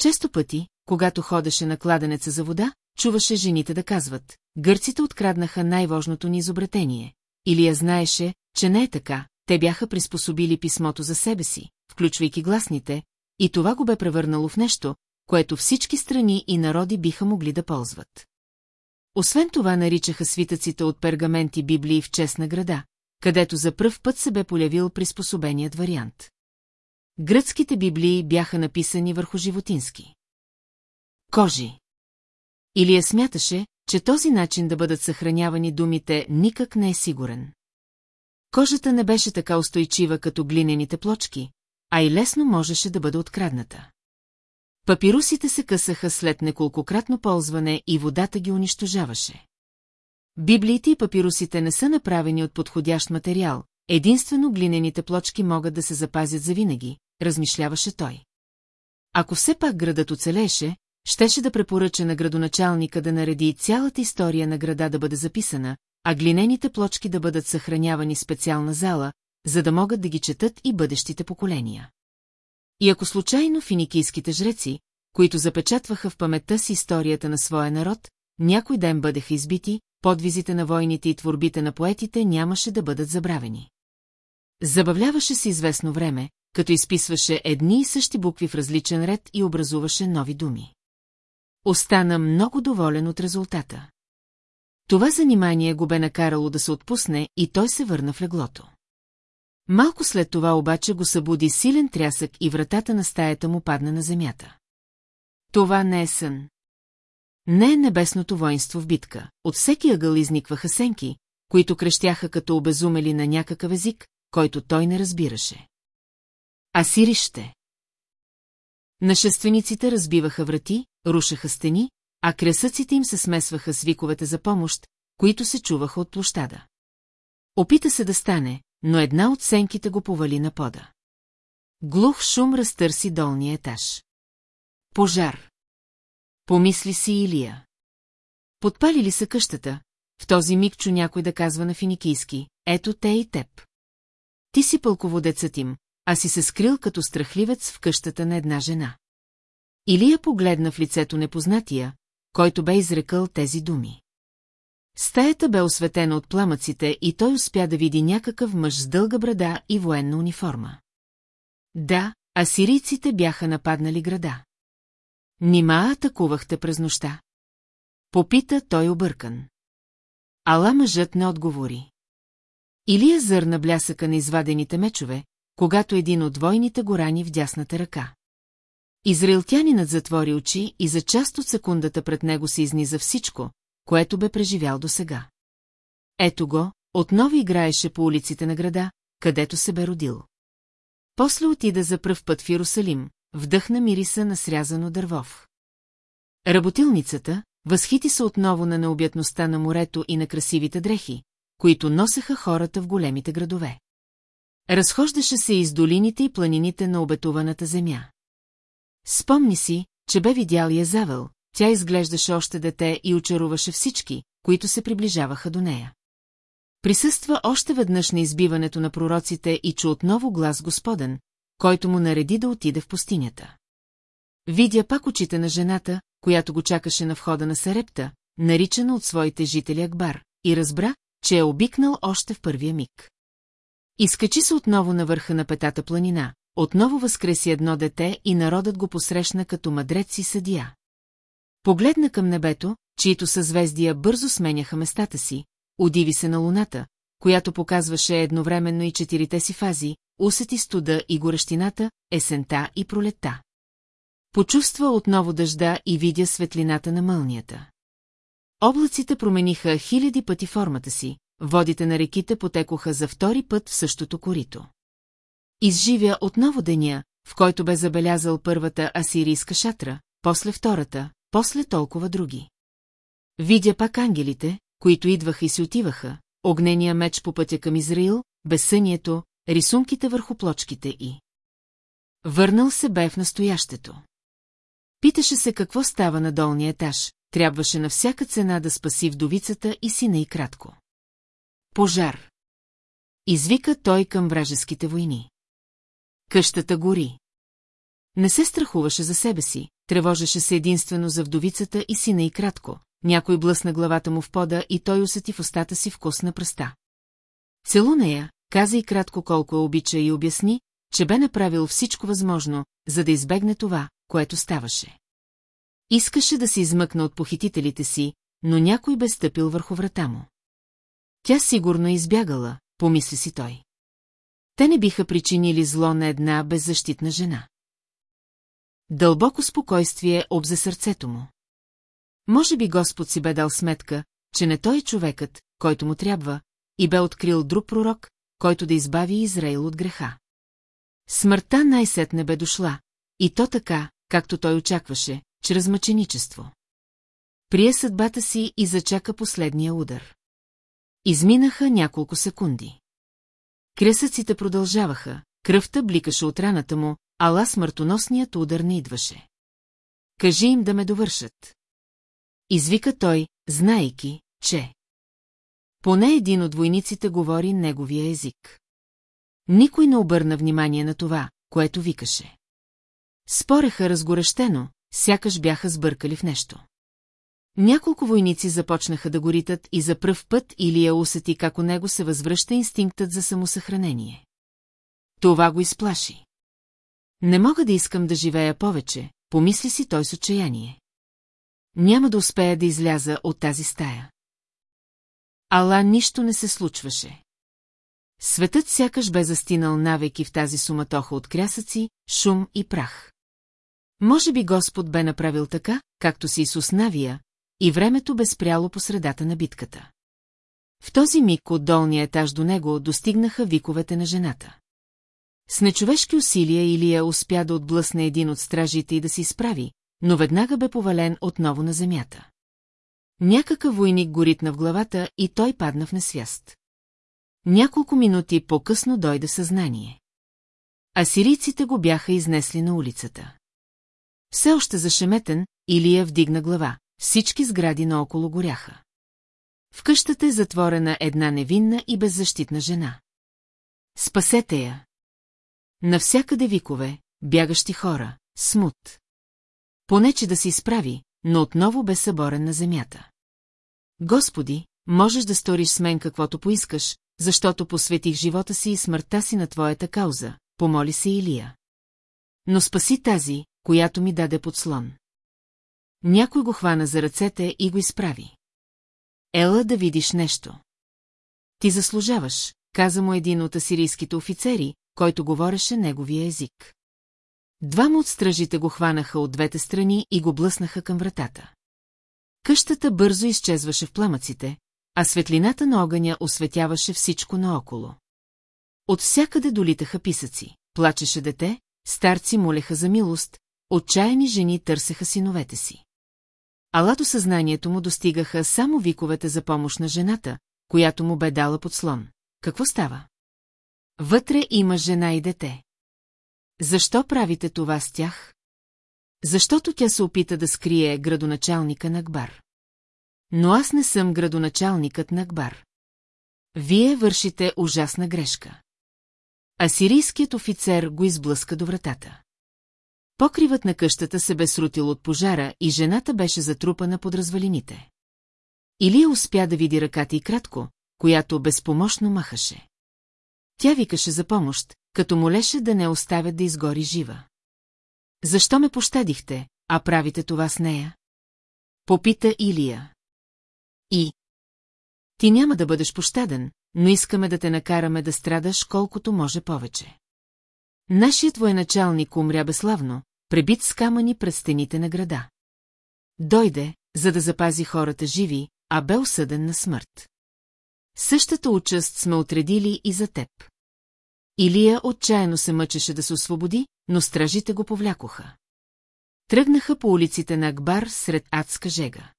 Speaker 1: Често пъти, когато ходеше на кладенеца за вода, чуваше жените да казват, гърците откраднаха най-важното ни изобретение. Или я знаеше, че не е така, те бяха приспособили писмото за себе си, включвайки гласните, и това го бе превърнало в нещо, което всички страни и народи биха могли да ползват. Освен това наричаха свитъците от пергаменти Библии в чест на града, където за пръв път се бе полявил приспособеният вариант. Гръцките библии бяха написани върху животински. Кожи. Или я смяташе, че този начин да бъдат съхранявани думите никак не е сигурен. Кожата не беше така устойчива като глинените плочки, а и лесно можеше да бъде открадната. Папирусите се късаха след неколкократно ползване и водата ги унищожаваше. Библиите и папирусите не са направени от подходящ материал, единствено глинените плочки могат да се запазят завинаги, размишляваше той. Ако все пак градът оцелеше, щеше да препоръча на градоначалника да нареди цялата история на града да бъде записана, а глинените плочки да бъдат съхранявани в специална зала, за да могат да ги четат и бъдещите поколения. И ако случайно финикийските жреци, които запечатваха в паметта си историята на своя народ, някой ден бъдеха избити, подвизите на войните и творбите на поетите нямаше да бъдат забравени. Забавляваше се известно време, като изписваше едни и същи букви в различен ред и образуваше нови думи. Остана много доволен от резултата. Това занимание го бе накарало да се отпусне и той се върна в леглото. Малко след това обаче го събуди силен трясък и вратата на стаята му падна на земята. Това не е сън. Не е небесното воинство в битка. От всеки ъгъл изникваха сенки, които крещяха като обезумели на някакъв език, който той не разбираше. А сирище. Нашествениците разбиваха врати, рушаха стени, а кресъците им се смесваха с виковете за помощ, които се чуваха от площада. Опита се да стане, но една от сенките го повали на пода. Глух шум разтърси долния етаж. Пожар. Помисли си Илия. Подпалили са къщата, в този миг чу някой да казва на финикийски, ето те и теб. Ти си пълководецът им, а си се скрил като страхливец в къщата на една жена. Илия погледна в лицето непознатия, който бе изрекал тези думи. Стаята бе осветена от пламъците и той успя да види някакъв мъж с дълга брада и военна униформа. Да, асирийците бяха нападнали града. Нима атакувахте през нощта? Попита той объркан. Ала мъжът не отговори. Илия зърна блясъка на извадените мечове, когато един от войните го рани в дясната ръка. Израилтянинът затвори очи и за част от секундата пред него се изниза всичко, което бе преживял досега. Ето го, отново играеше по улиците на града, където се бе родил. После отида за пръв път в Иерусалим, вдъхна мириса на срязано дървов. Работилницата възхити се отново на необятността на морето и на красивите дрехи, които носеха хората в големите градове. Разхождаше се из долините и планините на обетуваната земя. Спомни си, че бе видял Язавел, тя изглеждаше още дете и очаруваше всички, които се приближаваха до нея. Присъства още веднъж на избиването на пророците и чу отново глас Господен, който му нареди да отиде в пустинята. Видя пак очите на жената, която го чакаше на входа на Сарепта, наричана от своите жители Акбар, и разбра, че е обикнал още в първия миг. Изкачи се отново на върха на петата планина, отново възкреси едно дете и народът го посрещна като мъдрец и съдия. Погледна към небето, чието съзвездия бързо сменяха местата си, удиви се на луната, която показваше едновременно и четирите си фази, усети студа и горещината, есента и пролетта. Почувства отново дъжда и видя светлината на мълнията. Облаците промениха хиляди пъти формата си, водите на реките потекоха за втори път в същото корито. Изживя отново деня, в който бе забелязал първата асирийска шатра, после втората, после толкова други. Видя пак ангелите, които идваха и си отиваха, огнения меч по пътя към Израил, безсънието, рисунките върху плочките и... Върнал се бе в настоящето. Питаше се какво става на долния етаж, трябваше на всяка цена да спаси вдовицата и сина и кратко. Пожар. Извика той към вражеските войни. Къщата гори. Не се страхуваше за себе си, тревожеше се единствено за вдовицата и сина и кратко. Някой блъсна главата му в пода и той усети в устата си вкус на пръста. Целуна я, каза и кратко колко я обича и обясни, че бе направил всичко възможно, за да избегне това, което ставаше. Искаше да се измъкна от похитителите си, но някой бе стъпил върху врата му. Тя сигурно е избягала, помисли си той. Те не биха причинили зло на една беззащитна жена. Дълбоко спокойствие обзе сърцето му. Може би Господ си бе дал сметка, че не той е човекът, който му трябва, и бе открил друг пророк, който да избави Израил от греха. Смъртта най-сетне бе дошла, и то така, както той очакваше, чрез мъченичество. Прие съдбата си и зачака последния удар. Изминаха няколко секунди. Кресъците продължаваха, кръвта бликаше от раната му, ала смъртоносният удар не идваше. Кажи им да ме довършат. Извика той, знаейки, че... Поне един от войниците говори неговия език. Никой не обърна внимание на това, което викаше. Спореха разгорещено, сякаш бяха сбъркали в нещо. Няколко войници започнаха да горитат и за пръв път Илия усети как у него се възвръща инстинктът за самосъхранение. Това го изплаши. Не мога да искам да живея повече, помисли си той с отчаяние. Няма да успея да изляза от тази стая. Ала нищо не се случваше. Светът сякаш бе застинал навеки в тази суматоха от крясъци, шум и прах. Може би Господ бе направил така, както си Исус Навия, и времето бе спряло по средата на битката. В този миг от долния етаж до него достигнаха виковете на жената. С нечовешки усилия Илия успя да отблъсне един от стражите и да се изправи, но веднага бе повален отново на земята. Някакъв войник горитна в главата и той падна в несвяст. Няколко минути по-късно дойде съзнание. Асирийците го бяха изнесли на улицата. Все още зашеметен, Илия вдигна глава. Всички сгради наоколо горяха. В къщата е затворена една невинна и беззащитна жена. Спасете я! Навсякъде викове, бягащи хора, смут. Поне, че да се изправи, но отново бе съборен на земята. Господи, можеш да сториш с мен каквото поискаш, защото посветих живота си и смъртта си на твоята кауза, помоли се Илия. Но спаси тази, която ми даде подслон. Някой го хвана за ръцете и го изправи. Ела да видиш нещо. Ти заслужаваш, каза му един от асирийските офицери, който говореше неговия език. Двама от стражите го хванаха от двете страни и го блъснаха към вратата. Къщата бързо изчезваше в пламъците, а светлината на огъня осветяваше всичко наоколо. От всякъде долитаха писъци, плачеше дете, старци молеха за милост, отчаяни жени търсеха синовете си. Алато съзнанието му достигаха само виковете за помощ на жената, която му бе дала подслон. Какво става? Вътре има жена и дете. Защо правите това с тях? Защото тя се опита да скрие градоначалника на Акбар. Но аз не съм градоначалникът на Акбар. Вие вършите ужасна грешка. Асирийският офицер го изблъска до вратата. Покривът на къщата се бе срутил от пожара и жената беше затрупана под развалините. Илия успя да види ръката и кратко, която безпомощно махаше. Тя викаше за помощ, като молеше да не оставят да изгори жива. Защо ме пощадихте, а правите това с нея? Попита Илия. И. Ти няма да бъдеш пощаден, но искаме да те накараме да страдаш колкото може повече. Нашият военачалник умря безславно, пребит с камъни пред стените на града. Дойде, за да запази хората живи, а бе осъден на смърт. Същата участ сме отредили и за теб. Илия отчаяно се мъчеше да се освободи, но стражите го повлякоха. Тръгнаха по улиците на Акбар сред адска жега.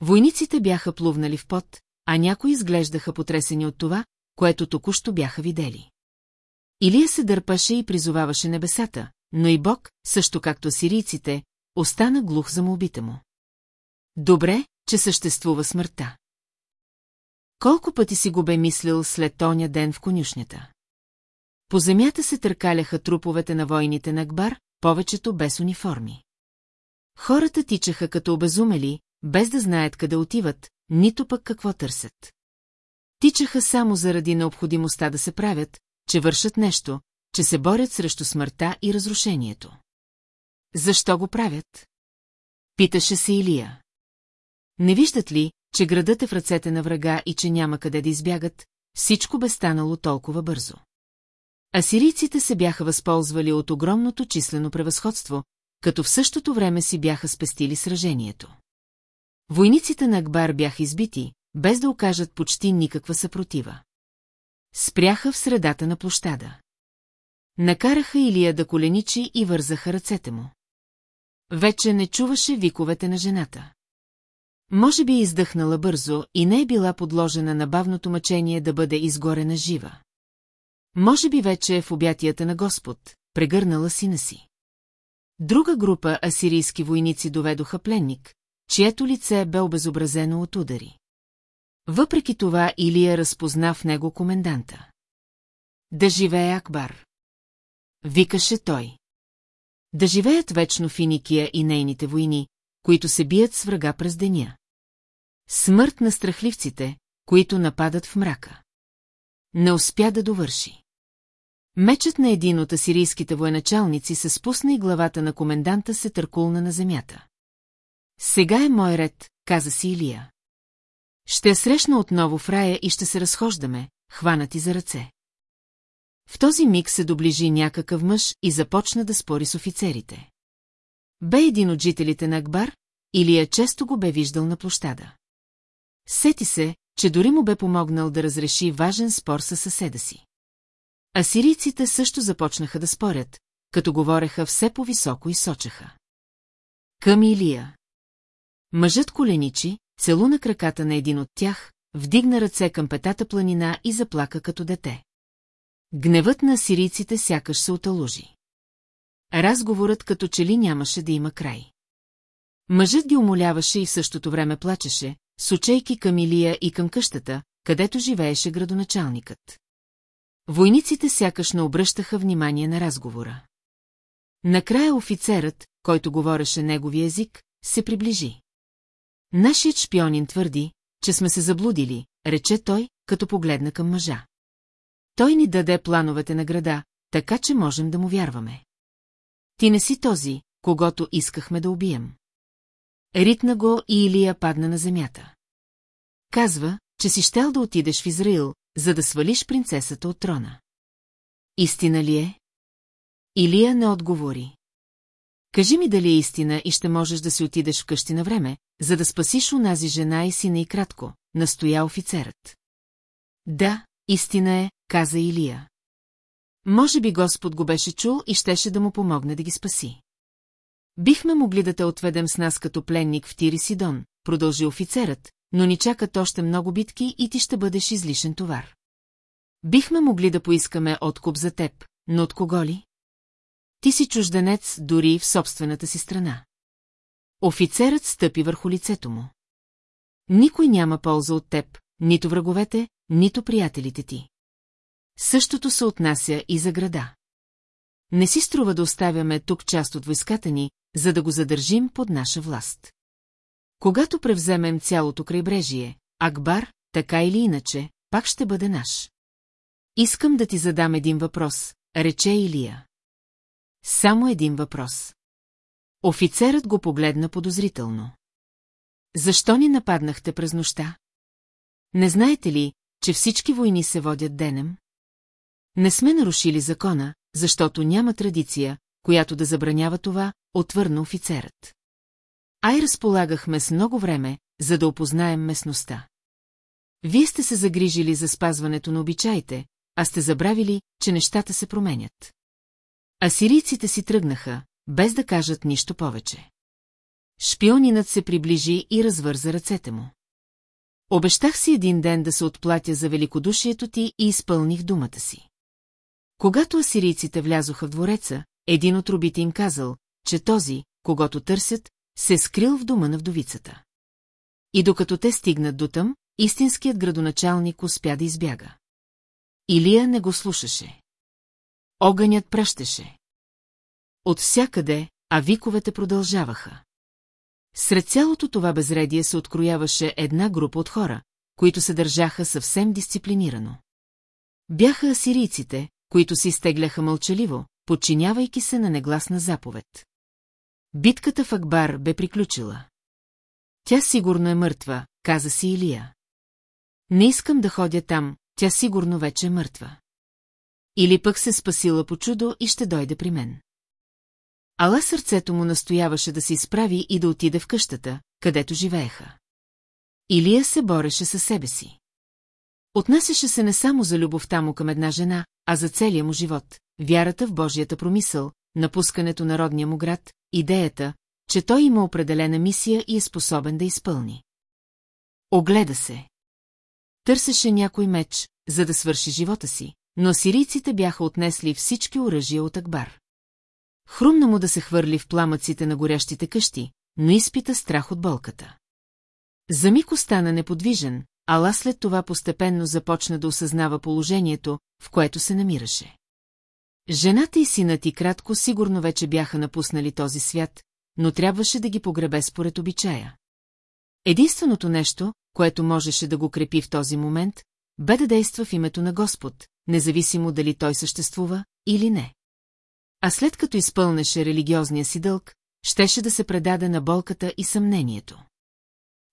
Speaker 1: Войниците бяха плувнали в пот, а някои изглеждаха потресени от това, което току-що бяха видели. Илия се дърпаше и призоваваше небесата, но и Бог, също както сирийците, остана глух за молбите му. Добре, че съществува смъртта. Колко пъти си го бе мислил след тоня ден в конюшнята? По земята се търкаляха труповете на войните на Акбар, повечето без униформи. Хората тичаха като обезумели, без да знаят къде отиват, нито пък какво търсят. Тичаха само заради необходимостта да се правят, че вършат нещо, че се борят срещу смъртта и разрушението. Защо го правят? Питаше се Илия. Не виждат ли, че градът е в ръцете на врага и че няма къде да избягат, всичко бе станало толкова бързо. Асирийците се бяха възползвали от огромното числено превъзходство, като в същото време си бяха спестили сражението. Войниците на Акбар бяха избити, без да окажат почти никаква съпротива. Спряха в средата на площада. Накараха Илия да коленичи и вързаха ръцете му. Вече не чуваше виковете на жената. Може би издъхнала бързо и не е била подложена на бавното мъчение да бъде изгорена жива. Може би вече е в обятията на Господ, прегърнала сина си. Друга група асирийски войници доведоха пленник, чието лице бе обезобразено от удари. Въпреки това Илия разпозна в него коменданта. Да живее Акбар. Викаше той. Да живеят вечно Финикия и нейните войни, които се бият с врага през деня. Смърт на страхливците, които нападат в мрака. Не успя да довърши. Мечът на един от асирийските военачалници се спусна и главата на коменданта се търкулна на земята. Сега е мой ред, каза си Илия. Ще я срещна отново в рая и ще се разхождаме, хванати за ръце. В този миг се доближи някакъв мъж и започна да спори с офицерите. Бе един от жителите на Акбар, Илия често го бе виждал на площада. Сети се, че дори му бе помогнал да разреши важен спор със съседа си. Асирийците също започнаха да спорят, като говореха все по-високо и сочеха. Към Илия. Мъжът коленичи, целуна краката на един от тях, вдигна ръце към петата планина и заплака като дете. Гневът на асирийците сякаш се оталужи. Разговорът като че ли нямаше да има край. Мъжът ги умоляваше и в същото време плачеше, сочейки към Илия и към къщата, където живееше градоначалникът. Войниците сякаш не обръщаха внимание на разговора. Накрая офицерът, който говореше негови език, се приближи. Нашият шпионин твърди, че сме се заблудили, рече той, като погледна към мъжа. Той ни даде плановете на града, така че можем да му вярваме. Ти не си този, когато искахме да убием. Ритна го и Илия падна на земята. Казва, че си щел да отидеш в Израил, за да свалиш принцесата от трона. Истина ли е? Илия не отговори. Кажи ми дали е истина и ще можеш да си отидеш вкъщи на време, за да спасиш унази жена и сина и кратко, настоя офицерът. Да, истина е, каза Илия. Може би Господ го беше чул и щеше да му помогне да ги спаси. Бихме могли да те отведем с нас като пленник в Тири Сидон, продължи офицерът, но ни чакат още много битки и ти ще бъдеш излишен товар. Бихме могли да поискаме откуп за теб, но от кого ли? Ти си чужденец дори в собствената си страна. Офицерът стъпи върху лицето му. Никой няма полза от теб, нито враговете, нито приятелите ти. Същото се отнася и за града. Не си струва да оставяме тук част от войската ни, за да го задържим под наша власт. Когато превземем цялото крайбрежие, Акбар, така или иначе, пак ще бъде наш. Искам да ти задам един въпрос, рече Илия. Само един въпрос. Офицерът го погледна подозрително. Защо ни нападнахте през нощта? Не знаете ли, че всички войни се водят денем? Не сме нарушили закона, защото няма традиция, която да забранява това, отвърна офицерът. Ай разполагахме с много време, за да опознаем местността. Вие сте се загрижили за спазването на обичаите, а сте забравили, че нещата се променят. Асирийците си тръгнаха, без да кажат нищо повече. Шпионинът се приближи и развърза ръцете му. Обещах си един ден да се отплатя за великодушието ти и изпълних думата си. Когато асирийците влязоха в двореца, един от рубите им казал, че този, когато търсят, се е скрил в дома на вдовицата. И докато те стигнат до там, истинският градоначалник успя да избяга. Илия не го слушаше. Огънят пръщеше. От всякъде, а виковете продължаваха. Сред цялото това безредие се открояваше една група от хора, които се държаха съвсем дисциплинирано. Бяха асирийците, които се изтегляха мълчаливо, подчинявайки се на негласна заповед. Битката в Акбар бе приключила. Тя сигурно е мъртва, каза си Илия. Не искам да ходя там, тя сигурно вече е мъртва. Или пък се спасила по чудо и ще дойде при мен. Ала сърцето му настояваше да се изправи и да отиде в къщата, където живееха. Илия се бореше със себе си. Отнасяше се не само за любовта му към една жена, а за целия му живот, вярата в Божията промисъл, напускането на родния му град, идеята, че той има определена мисия и е способен да изпълни. Огледа се. Търсеше някой меч, за да свърши живота си, но сирийците бяха отнесли всички оръжия от Акбар. Хрумна му да се хвърли в пламъците на горящите къщи, но изпита страх от болката. За миг остана неподвижен, ала след това постепенно започна да осъзнава положението, в което се намираше. Жената и синът и кратко сигурно вече бяха напуснали този свят, но трябваше да ги погребе според обичая. Единственото нещо, което можеше да го крепи в този момент, бе да действа в името на Господ, независимо дали той съществува или не. А след като изпълнеше религиозния си дълг, щеше да се предаде на болката и съмнението.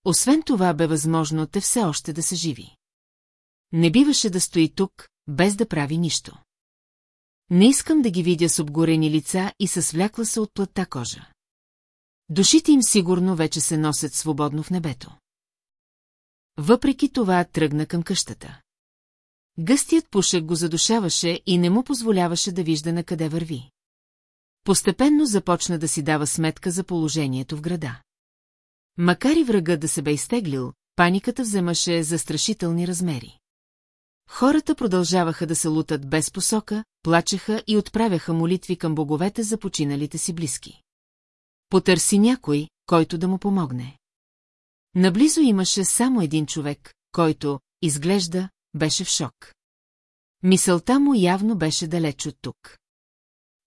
Speaker 1: Освен това бе възможно те все още да са живи. Не биваше да стои тук, без да прави нищо. Не искам да ги видя с обгорени лица и с влякла се от плътта кожа. Душите им сигурно вече се носят свободно в небето. Въпреки това тръгна към къщата. Гъстият пушек го задушаваше и не му позволяваше да вижда на къде върви. Постепенно започна да си дава сметка за положението в града. Макар и врага да се бе изтеглил, паниката вземаше застрашителни размери. Хората продължаваха да се лутат без посока, плачеха и отправяха молитви към боговете за починалите си близки. Потърси някой, който да му помогне. Наблизо имаше само един човек, който, изглежда, беше в шок. Мисълта му явно беше далеч от тук.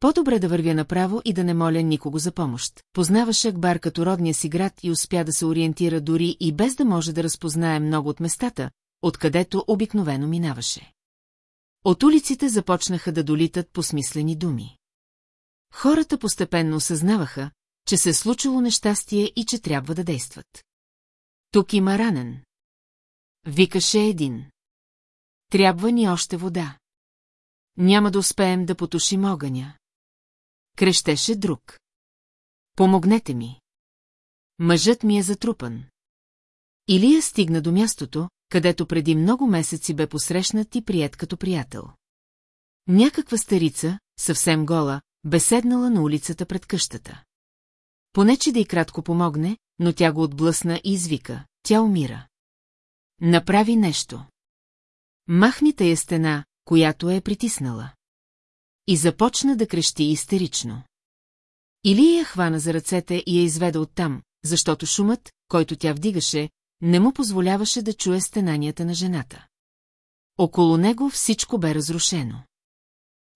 Speaker 1: По-добре да вървя направо и да не моля никого за помощ. Познаваше Акбар като родния си град и успя да се ориентира дори и без да може да разпознае много от местата, откъдето обикновено минаваше. От улиците започнаха да долитат по смислени думи. Хората постепенно осъзнаваха, че се е случило нещастие и че трябва да действат. Тук има ранен. Викаше един. Трябва ни още вода. Няма да успеем да потушим огъня. Крещеше друг. Помогнете ми. Мъжът ми е затрупан. Илия стигна до мястото, където преди много месеци бе посрещнат и прият като приятел. Някаква старица, съвсем гола, бе седнала на улицата пред къщата. Понече да и кратко помогне, но тя го отблъсна и извика. Тя умира. Направи нещо. Махни тая стена, която е притиснала. И започна да крещи истерично. Или я хвана за ръцете и я изведе оттам, защото шумът, който тя вдигаше, не му позволяваше да чуе стенанията на жената. Около него всичко бе разрушено.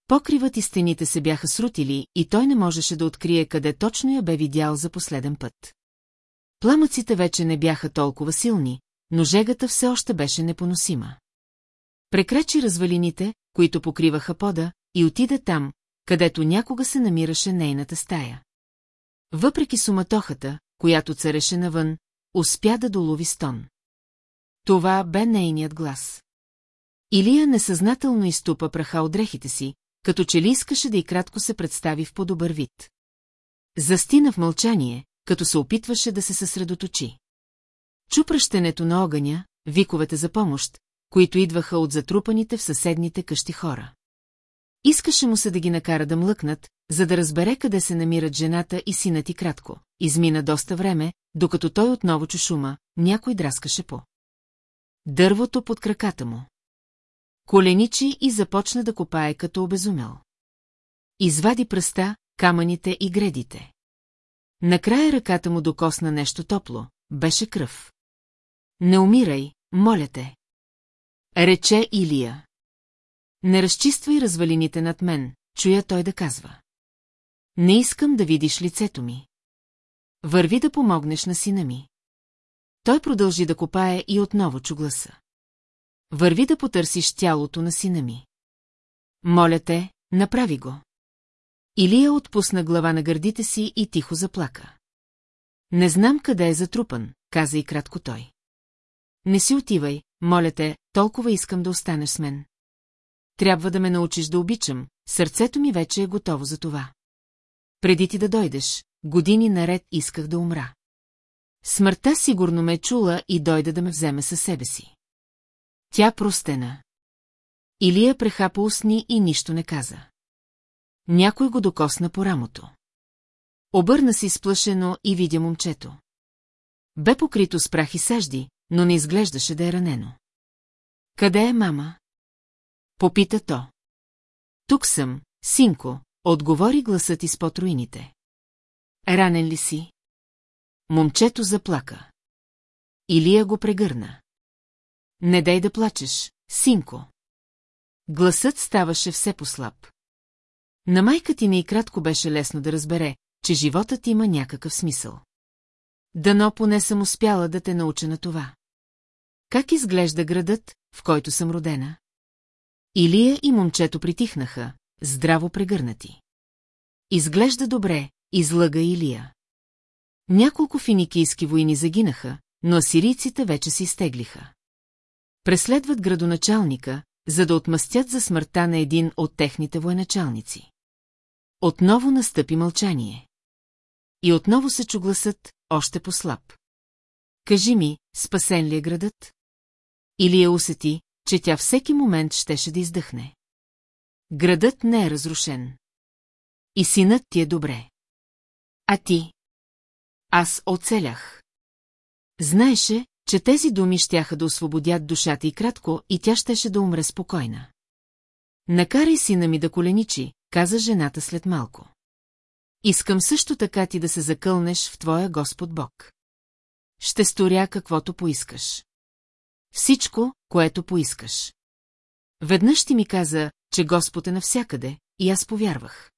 Speaker 1: Покривът и стените се бяха срутили и той не можеше да открие къде точно я бе видял за последен път. Пламъците вече не бяха толкова силни, но жегата все още беше непоносима. Прекрачи развалините, които покриваха пода, и отида там, където някога се намираше нейната стая. Въпреки суматохата, която цареше навън, успя да долови стон. Това бе нейният глас. Илия несъзнателно изтупа праха от дрехите си, като че ли искаше да и кратко се представи в по-добър вид. Застина в мълчание, като се опитваше да се съсредоточи. Чупръщенето на огъня, виковете за помощ, които идваха от затрупаните в съседните къщи хора. Искаше му се да ги накара да млъкнат, за да разбере къде се намират жената и синът и кратко. Измина доста време, докато той отново чу шума, някой драскаше по. Дървото под краката му. Коленичи и започна да копае като обезумел. Извади пръста, камъните и гредите. Накрая ръката му докосна нещо топло, беше кръв. Не умирай, моля те. Рече Илия. Не разчиствай развалините над мен, чуя той да казва. Не искам да видиш лицето ми. Върви да помогнеш на сина ми. Той продължи да копае и отново чу гласа. Върви да потърсиш тялото на сина ми. Моля те, направи го. Илия отпусна глава на гърдите си и тихо заплака. Не знам къде е затрупан, каза и кратко той. Не си отивай, моля те, толкова искам да останеш с мен. Трябва да ме научиш да обичам, сърцето ми вече е готово за това. Преди ти да дойдеш, години наред исках да умра. Смъртта сигурно ме е чула и дойде да ме вземе със себе си. Тя простена. Илия прехапа устни и нищо не каза. Някой го докосна по рамото. Обърна се изплашено и видя момчето. Бе покрито с прах и сажди, но не изглеждаше да е ранено. Къде е мама? Попита то. Тук съм, синко, отговори гласът изпод руините. Ранен ли си? Момчето заплака. Илия го прегърна. Не дай да плачеш, синко. Гласът ставаше все послаб. На майка ти не и кратко беше лесно да разбере, че животът има някакъв смисъл. Дано поне съм успяла да те науча на това. Как изглежда градът, в който съм родена? Илия и момчето притихнаха, здраво прегърнати. Изглежда добре, излъга Илия. Няколко финикийски войни загинаха, но асирийците вече се изтеглиха. Преследват градоначалника, за да отмъстят за смъртта на един от техните военачалници. Отново настъпи мълчание. И отново се чу гласът, още по-слаб. Кажи ми, спасен ли е градът? Или я усети, че тя всеки момент щеше да издъхне. Градът не е разрушен. И синът ти е добре. А ти? Аз оцелях. Знаеше, че тези думи щяха да освободят душата и кратко, и тя щеше да умре спокойна. Накарай сина ми да коленичи, каза жената след малко. Искам също така ти да се закълнеш в твоя Господ Бог. Ще сторя каквото поискаш. Всичко, което поискаш. Веднъж ти ми каза, че Господ е навсякъде, и аз повярвах.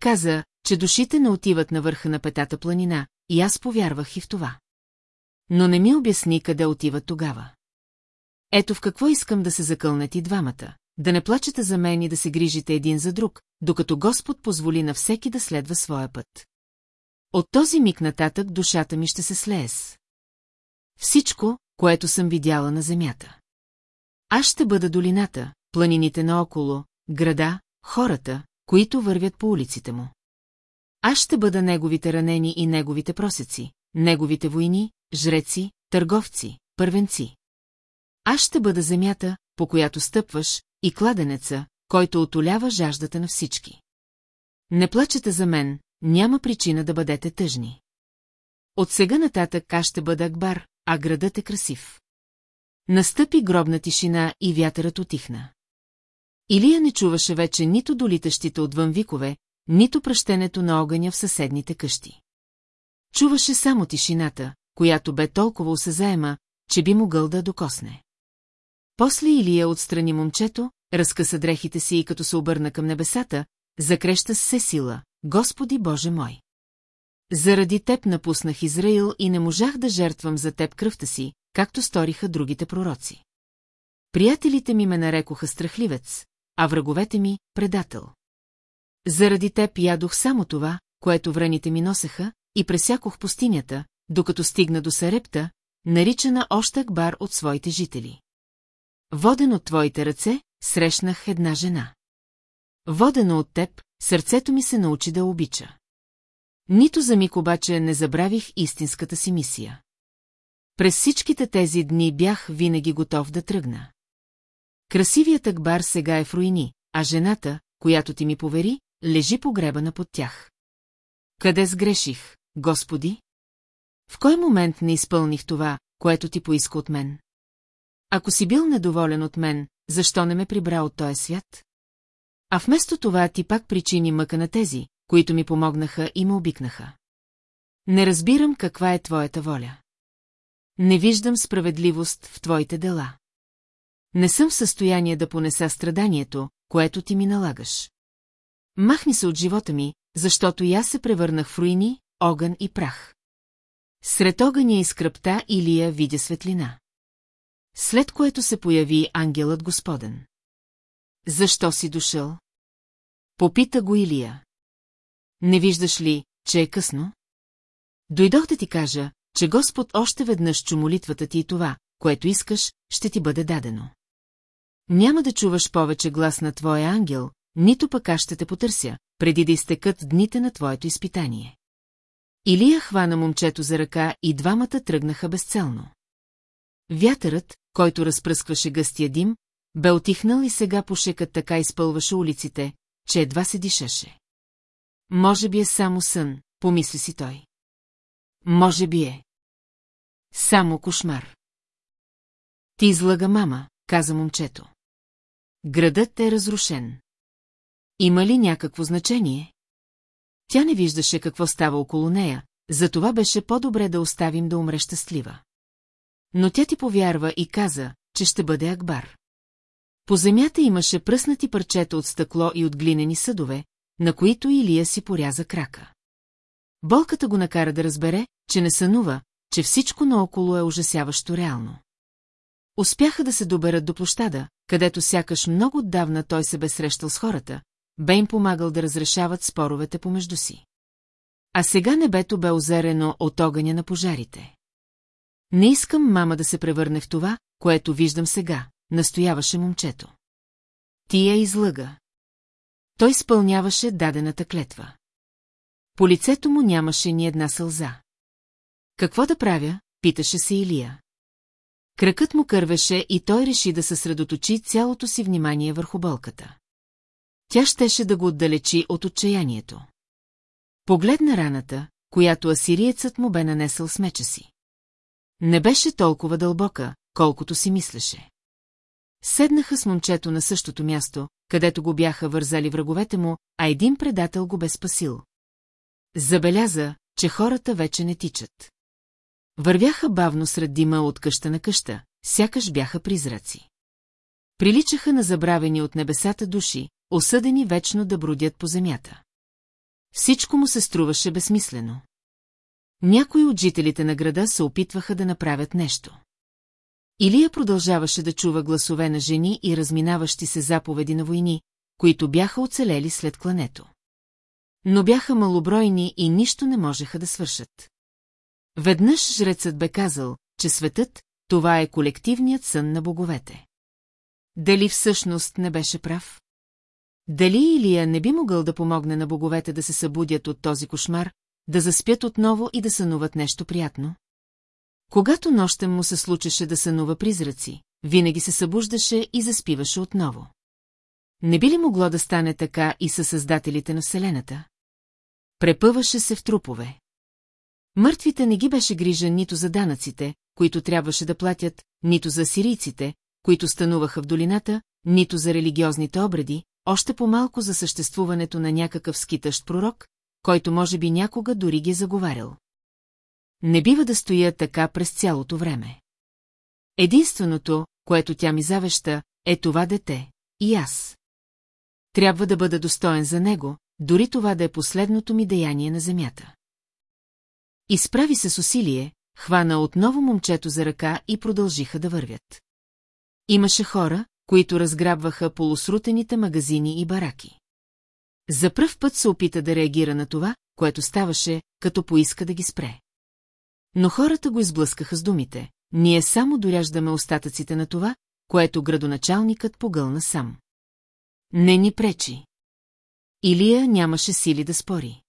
Speaker 1: Каза, че душите не отиват на върха на петата планина, и аз повярвах и в това. Но не ми обясни къде отиват тогава. Ето в какво искам да се закълнат и двамата, да не плачете за мен и да се грижите един за друг, докато Господ позволи на всеки да следва своя път. От този миг нататък душата ми ще се слее с. Всичко, което съм видяла на земята. Аз ще бъда долината, планините наоколо, града, хората, които вървят по улиците му. Аз ще бъда неговите ранени и неговите просеци, неговите войни, жреци, търговци, първенци. Аз ще бъда земята, по която стъпваш, и кладенеца, който отолява жаждата на всички. Не плачете за мен, няма причина да бъдете тъжни. От сега нататък аз ще бъда Акбар, а градът е красив. Настъпи гробна тишина и вятърът отихна. Илия не чуваше вече нито долитащите отвън викове, нито пръщенето на огъня в съседните къщи. Чуваше само тишината, която бе толкова осезаема, че би могъл да докосне. После Илия отстрани момчето, разкъса дрехите си и като се обърна към небесата, закреща с все сила, Господи Боже мой! Заради теб напуснах Израил и не можах да жертвам за теб кръвта си, както сториха другите пророци. Приятелите ми ме нарекоха страхливец, а враговете ми – предател. Заради теб ядох само това, което враните ми носеха, и пресякох пустинята, докато стигна до Сарепта, наричана още Акбар от своите жители. Воден от твоите ръце, срещнах една жена. Водено от теб, сърцето ми се научи да обича. Нито за миг обаче не забравих истинската си мисия. През всичките тези дни бях винаги готов да тръгна. Красивият Акбар сега е в руини, а жената, която ти ми повери, лежи погребана под тях. Къде сгреших, Господи? В кой момент не изпълних това, което ти поиска от мен? Ако си бил недоволен от мен, защо не ме прибра от този свят? А вместо това ти пак причини мъка на тези, които ми помогнаха и ме обикнаха. Не разбирам каква е твоята воля. Не виждам справедливост в твоите дела. Не съм в състояние да понеса страданието, което ти ми налагаш. Махни се от живота ми, защото и аз се превърнах в руини, огън и прах. Сред огъня и скръпта Илия видя светлина. След което се появи ангелът Господен. Защо си дошъл? Попита го Илия. Не виждаш ли, че е късно? Дойдох да ти кажа, че Господ още веднъж чу молитвата ти и това, което искаш, ще ти бъде дадено. Няма да чуваш повече глас на твоя ангел, нито пък аз ще те потърся, преди да изтекат дните на твоето изпитание. Илия хвана момчето за ръка и двамата тръгнаха безцелно. Вятърът, който разпръскваше гъстия дим, бе отихнал и сега пошекът така изпълваше улиците, че едва се дишаше. Може би е само сън, помисли си той. Може би е. Само кошмар. Ти излага мама, каза момчето. Градът е разрушен. Има ли някакво значение? Тя не виждаше какво става около нея, затова беше по-добре да оставим да умре щастлива. Но тя ти повярва и каза, че ще бъде Акбар. По земята имаше пръснати парчета от стъкло и от глинени съдове, на които Илия си поряза крака. Болката го накара да разбере, че не сънува, че всичко наоколо е ужасяващо реално. Успяха да се доберат до площада, където сякаш много отдавна той се бе срещал с хората, бе им помагал да разрешават споровете помежду си. А сега небето бе озерено от огъня на пожарите. Не искам мама да се превърне в това, което виждам сега, настояваше момчето. Ти я излъга. Той изпълняваше дадената клетва. По лицето му нямаше ни една сълза. Какво да правя, питаше се Илия. Кракът му кървеше и той реши да съсредоточи цялото си внимание върху болката. Тя щеше да го отдалечи от отчаянието. Погледна раната, която асириецът му бе нанесъл с меча си. Не беше толкова дълбока, колкото си мислеше. Седнаха с момчето на същото място, където го бяха вързали враговете му, а един предател го бе спасил. Забеляза, че хората вече не тичат. Вървяха бавно сред дима от къща на къща, сякаш бяха призраци. Приличаха на забравени от небесата души, осъдени вечно да бродят по земята. Всичко му се струваше безсмислено. Някои от жителите на града се опитваха да направят нещо. Илия продължаваше да чува гласове на жени и разминаващи се заповеди на войни, които бяха оцелели след клането. Но бяха малобройни и нищо не можеха да свършат. Веднъж жрецът бе казал, че светът, това е колективният сън на боговете. Дали всъщност не беше прав? Дали Илия не би могъл да помогне на боговете да се събудят от този кошмар, да заспят отново и да сънуват нещо приятно? Когато нощем му се случеше да сънува призраци, винаги се събуждаше и заспиваше отново. Не би ли могло да стане така и със създателите на Вселената? Препъваше се в трупове. Мъртвите не ги беше грижа нито за данъците, които трябваше да платят, нито за сирийците, които стануваха в долината, нито за религиозните обреди, още по-малко за съществуването на някакъв скитащ пророк, който може би някога дори ги е заговарял. Не бива да стоя така през цялото време. Единственото, което тя ми завеща, е това дете, и аз. Трябва да бъда достоен за него, дори това да е последното ми деяние на земята. Изправи се с усилие, хвана отново момчето за ръка и продължиха да вървят. Имаше хора, които разграбваха полусрутените магазини и бараки. За пръв път се опита да реагира на това, което ставаше, като поиска да ги спре. Но хората го изблъскаха с думите. Ние само доряждаме остатъците на това, което градоначалникът погълна сам. Не ни пречи. Илия нямаше сили да спори.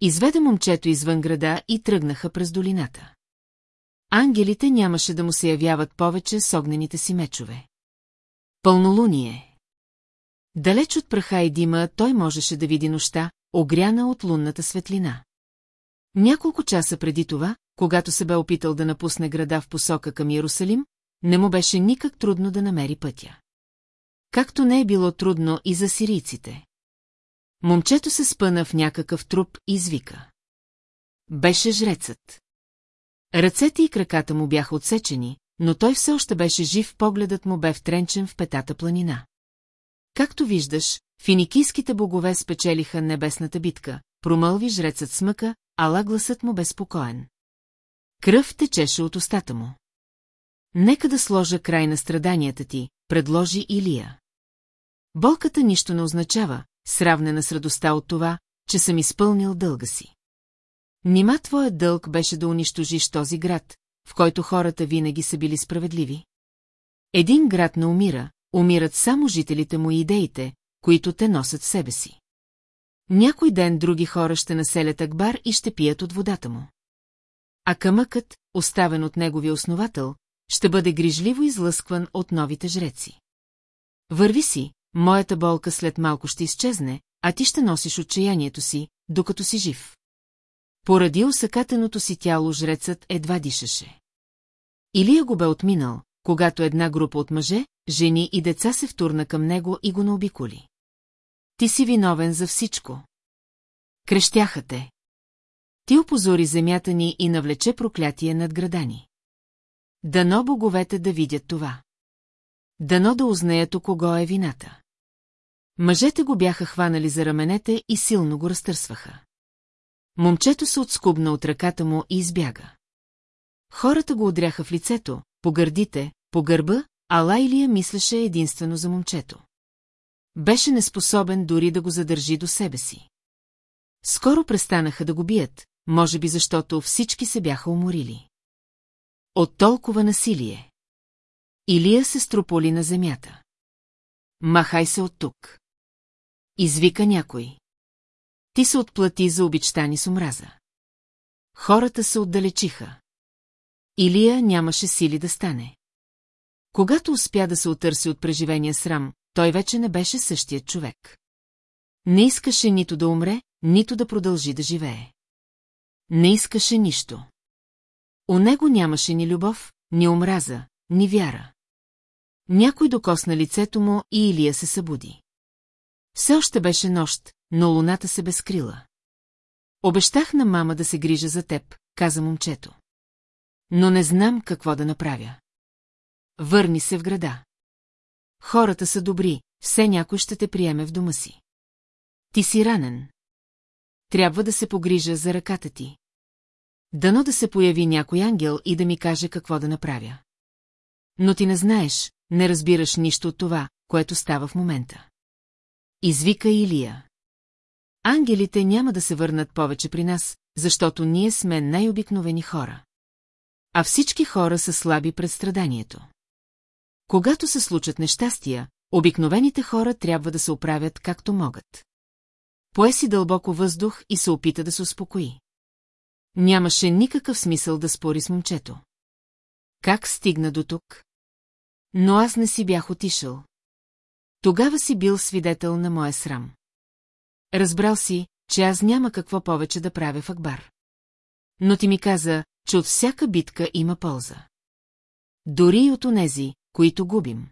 Speaker 1: Изведе момчето извън града и тръгнаха през долината. Ангелите нямаше да му се явяват повече с огнените си мечове. Пълнолуние. Далеч от праха и дима той можеше да види нощта, огряна от лунната светлина. Няколко часа преди това, когато се бе опитал да напусне града в посока към Иерусалим, не му беше никак трудно да намери пътя. Както не е било трудно и за сирийците. Момчето се спъна в някакъв труп и извика. Беше жрецът. Ръцете и краката му бяха отсечени, но той все още беше жив, погледът му бе втренчен в петата планина. Както виждаш, финикийските богове спечелиха небесната битка, промълви жрецът смъка, ала гласът му бе спокоен. Кръв течеше от устата му. Нека да сложа край на страданията ти, предложи Илия. Болката нищо не означава, сравнена с радостта от това, че съм изпълнил дълга си. Нима твоят дълг беше да унищожиш този град, в който хората винаги са били справедливи? Един град не умира, умират само жителите му и идеите, които те носят в себе си. Някой ден други хора ще населят Акбар и ще пият от водата му. А камъкът, оставен от неговия основател, ще бъде грижливо излъскван от новите жреци. Върви си, моята болка след малко ще изчезне, а ти ще носиш отчаянието си, докато си жив. Поради усъкатеното си тяло жрецът едва дишаше. Илия го бе отминал, когато една група от мъже, жени и деца се втурна към него и го наобиколи. Ти си виновен за всичко. Крещяха те. Ти опозори земята ни и навлече проклятие над града ни. Дано боговете да видят това. Дано да узнаят у кого е вината. Мъжете го бяха хванали за раменете и силно го разтърсваха. Момчето се отскубна от ръката му и избяга. Хората го удряха в лицето, по гърдите, по гърба, а Лайлия мислеше единствено за момчето. Беше неспособен дори да го задържи до себе си. Скоро престанаха да го бият, може би защото всички се бяха уморили. От толкова насилие. Илия се строполи на земята. Махай се от тук. Извика някой. Ти се отплати за обичтани с омраза. Хората се отдалечиха. Илия нямаше сили да стане. Когато успя да се отърси от преживения срам, той вече не беше същият човек. Не искаше нито да умре, нито да продължи да живее. Не искаше нищо. У него нямаше ни любов, ни омраза, ни вяра. Някой докосна лицето му и Илия се събуди. Все още беше нощ, но луната се безкрила. Обещах на мама да се грижа за теб, каза момчето. Но не знам какво да направя. Върни се в града. Хората са добри, все някой ще те приеме в дома си. Ти си ранен. Трябва да се погрижа за ръката ти. Дано да се появи някой ангел и да ми каже какво да направя. Но ти не знаеш, не разбираш нищо от това, което става в момента. Извика Илия. Ангелите няма да се върнат повече при нас, защото ние сме най-обикновени хора. А всички хора са слаби пред страданието. Когато се случат нещастия, обикновените хора трябва да се оправят както могат. Пое си дълбоко въздух и се опита да се успокои. Нямаше никакъв смисъл да спори с момчето. Как стигна до тук? Но аз не си бях отишъл. Тогава си бил свидетел на моя срам. Разбрал си, че аз няма какво повече да правя в Акбар. Но ти ми каза, че от всяка битка има полза. Дори и от онези, които губим.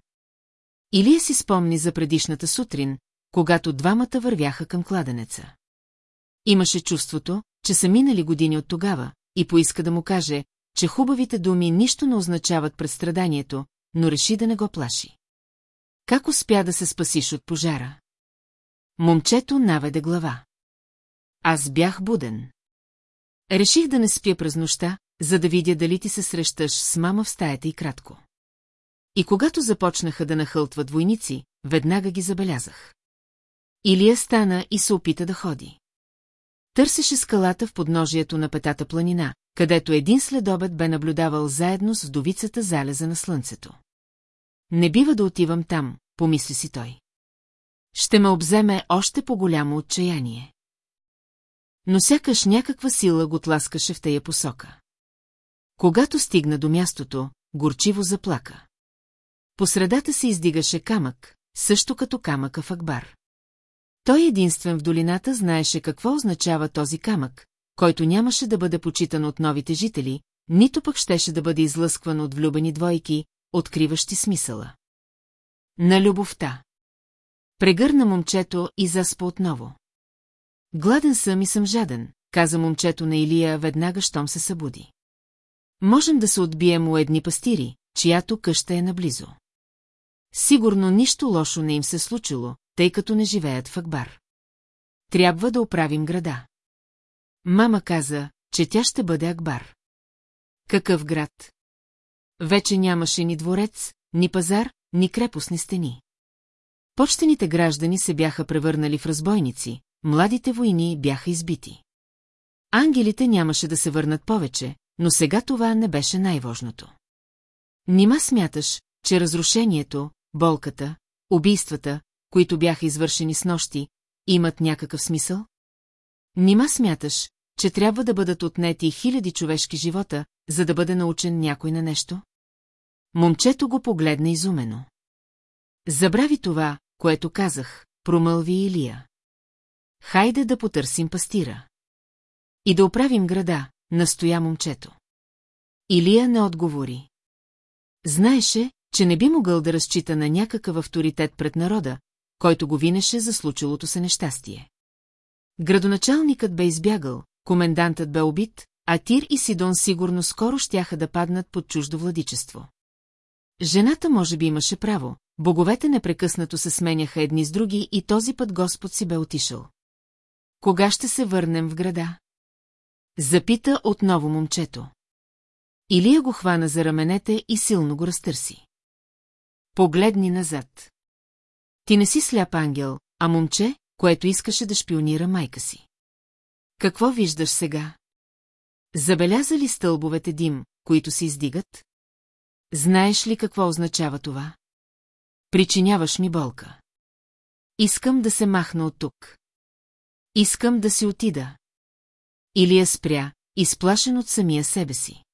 Speaker 1: Илия си спомни за предишната сутрин, когато двамата вървяха към кладенеца. Имаше чувството, че са минали години от тогава, и поиска да му каже, че хубавите думи нищо не означават пред страданието, но реши да не го плаши. Как успя да се спасиш от пожара? Момчето наведе глава. Аз бях буден. Реших да не спя през нощта, за да видя дали ти се срещаш с мама в стаята и кратко. И когато започнаха да нахълтват войници, веднага ги забелязах. Илия стана и се опита да ходи. Търсеше скалата в подножието на петата планина, където един следобед бе наблюдавал заедно с вдовицата залеза на слънцето. Не бива да отивам там, помисли си той. Ще ме обземе още по-голямо отчаяние. Но сякаш някаква сила го тласкаше в тая посока. Когато стигна до мястото, горчиво заплака. По средата се издигаше камък, също като камъка в Акбар. Той единствен в долината знаеше какво означава този камък, който нямаше да бъде почитан от новите жители, нито пък щеше да бъде излъскван от влюбени двойки, откриващи смисъла. На любовта. Прегърна момчето и заспа отново. Гладен съм и съм жаден, каза момчето на Илия веднага, щом се събуди. Можем да се отбием у едни пастири, чиято къща е наблизо. Сигурно нищо лошо не им се случило, тъй като не живеят в Акбар. Трябва да оправим града. Мама каза, че тя ще бъде Акбар. Какъв град? Вече нямаше ни дворец, ни пазар, ни крепостни стени. Почтените граждани се бяха превърнали в разбойници, младите войни бяха избити. Ангелите нямаше да се върнат повече, но сега това не беше най-важното. Нима смяташ, че разрушението, болката, убийствата, които бяха извършени с нощи, имат някакъв смисъл? Нима смяташ, че трябва да бъдат отнети хиляди човешки живота, за да бъде научен някой на нещо? Момчето го погледна изумено. Забрави това, което казах, промълви Илия. Хайде да потърсим пастира. И да оправим града, настоя момчето. Илия не отговори. Знаеше, че не би могъл да разчита на някакъв авторитет пред народа, който го винеше за случилото се нещастие. Градоначалникът бе избягал, комендантът бе убит, а Тир и Сидон сигурно скоро щяха да паднат под чуждо владичество. Жената може би имаше право, боговете непрекъснато се сменяха едни с други и този път Господ си бе отишъл. Кога ще се върнем в града? Запита отново момчето. Илия го хвана за раменете и силно го разтърси. Погледни назад. Ти не си сляп ангел, а момче, което искаше да шпионира майка си. Какво виждаш сега? Забеляза ли стълбовете дим, които се издигат? Знаеш ли какво означава това? Причиняваш ми болка. Искам да се махна от тук. Искам да си отида. Илия спря, изплашен от самия себе си.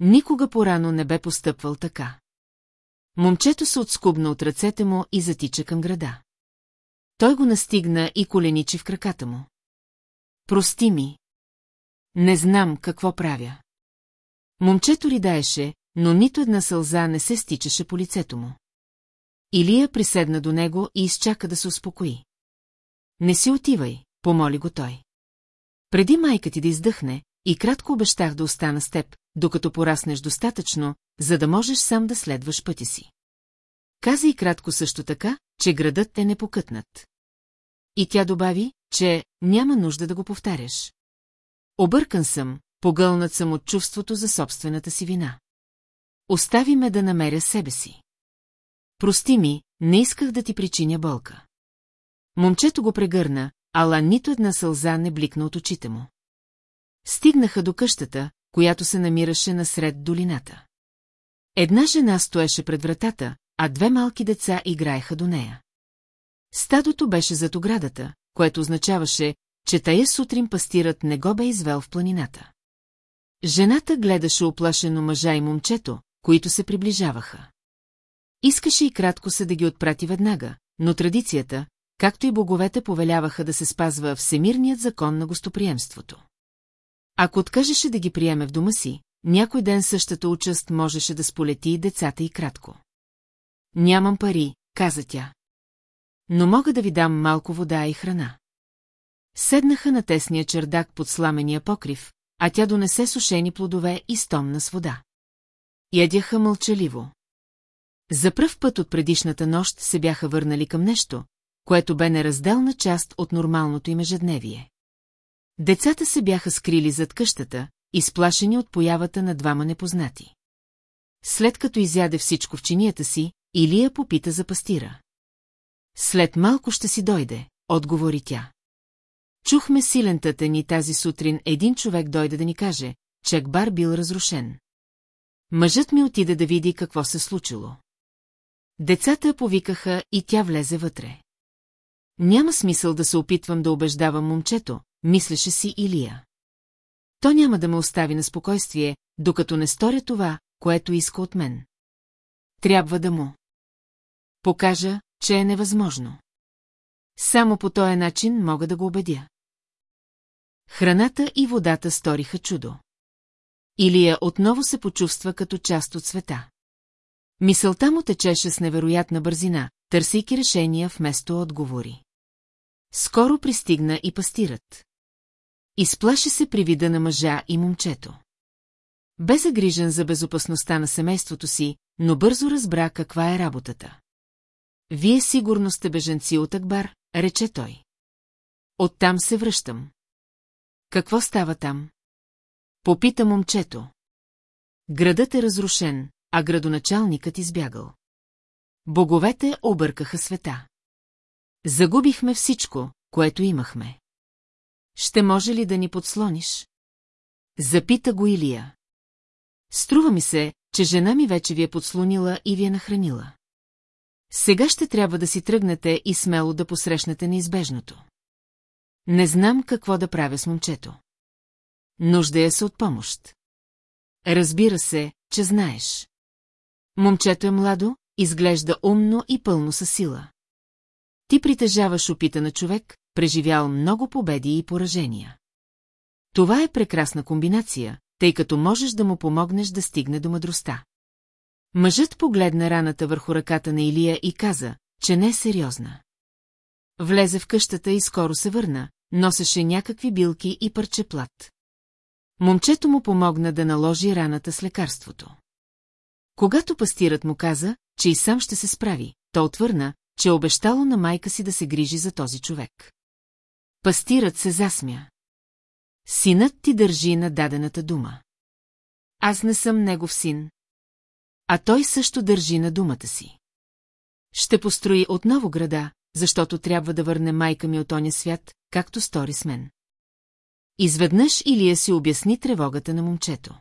Speaker 1: Никога порано не бе постъпвал така. Момчето се отскубна от ръцете му и затича към града. Той го настигна и коленичи в краката му. Прости ми. Не знам какво правя. Момчето ридаеше, но нито една сълза не се стичаше по лицето му. Илия приседна до него и изчака да се успокои. Не си отивай, помоли го той. Преди майка ти да издъхне, и кратко обещах да остана с теб, докато пораснеш достатъчно, за да можеш сам да следваш пъти си. Каза и кратко също така, че градът е непокътнат. И тя добави, че няма нужда да го повтаряш. Объркан съм, погълнат съм от чувството за собствената си вина. Остави ме да намеря себе си. Прости ми, не исках да ти причиня болка. Момчето го прегърна, ала нито една сълза не бликна от очите му. Стигнаха до къщата, която се намираше насред долината. Една жена стоеше пред вратата, а две малки деца играеха до нея. Стадото беше зад оградата, което означаваше, че тая сутрин пастират не го бе извел в планината. Жената гледаше оплашено мъжа и момчето, които се приближаваха. Искаше и кратко се да ги отпрати веднага, но традицията, както и боговете повеляваха да се спазва всемирният закон на гостоприемството. Ако откажеше да ги приеме в дома си, някой ден същата участ можеше да сполети и децата и кратко. Нямам пари, каза тя. Но мога да ви дам малко вода и храна. Седнаха на тесния чердак под сламения покрив, а тя донесе сушени плодове и стомна с вода. Ядяха мълчаливо. За пръв път от предишната нощ се бяха върнали към нещо, което бе неразделна част от нормалното им ежедневие. Децата се бяха скрили зад къщата, изплашени от появата на двама непознати. След като изяде всичко в чинията си, Илия попита за пастира. След малко ще си дойде, отговори тя. Чухме силентата ни тази сутрин, един човек дойде да ни каже, че Акбар бил разрушен. Мъжът ми отиде да види какво се случило. Децата повикаха и тя влезе вътре. Няма смисъл да се опитвам да убеждавам момчето, мислеше си Илия. То няма да ме остави на спокойствие, докато не сторя това, което иска от мен. Трябва да му. Покажа, че е невъзможно. Само по този начин мога да го убедя. Храната и водата сториха чудо. Илия отново се почувства като част от света. Мисълта му течеше с невероятна бързина, търсейки решения вместо отговори. Скоро пристигна и пастират. Изплаши се при вида на мъжа и момчето. Бе загрижен за безопасността на семейството си, но бързо разбра каква е работата. Вие сигурно сте беженци от Акбар, рече той. Оттам се връщам. Какво става там? Попита момчето. Градът е разрушен, а градоначалникът избягал. Боговете объркаха света. Загубихме всичко, което имахме. Ще може ли да ни подслониш? Запита го Илия. Струва ми се, че жена ми вече ви е подслонила и ви е нахранила. Сега ще трябва да си тръгнете и смело да посрещнете неизбежното. Не знам какво да правя с момчето. Нуждая се от помощ. Разбира се, че знаеш. Момчето е младо, изглежда умно и пълно със сила. Ти притежаваш опита на човек, преживял много победи и поражения. Това е прекрасна комбинация, тъй като можеш да му помогнеш да стигне до мъдростта. Мъжът погледна раната върху ръката на Илия и каза, че не е сериозна. Влезе в къщата и скоро се върна, носеше някакви билки и парче плат. Момчето му помогна да наложи раната с лекарството. Когато пастират му каза, че и сам ще се справи, то отвърна, че е обещало на майка си да се грижи за този човек. Пастират се засмя. Синът ти държи на дадената дума. Аз не съм негов син. А той също държи на думата си. Ще построи отново града, защото трябва да върне майка ми от оня свят, както стори с мен. Изведнъж Илия си обясни тревогата на момчето.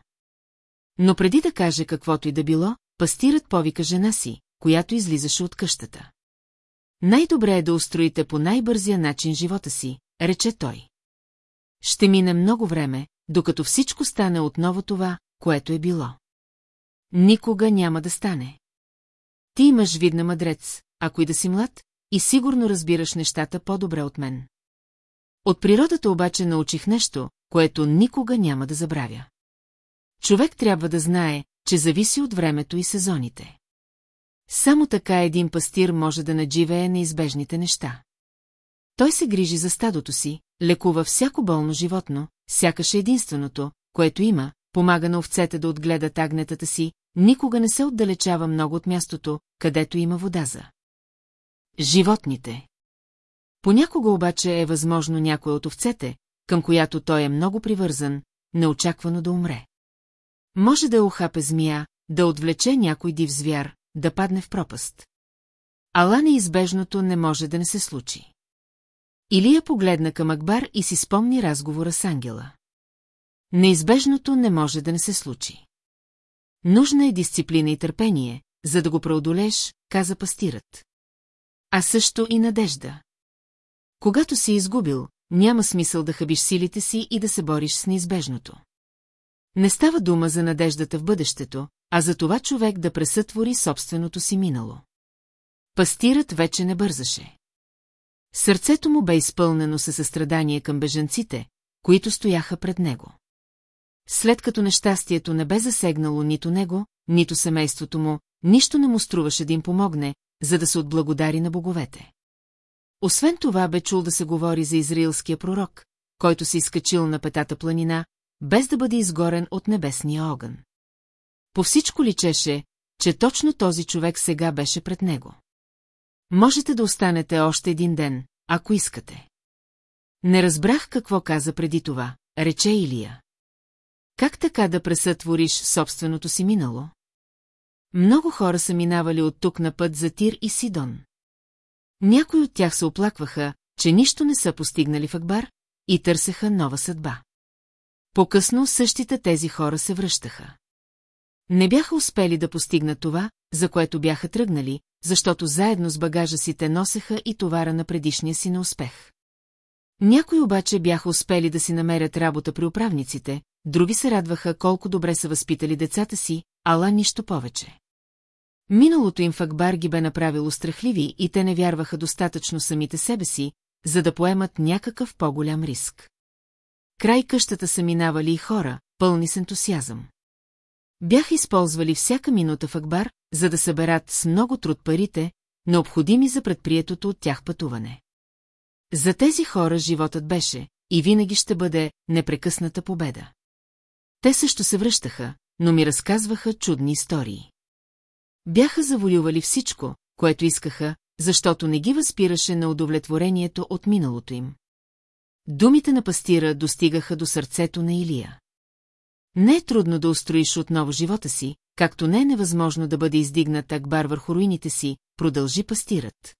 Speaker 1: Но преди да каже каквото и да било, пастират повика жена си, която излизаше от къщата. Най-добре е да устроите по най-бързия начин живота си, рече той. Ще мине много време, докато всичко стане отново това, което е било. Никога няма да стане. Ти имаш видна мъдрец, ако и да си млад, и сигурно разбираш нещата по-добре от мен. От природата обаче научих нещо, което никога няма да забравя. Човек трябва да знае, че зависи от времето и сезоните. Само така един пастир може да надживее неизбежните неща. Той се грижи за стадото си, лекува всяко болно животно, сякаш е единственото, което има, помага на овцете да отгледат агнетата си, никога не се отдалечава много от мястото, където има вода за. Животните. Понякога обаче е възможно някой от овцете, към която той е много привързан, неочаквано да умре. Може да охапе змия, да отвлече някой див звяр, да падне в пропаст. Ала неизбежното не може да не се случи. Илия погледна към Акбар и си спомни разговора с ангела. Неизбежното не може да не се случи. Нужна е дисциплина и търпение, за да го преодолеш, каза пастират. А също и надежда. Когато си изгубил, няма смисъл да хабиш силите си и да се бориш с неизбежното. Не става дума за надеждата в бъдещето, а за това човек да пресътвори собственото си минало. Пастирът вече не бързаше. Сърцето му бе изпълнено със състрадание към бежанците, които стояха пред него. След като нещастието не бе засегнало нито него, нито семейството му, нищо не му струваше да им помогне, за да се отблагодари на боговете. Освен това бе чул да се говори за израилския пророк, който се изкачил на петата планина, без да бъде изгорен от небесния огън. По всичко личеше, че точно този човек сега беше пред него. Можете да останете още един ден, ако искате. Не разбрах какво каза преди това, рече Илия. Как така да пресътвориш собственото си минало? Много хора са минавали от тук на път за Тир и Сидон. Някои от тях се оплакваха, че нищо не са постигнали в Акбар и търсеха нова съдба. По-късно същите тези хора се връщаха. Не бяха успели да постигнат това, за което бяха тръгнали, защото заедно с багажа си те носеха и товара на предишния си неуспех. Някои обаче бяха успели да си намерят работа при управниците, други се радваха колко добре са възпитали децата си, ала нищо повече. Миналото им в Акбар ги бе направило страхливи и те не вярваха достатъчно самите себе си, за да поемат някакъв по-голям риск. Край къщата са минавали и хора, пълни с ентусиазъм. Бяха използвали всяка минута в Акбар, за да съберат с много труд парите, необходими за предприетото от тях пътуване. За тези хора животът беше и винаги ще бъде непрекъсната победа. Те също се връщаха, но ми разказваха чудни истории. Бяха завоювали всичко, което искаха, защото не ги възпираше на удовлетворението от миналото им. Думите на пастира достигаха до сърцето на Илия. Не е трудно да устроиш отново живота си, както не е невъзможно да бъде издигнат Акбар върху руините си, продължи пастират.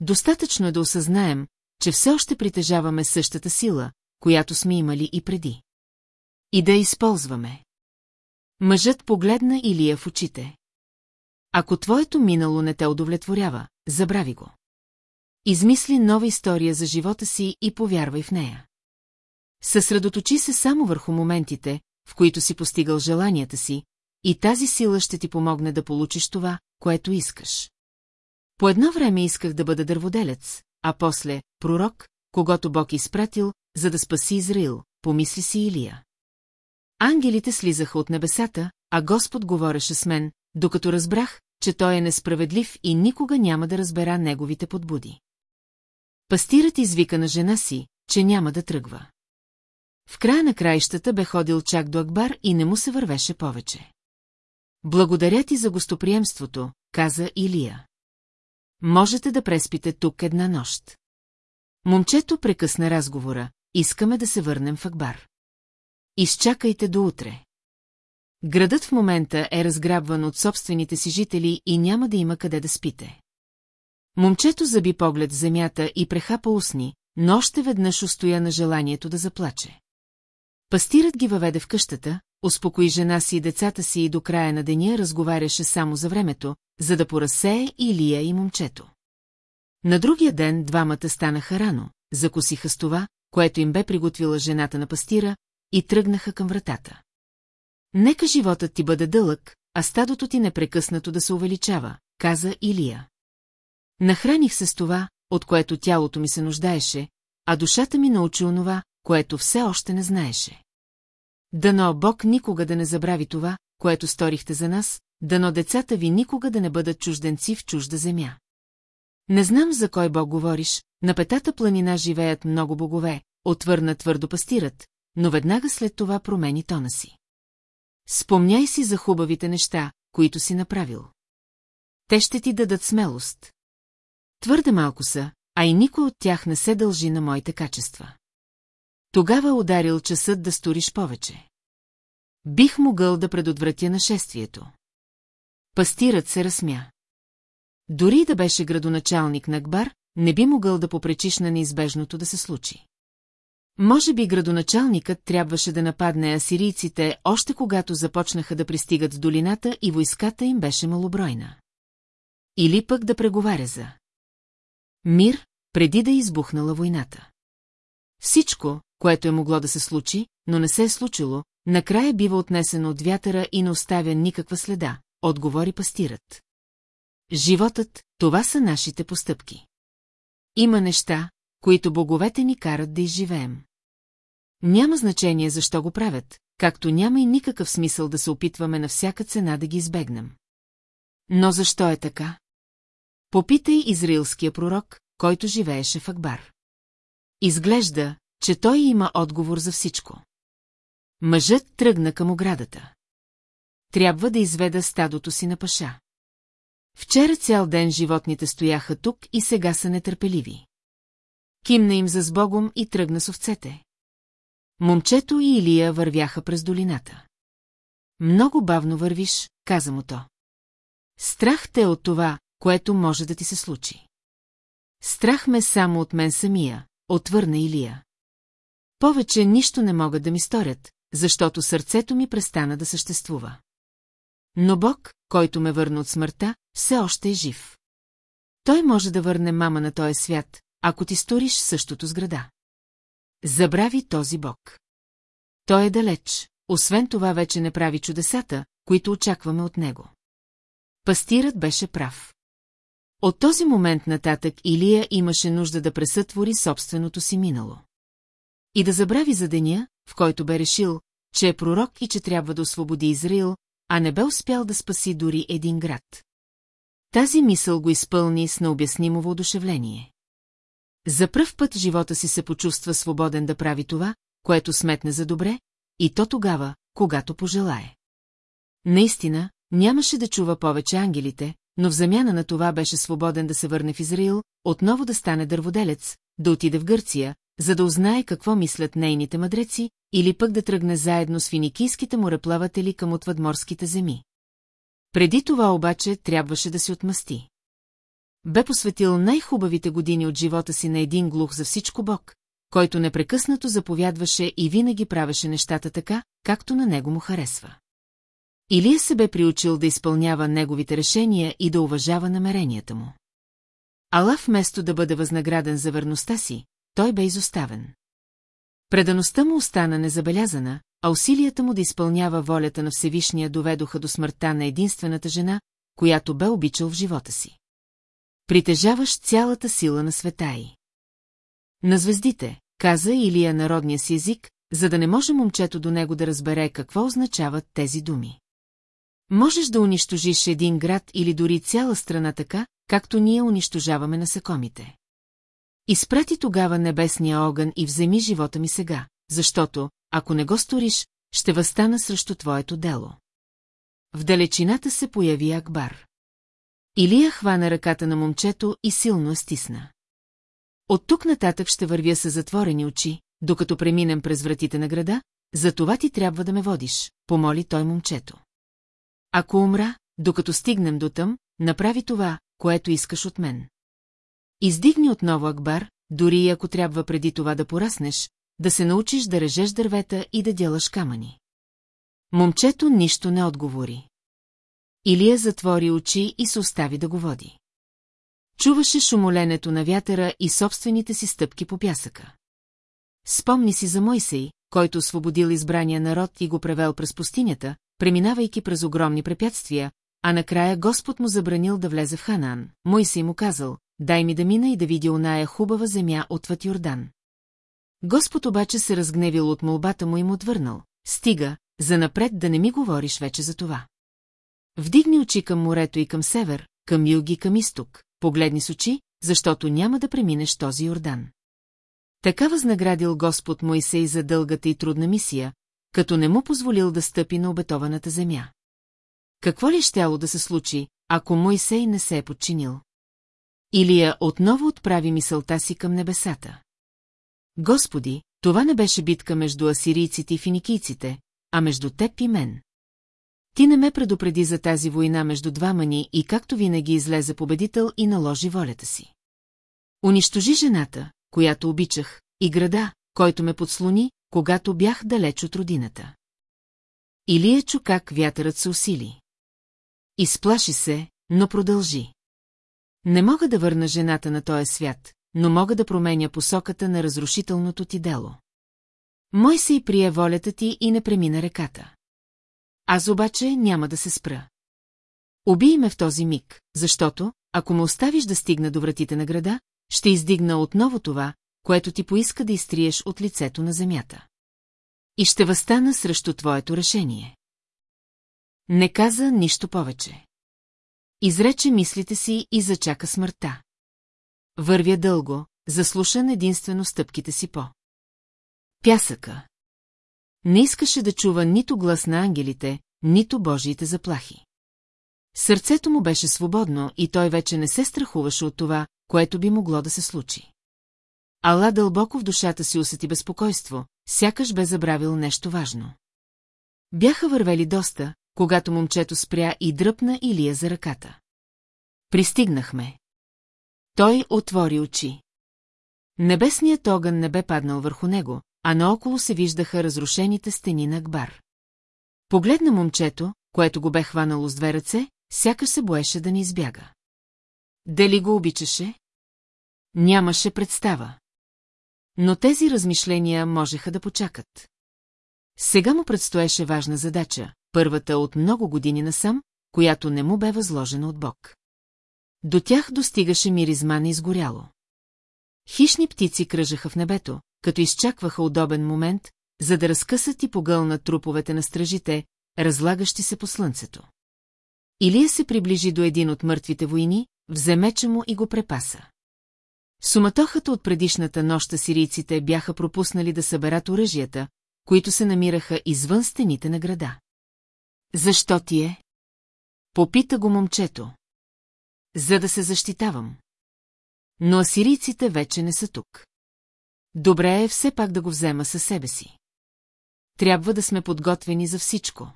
Speaker 1: Достатъчно е да осъзнаем, че все още притежаваме същата сила, която сме имали и преди. И да използваме. Мъжът погледна Илия в очите. Ако твоето минало не те удовлетворява, забрави го. Измисли нова история за живота си и повярвай в нея. Съсредоточи се само върху моментите, в които си постигал желанията си, и тази сила ще ти помогне да получиш това, което искаш. По едно време исках да бъда дърводелец, а после – пророк, когато Бог изпратил, за да спаси Израил, помисли си Илия. Ангелите слизаха от небесата, а Господ говореше с мен, докато разбрах, че той е несправедлив и никога няма да разбера неговите подбуди. Пастирът извика на жена си, че няма да тръгва. В края на краищата бе ходил чак до Акбар и не му се вървеше повече. Благодаря ти за гостоприемството, каза Илия. Можете да преспите тук една нощ. Момчето прекъсна разговора, искаме да се върнем в Акбар. Изчакайте до утре. Градът в момента е разграбван от собствените си жители и няма да има къде да спите. Момчето заби поглед в земята и прехапа устни, но още веднъж устоя на желанието да заплаче. Пастирът ги въведе в къщата, успокои жена си и децата си и до края на деня разговаряше само за времето, за да поразсее Илия и момчето. На другия ден двамата станаха рано, закусиха с това, което им бе приготвила жената на пастира, и тръгнаха към вратата. Нека животът ти бъде дълъг, а стадото ти непрекъснато да се увеличава, каза Илия. Нахраних се с това, от което тялото ми се нуждаеше, а душата ми научи онова, което все още не знаеше. Дано Бог никога да не забрави това, което сторихте за нас, дано децата ви никога да не бъдат чужденци в чужда земя. Не знам за кой Бог говориш, на петата планина живеят много богове, отвърна твърдо пастират, но веднага след това промени тона си. Спомняй си за хубавите неща, които си направил. Те ще ти дадат смелост. Твърде малко са, а и никой от тях не се дължи на моите качества. Тогава ударил часът да сториш повече. Бих могъл да предотвратя нашествието. Пастирът се разсмя. Дори да беше градоначалник на Акбар, не би могъл да попречиш на неизбежното да се случи. Може би градоначалникът трябваше да нападне асирийците, още когато започнаха да пристигат в долината и войската им беше малобройна. Или пък да преговаря за мир, преди да избухнала войната. Всичко, което е могло да се случи, но не се е случило, накрая бива отнесено от вятъра и не оставя никаква следа, отговори пастират. Животът, това са нашите постъпки. Има неща, които боговете ни карат да изживеем. Няма значение защо го правят, както няма и никакъв смисъл да се опитваме на всяка цена да ги избегнем. Но защо е така? Попитай израилския пророк, който живееше в Акбар. Изглежда, че той има отговор за всичко. Мъжът тръгна към оградата. Трябва да изведа стадото си на паша. Вчера цял ден животните стояха тук и сега са нетърпеливи. Кимна им за сбогом и тръгна с овцете. Момчето и Илия вървяха през долината. Много бавно вървиш, каза му то. Страх те от това, което може да ти се случи. Страх ме само от мен самия, отвърна Илия. Повече нищо не могат да ми сторят, защото сърцето ми престана да съществува. Но Бог, който ме върна от смъртта, все още е жив. Той може да върне мама на този свят, ако ти сториш същото с града. Забрави този Бог. Той е далеч, освен това вече не прави чудесата, които очакваме от него. Пастирът беше прав. От този момент нататък Илия имаше нужда да пресътвори собственото си минало. И да забрави за деня, в който бе решил, че е пророк и че трябва да освободи Израил, а не бе успял да спаси дори един град. Тази мисъл го изпълни с необяснимо воодушевление. За пръв път живота си се почувства свободен да прави това, което сметне за добре, и то тогава, когато пожелае. Наистина, нямаше да чува повече ангелите, но в замяна на това беше свободен да се върне в Израил, отново да стане дърводелец, да отиде в Гърция, за да узнае какво мислят нейните мъдреци, или пък да тръгне заедно с финикийските мореплаватели към отвъдморските земи. Преди това обаче трябваше да се отмъсти. Бе посветил най-хубавите години от живота си на един глух за всичко Бог, който непрекъснато заповядваше и винаги правеше нещата така, както на него му харесва. Илия се бе приучил да изпълнява неговите решения и да уважава намеренията му. Ала вместо да бъде възнаграден за верността си, той бе изоставен. Предаността му остана незабелязана, а усилията му да изпълнява волята на Всевишния доведоха до смъртта на единствената жена, която бе обичал в живота си. Притежаваш цялата сила на света й. На звездите, каза Илия народния си език, за да не може момчето до него да разбере какво означават тези думи. Можеш да унищожиш един град или дори цяла страна така, както ние унищожаваме насекомите. Изпрати тогава небесния огън и вземи живота ми сега, защото, ако не го сториш, ще възстана срещу твоето дело. В далечината се появи Акбар. Илия хвана ръката на момчето и силно стисна. От тук нататък ще вървя с затворени очи, докато преминем през вратите на града, за това ти трябва да ме водиш, помоли той момчето. Ако умра, докато стигнем до там, направи това, което искаш от мен. Издигни отново Акбар, дори и ако трябва преди това да пораснеш, да се научиш да режеш дървета и да делаш камъни. Момчето нищо не отговори. Илия затвори очи и се остави да го води. Чуваше шумоленето на вятъра и собствените си стъпки по пясъка. Спомни си за Мойсей, който освободил избрания народ и го превел през пустинята, преминавайки през огромни препятствия, а накрая Господ му забранил да влезе в Ханан. Мойсей му казал, дай ми да мина и да видя оная хубава земя отвъд Йордан. Господ обаче се разгневил от молбата му и му отвърнал. Стига, занапред да не ми говориш вече за това. Вдигни очи към морето и към север, към юг и към изток, погледни с очи, защото няма да преминеш този Йордан. Така възнаградил Господ Моисей за дългата и трудна мисия, като не му позволил да стъпи на обетованата земя. Какво ли щяло да се случи, ако Моисей не се е подчинил? Илия отново отправи мисълта си към небесата. Господи, това не беше битка между асирийците и финикийците, а между теб и мен. Ти не ме предупреди за тази война между двама ни и както винаги излезе победител и наложи волята си. Унищожи жената, която обичах, и града, който ме подслони, когато бях далеч от родината. Илия чу как вятърът се усили. Изплаши се, но продължи. Не мога да върна жената на този свят, но мога да променя посоката на разрушителното ти дело. Мой се и прие волята ти и не премина реката. Аз обаче няма да се спра. Убий ме в този миг, защото, ако ме оставиш да стигна до вратите на града, ще издигна отново това, което ти поиска да изтриеш от лицето на земята. И ще възстана срещу твоето решение. Не каза нищо повече. Изрече мислите си и зачака смъртта. Вървя дълго, заслушан единствено стъпките си по. Пясъка. Не искаше да чува нито глас на ангелите, нито Божиите заплахи. Сърцето му беше свободно и той вече не се страхуваше от това, което би могло да се случи. Ала дълбоко в душата си усети безпокойство, сякаш бе забравил нещо важно. Бяха вървели доста, когато момчето спря и дръпна Илия за ръката. Пристигнахме. Той отвори очи. Небесният огън не бе паднал върху него, а наоколо се виждаха разрушените стени на Акбар. Погледна момчето, което го бе хванало с две ръце, сякаш се боеше да не избяга. Дали го обичаше? Нямаше представа. Но тези размишления можеха да почакат. Сега му предстоеше важна задача, първата от много години насам, която не му бе възложена от Бог. До тях достигаше миризма на изгоряло. Хищни птици кръжаха в небето, като изчакваха удобен момент, за да разкъсат и погълнат труповете на стражите, разлагащи се по слънцето. Илия се приближи до един от мъртвите войни, взе меча му и го препаса. Суматохата от предишната нощта сирийците бяха пропуснали да съберат оръжията, които се намираха извън стените на града. Защо ти е? Попита го момчето. За да се защитавам. Но асирийците вече не са тук. Добре е все пак да го взема със себе си. Трябва да сме подготвени за всичко.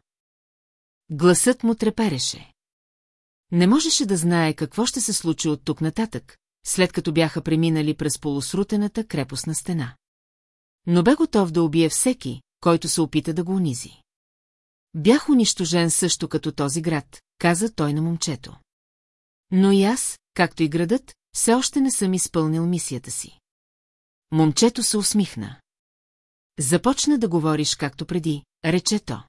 Speaker 1: Гласът му трепереше. Не можеше да знае какво ще се случи от тук нататък, след като бяха преминали през полусрутената крепостна стена. Но бе готов да убие всеки, който се опита да го унизи. Бях унищожен също като този град, каза той на момчето. Но и аз, както и градът, все още не съм изпълнил мисията си. Момчето се усмихна. Започна да говориш както преди, рече то.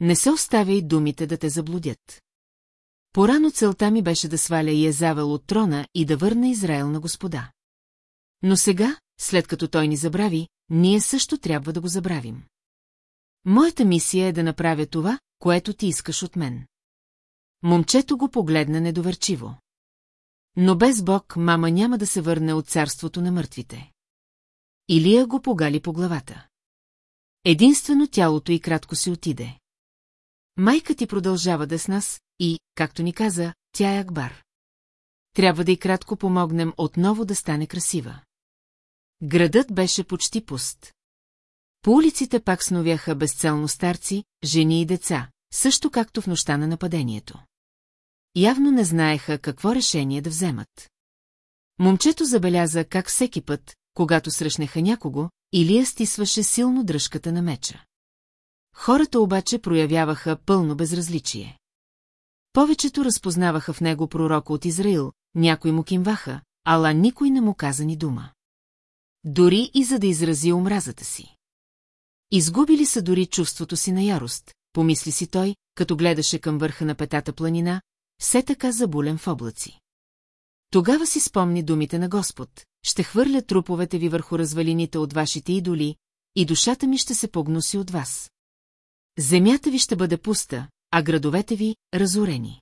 Speaker 1: Не се оставяй думите да те заблудят. Порано целта ми беше да сваля Езавел от трона и да върна Израел на господа. Но сега, след като той ни забрави, ние също трябва да го забравим. Моята мисия е да направя това, което ти искаш от мен. Момчето го погледна недоверчиво. Но без Бог мама няма да се върне от царството на мъртвите. Илия го погали по главата. Единствено тялото и кратко си отиде. Майка ти продължава да е с нас и, както ни каза, тя е Акбар. Трябва да и кратко помогнем отново да стане красива. Градът беше почти пуст. По улиците пак сновяха безцелно старци, жени и деца, също както в нощта на нападението. Явно не знаеха какво решение да вземат. Момчето забеляза как всеки път, когато срещнаха някого, Илия стисваше силно дръжката на меча. Хората обаче проявяваха пълно безразличие. Повечето разпознаваха в него пророка от Израил, някой му кимваха, ала никой не му каза ни дума. Дори и за да изрази омразата си. Изгубили са дори чувството си на ярост, помисли си той, като гледаше към върха на петата планина, все така забулен в облаци. Тогава си спомни думите на Господ, ще хвърля труповете ви върху развалините от вашите идоли, и душата ми ще се погноси от вас. Земята ви ще бъде пуста, а градовете ви – разорени.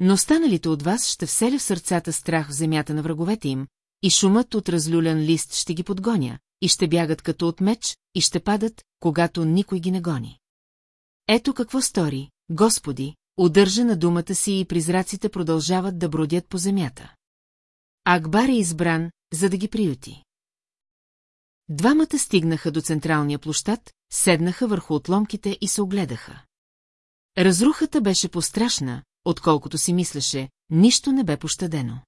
Speaker 1: Но останалите от вас ще вселя в сърцата страх в земята на враговете им, и шумът от разлюлян лист ще ги подгоня, и ще бягат като от меч, и ще падат, когато никой ги не гони. Ето какво стори, Господи, удържа на думата си и призраците продължават да бродят по земята. Акбар е избран, за да ги приюти. Двамата стигнаха до централния площад, седнаха върху отломките и се огледаха. Разрухата беше пострашна, отколкото си мислеше, нищо не бе пощадено.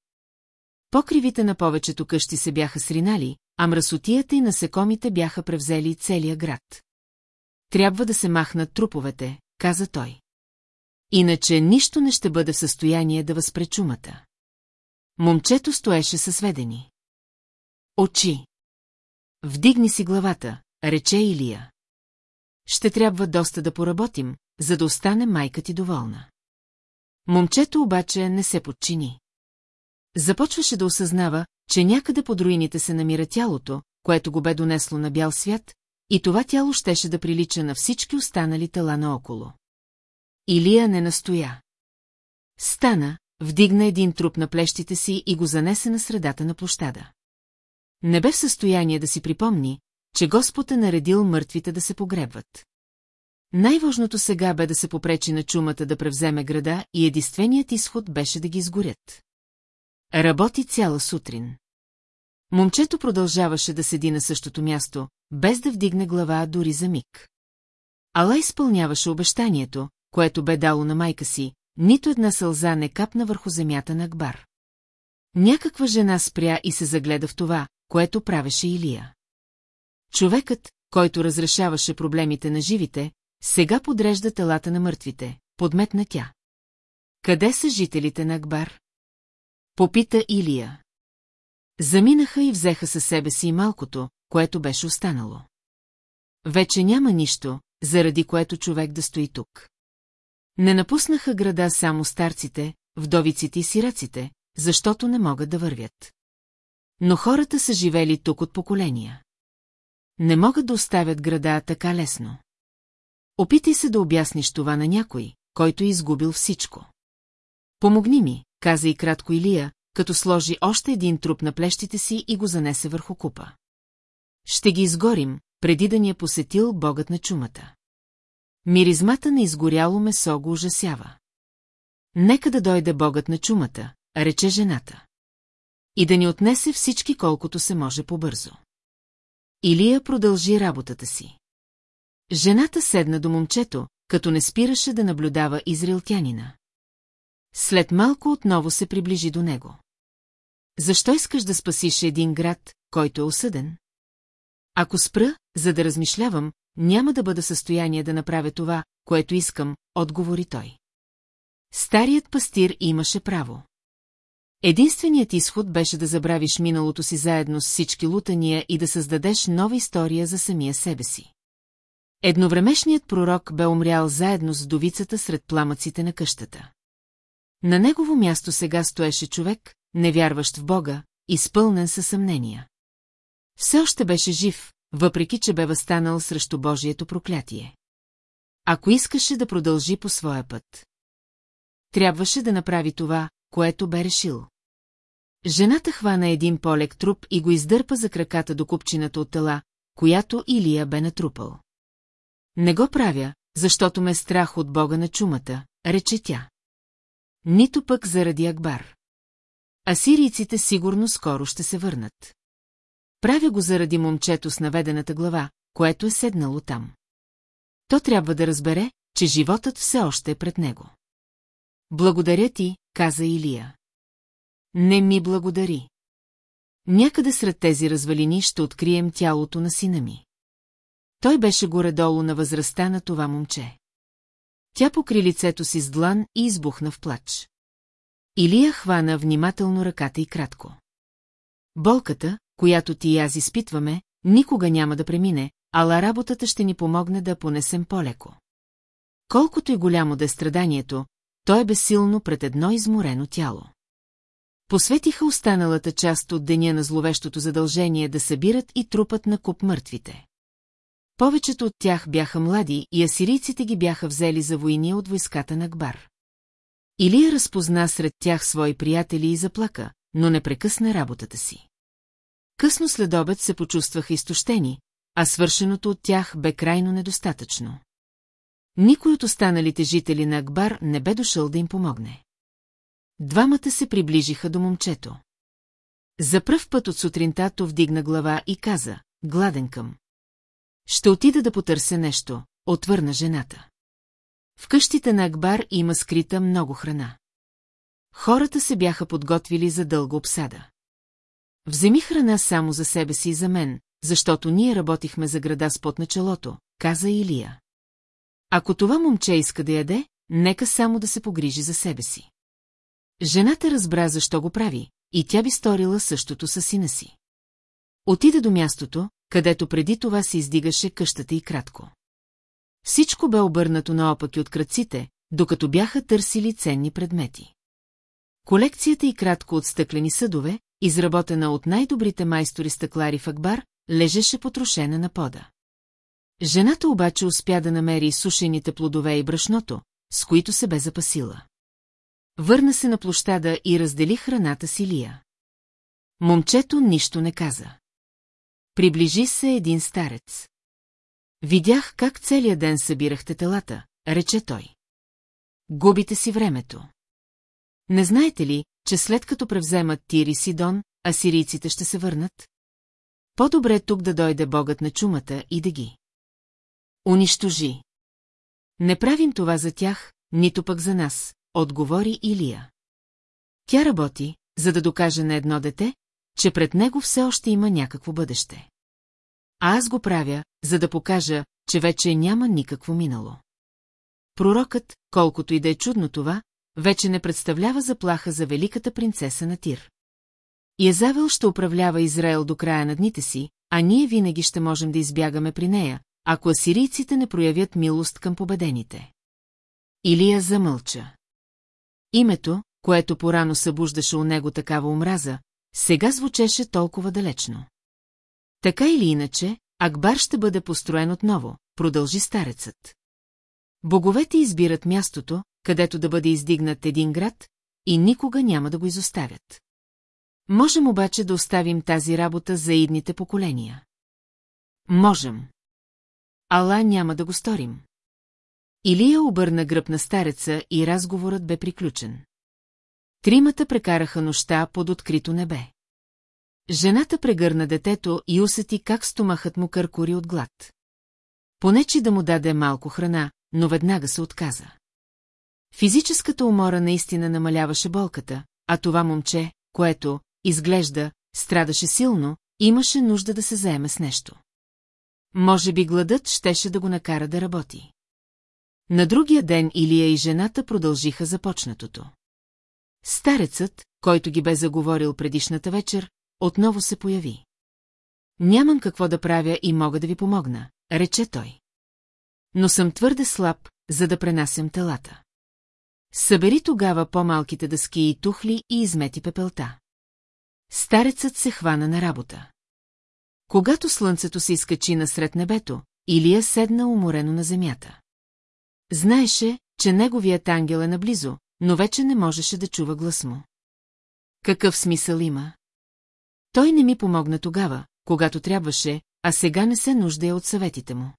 Speaker 1: Покривите на повечето къщи се бяха сринали, а мръсотията и насекомите бяха превзели целия град. Трябва да се махнат труповете, каза той. Иначе нищо не ще бъде в състояние да възпре чумата. Момчето стоеше със сведени. Очи. Вдигни си главата, рече Илия. Ще трябва доста да поработим, за да остане майка ти доволна. Момчето обаче не се подчини. Започваше да осъзнава, че някъде под руините се намира тялото, което го бе донесло на бял свят, и това тяло щеше да прилича на всички останали тела наоколо. Илия не настоя. Стана, вдигна един труп на плещите си и го занесе на средата на площада. Не бе в състояние да си припомни, че Господ е наредил мъртвите да се погребват. Най-важното сега бе да се попречи на чумата да превземе града и единственият изход беше да ги изгорят. Работи цяла сутрин. Момчето продължаваше да седи на същото място, без да вдигне глава дори за миг. Ала изпълняваше обещанието, което бе дало на майка си, нито една сълза не капна върху земята на Акбар. Някаква жена спря и се загледа в това, което правеше Илия. Човекът, който разрешаваше проблемите на живите, сега подрежда телата на мъртвите, подметна тя. Къде са жителите на Акбар? Попита Илия. Заминаха и взеха със себе си малкото, което беше останало. Вече няма нищо, заради което човек да стои тук. Не напуснаха града само старците, вдовиците и сираците, защото не могат да вървят. Но хората са живели тук от поколения. Не могат да оставят града така лесно. Опитай се да обясниш това на някой, който е изгубил всичко. Помогни ми, каза и кратко Илия, като сложи още един труп на плещите си и го занесе върху купа. Ще ги изгорим, преди да ни е посетил богът на чумата. Миризмата на изгоряло месо го ужасява. Нека да дойде богът на чумата, рече жената. И да ни отнесе всички колкото се може побързо. Илия продължи работата си. Жената седна до момчето, като не спираше да наблюдава израилтянина. След малко отново се приближи до него. Защо искаш да спасиш един град, който е осъден? Ако спра, за да размишлявам, няма да бъда състояние да направя това, което искам, отговори той. Старият пастир имаше право. Единственият изход беше да забравиш миналото си заедно с всички лутания и да създадеш нова история за самия себе си. Едновремешният пророк бе умрял заедно с вдовицата сред пламъците на къщата. На негово място сега стоеше човек, невярващ в Бога, изпълнен със съмнения. Все още беше жив, въпреки че бе възстанал срещу Божието проклятие. Ако искаше да продължи по своя път. Трябваше да направи това, което бе решил. Жената хвана един полек труп и го издърпа за краката до купчината от тела, която Илия бе натрупал. Не го правя, защото ме е страх от бога на чумата, рече тя. Нито пък заради Акбар. Асирийците сигурно скоро ще се върнат. Правя го заради момчето с наведената глава, което е седнало там. То трябва да разбере, че животът все още е пред него. Благодаря ти, каза Илия. Не ми благодари. Някъде сред тези развалини ще открием тялото на сина ми. Той беше горе-долу на възрастта на това момче. Тя покри лицето си с длан и избухна в плач. Илия хвана внимателно ръката и кратко. Болката, която ти и аз изпитваме, никога няма да премине, ала работата ще ни помогне да понесем по-леко. Колкото и голямо да е страданието, то е безсилно пред едно изморено тяло. Посветиха останалата част от деня на зловещото задължение да събират и трупат на куп мъртвите. Повечето от тях бяха млади и асирийците ги бяха взели за войни от войската на Гбар. Илия разпозна сред тях свои приятели и заплака, но не прекъсна работата си. Късно след обед се почувстваха изтощени, а свършеното от тях бе крайно недостатъчно. Никой от останалите жители на Акбар не бе дошъл да им помогне. Двамата се приближиха до момчето. За пръв път от сутринта то вдигна глава и каза, гладен към. Ще отида да потърся нещо, отвърна жената. В къщите на Акбар има скрита много храна. Хората се бяха подготвили за дълга обсада. Вземи храна само за себе си и за мен, защото ние работихме за града с под началото, каза Илия. Ако това момче иска да яде, нека само да се погрижи за себе си. Жената разбра защо го прави, и тя би сторила същото със сина си. Отида до мястото, където преди това се издигаше къщата и кратко. Всичко бе обърнато наопаки от кръците, докато бяха търсили ценни предмети. Колекцията и кратко от стъклени съдове, изработена от най-добрите майстори стъклари в Акбар, лежеше потрошена на пода. Жената обаче успя да намери сушените плодове и брашното, с които се бе запасила. Върна се на площада и раздели храната си Лия. Момчето нищо не каза. Приближи се един старец. Видях как целият ден събирахте телата, рече той. Губите си времето. Не знаете ли, че след като превземат Тир и Сидон, асирийците ще се върнат? По-добре тук да дойде богът на чумата и да ги. Унищожи. Не правим това за тях, нито пък за нас, отговори Илия. Тя работи, за да докаже на едно дете, че пред него все още има някакво бъдеще. А аз го правя, за да покажа, че вече няма никакво минало. Пророкът, колкото и да е чудно това, вече не представлява заплаха за великата принцеса на Тир. Язавел ще управлява Израел до края на дните си, а ние винаги ще можем да избягаме при нея, ако асирийците не проявят милост към победените. Илия замълча. Името, което порано събуждаше у него такава омраза, сега звучеше толкова далечно. Така или иначе, Акбар ще бъде построен отново, продължи старецът. Боговете избират мястото, където да бъде издигнат един град, и никога няма да го изоставят. Можем обаче да оставим тази работа за идните поколения. Можем. Ала няма да го сторим. Илия обърна гръб на стареца и разговорът бе приключен. Тримата прекараха нощта под открито небе. Жената прегърна детето и усети как стомахът му къркори от глад. Понечи да му даде малко храна, но веднага се отказа. Физическата умора наистина намаляваше болката, а това момче, което, изглежда, страдаше силно, имаше нужда да се заеме с нещо. Може би гладът щеше да го накара да работи. На другия ден Илия и жената продължиха започнатото. Старецът, който ги бе заговорил предишната вечер, отново се появи. Нямам какво да правя и мога да ви помогна, рече той. Но съм твърде слаб, за да пренасям телата. Събери тогава по-малките дъски и тухли и измети пепелта. Старецът се хвана на работа. Когато слънцето се изкачи насред небето, Илия седна уморено на земята. Знаеше, че неговият ангел е наблизо, но вече не можеше да чува глас му. Какъв смисъл има? Той не ми помогна тогава, когато трябваше, а сега не се нуждае от съветите му.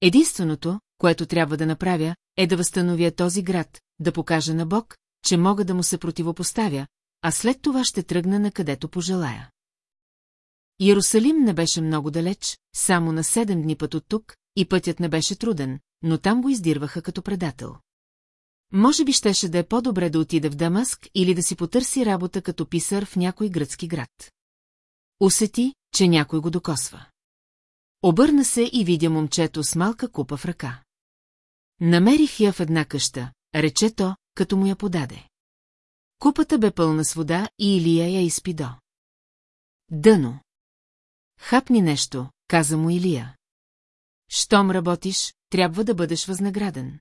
Speaker 1: Единственото, което трябва да направя, е да възстановя този град, да покажа на Бог, че мога да му се противопоставя, а след това ще тръгна на където пожелая. Иерусалим не беше много далеч, само на седем дни път от тук, и пътят не беше труден, но там го издирваха като предател. Може би щеше да е по-добре да отиде в Дамаск или да си потърси работа като писар в някой гръцки град. Усети, че някой го докосва. Обърна се и видя момчето с малка купа в ръка. Намерих я в една къща, рече то, като му я подаде. Купата бе пълна с вода и Илия я изпи до. Дъно. Хапни нещо, каза му Илия. Щом работиш, трябва да бъдеш възнаграден.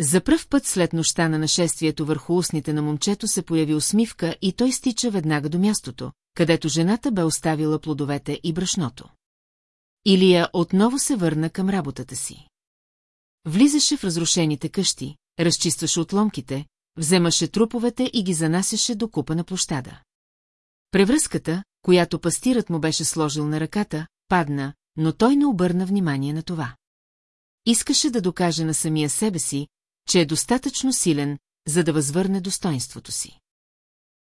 Speaker 1: За пръв път след нощта на нашествието върху устните на момчето се появи усмивка и той стича веднага до мястото, където жената бе оставила плодовете и брашното. Илия отново се върна към работата си. Влизаше в разрушените къщи, разчистваше отломките, вземаше труповете и ги занасяше до купа на площада. Превръзката, която пастират му беше сложил на ръката, падна, но той не обърна внимание на това. Искаше да докаже на самия себе си, че е достатъчно силен, за да възвърне достоинството си.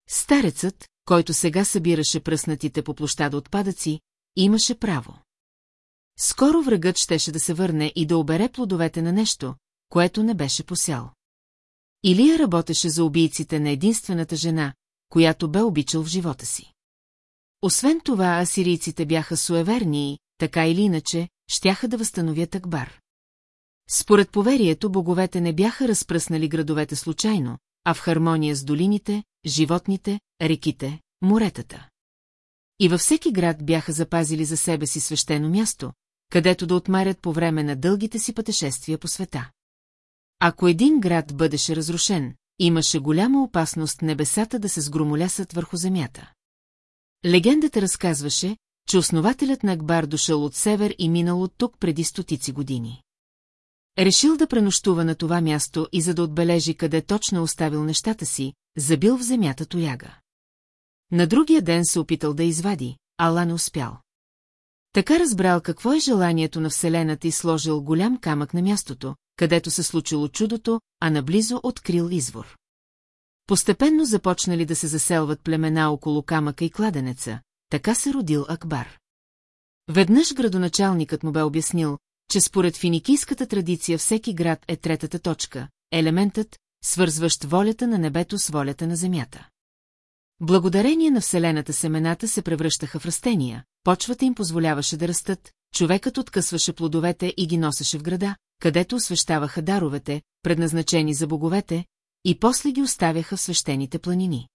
Speaker 1: Старецът, който сега събираше пръснатите по площада отпадъци, имаше право. Скоро врагът щеше да се върне и да обере плодовете на нещо, което не беше посял. Илия работеше за убийците на единствената жена, която бе обичал в живота си. Освен това, асирийците бяха суеверни и, така или иначе, щяха да възстановят Акбар. Според поверието, боговете не бяха разпръснали градовете случайно, а в хармония с долините, животните, реките, моретата. И във всеки град бяха запазили за себе си свещено място, където да отмарят по време на дългите си пътешествия по света. Ако един град бъдеше разрушен, имаше голяма опасност небесата да се сгромолясат върху земята. Легендата разказваше, че основателят на Акбар дошъл от север и минал от тук преди стотици години. Решил да пренощува на това място и за да отбележи къде точно е оставил нещата си, забил в земята тояга. На другия ден се опитал да извади, ала не успял. Така разбрал какво е желанието на Вселената и сложил голям камък на мястото, където се случило чудото, а наблизо открил извор. Постепенно започнали да се заселват племена около камъка и кладенеца, така се родил Акбар. Веднъж градоначалникът му бе обяснил, че според финикийската традиция всеки град е третата точка, елементът, свързващ волята на небето с волята на земята. Благодарение на Вселената семената се превръщаха в растения, почвата им позволяваше да растат, човекът откъсваше плодовете и ги носеше в града, където освещаваха даровете, предназначени за боговете, и после ги оставяха в свещените планини.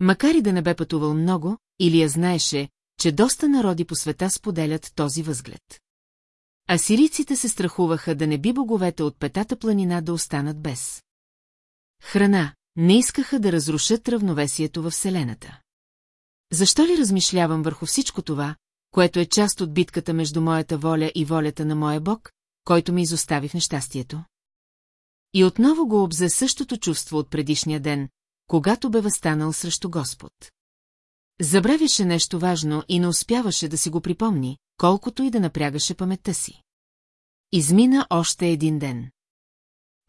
Speaker 1: Макар и да не бе пътувал много, Илия знаеше, че доста народи по света споделят този възглед. Асирийците се страхуваха да не би боговете от петата планина да останат без. Храна, не искаха да разрушат равновесието във Вселената. Защо ли размишлявам върху всичко това, което е част от битката между моята воля и волята на моя Бог, който ми изостави в нещастието? И отново го обзе същото чувство от предишния ден, когато бе възстанал срещу Господ. Забравяше нещо важно и не успяваше да си го припомни, колкото и да напрягаше паметта си. Измина още един ден.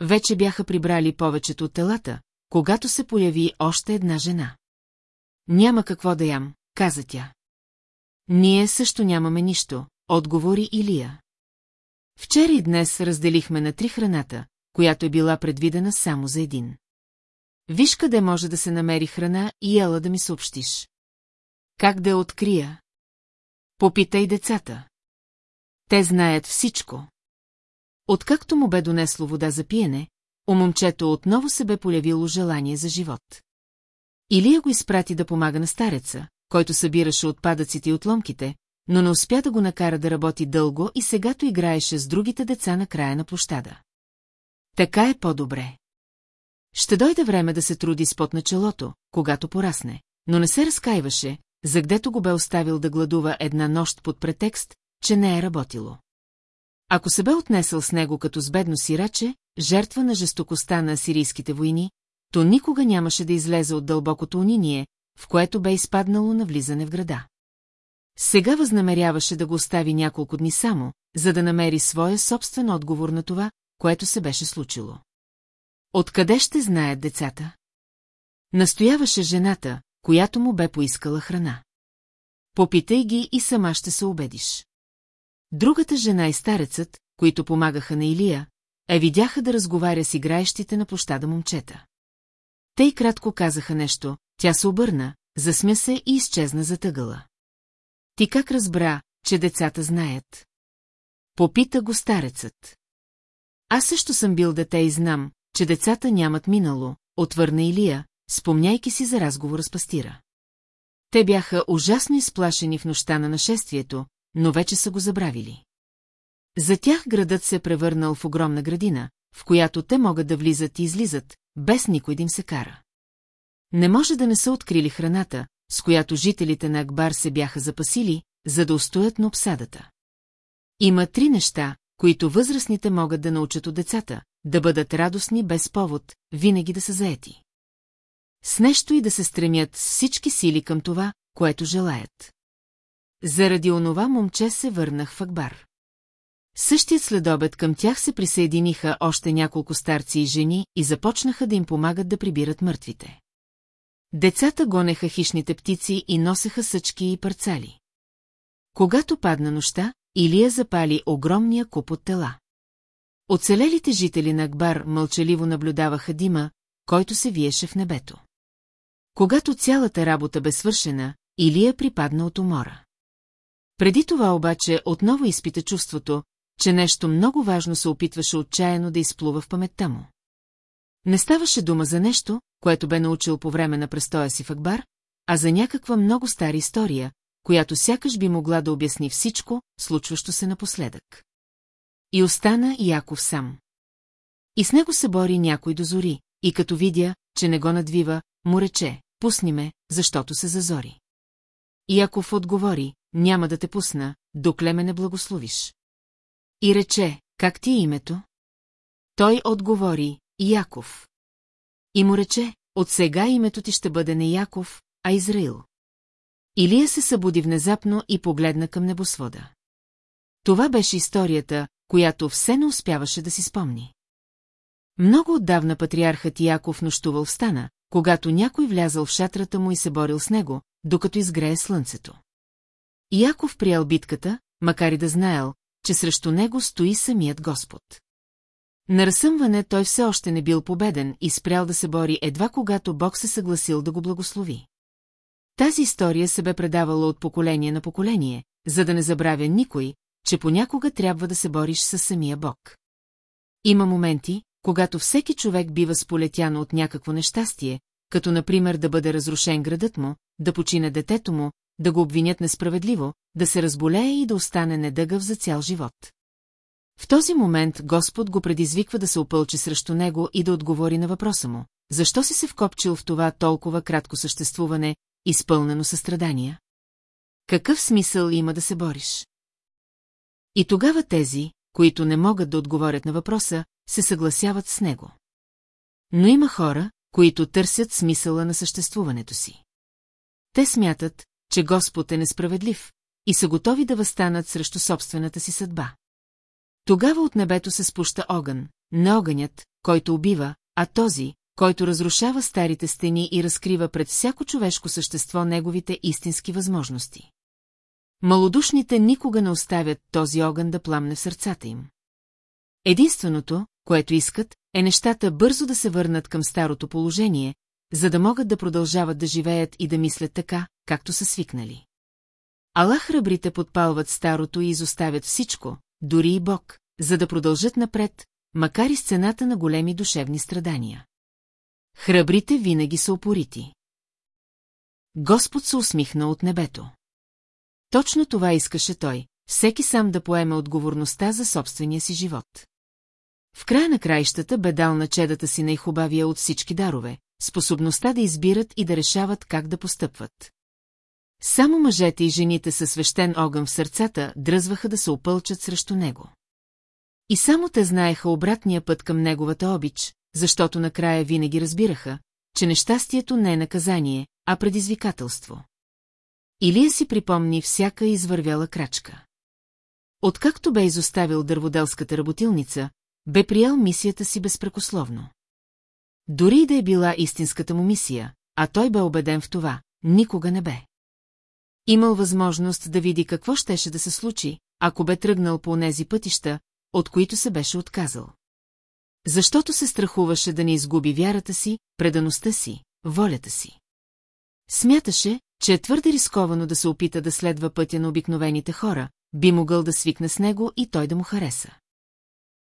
Speaker 1: Вече бяха прибрали повечето от телата, когато се появи още една жена. Няма какво да ям, каза тя. Ние също нямаме нищо, отговори Илия. Вчера и днес разделихме на три храната, която е била предвидена само за един. Виж къде може да се намери храна и ела да ми съобщиш. Как да я открия? Попитай децата. Те знаят всичко. Откакто му бе донесло вода за пиене, у момчето отново се бе полявило желание за живот. Илия го изпрати да помага на стареца, който събираше отпадъците и отломките, но не успя да го накара да работи дълго и сегато играеше с другите деца на края на площада. Така е по-добре. Ще дойде време да се труди с пот на челото, когато порасне, но не се разкаиваше, загдето го бе оставил да гладува една нощ под претекст, че не е работило. Ако се бе отнесъл с него като с бедно сираче, жертва на жестокостта на сирийските войни, то никога нямаше да излезе от дълбокото униние, в което бе изпаднало на влизане в града. Сега възнамеряваше да го остави няколко дни само, за да намери своя собствен отговор на това, което се беше случило. Откъде ще знаят децата? Настояваше жената, която му бе поискала храна. Попитай ги и сама ще се убедиш. Другата жена и старецът, които помагаха на Илия, е видяха да разговаря с играещите на площада момчета. Те кратко казаха нещо, тя се обърна, засмя се и изчезна за тъгъла. Ти как разбра, че децата знаят? Попита го старецът. Аз също съм бил дете и знам, че децата нямат минало, отвърна Илия, спомняйки си за разговора с пастира. Те бяха ужасно изплашени в нощта на нашествието, но вече са го забравили. За тях градът се е превърнал в огромна градина, в която те могат да влизат и излизат, без никой да им се кара. Не може да не са открили храната, с която жителите на Акбар се бяха запасили, за да устоят на обсадата. Има три неща, които възрастните могат да научат от децата, да бъдат радостни без повод, винаги да са заети. С нещо и да се стремят с всички сили към това, което желаят. Заради онова момче се върнах в Акбар. Същият следобед към тях се присъединиха още няколко старци и жени и започнаха да им помагат да прибират мъртвите. Децата гонеха хищните птици и носеха съчки и парцали. Когато падна нощта, Илия запали огромния куп от тела. Оцелелите жители на Акбар мълчаливо наблюдаваха дима, който се виеше в небето. Когато цялата работа бе свършена, Илия припадна от умора. Преди това обаче отново изпита чувството, че нещо много важно се опитваше отчаяно да изплува в паметта му. Не ставаше дума за нещо, което бе научил по време на престоя си в Акбар, а за някаква много стара история, която сякаш би могла да обясни всичко, случващо се напоследък. И остана Яков сам. И с него се бори някой до зори, и като видя, че не го надвива, му рече, пусни ме, защото се зазори. Яков отговори, няма да те пусна, докле ме не благословиш. И рече, как ти е името? Той отговори, Яков. И му рече, от сега името ти ще бъде не Яков, а Израил. Илия се събуди внезапно и погледна към небосвода. Това беше историята, която все не успяваше да си спомни. Много отдавна патриархът Яков нощувал в стана, когато някой влязал в шатрата му и се борил с него, докато изгрее слънцето. Яков приял битката, макар и да знаел, че срещу него стои самият Господ. На разсъмване той все още не бил победен и спрял да се бори едва когато Бог се съгласил да го благослови. Тази история се бе предавала от поколение на поколение, за да не забравя никой, че понякога трябва да се бориш със самия Бог. Има моменти, когато всеки човек бива сполетян от някакво нещастие, като например да бъде разрушен градът му, да почине детето му, да го обвинят несправедливо, да се разболее и да остане недъгъв за цял живот. В този момент Господ го предизвиква да се опълчи срещу него и да отговори на въпроса му. Защо си се вкопчил в това толкова кратко съществуване, изпълнено състрадания? Какъв смисъл има да се бориш? И тогава тези, които не могат да отговорят на въпроса, се съгласяват с него. Но има хора, които търсят смисъла на съществуването си. Те смятат, че Господ е несправедлив и са готови да възстанат срещу собствената си съдба. Тогава от небето се спуща огън, не огънят, който убива, а този, който разрушава старите стени и разкрива пред всяко човешко същество неговите истински възможности. Малодушните никога не оставят този огън да пламне в сърцата им. Единственото, което искат, е нещата бързо да се върнат към старото положение, за да могат да продължават да живеят и да мислят така, както са свикнали. Ала храбрите подпалват старото и изоставят всичко, дори и Бог, за да продължат напред, макар и с цената на големи душевни страдания. Храбрите винаги са опорити. Господ се усмихна от небето. Точно това искаше той, всеки сам да поеме отговорността за собствения си живот. В края на краищата бе дал на чедата си най-хубавия от всички дарове, способността да избират и да решават как да постъпват. Само мъжете и жените със свещен огън в сърцата дръзваха да се опълчат срещу него. И само те знаеха обратния път към неговата обич, защото накрая винаги разбираха, че нещастието не е наказание, а предизвикателство. Илия си припомни всяка извървяла крачка. Откакто бе изоставил дърводелската работилница, бе приял мисията си безпрекословно. Дори и да е била истинската му мисия, а той бе убеден в това, никога не бе. Имал възможност да види какво щеше да се случи, ако бе тръгнал по онези пътища, от които се беше отказал. Защото се страхуваше да не изгуби вярата си, предаността си, волята си. Смяташе, че е твърде рисковано да се опита да следва пътя на обикновените хора, би могъл да свикне с него и той да му хареса.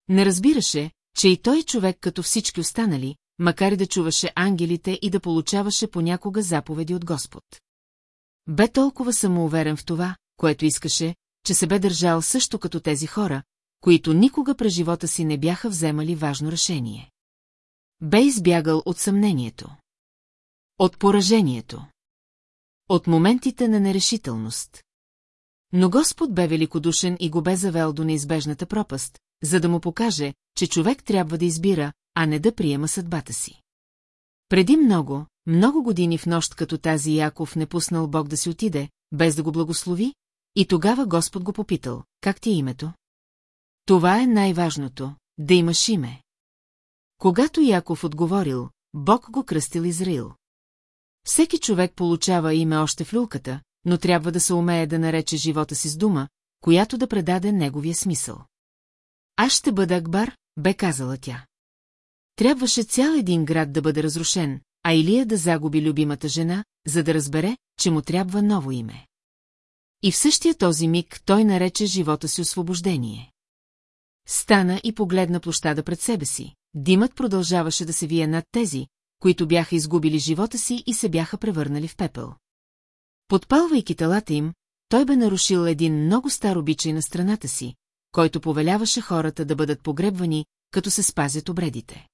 Speaker 1: Не разбираше, че и той е човек като всички останали, макар и да чуваше ангелите и да получаваше понякога заповеди от Господ. Бе толкова самоуверен в това, което искаше, че се бе държал също като тези хора, които никога през живота си не бяха вземали важно решение. Бе избягал от съмнението. От поражението. От моментите на нерешителност. Но Господ бе великодушен и го бе завел до неизбежната пропаст, за да му покаже, че човек трябва да избира, а не да приема съдбата си. Преди много, много години в нощ като тази Яков не пуснал Бог да си отиде, без да го благослови, и тогава Господ го попитал, как ти е името? Това е най-важното, да имаш име. Когато Яков отговорил, Бог го кръстил Израил. Всеки човек получава име още в люлката, но трябва да се умее да нарече живота си с дума, която да предаде неговия смисъл. Аз ще бъда Акбар, бе казала тя. Трябваше цял един град да бъде разрушен, а Илия да загуби любимата жена, за да разбере, че му трябва ново име. И в същия този миг той нарече живота си освобождение. Стана и погледна площада пред себе си. Димът продължаваше да се вие над тези, които бяха изгубили живота си и се бяха превърнали в пепел. Подпалвайки телата им, той бе нарушил един много стар обичай на страната си, който повеляваше хората да бъдат погребвани, като се спазят обредите.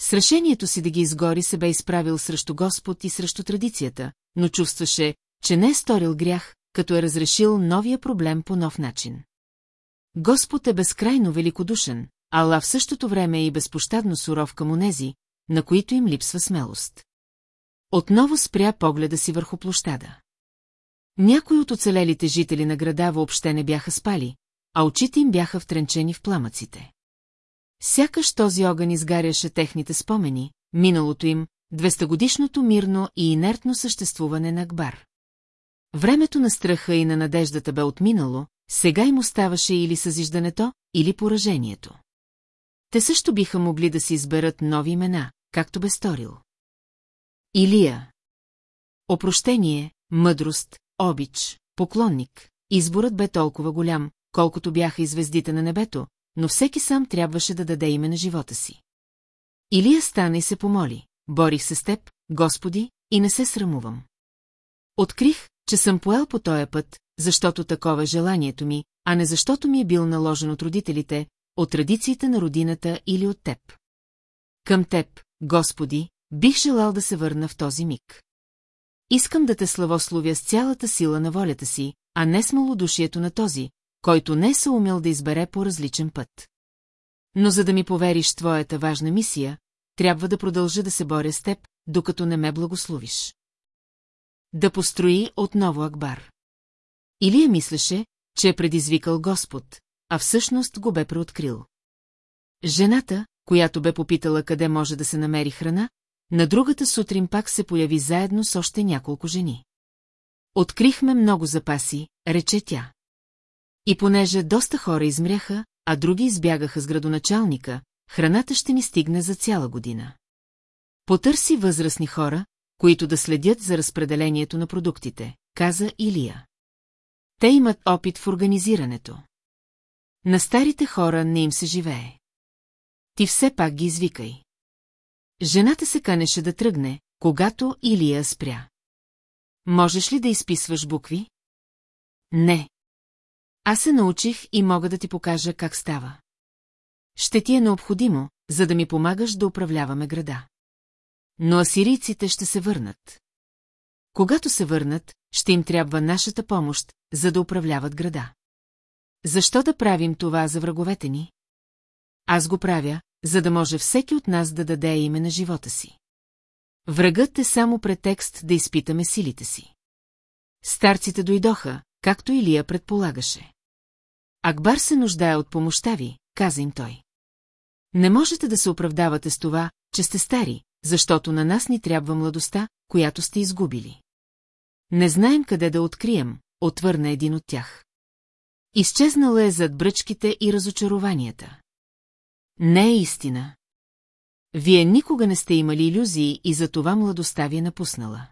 Speaker 1: С решението си да ги изгори се бе изправил срещу Господ и срещу традицията, но чувстваше, че не е сторил грях, като е разрешил новия проблем по нов начин. Господ е безкрайно великодушен, Ала в същото време е и безпощадно суров към онези, на които им липсва смелост. Отново спря погледа си върху площада. Някои от оцелелите жители на града въобще не бяха спали, а очите им бяха втренчени в пламъците. Сякаш този огън изгаряше техните спомени, миналото им, двестогодишното мирно и инертно съществуване на Акбар. Времето на страха и на надеждата бе отминало, сега им оставаше или съзиждането, или поражението. Те също биха могли да си изберат нови имена, както бе сторил. Илия. Опрощение, мъдрост, обич, поклонник. Изборът бе толкова голям, колкото бяха и звездите на небето, но всеки сам трябваше да даде име на живота си. Илия стана и се помоли. Борих се с теб, Господи, и не се срамувам. Открих, че съм поел по този път, защото такова е желанието ми, а не защото ми е бил наложен от родителите, от традициите на родината или от теб. Към теб, Господи, бих желал да се върна в този миг. Искам да те славословя с цялата сила на волята си, а не с малодушието на този, който не се умел да избере по различен път. Но за да ми повериш твоята важна мисия, трябва да продължа да се боря с теб, докато не ме благословиш. Да построи отново Акбар. Илия мислеше, че е предизвикал Господ, а всъщност го бе преоткрил. Жената, която бе попитала къде може да се намери храна, на другата сутрин пак се появи заедно с още няколко жени. Открихме много запаси, рече тя. И понеже доста хора измряха, а други избягаха с градоначалника, храната ще ни стигне за цяла година. Потърси възрастни хора, които да следят за разпределението на продуктите, каза Илия. Те имат опит в организирането. На старите хора не им се живее. Ти все пак ги извикай. Жената се канеше да тръгне, когато Илия спря. Можеш ли да изписваш букви? Не. Аз се научих и мога да ти покажа как става. Ще ти е необходимо, за да ми помагаш да управляваме града. Но асирийците ще се върнат. Когато се върнат, ще им трябва нашата помощ, за да управляват града. Защо да правим това за враговете ни? Аз го правя, за да може всеки от нас да даде име на живота си. Врагът е само претекст да изпитаме силите си. Старците дойдоха, както Илия предполагаше. Акбар се нуждае от помощта ви, каза им той. Не можете да се оправдавате с това, че сте стари, защото на нас ни трябва младостта, която сте изгубили. Не знаем къде да открием, отвърна един от тях. Изчезнала е зад бръчките и разочарованията. Не е истина. Вие никога не сте имали иллюзии и за това младостта ви е напуснала.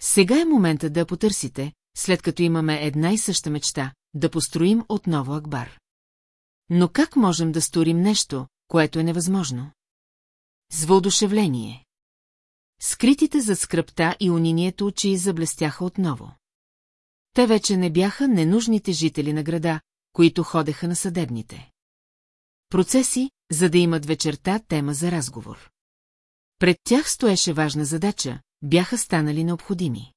Speaker 1: Сега е момента да я потърсите, след като имаме една и съща мечта, да построим отново Акбар. Но как можем да сторим нещо, което е невъзможно? С въодушевление. Скритите зад скръпта и унинието очи заблестяха отново. Те вече не бяха ненужните жители на града, които ходеха на съдебните. Процеси, за да имат вечерта тема за разговор. Пред тях стоеше важна задача, бяха станали необходими.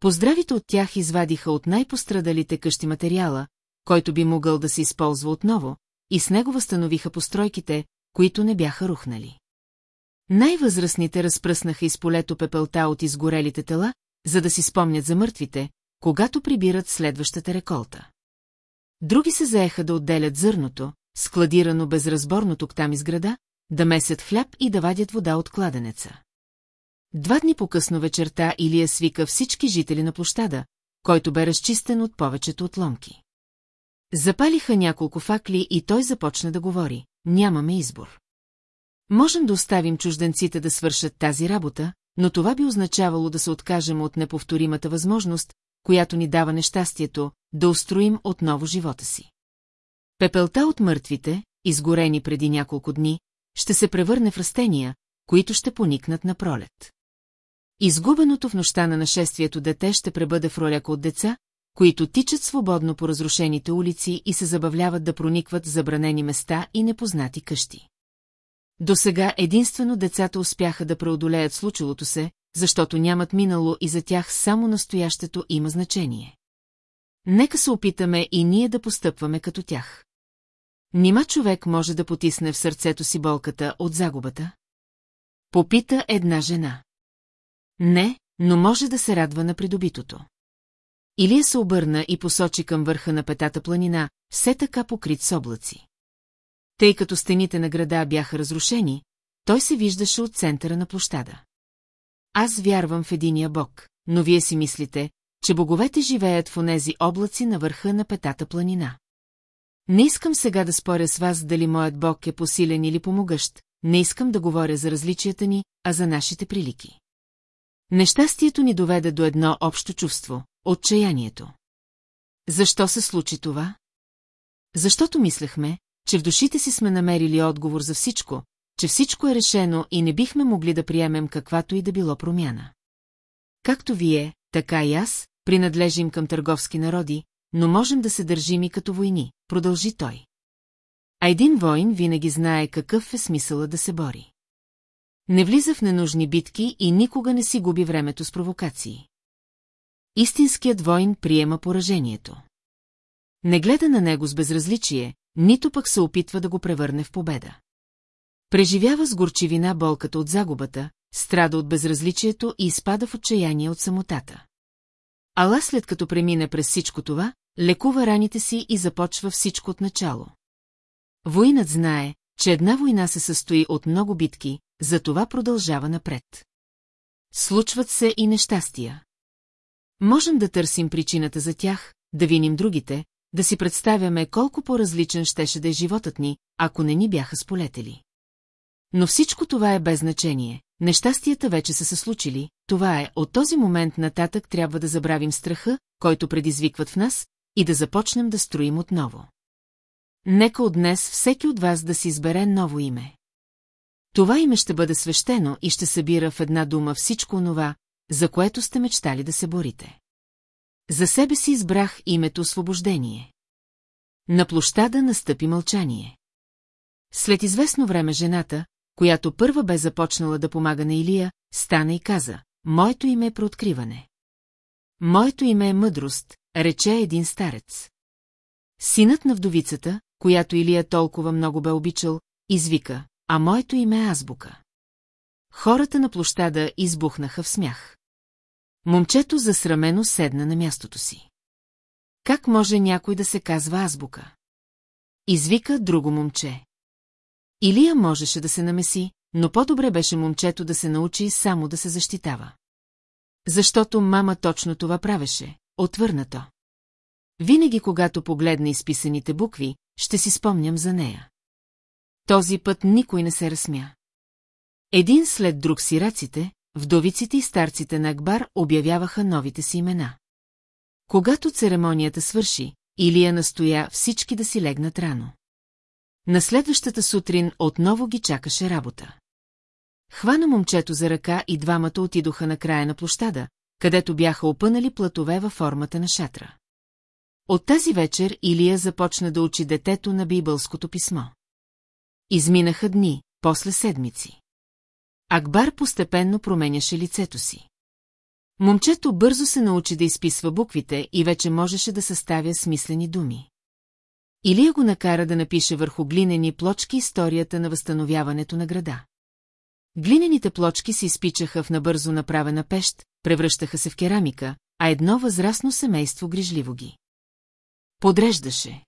Speaker 1: Поздравите от тях извадиха от най-пострадалите къщи материала, който би могъл да се използва отново, и с него възстановиха постройките, които не бяха рухнали. Най-възрастните разпръснаха из полето пепелта от изгорелите тела, за да си спомнят за мъртвите, когато прибират следващата реколта. Други се заеха да отделят зърното, складирано безразборно тук там из града, да месят хляб и да вадят вода от кладенеца. Два дни по-късно вечерта Илия свика всички жители на площада, който бе разчистен от повечето отломки. Запалиха няколко факли и той започна да говори. Нямаме избор. Можем да оставим чужденците да свършат тази работа, но това би означавало да се откажем от неповторимата възможност, която ни дава нещастието, да устроим отново живота си. Пепелта от мъртвите, изгорени преди няколко дни, ще се превърне в растения, които ще поникнат на пролет. Изгубеното в нощта на нашествието дете ще пребъде в роляка от деца, които тичат свободно по разрушените улици и се забавляват да проникват в забранени места и непознати къщи. До сега единствено децата успяха да преодолеят случилото се, защото нямат минало и за тях само настоящето има значение. Нека се опитаме и ние да постъпваме като тях. Нима човек може да потисне в сърцето си болката от загубата? Попита една жена. Не, но може да се радва на придобитото. Илия се обърна и посочи към върха на петата планина, все така покрит с облаци. Тъй като стените на града бяха разрушени, той се виждаше от центъра на площада. Аз вярвам в единия бог, но вие си мислите, че боговете живеят в онези облаци на върха на петата планина. Не искам сега да споря с вас дали моят бог е посилен или помогъщ, не искам да говоря за различията ни, а за нашите прилики. Нещастието ни доведе до едно общо чувство – отчаянието. Защо се случи това? Защото мислехме, че в душите си сме намерили отговор за всичко, че всичко е решено и не бихме могли да приемем каквато и да било промяна. Както вие, така и аз, принадлежим към търговски народи, но можем да се държим и като войни, продължи той. А един воин винаги знае какъв е смисъла да се бори. Не влиза в ненужни битки и никога не си губи времето с провокации. Истинският воин приема поражението. Не гледа на него с безразличие, нито пък се опитва да го превърне в победа. Преживява с горчивина болката от загубата, страда от безразличието и изпада в отчаяние от самотата. Ала след като премине през всичко това, лекува раните си и започва всичко от начало. Воинът знае, че една война се състои от много битки, затова продължава напред. Случват се и нещастия. Можем да търсим причината за тях, да виним другите, да си представяме колко по-различен щеше да е животът ни, ако не ни бяха сполетели. Но всичко това е без значение. Нещастията вече са се случили, това е, от този момент нататък трябва да забравим страха, който предизвикват в нас, и да започнем да строим отново. Нека от днес всеки от вас да си избере ново име. Това име ще бъде свещено и ще събира в една дума всичко онова, за което сте мечтали да се борите. За себе си избрах името Освобождение. На площада настъпи мълчание. След известно време жената, която първа бе започнала да помага на Илия, стана и каза, моето име е прооткриване. Моето име е мъдрост, рече един старец. Синът на вдовицата, която Илия толкова много бе обичал, извика, а моето име е азбука. Хората на площада избухнаха в смях. Момчето засрамено седна на мястото си. Как може някой да се казва азбука? Извика друго момче. Илия можеше да се намеси, но по-добре беше момчето да се научи само да се защитава. Защото мама точно това правеше, отвърнато. Винаги, когато погледна изписаните букви, ще си спомням за нея. Този път никой не се разсмя. Един след друг сираците, вдовиците и старците на Акбар обявяваха новите си имена. Когато церемонията свърши, Илия настоя всички да си легнат рано. На следващата сутрин отново ги чакаше работа. Хвана момчето за ръка и двамата отидоха на края на площада, където бяха опънали платове във формата на шатра. От тази вечер Илия започна да учи детето на бибълското писмо. Изминаха дни, после седмици. Акбар постепенно променяше лицето си. Момчето бързо се научи да изписва буквите и вече можеше да съставя смислени думи. Илия го накара да напише върху глинени плочки историята на възстановяването на града. Глинените плочки се изпичаха в набързо направена пещ, превръщаха се в керамика, а едно възрастно семейство грижливо ги. Подреждаше.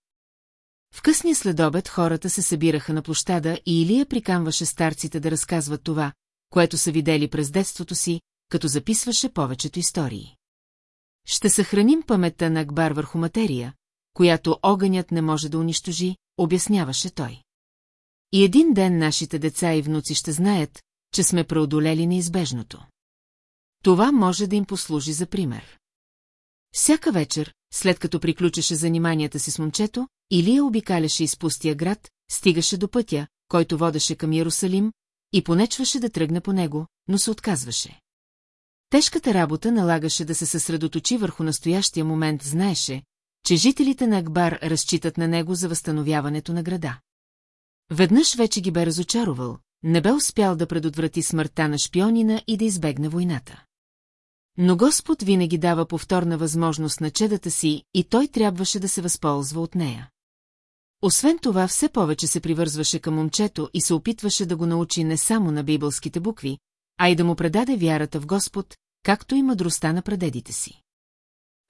Speaker 1: В късния следобед хората се събираха на площада и Илия прикамваше старците да разказват това, което са видели през детството си, като записваше повечето истории. Ще съхраним паметта на Акбар върху материя, която огънят не може да унищожи, обясняваше той. И един ден нашите деца и внуци ще знаят, че сме преодолели неизбежното. Това може да им послужи за пример. Всяка вечер, след като приключеше заниманията си с момчето, Илия обикаляше из пустия град, стигаше до пътя, който водеше към Ярусалим, и понечваше да тръгне по него, но се отказваше. Тежката работа налагаше да се съсредоточи върху настоящия момент, знаеше, че жителите на Акбар разчитат на него за възстановяването на града. Веднъж вече ги бе разочаровал, не бе успял да предотврати смъртта на шпионина и да избегне войната. Но Господ винаги дава повторна възможност на чедата си и той трябваше да се възползва от нея. Освен това, все повече се привързваше към момчето и се опитваше да го научи не само на бибълските букви, а и да му предаде вярата в Господ, както и мъдростта на прадедите си.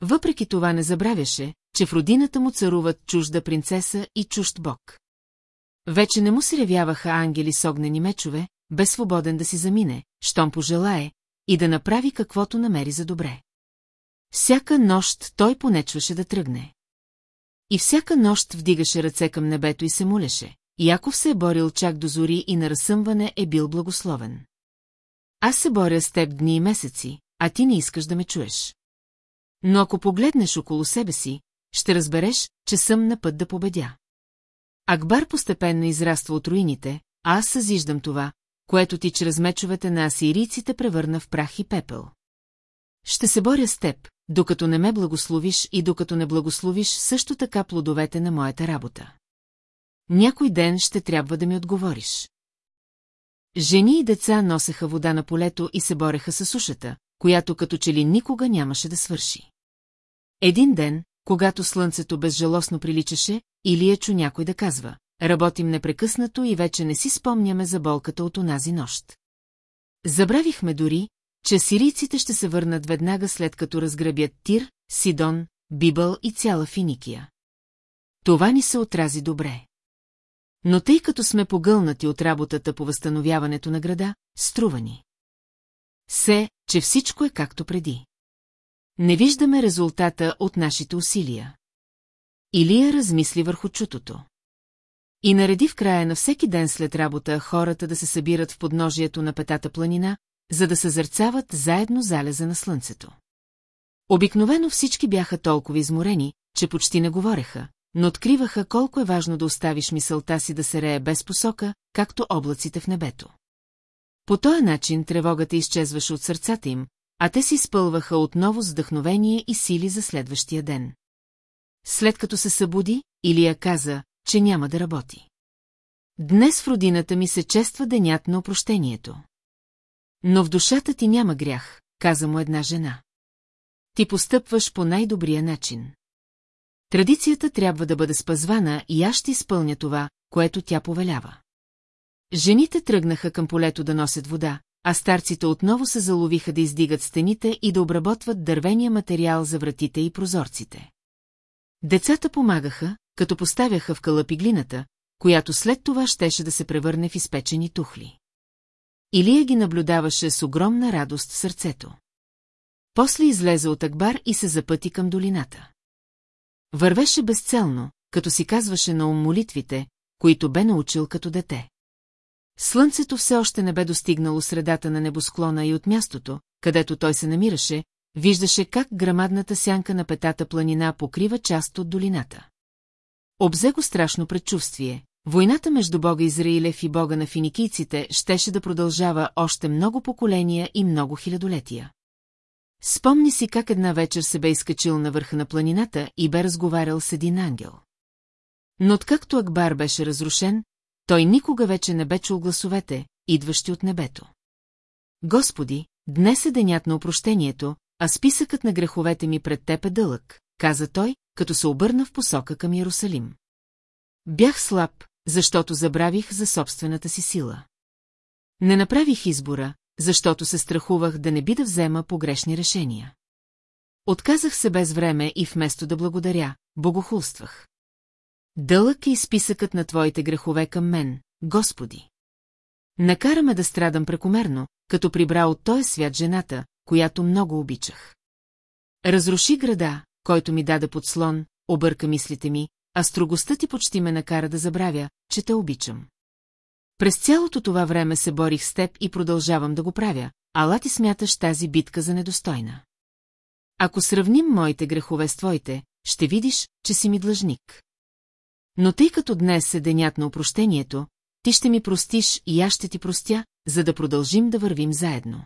Speaker 1: Въпреки това не забравяше, че в родината му царуват чужда принцеса и чужд бог. Вече не му се явяваха ангели с огнени мечове, без свободен да си замине, щом пожелае, и да направи каквото намери за добре. Всяка нощ той понечваше да тръгне. И всяка нощ вдигаше ръце към небето и се молеше. Яков се е борил чак до зори и на разсъмване е бил благословен. Аз се боря с теб дни и месеци, а ти не искаш да ме чуеш. Но ако погледнеш около себе си, ще разбереш, че съм на път да победя. Акбар постепенно израства от руините, а аз съзиждам това, което ти чрез мечовете на асирийците превърна в прах и пепел. Ще се боря с теб, докато не ме благословиш и докато не благословиш също така плодовете на моята работа. Някой ден ще трябва да ми отговориш. Жени и деца носеха вода на полето и се бореха с сушата, която като че ли никога нямаше да свърши. Един ден, когато слънцето безжалостно приличаше, Илия чу някой да казва, работим непрекъснато и вече не си спомняме за болката от онази нощ. Забравихме дори, че сирийците ще се върнат веднага след като разграбят Тир, Сидон, Бибъл и цяла Финикия. Това ни се отрази добре. Но тъй като сме погълнати от работата по възстановяването на града, струва ни. Се, че всичко е както преди. Не виждаме резултата от нашите усилия. Илия размисли върху чутото. И нареди в края на всеки ден след работа хората да се събират в подножието на петата планина, за да съзърцават заедно залеза на слънцето. Обикновено всички бяха толкова изморени, че почти не говореха, но откриваха колко е важно да оставиш мисълта си да се рее без посока, както облаците в небето. По този начин тревогата изчезваше от сърцата им, а те си спълваха отново с вдъхновение и сили за следващия ден. След като се събуди, Илия каза, че няма да работи. Днес в родината ми се чества денят на опрощението. Но в душата ти няма грях, каза му една жена. Ти постъпваш по най-добрия начин. Традицията трябва да бъде спазвана и аз ще изпълня това, което тя повелява. Жените тръгнаха към полето да носят вода, а старците отново се заловиха да издигат стените и да обработват дървения материал за вратите и прозорците. Децата помагаха, като поставяха в кълъпи глината, която след това щеше да се превърне в изпечени тухли. Илия ги наблюдаваше с огромна радост в сърцето. После излезе от Акбар и се запъти към долината. Вървеше безцелно, като си казваше на ум молитвите, които бе научил като дете. Слънцето все още не бе достигнало средата на небосклона и от мястото, където той се намираше, виждаше как грамадната сянка на петата планина покрива част от долината. Обзе го страшно предчувствие. Войната между бога Израилев и бога на финикийците щеше да продължава още много поколения и много хилядолетия. Спомни си как една вечер се бе изкачил на върха на планината и бе разговарял с един ангел. Но откакто Акбар беше разрушен, той никога вече не бе чул гласовете, идващи от небето. Господи, днес е денят на опрощението, а списъкът на греховете ми пред теб е дълъг, каза той, като се обърна в посока към Ярусалим. Бях слаб, защото забравих за собствената си сила. Не направих избора, защото се страхувах да не би да взема погрешни решения. Отказах се без време и вместо да благодаря, богохулствах. Дълъг е изписъкът на твоите грехове към мен, Господи. Накара ме да страдам прекомерно, като прибра от този свят жената, която много обичах. Разруши града, който ми даде подслон, обърка мислите ми, а строгостта ти почти ме накара да забравя, че те обичам. През цялото това време се борих с теб и продължавам да го правя, ала ти смяташ тази битка за недостойна. Ако сравним моите грехове с твоите, ще видиш, че си ми длъжник. Но тъй като днес е денят на опрощението, ти ще ми простиш и аз ще ти простя, за да продължим да вървим заедно.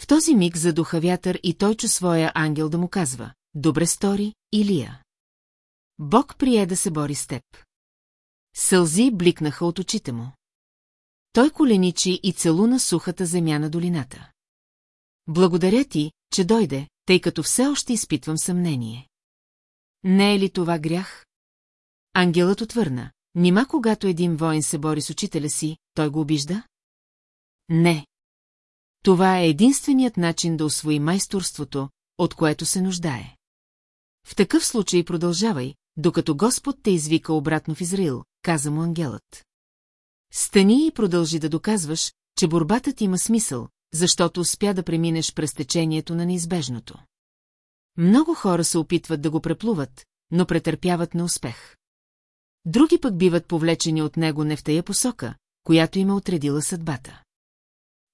Speaker 1: В този миг задуха вятър и той чу своя ангел да му казва, добре стори, Илия. Бог прие да се бори с теб. Сълзи бликнаха от очите му. Той коленичи и целуна сухата земя на долината. Благодаря ти, че дойде, тъй като все още изпитвам съмнение. Не е ли това грях? Ангелът отвърна. Нима когато един воин се бори с учителя си, той го обижда? Не. Това е единственият начин да освои майсторството, от което се нуждае. В такъв случай продължавай, докато Господ те извика обратно в Израил, каза му ангелът. Стани и продължи да доказваш, че борбата ти има смисъл, защото успя да преминеш през течението на неизбежното. Много хора се опитват да го преплуват, но претърпяват неуспех. Други пък биват повлечени от него не в тая посока, която им е отредила съдбата.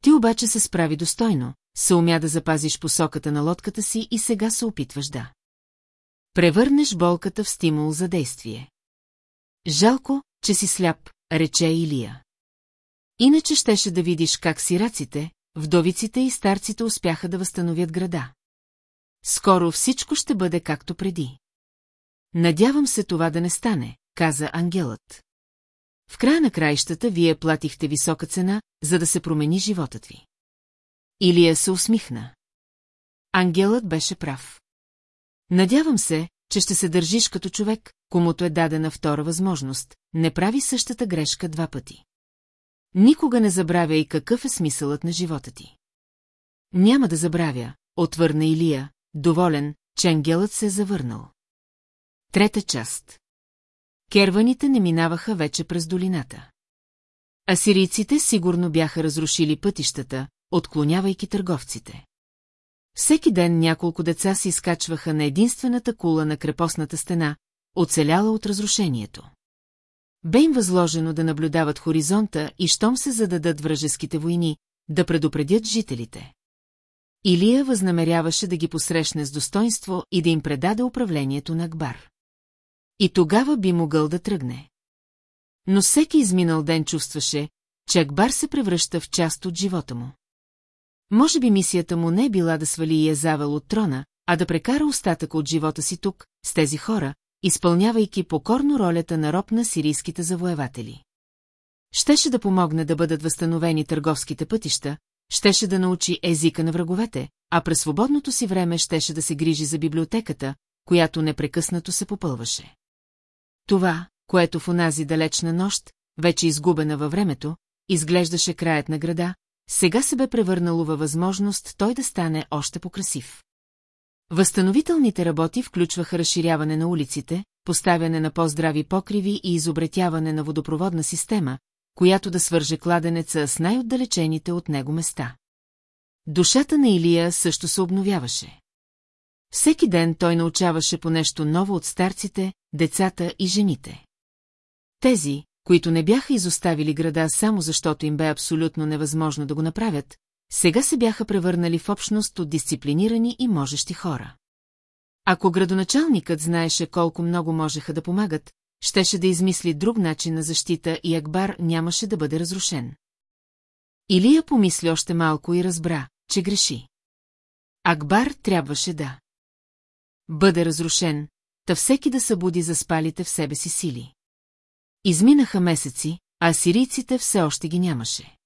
Speaker 1: Ти обаче се справи достойно, се умя да запазиш посоката на лодката си и сега се опитваш да. Превърнеш болката в стимул за действие. Жалко, че си сляп, рече Илия. Иначе щеше да видиш как сираците, вдовиците и старците успяха да възстановят града. Скоро всичко ще бъде както преди. Надявам се това да не стане, каза ангелът. В края на краищата вие платихте висока цена, за да се промени животът ви. Илия се усмихна. Ангелът беше прав. Надявам се, че ще се държиш като човек, комуто е дадена втора възможност, не прави същата грешка два пъти. Никога не забравя и какъв е смисълът на живота ти. Няма да забравя, отвърна Илия, доволен, че ангелът се е завърнал. Трета част Керваните не минаваха вече през долината. Асирийците сигурно бяха разрушили пътищата, отклонявайки търговците. Всеки ден няколко деца се изкачваха на единствената кула на крепостната стена, оцеляла от разрушението. Бе им възложено да наблюдават хоризонта и щом се зададат вражеските войни, да предупредят жителите. Илия възнамеряваше да ги посрещне с достоинство и да им предаде управлението на Акбар. И тогава би могъл да тръгне. Но всеки изминал ден чувстваше, че Акбар се превръща в част от живота му. Може би мисията му не е била да свали Язавел от трона, а да прекара остатък от живота си тук, с тези хора, изпълнявайки покорно ролята на роб на сирийските завоеватели. Щеше да помогне да бъдат възстановени търговските пътища, щеше да научи езика на враговете, а през свободното си време щеше да се грижи за библиотеката, която непрекъснато се попълваше. Това, което в онази далечна нощ, вече изгубена във времето, изглеждаше краят на града, сега се бе превърнало във възможност той да стане още по-красив. Възстановителните работи включваха разширяване на улиците, поставяне на по-здрави покриви и изобретяване на водопроводна система, която да свърже кладенеца с най-отдалечените от него места. Душата на Илия също се обновяваше. Всеки ден той научаваше по нещо ново от старците, децата и жените. Тези, които не бяха изоставили града само защото им бе абсолютно невъзможно да го направят, сега се бяха превърнали в общност от дисциплинирани и можещи хора. Ако градоначалникът знаеше колко много можеха да помагат, щеше да измисли друг начин на защита и Акбар нямаше да бъде разрушен. Илия помисли още малко и разбра, че греши. Акбар трябваше да бъде разрушен, та всеки да събуди за спалите в себе си сили. Изминаха месеци, а сирийците все още ги нямаше.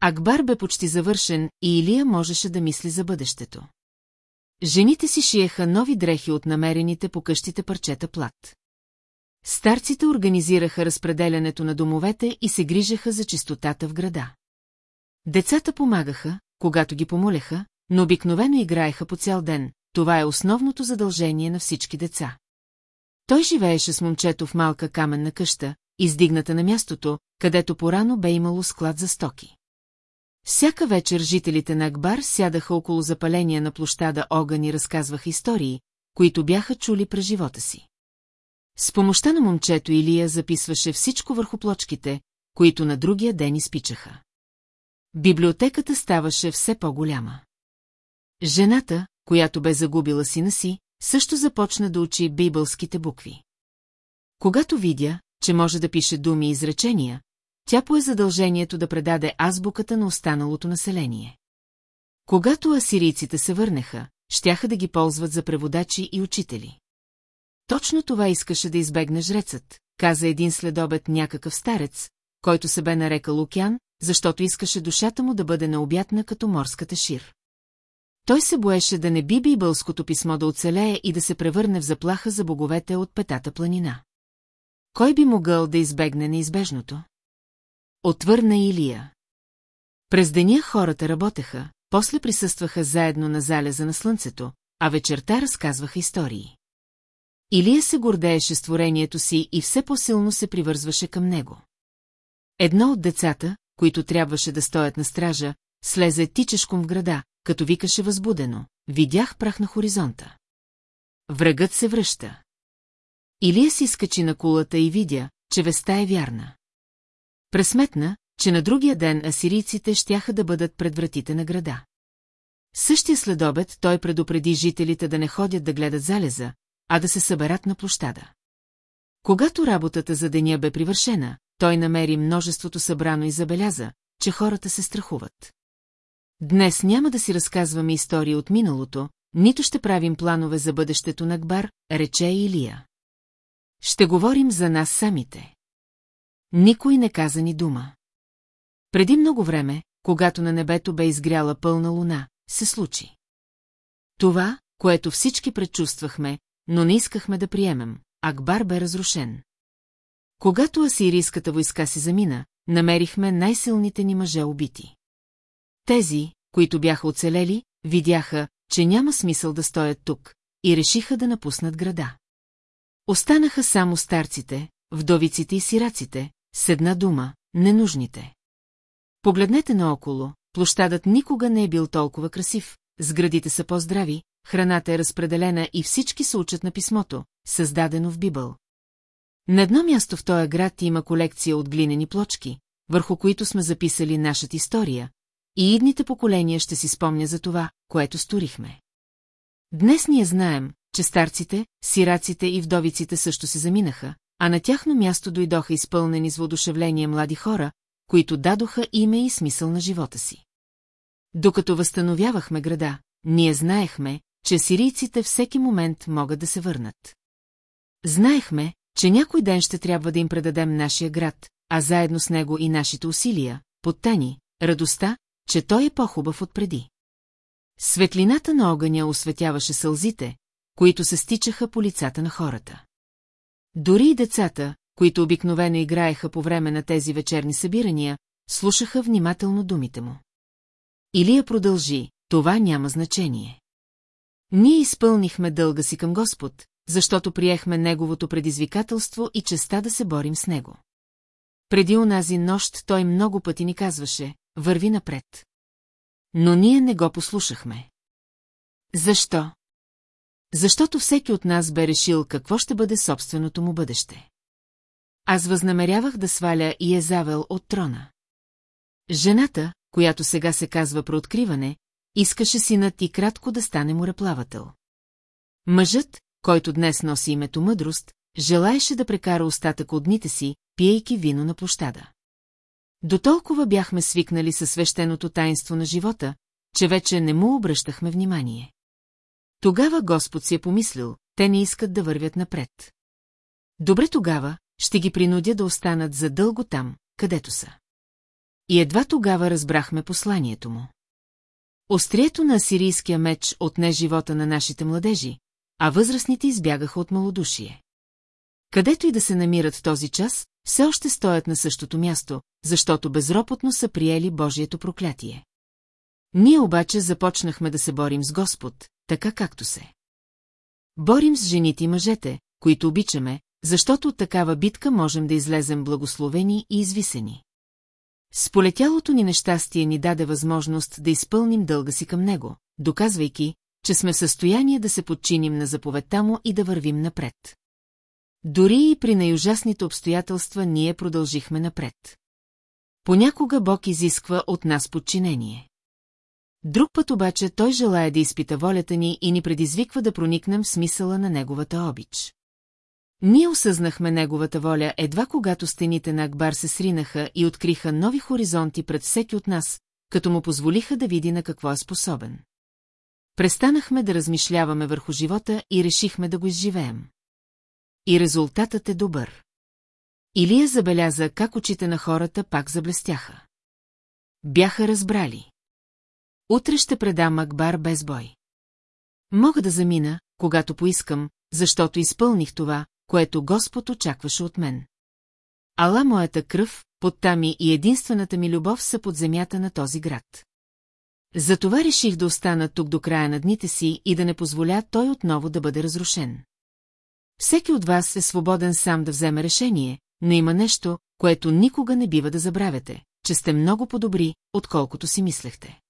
Speaker 1: Акбар бе почти завършен и Илия можеше да мисли за бъдещето. Жените си шиеха нови дрехи от намерените по къщите парчета плат. Старците организираха разпределянето на домовете и се грижаха за чистотата в града. Децата помагаха, когато ги помоляха, но обикновено играеха по цял ден, това е основното задължение на всички деца. Той живееше с момчето в малка каменна къща, издигната на мястото, където порано бе имало склад за стоки. Всяка вечер жителите на Акбар сядаха около запаления на площада огън и разказваха истории, които бяха чули през живота си. С помощта на момчето Илия записваше всичко върху плочките, които на другия ден изпичаха. Библиотеката ставаше все по-голяма. Жената, която бе загубила сина си, също започна да учи бибълските букви. Когато видя, че може да пише думи и изречения, тя пое задължението да предаде азбуката на останалото население. Когато асирийците се върнеха, щяха да ги ползват за преводачи и учители. Точно това искаше да избегне жрецът, каза един следобед някакъв старец, който се бе нарекал Океан, защото искаше душата му да бъде необятна като морската шир. Той се боеше да не би бибълското писмо да оцелее и да се превърне в заплаха за боговете от петата планина. Кой би могъл да избегне неизбежното? Отвърна Илия. През деня хората работеха, после присъстваха заедно на залеза на слънцето, а вечерта разказваха истории. Илия се гордееше с творението си и все по-силно се привързваше към него. Едно от децата, които трябваше да стоят на стража, слезе тичешком в града, като викаше възбудено. Видях прах на хоризонта. Врагът се връща. Илия си скачи на кулата и видя, че веста е вярна. Пресметна, че на другия ден асирийците щяха да бъдат пред вратите на града. Същия следобед той предупреди жителите да не ходят да гледат залеза, а да се съберат на площада. Когато работата за деня бе привършена, той намери множеството събрано и забеляза, че хората се страхуват. Днес няма да си разказваме истории от миналото, нито ще правим планове за бъдещето на Гбар, рече Илия. Ще говорим за нас самите. Никой не каза ни дума. Преди много време, когато на небето бе изгряла пълна луна, се случи. Това, което всички предчувствахме, но не искахме да приемем, Акбар бе разрушен. Когато асирийската войска си замина, намерихме най-силните ни мъже убити. Тези, които бяха оцелели, видяха, че няма смисъл да стоят тук, и решиха да напуснат града. Останаха само старците, вдовиците и сираците, с една дума, ненужните. Погледнете наоколо, площадът никога не е бил толкова красив, сградите са по-здрави, храната е разпределена и всички се учат на писмото, създадено в Бибъл. На едно място в този град има колекция от глинени плочки, върху които сме записали нашата история, и идните поколения ще си спомня за това, което сторихме. Днес ние знаем, че старците, сираците и вдовиците също се заминаха, а на тяхно място дойдоха изпълнени с воодушевление млади хора, които дадоха име и смисъл на живота си. Докато възстановявахме града, ние знаехме, че сирийците всеки момент могат да се върнат. Знаехме, че някой ден ще трябва да им предадем нашия град, а заедно с него и нашите усилия, подтани, радостта, че той е по-хубав от преди. Светлината на огъня осветяваше сълзите, които се стичаха по лицата на хората. Дори и децата, които обикновено играеха по време на тези вечерни събирания, слушаха внимателно думите му. Илия продължи, това няма значение. Ние изпълнихме дълга си към Господ, защото приехме Неговото предизвикателство и честа да се борим с Него. Преди онази нощ той много пъти ни казваше, върви напред. Но ние не го послушахме. Защо? Защото всеки от нас бе решил какво ще бъде собственото му бъдеще. Аз възнамерявах да сваля и Езавел от трона. Жената, която сега се казва прооткриване, искаше синът и кратко да стане мореплавател. Мъжът, който днес носи името мъдрост, желаеше да прекара остатък от дните си, пиейки вино на площада. До толкова бяхме свикнали със свещеното таинство на живота, че вече не му обръщахме внимание. Тогава Господ си е помислил, те не искат да вървят напред. Добре тогава, ще ги принудя да останат задълго там, където са. И едва тогава разбрахме посланието му. Острието на асирийския меч отне живота на нашите младежи, а възрастните избягаха от малодушие. Където и да се намират този час, все още стоят на същото място, защото безропотно са приели Божието проклятие. Ние обаче започнахме да се борим с Господ, така както се. Борим с жените и мъжете, които обичаме, защото от такава битка можем да излезем благословени и извисени. Сполетялото ни нещастие ни даде възможност да изпълним дълга си към него, доказвайки, че сме в състояние да се подчиним на заповедта му и да вървим напред. Дори и при най-ужасните обстоятелства ние продължихме напред. Понякога Бог изисква от нас подчинение. Друг път обаче той желая да изпита волята ни и ни предизвиква да проникнем в смисъла на неговата обич. Ние осъзнахме неговата воля едва когато стените на Акбар се сринаха и откриха нови хоризонти пред всеки от нас, като му позволиха да види на какво е способен. Престанахме да размишляваме върху живота и решихме да го изживеем. И резултатът е добър. Илия забеляза как очите на хората пак заблестяха. Бяха разбрали. Утре ще предам Акбар без бой. Мога да замина, когато поискам, защото изпълних това, което Господ очакваше от мен. Ала моята кръв, подта ми и единствената ми любов са под земята на този град. Затова реших да остана тук до края на дните си и да не позволя той отново да бъде разрушен. Всеки от вас е свободен сам да вземе решение, но има нещо, което никога не бива да забравяте, че сте много по-добри, отколкото си мислехте.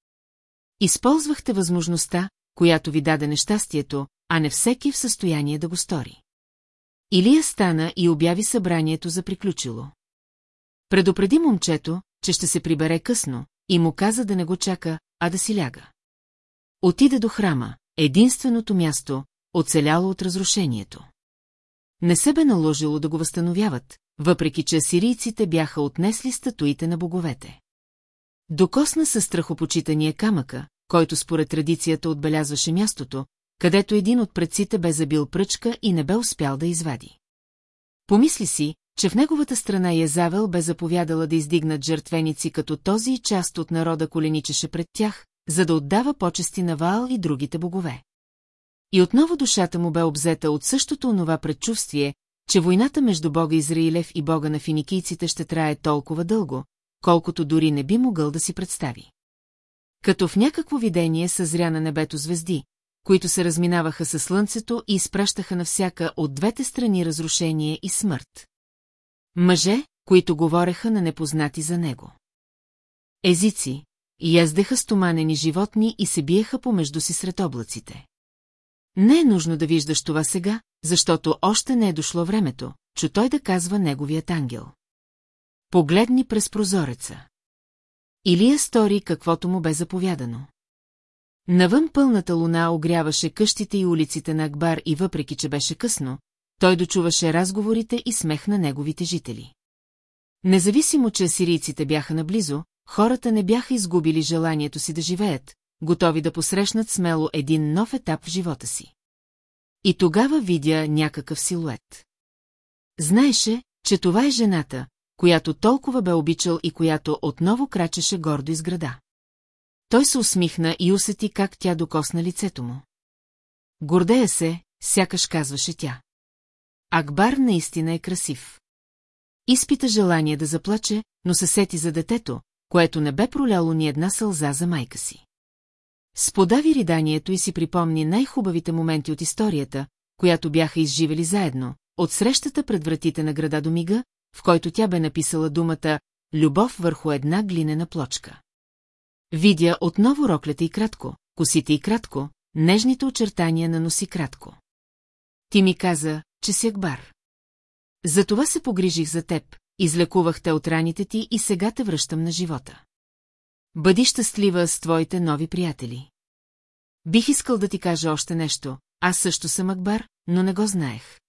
Speaker 1: Използвахте възможността, която ви даде нещастието, а не всеки в състояние да го стори. Илия стана и обяви събранието за приключило. Предупреди момчето, че ще се прибере късно, и му каза да не го чака, а да си ляга. Отиде до храма, единственото място, оцеляло от разрушението. Не се бе наложило да го възстановяват, въпреки че сирийците бяха отнесли статуите на боговете. Докосна със страхопочитания камъка, който според традицията отбелязваше мястото, където един от предците бе забил пръчка и не бе успял да извади. Помисли си, че в неговата страна Язавел бе заповядала да издигнат жертвеници като този и част от народа коленичеше пред тях, за да отдава почести на Ваал и другите богове. И отново душата му бе обзета от същото онова предчувствие, че войната между бога Израилев и бога на финикийците ще трае толкова дълго, колкото дори не би могъл да си представи. Като в някакво видение съзря на небето звезди, които се разминаваха със слънцето и изпращаха на всяка от двете страни разрушение и смърт. Мъже, които говореха на непознати за него. Езици, яздеха стоманени животни и се биеха помежду си сред облаците. Не е нужно да виждаш това сега, защото още не е дошло времето, чу той да казва неговият ангел. Погледни през прозореца. Илия стори каквото му бе заповядано. Навън пълната луна огряваше къщите и улиците на Акбар и въпреки, че беше късно, той дочуваше разговорите и смех на неговите жители. Независимо, че асирийците бяха наблизо, хората не бяха изгубили желанието си да живеят, готови да посрещнат смело един нов етап в живота си. И тогава видя някакъв силует. Знаеше, че това е жената, която толкова бе обичал и която отново крачеше гордо из града. Той се усмихна и усети как тя докосна лицето му. Гордея се, сякаш казваше тя. Акбар наистина е красив. Изпита желание да заплаче, но се сети за детето, което не бе проляло ни една сълза за майка си. Сподави риданието и си припомни най-хубавите моменти от историята, която бяха изживели заедно, от срещата пред вратите на града до мига, в който тя бе написала думата «Любов върху една глинена плочка». Видя отново роклята и кратко, косите и кратко, нежните очертания на носи кратко. Ти ми каза, че си Акбар. Затова се погрижих за теб, излекувах те от раните ти и сега те връщам на живота. Бъди щастлива с твоите нови приятели. Бих искал да ти кажа още нещо, аз също съм Акбар, но не го знаех.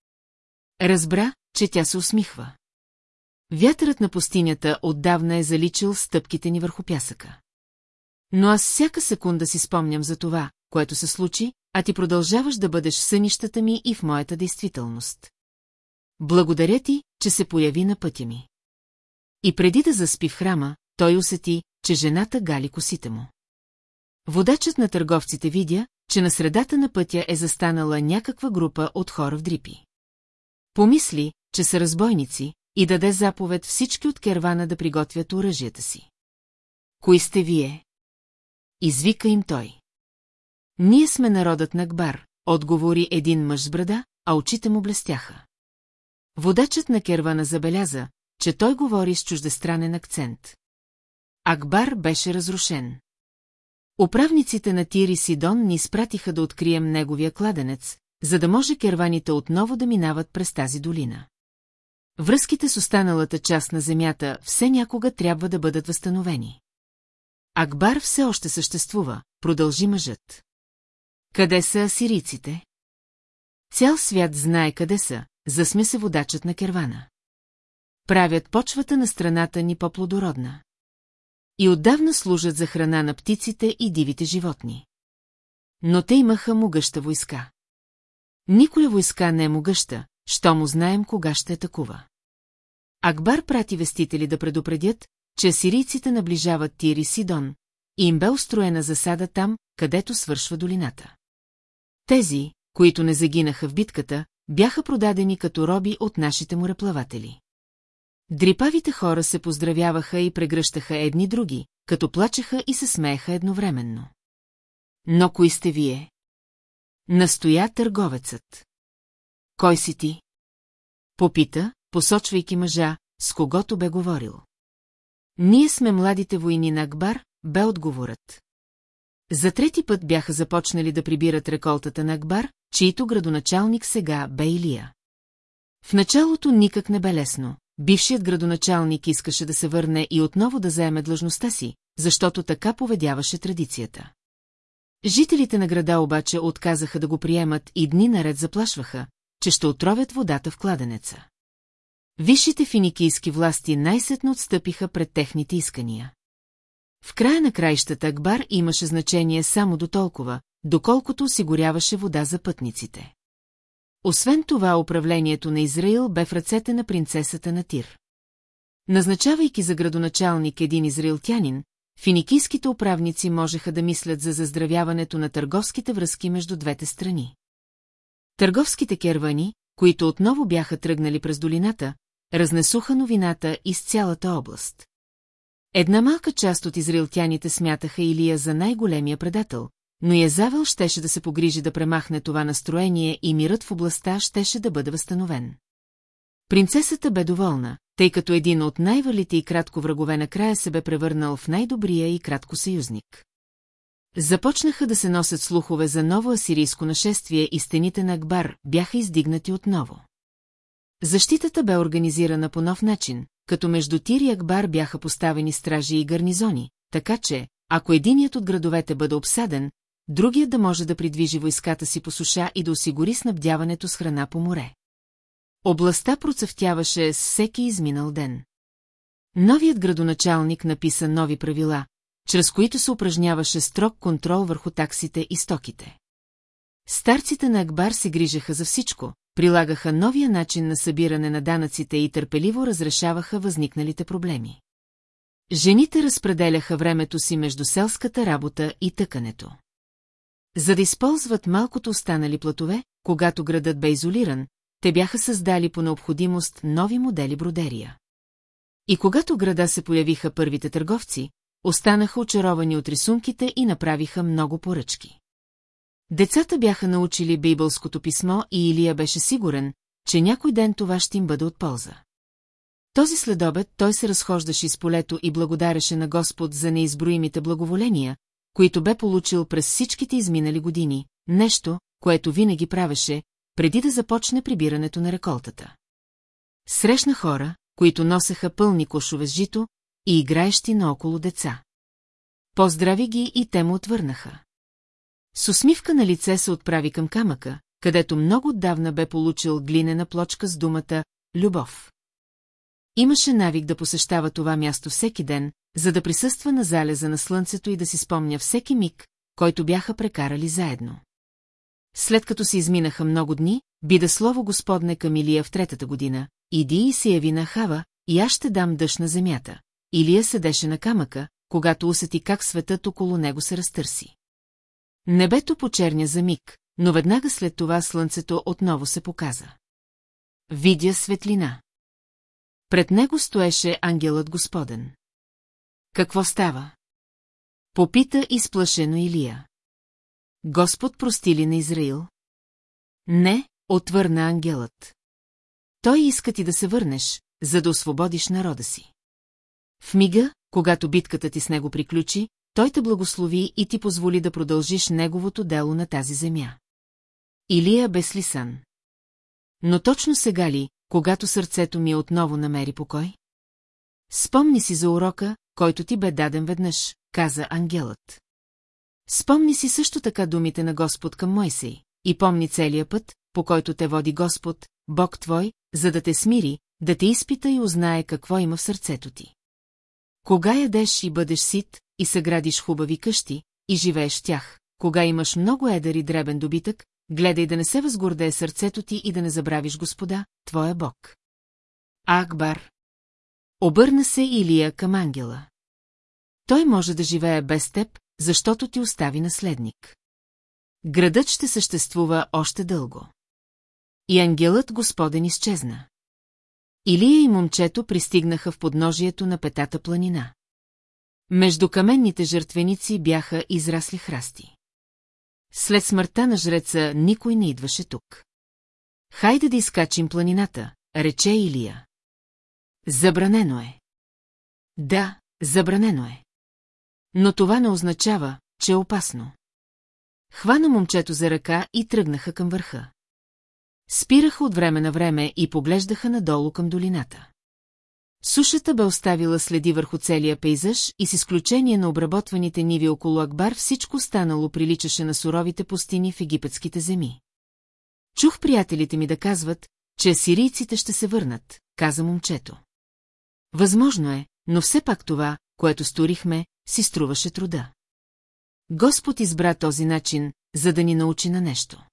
Speaker 1: Разбра, че тя се усмихва. Вятърът на пустинята отдавна е заличил стъпките ни върху пясъка. Но аз всяка секунда си спомням за това, което се случи, а ти продължаваш да бъдеш сънищата ми и в моята действителност. Благодаря ти, че се появи на пътя ми. И преди да заспи в храма, той усети, че жената гали косите му. Водачът на търговците видя, че на средата на пътя е застанала някаква група от хора в дрипи. Помисли, че са разбойници, и даде заповед всички от кервана да приготвят оръжията си. Кои сте вие? Извика им той. Ние сме народът на Гбар, отговори един мъж с брада, а очите му блестяха. Водачът на кервана забеляза, че той говори с чуждестранен акцент. Акбар беше разрушен. Управниците на Тир и Сидон ни спратиха да открием неговия кладенец, за да може керваните отново да минават през тази долина. Връзките с останалата част на земята все някога трябва да бъдат възстановени. Акбар все още съществува, продължи мъжът. Къде са асирийците? Цял свят знае къде са, засме се водачът на кервана. Правят почвата на страната ни по-плодородна. И отдавна служат за храна на птиците и дивите животни. Но те имаха могъща войска. Николя войска не е могъща, що му знаем кога ще атакува. Акбар прати вестители да предупредят, че сирийците наближават Тир и Сидон, и им бе устроена засада там, където свършва долината. Тези, които не загинаха в битката, бяха продадени като роби от нашите мореплаватели. Дрипавите хора се поздравяваха и прегръщаха едни други, като плачеха и се смееха едновременно. Но кои сте вие? Настоя търговецът. Кой си ти? Попита, посочвайки мъжа, с когото бе говорил. Ние сме младите войни на Акбар, бе отговорът. За трети път бяха започнали да прибират реколтата на Акбар, чието градоначалник сега бе Илия. В началото никак не бе лесно. Бившият градоначалник искаше да се върне и отново да заеме длъжността си, защото така поведяваше традицията. Жителите на града обаче отказаха да го приемат и дни наред заплашваха, че ще отровят водата в кладенеца. Висшите финикийски власти най-сетно отстъпиха пред техните искания. В края на краищата Акбар имаше значение само до толкова, доколкото осигуряваше вода за пътниците. Освен това, управлението на Израил бе в ръцете на принцесата на Тир. Назначавайки за градоначалник един израилтянин, финикийските управници можеха да мислят за заздравяването на търговските връзки между двете страни. Търговските кервани, които отново бяха тръгнали през долината, разнесуха новината из цялата област. Една малка част от израилтяните смятаха Илия за най-големия предател, но Язавел щеше да се погрижи да премахне това настроение и мирът в областта щеше да бъде възстановен. Принцесата бе доволна, тъй като един от най-валите и кратко врагове на края се бе превърнал в най-добрия и кратко съюзник. Започнаха да се носят слухове за ново асирийско нашествие и стените на Акбар бяха издигнати отново. Защитата бе организирана по нов начин, като между Тир и Акбар бяха поставени стражи и гарнизони, така че, ако единият от градовете бъде обсаден, другият да може да придвижи войската си по суша и да осигури снабдяването с храна по море. Областта процъфтяваше с всеки изминал ден. Новият градоначалник написа нови правила, чрез които се упражняваше строг контрол върху таксите и стоките. Старците на Акбар се грижаха за всичко, прилагаха новия начин на събиране на данъците и търпеливо разрешаваха възникналите проблеми. Жените разпределяха времето си между селската работа и тъкането. За да използват малкото останали платове, когато градът бе изолиран, те бяха създали по необходимост нови модели бродерия. И когато града се появиха първите търговци, останаха очаровани от рисунките и направиха много поръчки. Децата бяха научили бейбълското писмо и Илия беше сигурен, че някой ден това ще им бъде от полза. Този следобед той се разхождаше из полето и благодареше на Господ за неизброимите благоволения, които бе получил през всичките изминали години, нещо, което винаги правеше, преди да започне прибирането на реколтата. Срещна хора, които носеха пълни кошове с жито и играещи наоколо деца. Поздрави ги и те му отвърнаха. С усмивка на лице се отправи към камъка, където много отдавна бе получил глинена плочка с думата «любов». Имаше навик да посещава това място всеки ден, за да присъства на залеза на слънцето и да си спомня всеки миг, който бяха прекарали заедно. След като се изминаха много дни, бида слово Господне към Илия в третата година, иди и се яви на Хава, и аз ще дам дъжд на земята. Илия седеше на камъка, когато усети как светът около него се разтърси. Небето почерня за миг, но веднага след това слънцето отново се показа. Видя светлина. Пред него стоеше ангелът Господен. Какво става? Попита изплашено Илия. Господ прости ли на Израил? Не, отвърна ангелът. той иска ти да се върнеш, за да освободиш народа си. В мига, когато битката ти с него приключи, той те благослови и ти позволи да продължиш неговото дело на тази земя. Илия без лисан. Но точно сега ли, когато сърцето ми отново намери покой? Спомни си за урока, който ти бе даден веднъж, каза ангелът. Спомни си също така думите на Господ към Мойсей и помни целия път, по който те води Господ, Бог твой, за да те смири, да те изпита и узнае какво има в сърцето ти. Кога ядеш и бъдеш сит, и съградиш хубави къщи, и живееш в тях, кога имаш много едър и дребен добитък, гледай да не се възгордее сърцето ти и да не забравиш Господа, твоя Бог. Акбар. Обърна се Илия към ангела. Той може да живее без теб, защото ти остави наследник. Градът ще съществува още дълго. И ангелът Господен изчезна. Илия и момчето пристигнаха в подножието на петата планина. Между каменните жертвеници бяха израсли храсти. След смъртта на жреца никой не идваше тук. Хайде да изкачим планината, рече Илия. Забранено е. Да, забранено е. Но това не означава, че е опасно. Хвана момчето за ръка и тръгнаха към върха. Спираха от време на време и поглеждаха надолу към долината. Сушата бе оставила следи върху целия пейзаж и с изключение на обработваните ниви около Акбар всичко станало приличаше на суровите пустини в египетските земи. Чух приятелите ми да казват, че сирийците ще се върнат, каза момчето. Възможно е, но все пак това, което сторихме, си струваше труда. Господ избра този начин, за да ни научи на нещо.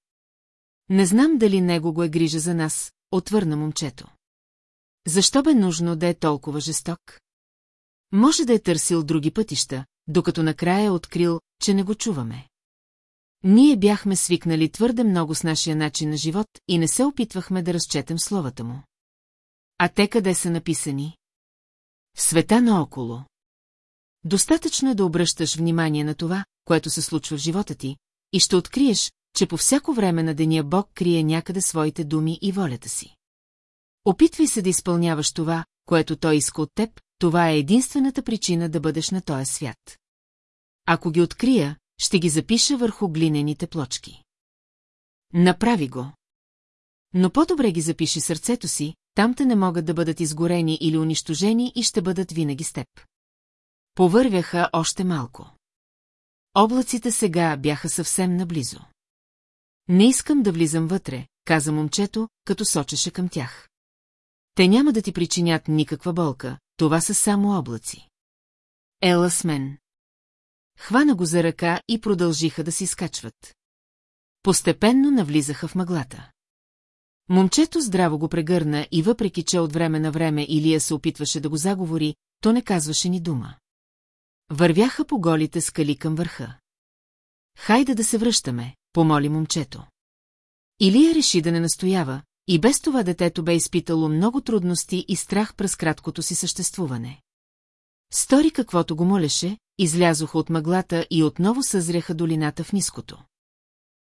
Speaker 1: Не знам дали него го е грижа за нас, отвърна момчето. Защо бе нужно да е толкова жесток? Може да е търсил други пътища, докато накрая е открил, че не го чуваме. Ние бяхме свикнали твърде много с нашия начин на живот и не се опитвахме да разчетем словата му. А те къде са написани? В света наоколо. Достатъчно е да обръщаш внимание на това, което се случва в живота ти, и ще откриеш, че по всяко време на деня Бог крие някъде своите думи и волята си. Опитвай се да изпълняваш това, което Той иска от теб, това е единствената причина да бъдеш на този свят. Ако ги открия, ще ги запиша върху глинените плочки. Направи го. Но по-добре ги запиши сърцето си, там те не могат да бъдат изгорени или унищожени и ще бъдат винаги с теб. Повървяха още малко. Облаците сега бяха съвсем наблизо. Не искам да влизам вътре, каза момчето, като сочеше към тях. Те няма да ти причинят никаква болка, това са само облаци. Ела с мен. Хвана го за ръка и продължиха да си скачват. Постепенно навлизаха в мъглата. Момчето здраво го прегърна и въпреки, че от време на време Илия се опитваше да го заговори, то не казваше ни дума. Вървяха по голите скали към върха. Хайде да се връщаме, помоли момчето. Илия реши да не настоява, и без това детето бе изпитало много трудности и страх през краткото си съществуване. Стори каквото го молеше, излязоха от мъглата и отново съзряха долината в ниското.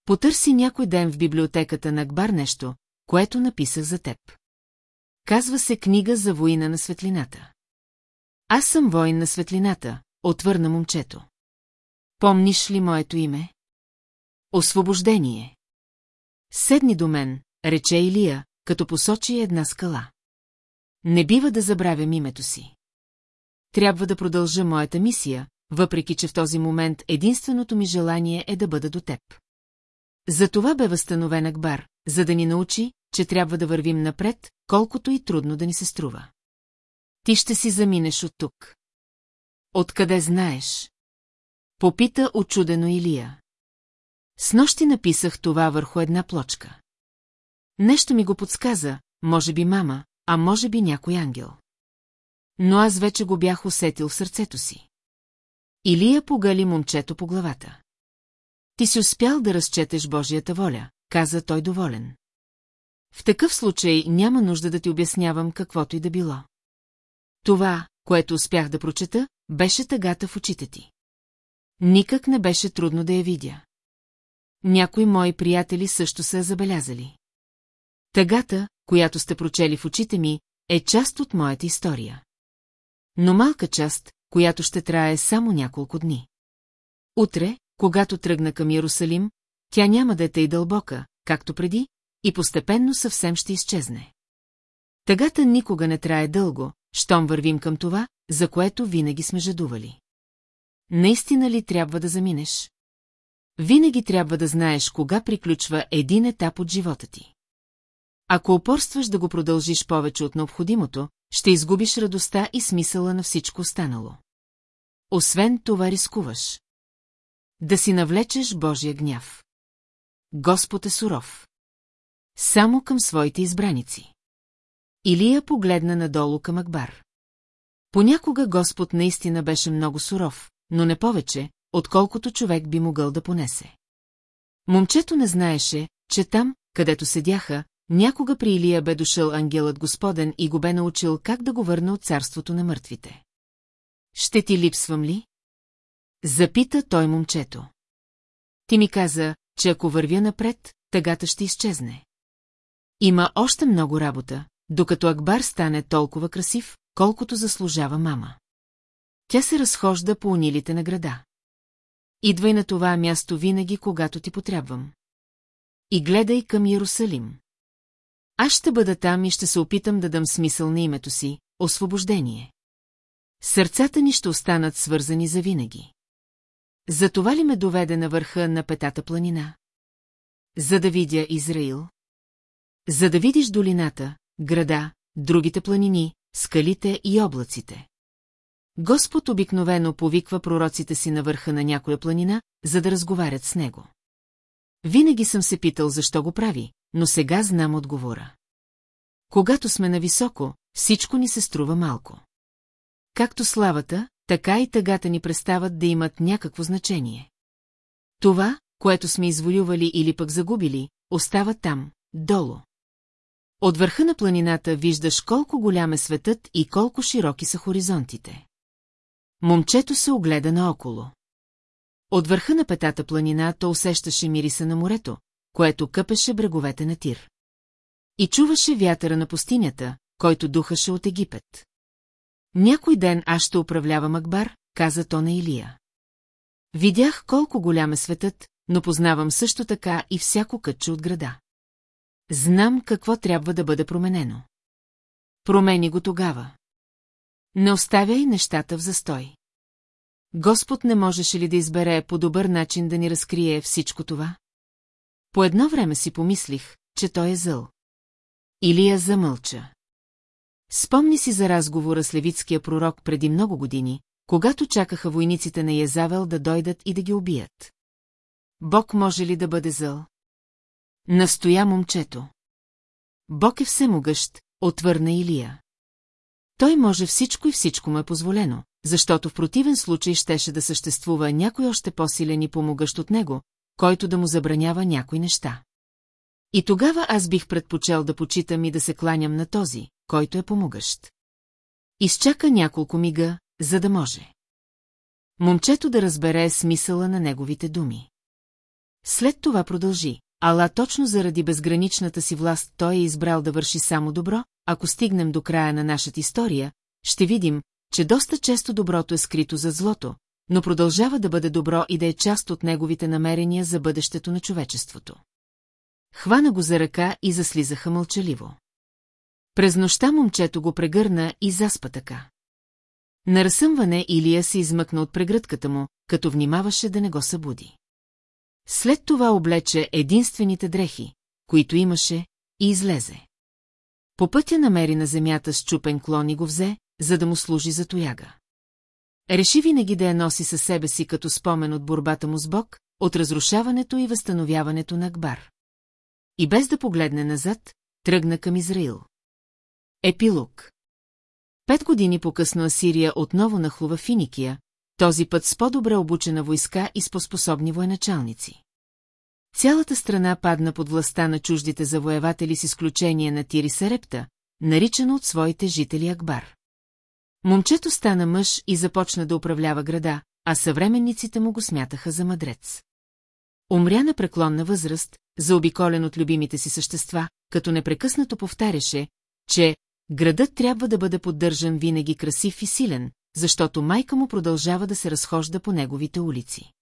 Speaker 1: Потърси някой ден в библиотеката на Акбар нещо, което написах за теб. Казва се книга за война на светлината. Аз съм воин на светлината, отвърна момчето. Помниш ли моето име? Освобождение. Седни до мен, рече Илия, като посочи една скала. Не бива да забравям името си. Трябва да продължа моята мисия, въпреки че в този момент единственото ми желание е да бъда до теб. Затова бе възстановен Акбар, за да ни научи, че трябва да вървим напред, колкото и трудно да ни се струва. Ти ще си заминеш от тук. Откъде знаеш? Попита очудено Илия. С нощи написах това върху една плочка. Нещо ми го подсказа, може би мама, а може би някой ангел. Но аз вече го бях усетил в сърцето си. Илия погали момчето по главата. Ти си успял да разчетеш Божията воля, каза той доволен. В такъв случай няма нужда да ти обяснявам каквото и да било. Това, което успях да прочета, беше тъгата в очите ти. Никак не беше трудно да я видя. Някои мои приятели също са забелязали. Тъгата, която сте прочели в очите ми, е част от моята история. Но малка част, която ще трае само няколко дни. Утре, когато тръгна към Иерусалим, тя няма да е тъй дълбока, както преди, и постепенно съвсем ще изчезне. Тъгата никога не трае дълго, щом вървим към това, за което винаги сме жадували. Наистина ли трябва да заминеш? Винаги трябва да знаеш кога приключва един етап от живота ти. Ако упорстваш да го продължиш повече от необходимото, ще изгубиш радостта и смисъла на всичко останало. Освен това рискуваш. Да си навлечеш Божия гняв. Господ е суров. Само към своите избраници. Илия погледна надолу към Акбар. Понякога Господ наистина беше много суров, но не повече, отколкото човек би могъл да понесе. Момчето не знаеше, че там, където седяха, някога при Илия бе дошъл ангелът Господен и го бе научил как да го върне от царството на мъртвите. Ще ти липсвам ли? Запита той момчето. Ти ми каза, че ако вървя напред, тъгата ще изчезне. Има още много работа, докато Акбар стане толкова красив, колкото заслужава мама. Тя се разхожда по унилите на града. Идвай на това място винаги, когато ти потребвам. И гледай към Иерусалим. Аз ще бъда там и ще се опитам да дам смисъл на името си – освобождение. Сърцата ни ще останат свързани завинаги. За това ли ме доведе на върха на Петата планина? За да видя Израил? За да видиш долината, града, другите планини, скалите и облаците. Господ обикновено повиква пророците си на върха на някоя планина, за да разговарят с него. Винаги съм се питал защо го прави, но сега знам отговора. Когато сме нависоко, всичко ни се струва малко. Както славата, така и тъгата ни престават да имат някакво значение. Това, което сме извоювали или пък загубили, остава там, долу. От върха на планината виждаш колко голям е светът и колко широки са хоризонтите. Момчето се огледа наоколо. От върха на петата планина то усещаше мириса на морето, което къпеше бреговете на Тир. И чуваше вятъра на пустинята, който духаше от Египет. Някой ден аз ще управлявам Акбар, каза то на Илия. Видях колко голям е светът, но познавам също така и всяко кътче от града. Знам какво трябва да бъде променено. Промени го тогава. Не оставяй нещата в застой. Господ не можеше ли да избере по добър начин да ни разкрие всичко това? По едно време си помислих, че той е зъл. Илия замълча. Спомни си за разговора с левитския пророк преди много години, когато чакаха войниците на Язавел да дойдат и да ги убият. Бог може ли да бъде зъл? Настоя момчето. Бог е всемогъщ, отвърна Илия. Той може всичко и всичко му е позволено, защото в противен случай щеше да съществува някой още по-силен и помогъщ от него, който да му забранява някои неща. И тогава аз бих предпочел да почитам и да се кланям на този, който е помогъщ. Изчака няколко мига, за да може. Момчето да разбере смисъла на неговите думи. След това продължи. Ала точно заради безграничната си власт той е избрал да върши само добро, ако стигнем до края на нашата история, ще видим, че доста често доброто е скрито за злото, но продължава да бъде добро и да е част от неговите намерения за бъдещето на човечеството. Хвана го за ръка и заслизаха мълчаливо. През нощта момчето го прегърна и заспа така. На разсъмване Илия се измъкна от прегръдката му, като внимаваше да не го събуди. След това облече единствените дрехи, които имаше, и излезе. По пътя намери на земята с чупен клон и го взе, за да му служи за тояга. Реши винаги да я носи със себе си като спомен от борбата му с Бог, от разрушаването и възстановяването на Акбар. И без да погледне назад, тръгна към Израил. Епилог Пет години по-късно Асирия отново нахлува Финикия, този път с по-добре обучена войска и с по-способни военачалници. Цялата страна падна под властта на чуждите завоеватели с изключение на Тири Сарепта, наричано от своите жители Акбар. Момчето стана мъж и започна да управлява града, а съвременниците му го смятаха за мъдрец. Умря на преклонна възраст, заобиколен от любимите си същества, като непрекъснато повтаряше, че градът трябва да бъде поддържан винаги красив и силен, защото майка му продължава да се разхожда по неговите улици.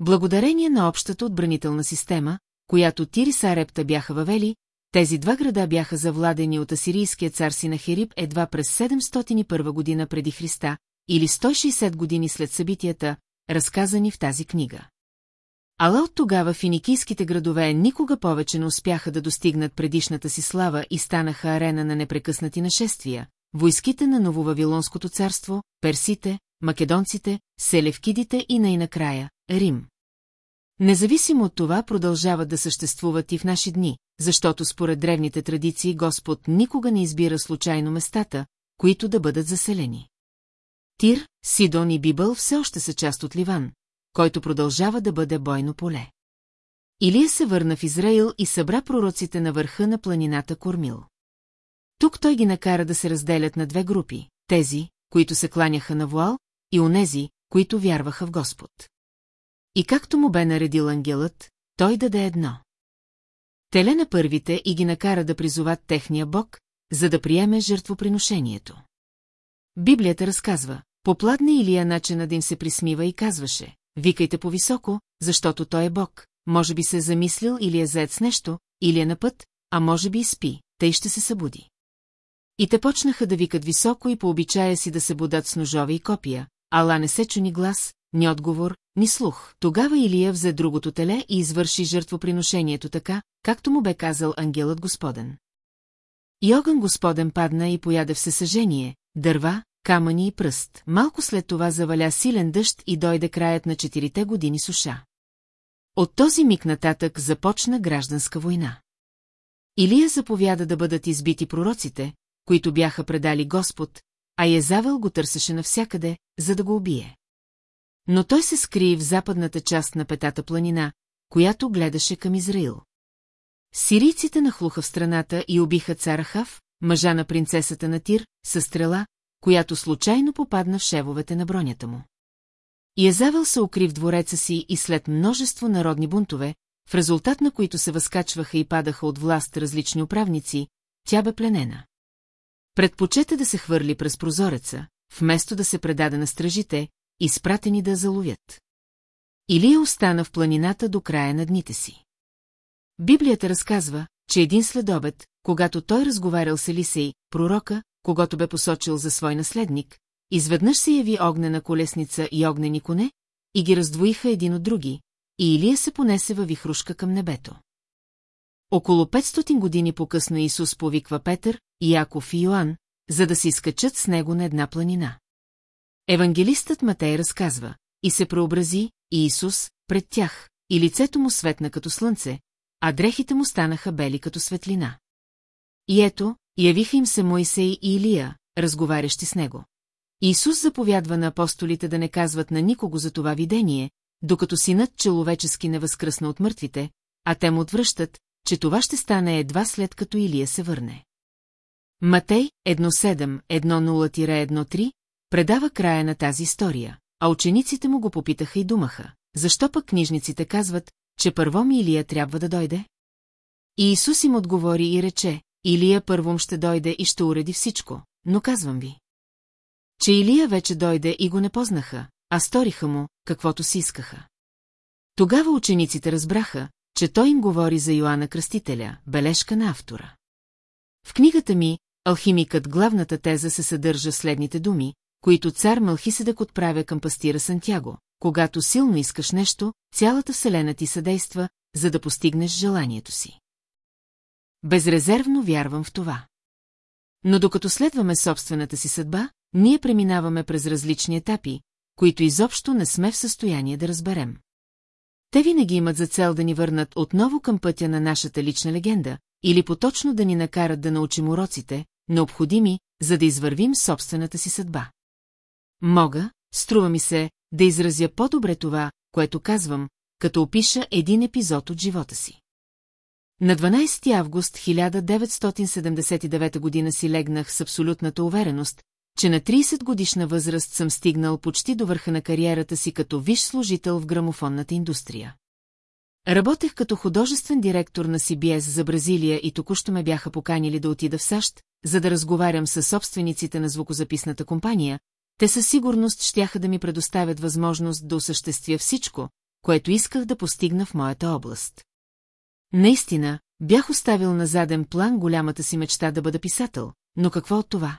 Speaker 1: Благодарение на общата отбранителна система, която Тир и Сарепта бяха въвели, тези два града бяха завладени от асирийския цар Синахериб едва през 701 година преди Христа, или 160 години след събитията, разказани в тази книга. Ала от тогава финикийските градове никога повече не успяха да достигнат предишната си слава и станаха арена на непрекъснати нашествия, войските на Нововавилонското царство, персите, македонците, селевкидите и най-накрая – Рим. Независимо от това продължават да съществуват и в наши дни, защото според древните традиции Господ никога не избира случайно местата, които да бъдат заселени. Тир, Сидон и Бибъл все още са част от Ливан, който продължава да бъде бойно поле. Илия се върна в Израил и събра пророците на върха на планината Кормил. Тук той ги накара да се разделят на две групи – тези, които се кланяха на вуал, и онези, които вярваха в Господ. И както му бе наредил ангелът, той даде едно. Теле на първите и ги накара да призоват техния бог, за да приеме жертвоприношението. Библията разказва, попладне Илия начина да им се присмива и казваше, викайте по-високо, защото той е бог, може би се е замислил или е заед с нещо, или е на път, а може би и спи, тъй ще се събуди. И те почнаха да викат високо и по обичая си да се будат с ножове и копия, ала не се чу ни глас, ни отговор, ни слух. Тогава Илия взе другото теле и извърши жертвоприношението така, както му бе казал ангелът Господен. И огън Господен падна и пояде всесъжение, дърва, камъни и пръст. Малко след това заваля силен дъжд и дойде краят на четирите години суша. От този миг нататък започна гражданска война. Илия заповяда да бъдат избити пророците, които бяха предали Господ, а Езавел го търсеше навсякъде, за да го убие. Но той се скри в западната част на Петата планина, която гледаше към Израил. Сирийците нахлуха в страната и убиха цара Хав, мъжа на принцесата на Тир, със стрела, която случайно попадна в шевовете на бронята му. Язавел се укри в двореца си и след множество народни бунтове, в резултат на които се възкачваха и падаха от власт различни управници, тя бе пленена. Предпочета да се хвърли през прозореца, вместо да се предаде на стражите, изпратени да заловят. Илия остана в планината до края на дните си. Библията разказва, че един следобед, когато той разговарял с Елисей, пророка, когато бе посочил за свой наследник, изведнъж се яви огнена колесница и огнени коне, и ги раздвоиха един от други, и Илия се понесе във вихрушка към небето. Около 500 години по-късно Исус повиква Петър, Яков и Йоанн, за да се изкачат с него на една планина. Евангелистът Матей разказва, и се преобрази, и Исус, пред тях, и лицето му светна като слънце, а дрехите му станаха бели като светлина. И ето, явиха им се Моисей и Илия, разговарящи с него. Исус заповядва на апостолите да не казват на никого за това видение, докато синът человечески не възкръсна от мъртвите, а те му отвръщат, че това ще стане едва след като Илия се върне. Матей 1.7.1.0-1.3 предава края на тази история, а учениците му го попитаха и думаха. Защо пък книжниците казват, че първо ми Илия трябва да дойде? И Исус им отговори и рече, Илия първом ще дойде и ще уреди всичко, но казвам ви. Че Илия вече дойде и го не познаха, а сториха му, каквото си искаха. Тогава учениците разбраха, че той им говори за Йоанна Кръстителя, бележка на автора. В книгата ми, Алхимикът главната теза се съдържа следните думи, които цар Малхиседък отправя към пастира Сантяго. Когато силно искаш нещо, цялата вселена ти съдейства, за да постигнеш желанието си. Безрезервно вярвам в това. Но докато следваме собствената си съдба, ние преминаваме през различни етапи, които изобщо не сме в състояние да разберем. Те винаги имат за цел да ни върнат отново към пътя на нашата лична легенда, или поточно да ни накарат да научим уроците, необходими, за да извървим собствената си съдба. Мога, струва ми се, да изразя по-добре това, което казвам, като опиша един епизод от живота си. На 12 август 1979 година си легнах с абсолютната увереност, че на 30 годишна възраст съм стигнал почти до върха на кариерата си като виш служител в грамофонната индустрия. Работех като художествен директор на CBS за Бразилия и току-що ме бяха поканили да отида в САЩ, за да разговарям с собствениците на звукозаписната компания, те със сигурност щяха да ми предоставят възможност да осъществя всичко, което исках да постигна в моята област. Наистина, бях оставил на заден план голямата си мечта да бъда писател, но какво от това?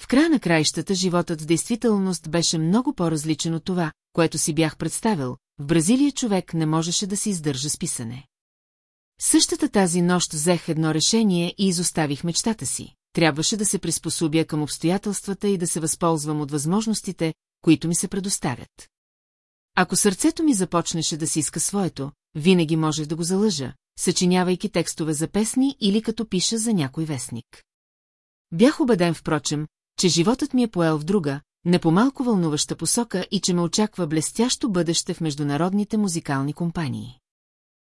Speaker 1: В края на краищата животът в действителност беше много по-различен от това, което си бях представил, в Бразилия човек не можеше да се издържа с писане. Същата тази нощ взех едно решение и изоставих мечтата си. Трябваше да се приспособя към обстоятелствата и да се възползвам от възможностите, които ми се предоставят. Ако сърцето ми започнеше да си иска своето, винаги можех да го залъжа, съчинявайки текстове за песни или като пиша за някой вестник. Бях убеден, впрочем, че животът ми е поел в друга, не по-малко вълнуваща посока и че ме очаква блестящо бъдеще в международните музикални компании.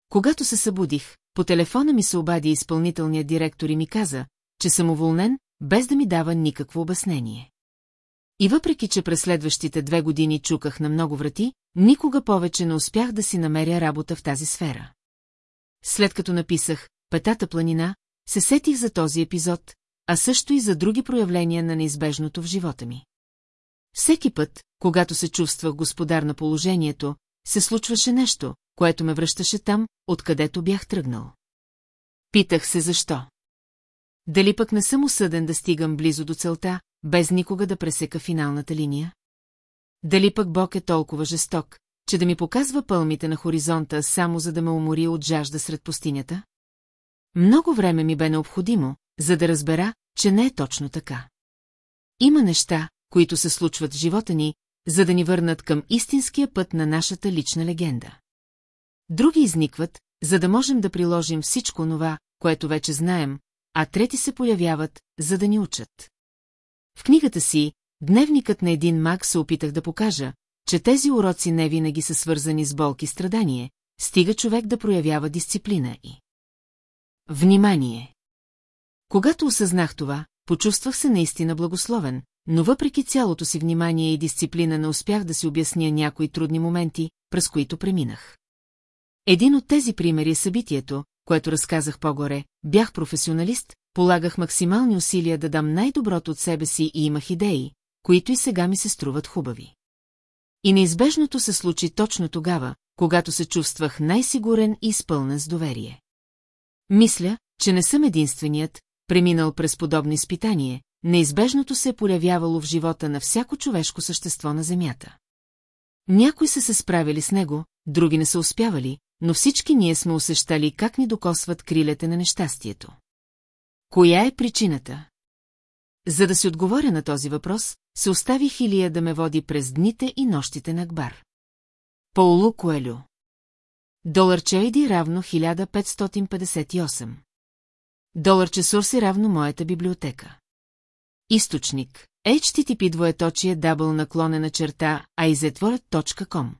Speaker 1: Когато се събудих, по телефона ми се обади изпълнителният директор и ми каза, че съм уволнен, без да ми дава никакво обяснение. И въпреки, че през следващите две години чуках на много врати, никога повече не успях да си намеря работа в тази сфера. След като написах «Петата планина», се сетих за този епизод, а също и за други проявления на неизбежното в живота ми. Всеки път, когато се чувствах господар на положението, се случваше нещо, което ме връщаше там, откъдето бях тръгнал. Питах се защо. Дали пък не съм осъден да стигам близо до целта, без никога да пресека финалната линия? Дали пък Бог е толкова жесток, че да ми показва пълмите на хоризонта само за да ме умори от жажда сред пустинята? Много време ми бе необходимо, за да разбера, че не е точно така. Има неща, които се случват в живота ни, за да ни върнат към истинския път на нашата лична легенда. Други изникват, за да можем да приложим всичко това, което вече знаем, а трети се появяват, за да ни учат. В книгата си «Дневникът на един маг» се опитах да покажа, че тези уроци не винаги са свързани с болки и страдание, стига човек да проявява дисциплина и... Внимание! Когато осъзнах това, почувствах се наистина благословен, но въпреки цялото си внимание и дисциплина не успях да си обясня някои трудни моменти, през които преминах. Един от тези примери е събитието, което разказах по-горе, бях професионалист, полагах максимални усилия да дам най-доброто от себе си и имах идеи, които и сега ми се струват хубави. И неизбежното се случи точно тогава, когато се чувствах най-сигурен и изпълнен с доверие. Мисля, че не съм единственият, преминал през подобно изпитание, неизбежното се е полявявало в живота на всяко човешко същество на Земята. Някои са се справили с него, други не са успявали, но всички ние сме усещали как ни докосват крилете на нещастието. Коя е причината? За да си отговоря на този въпрос, се оставих Илия да ме води през дните и нощите на Акбар. Паулу Коелю Доларче Иди равно 1558. Доларче Сурси равно моята библиотека. Източник. HTTP двоеточие дабл наклонена черта aizetворът.com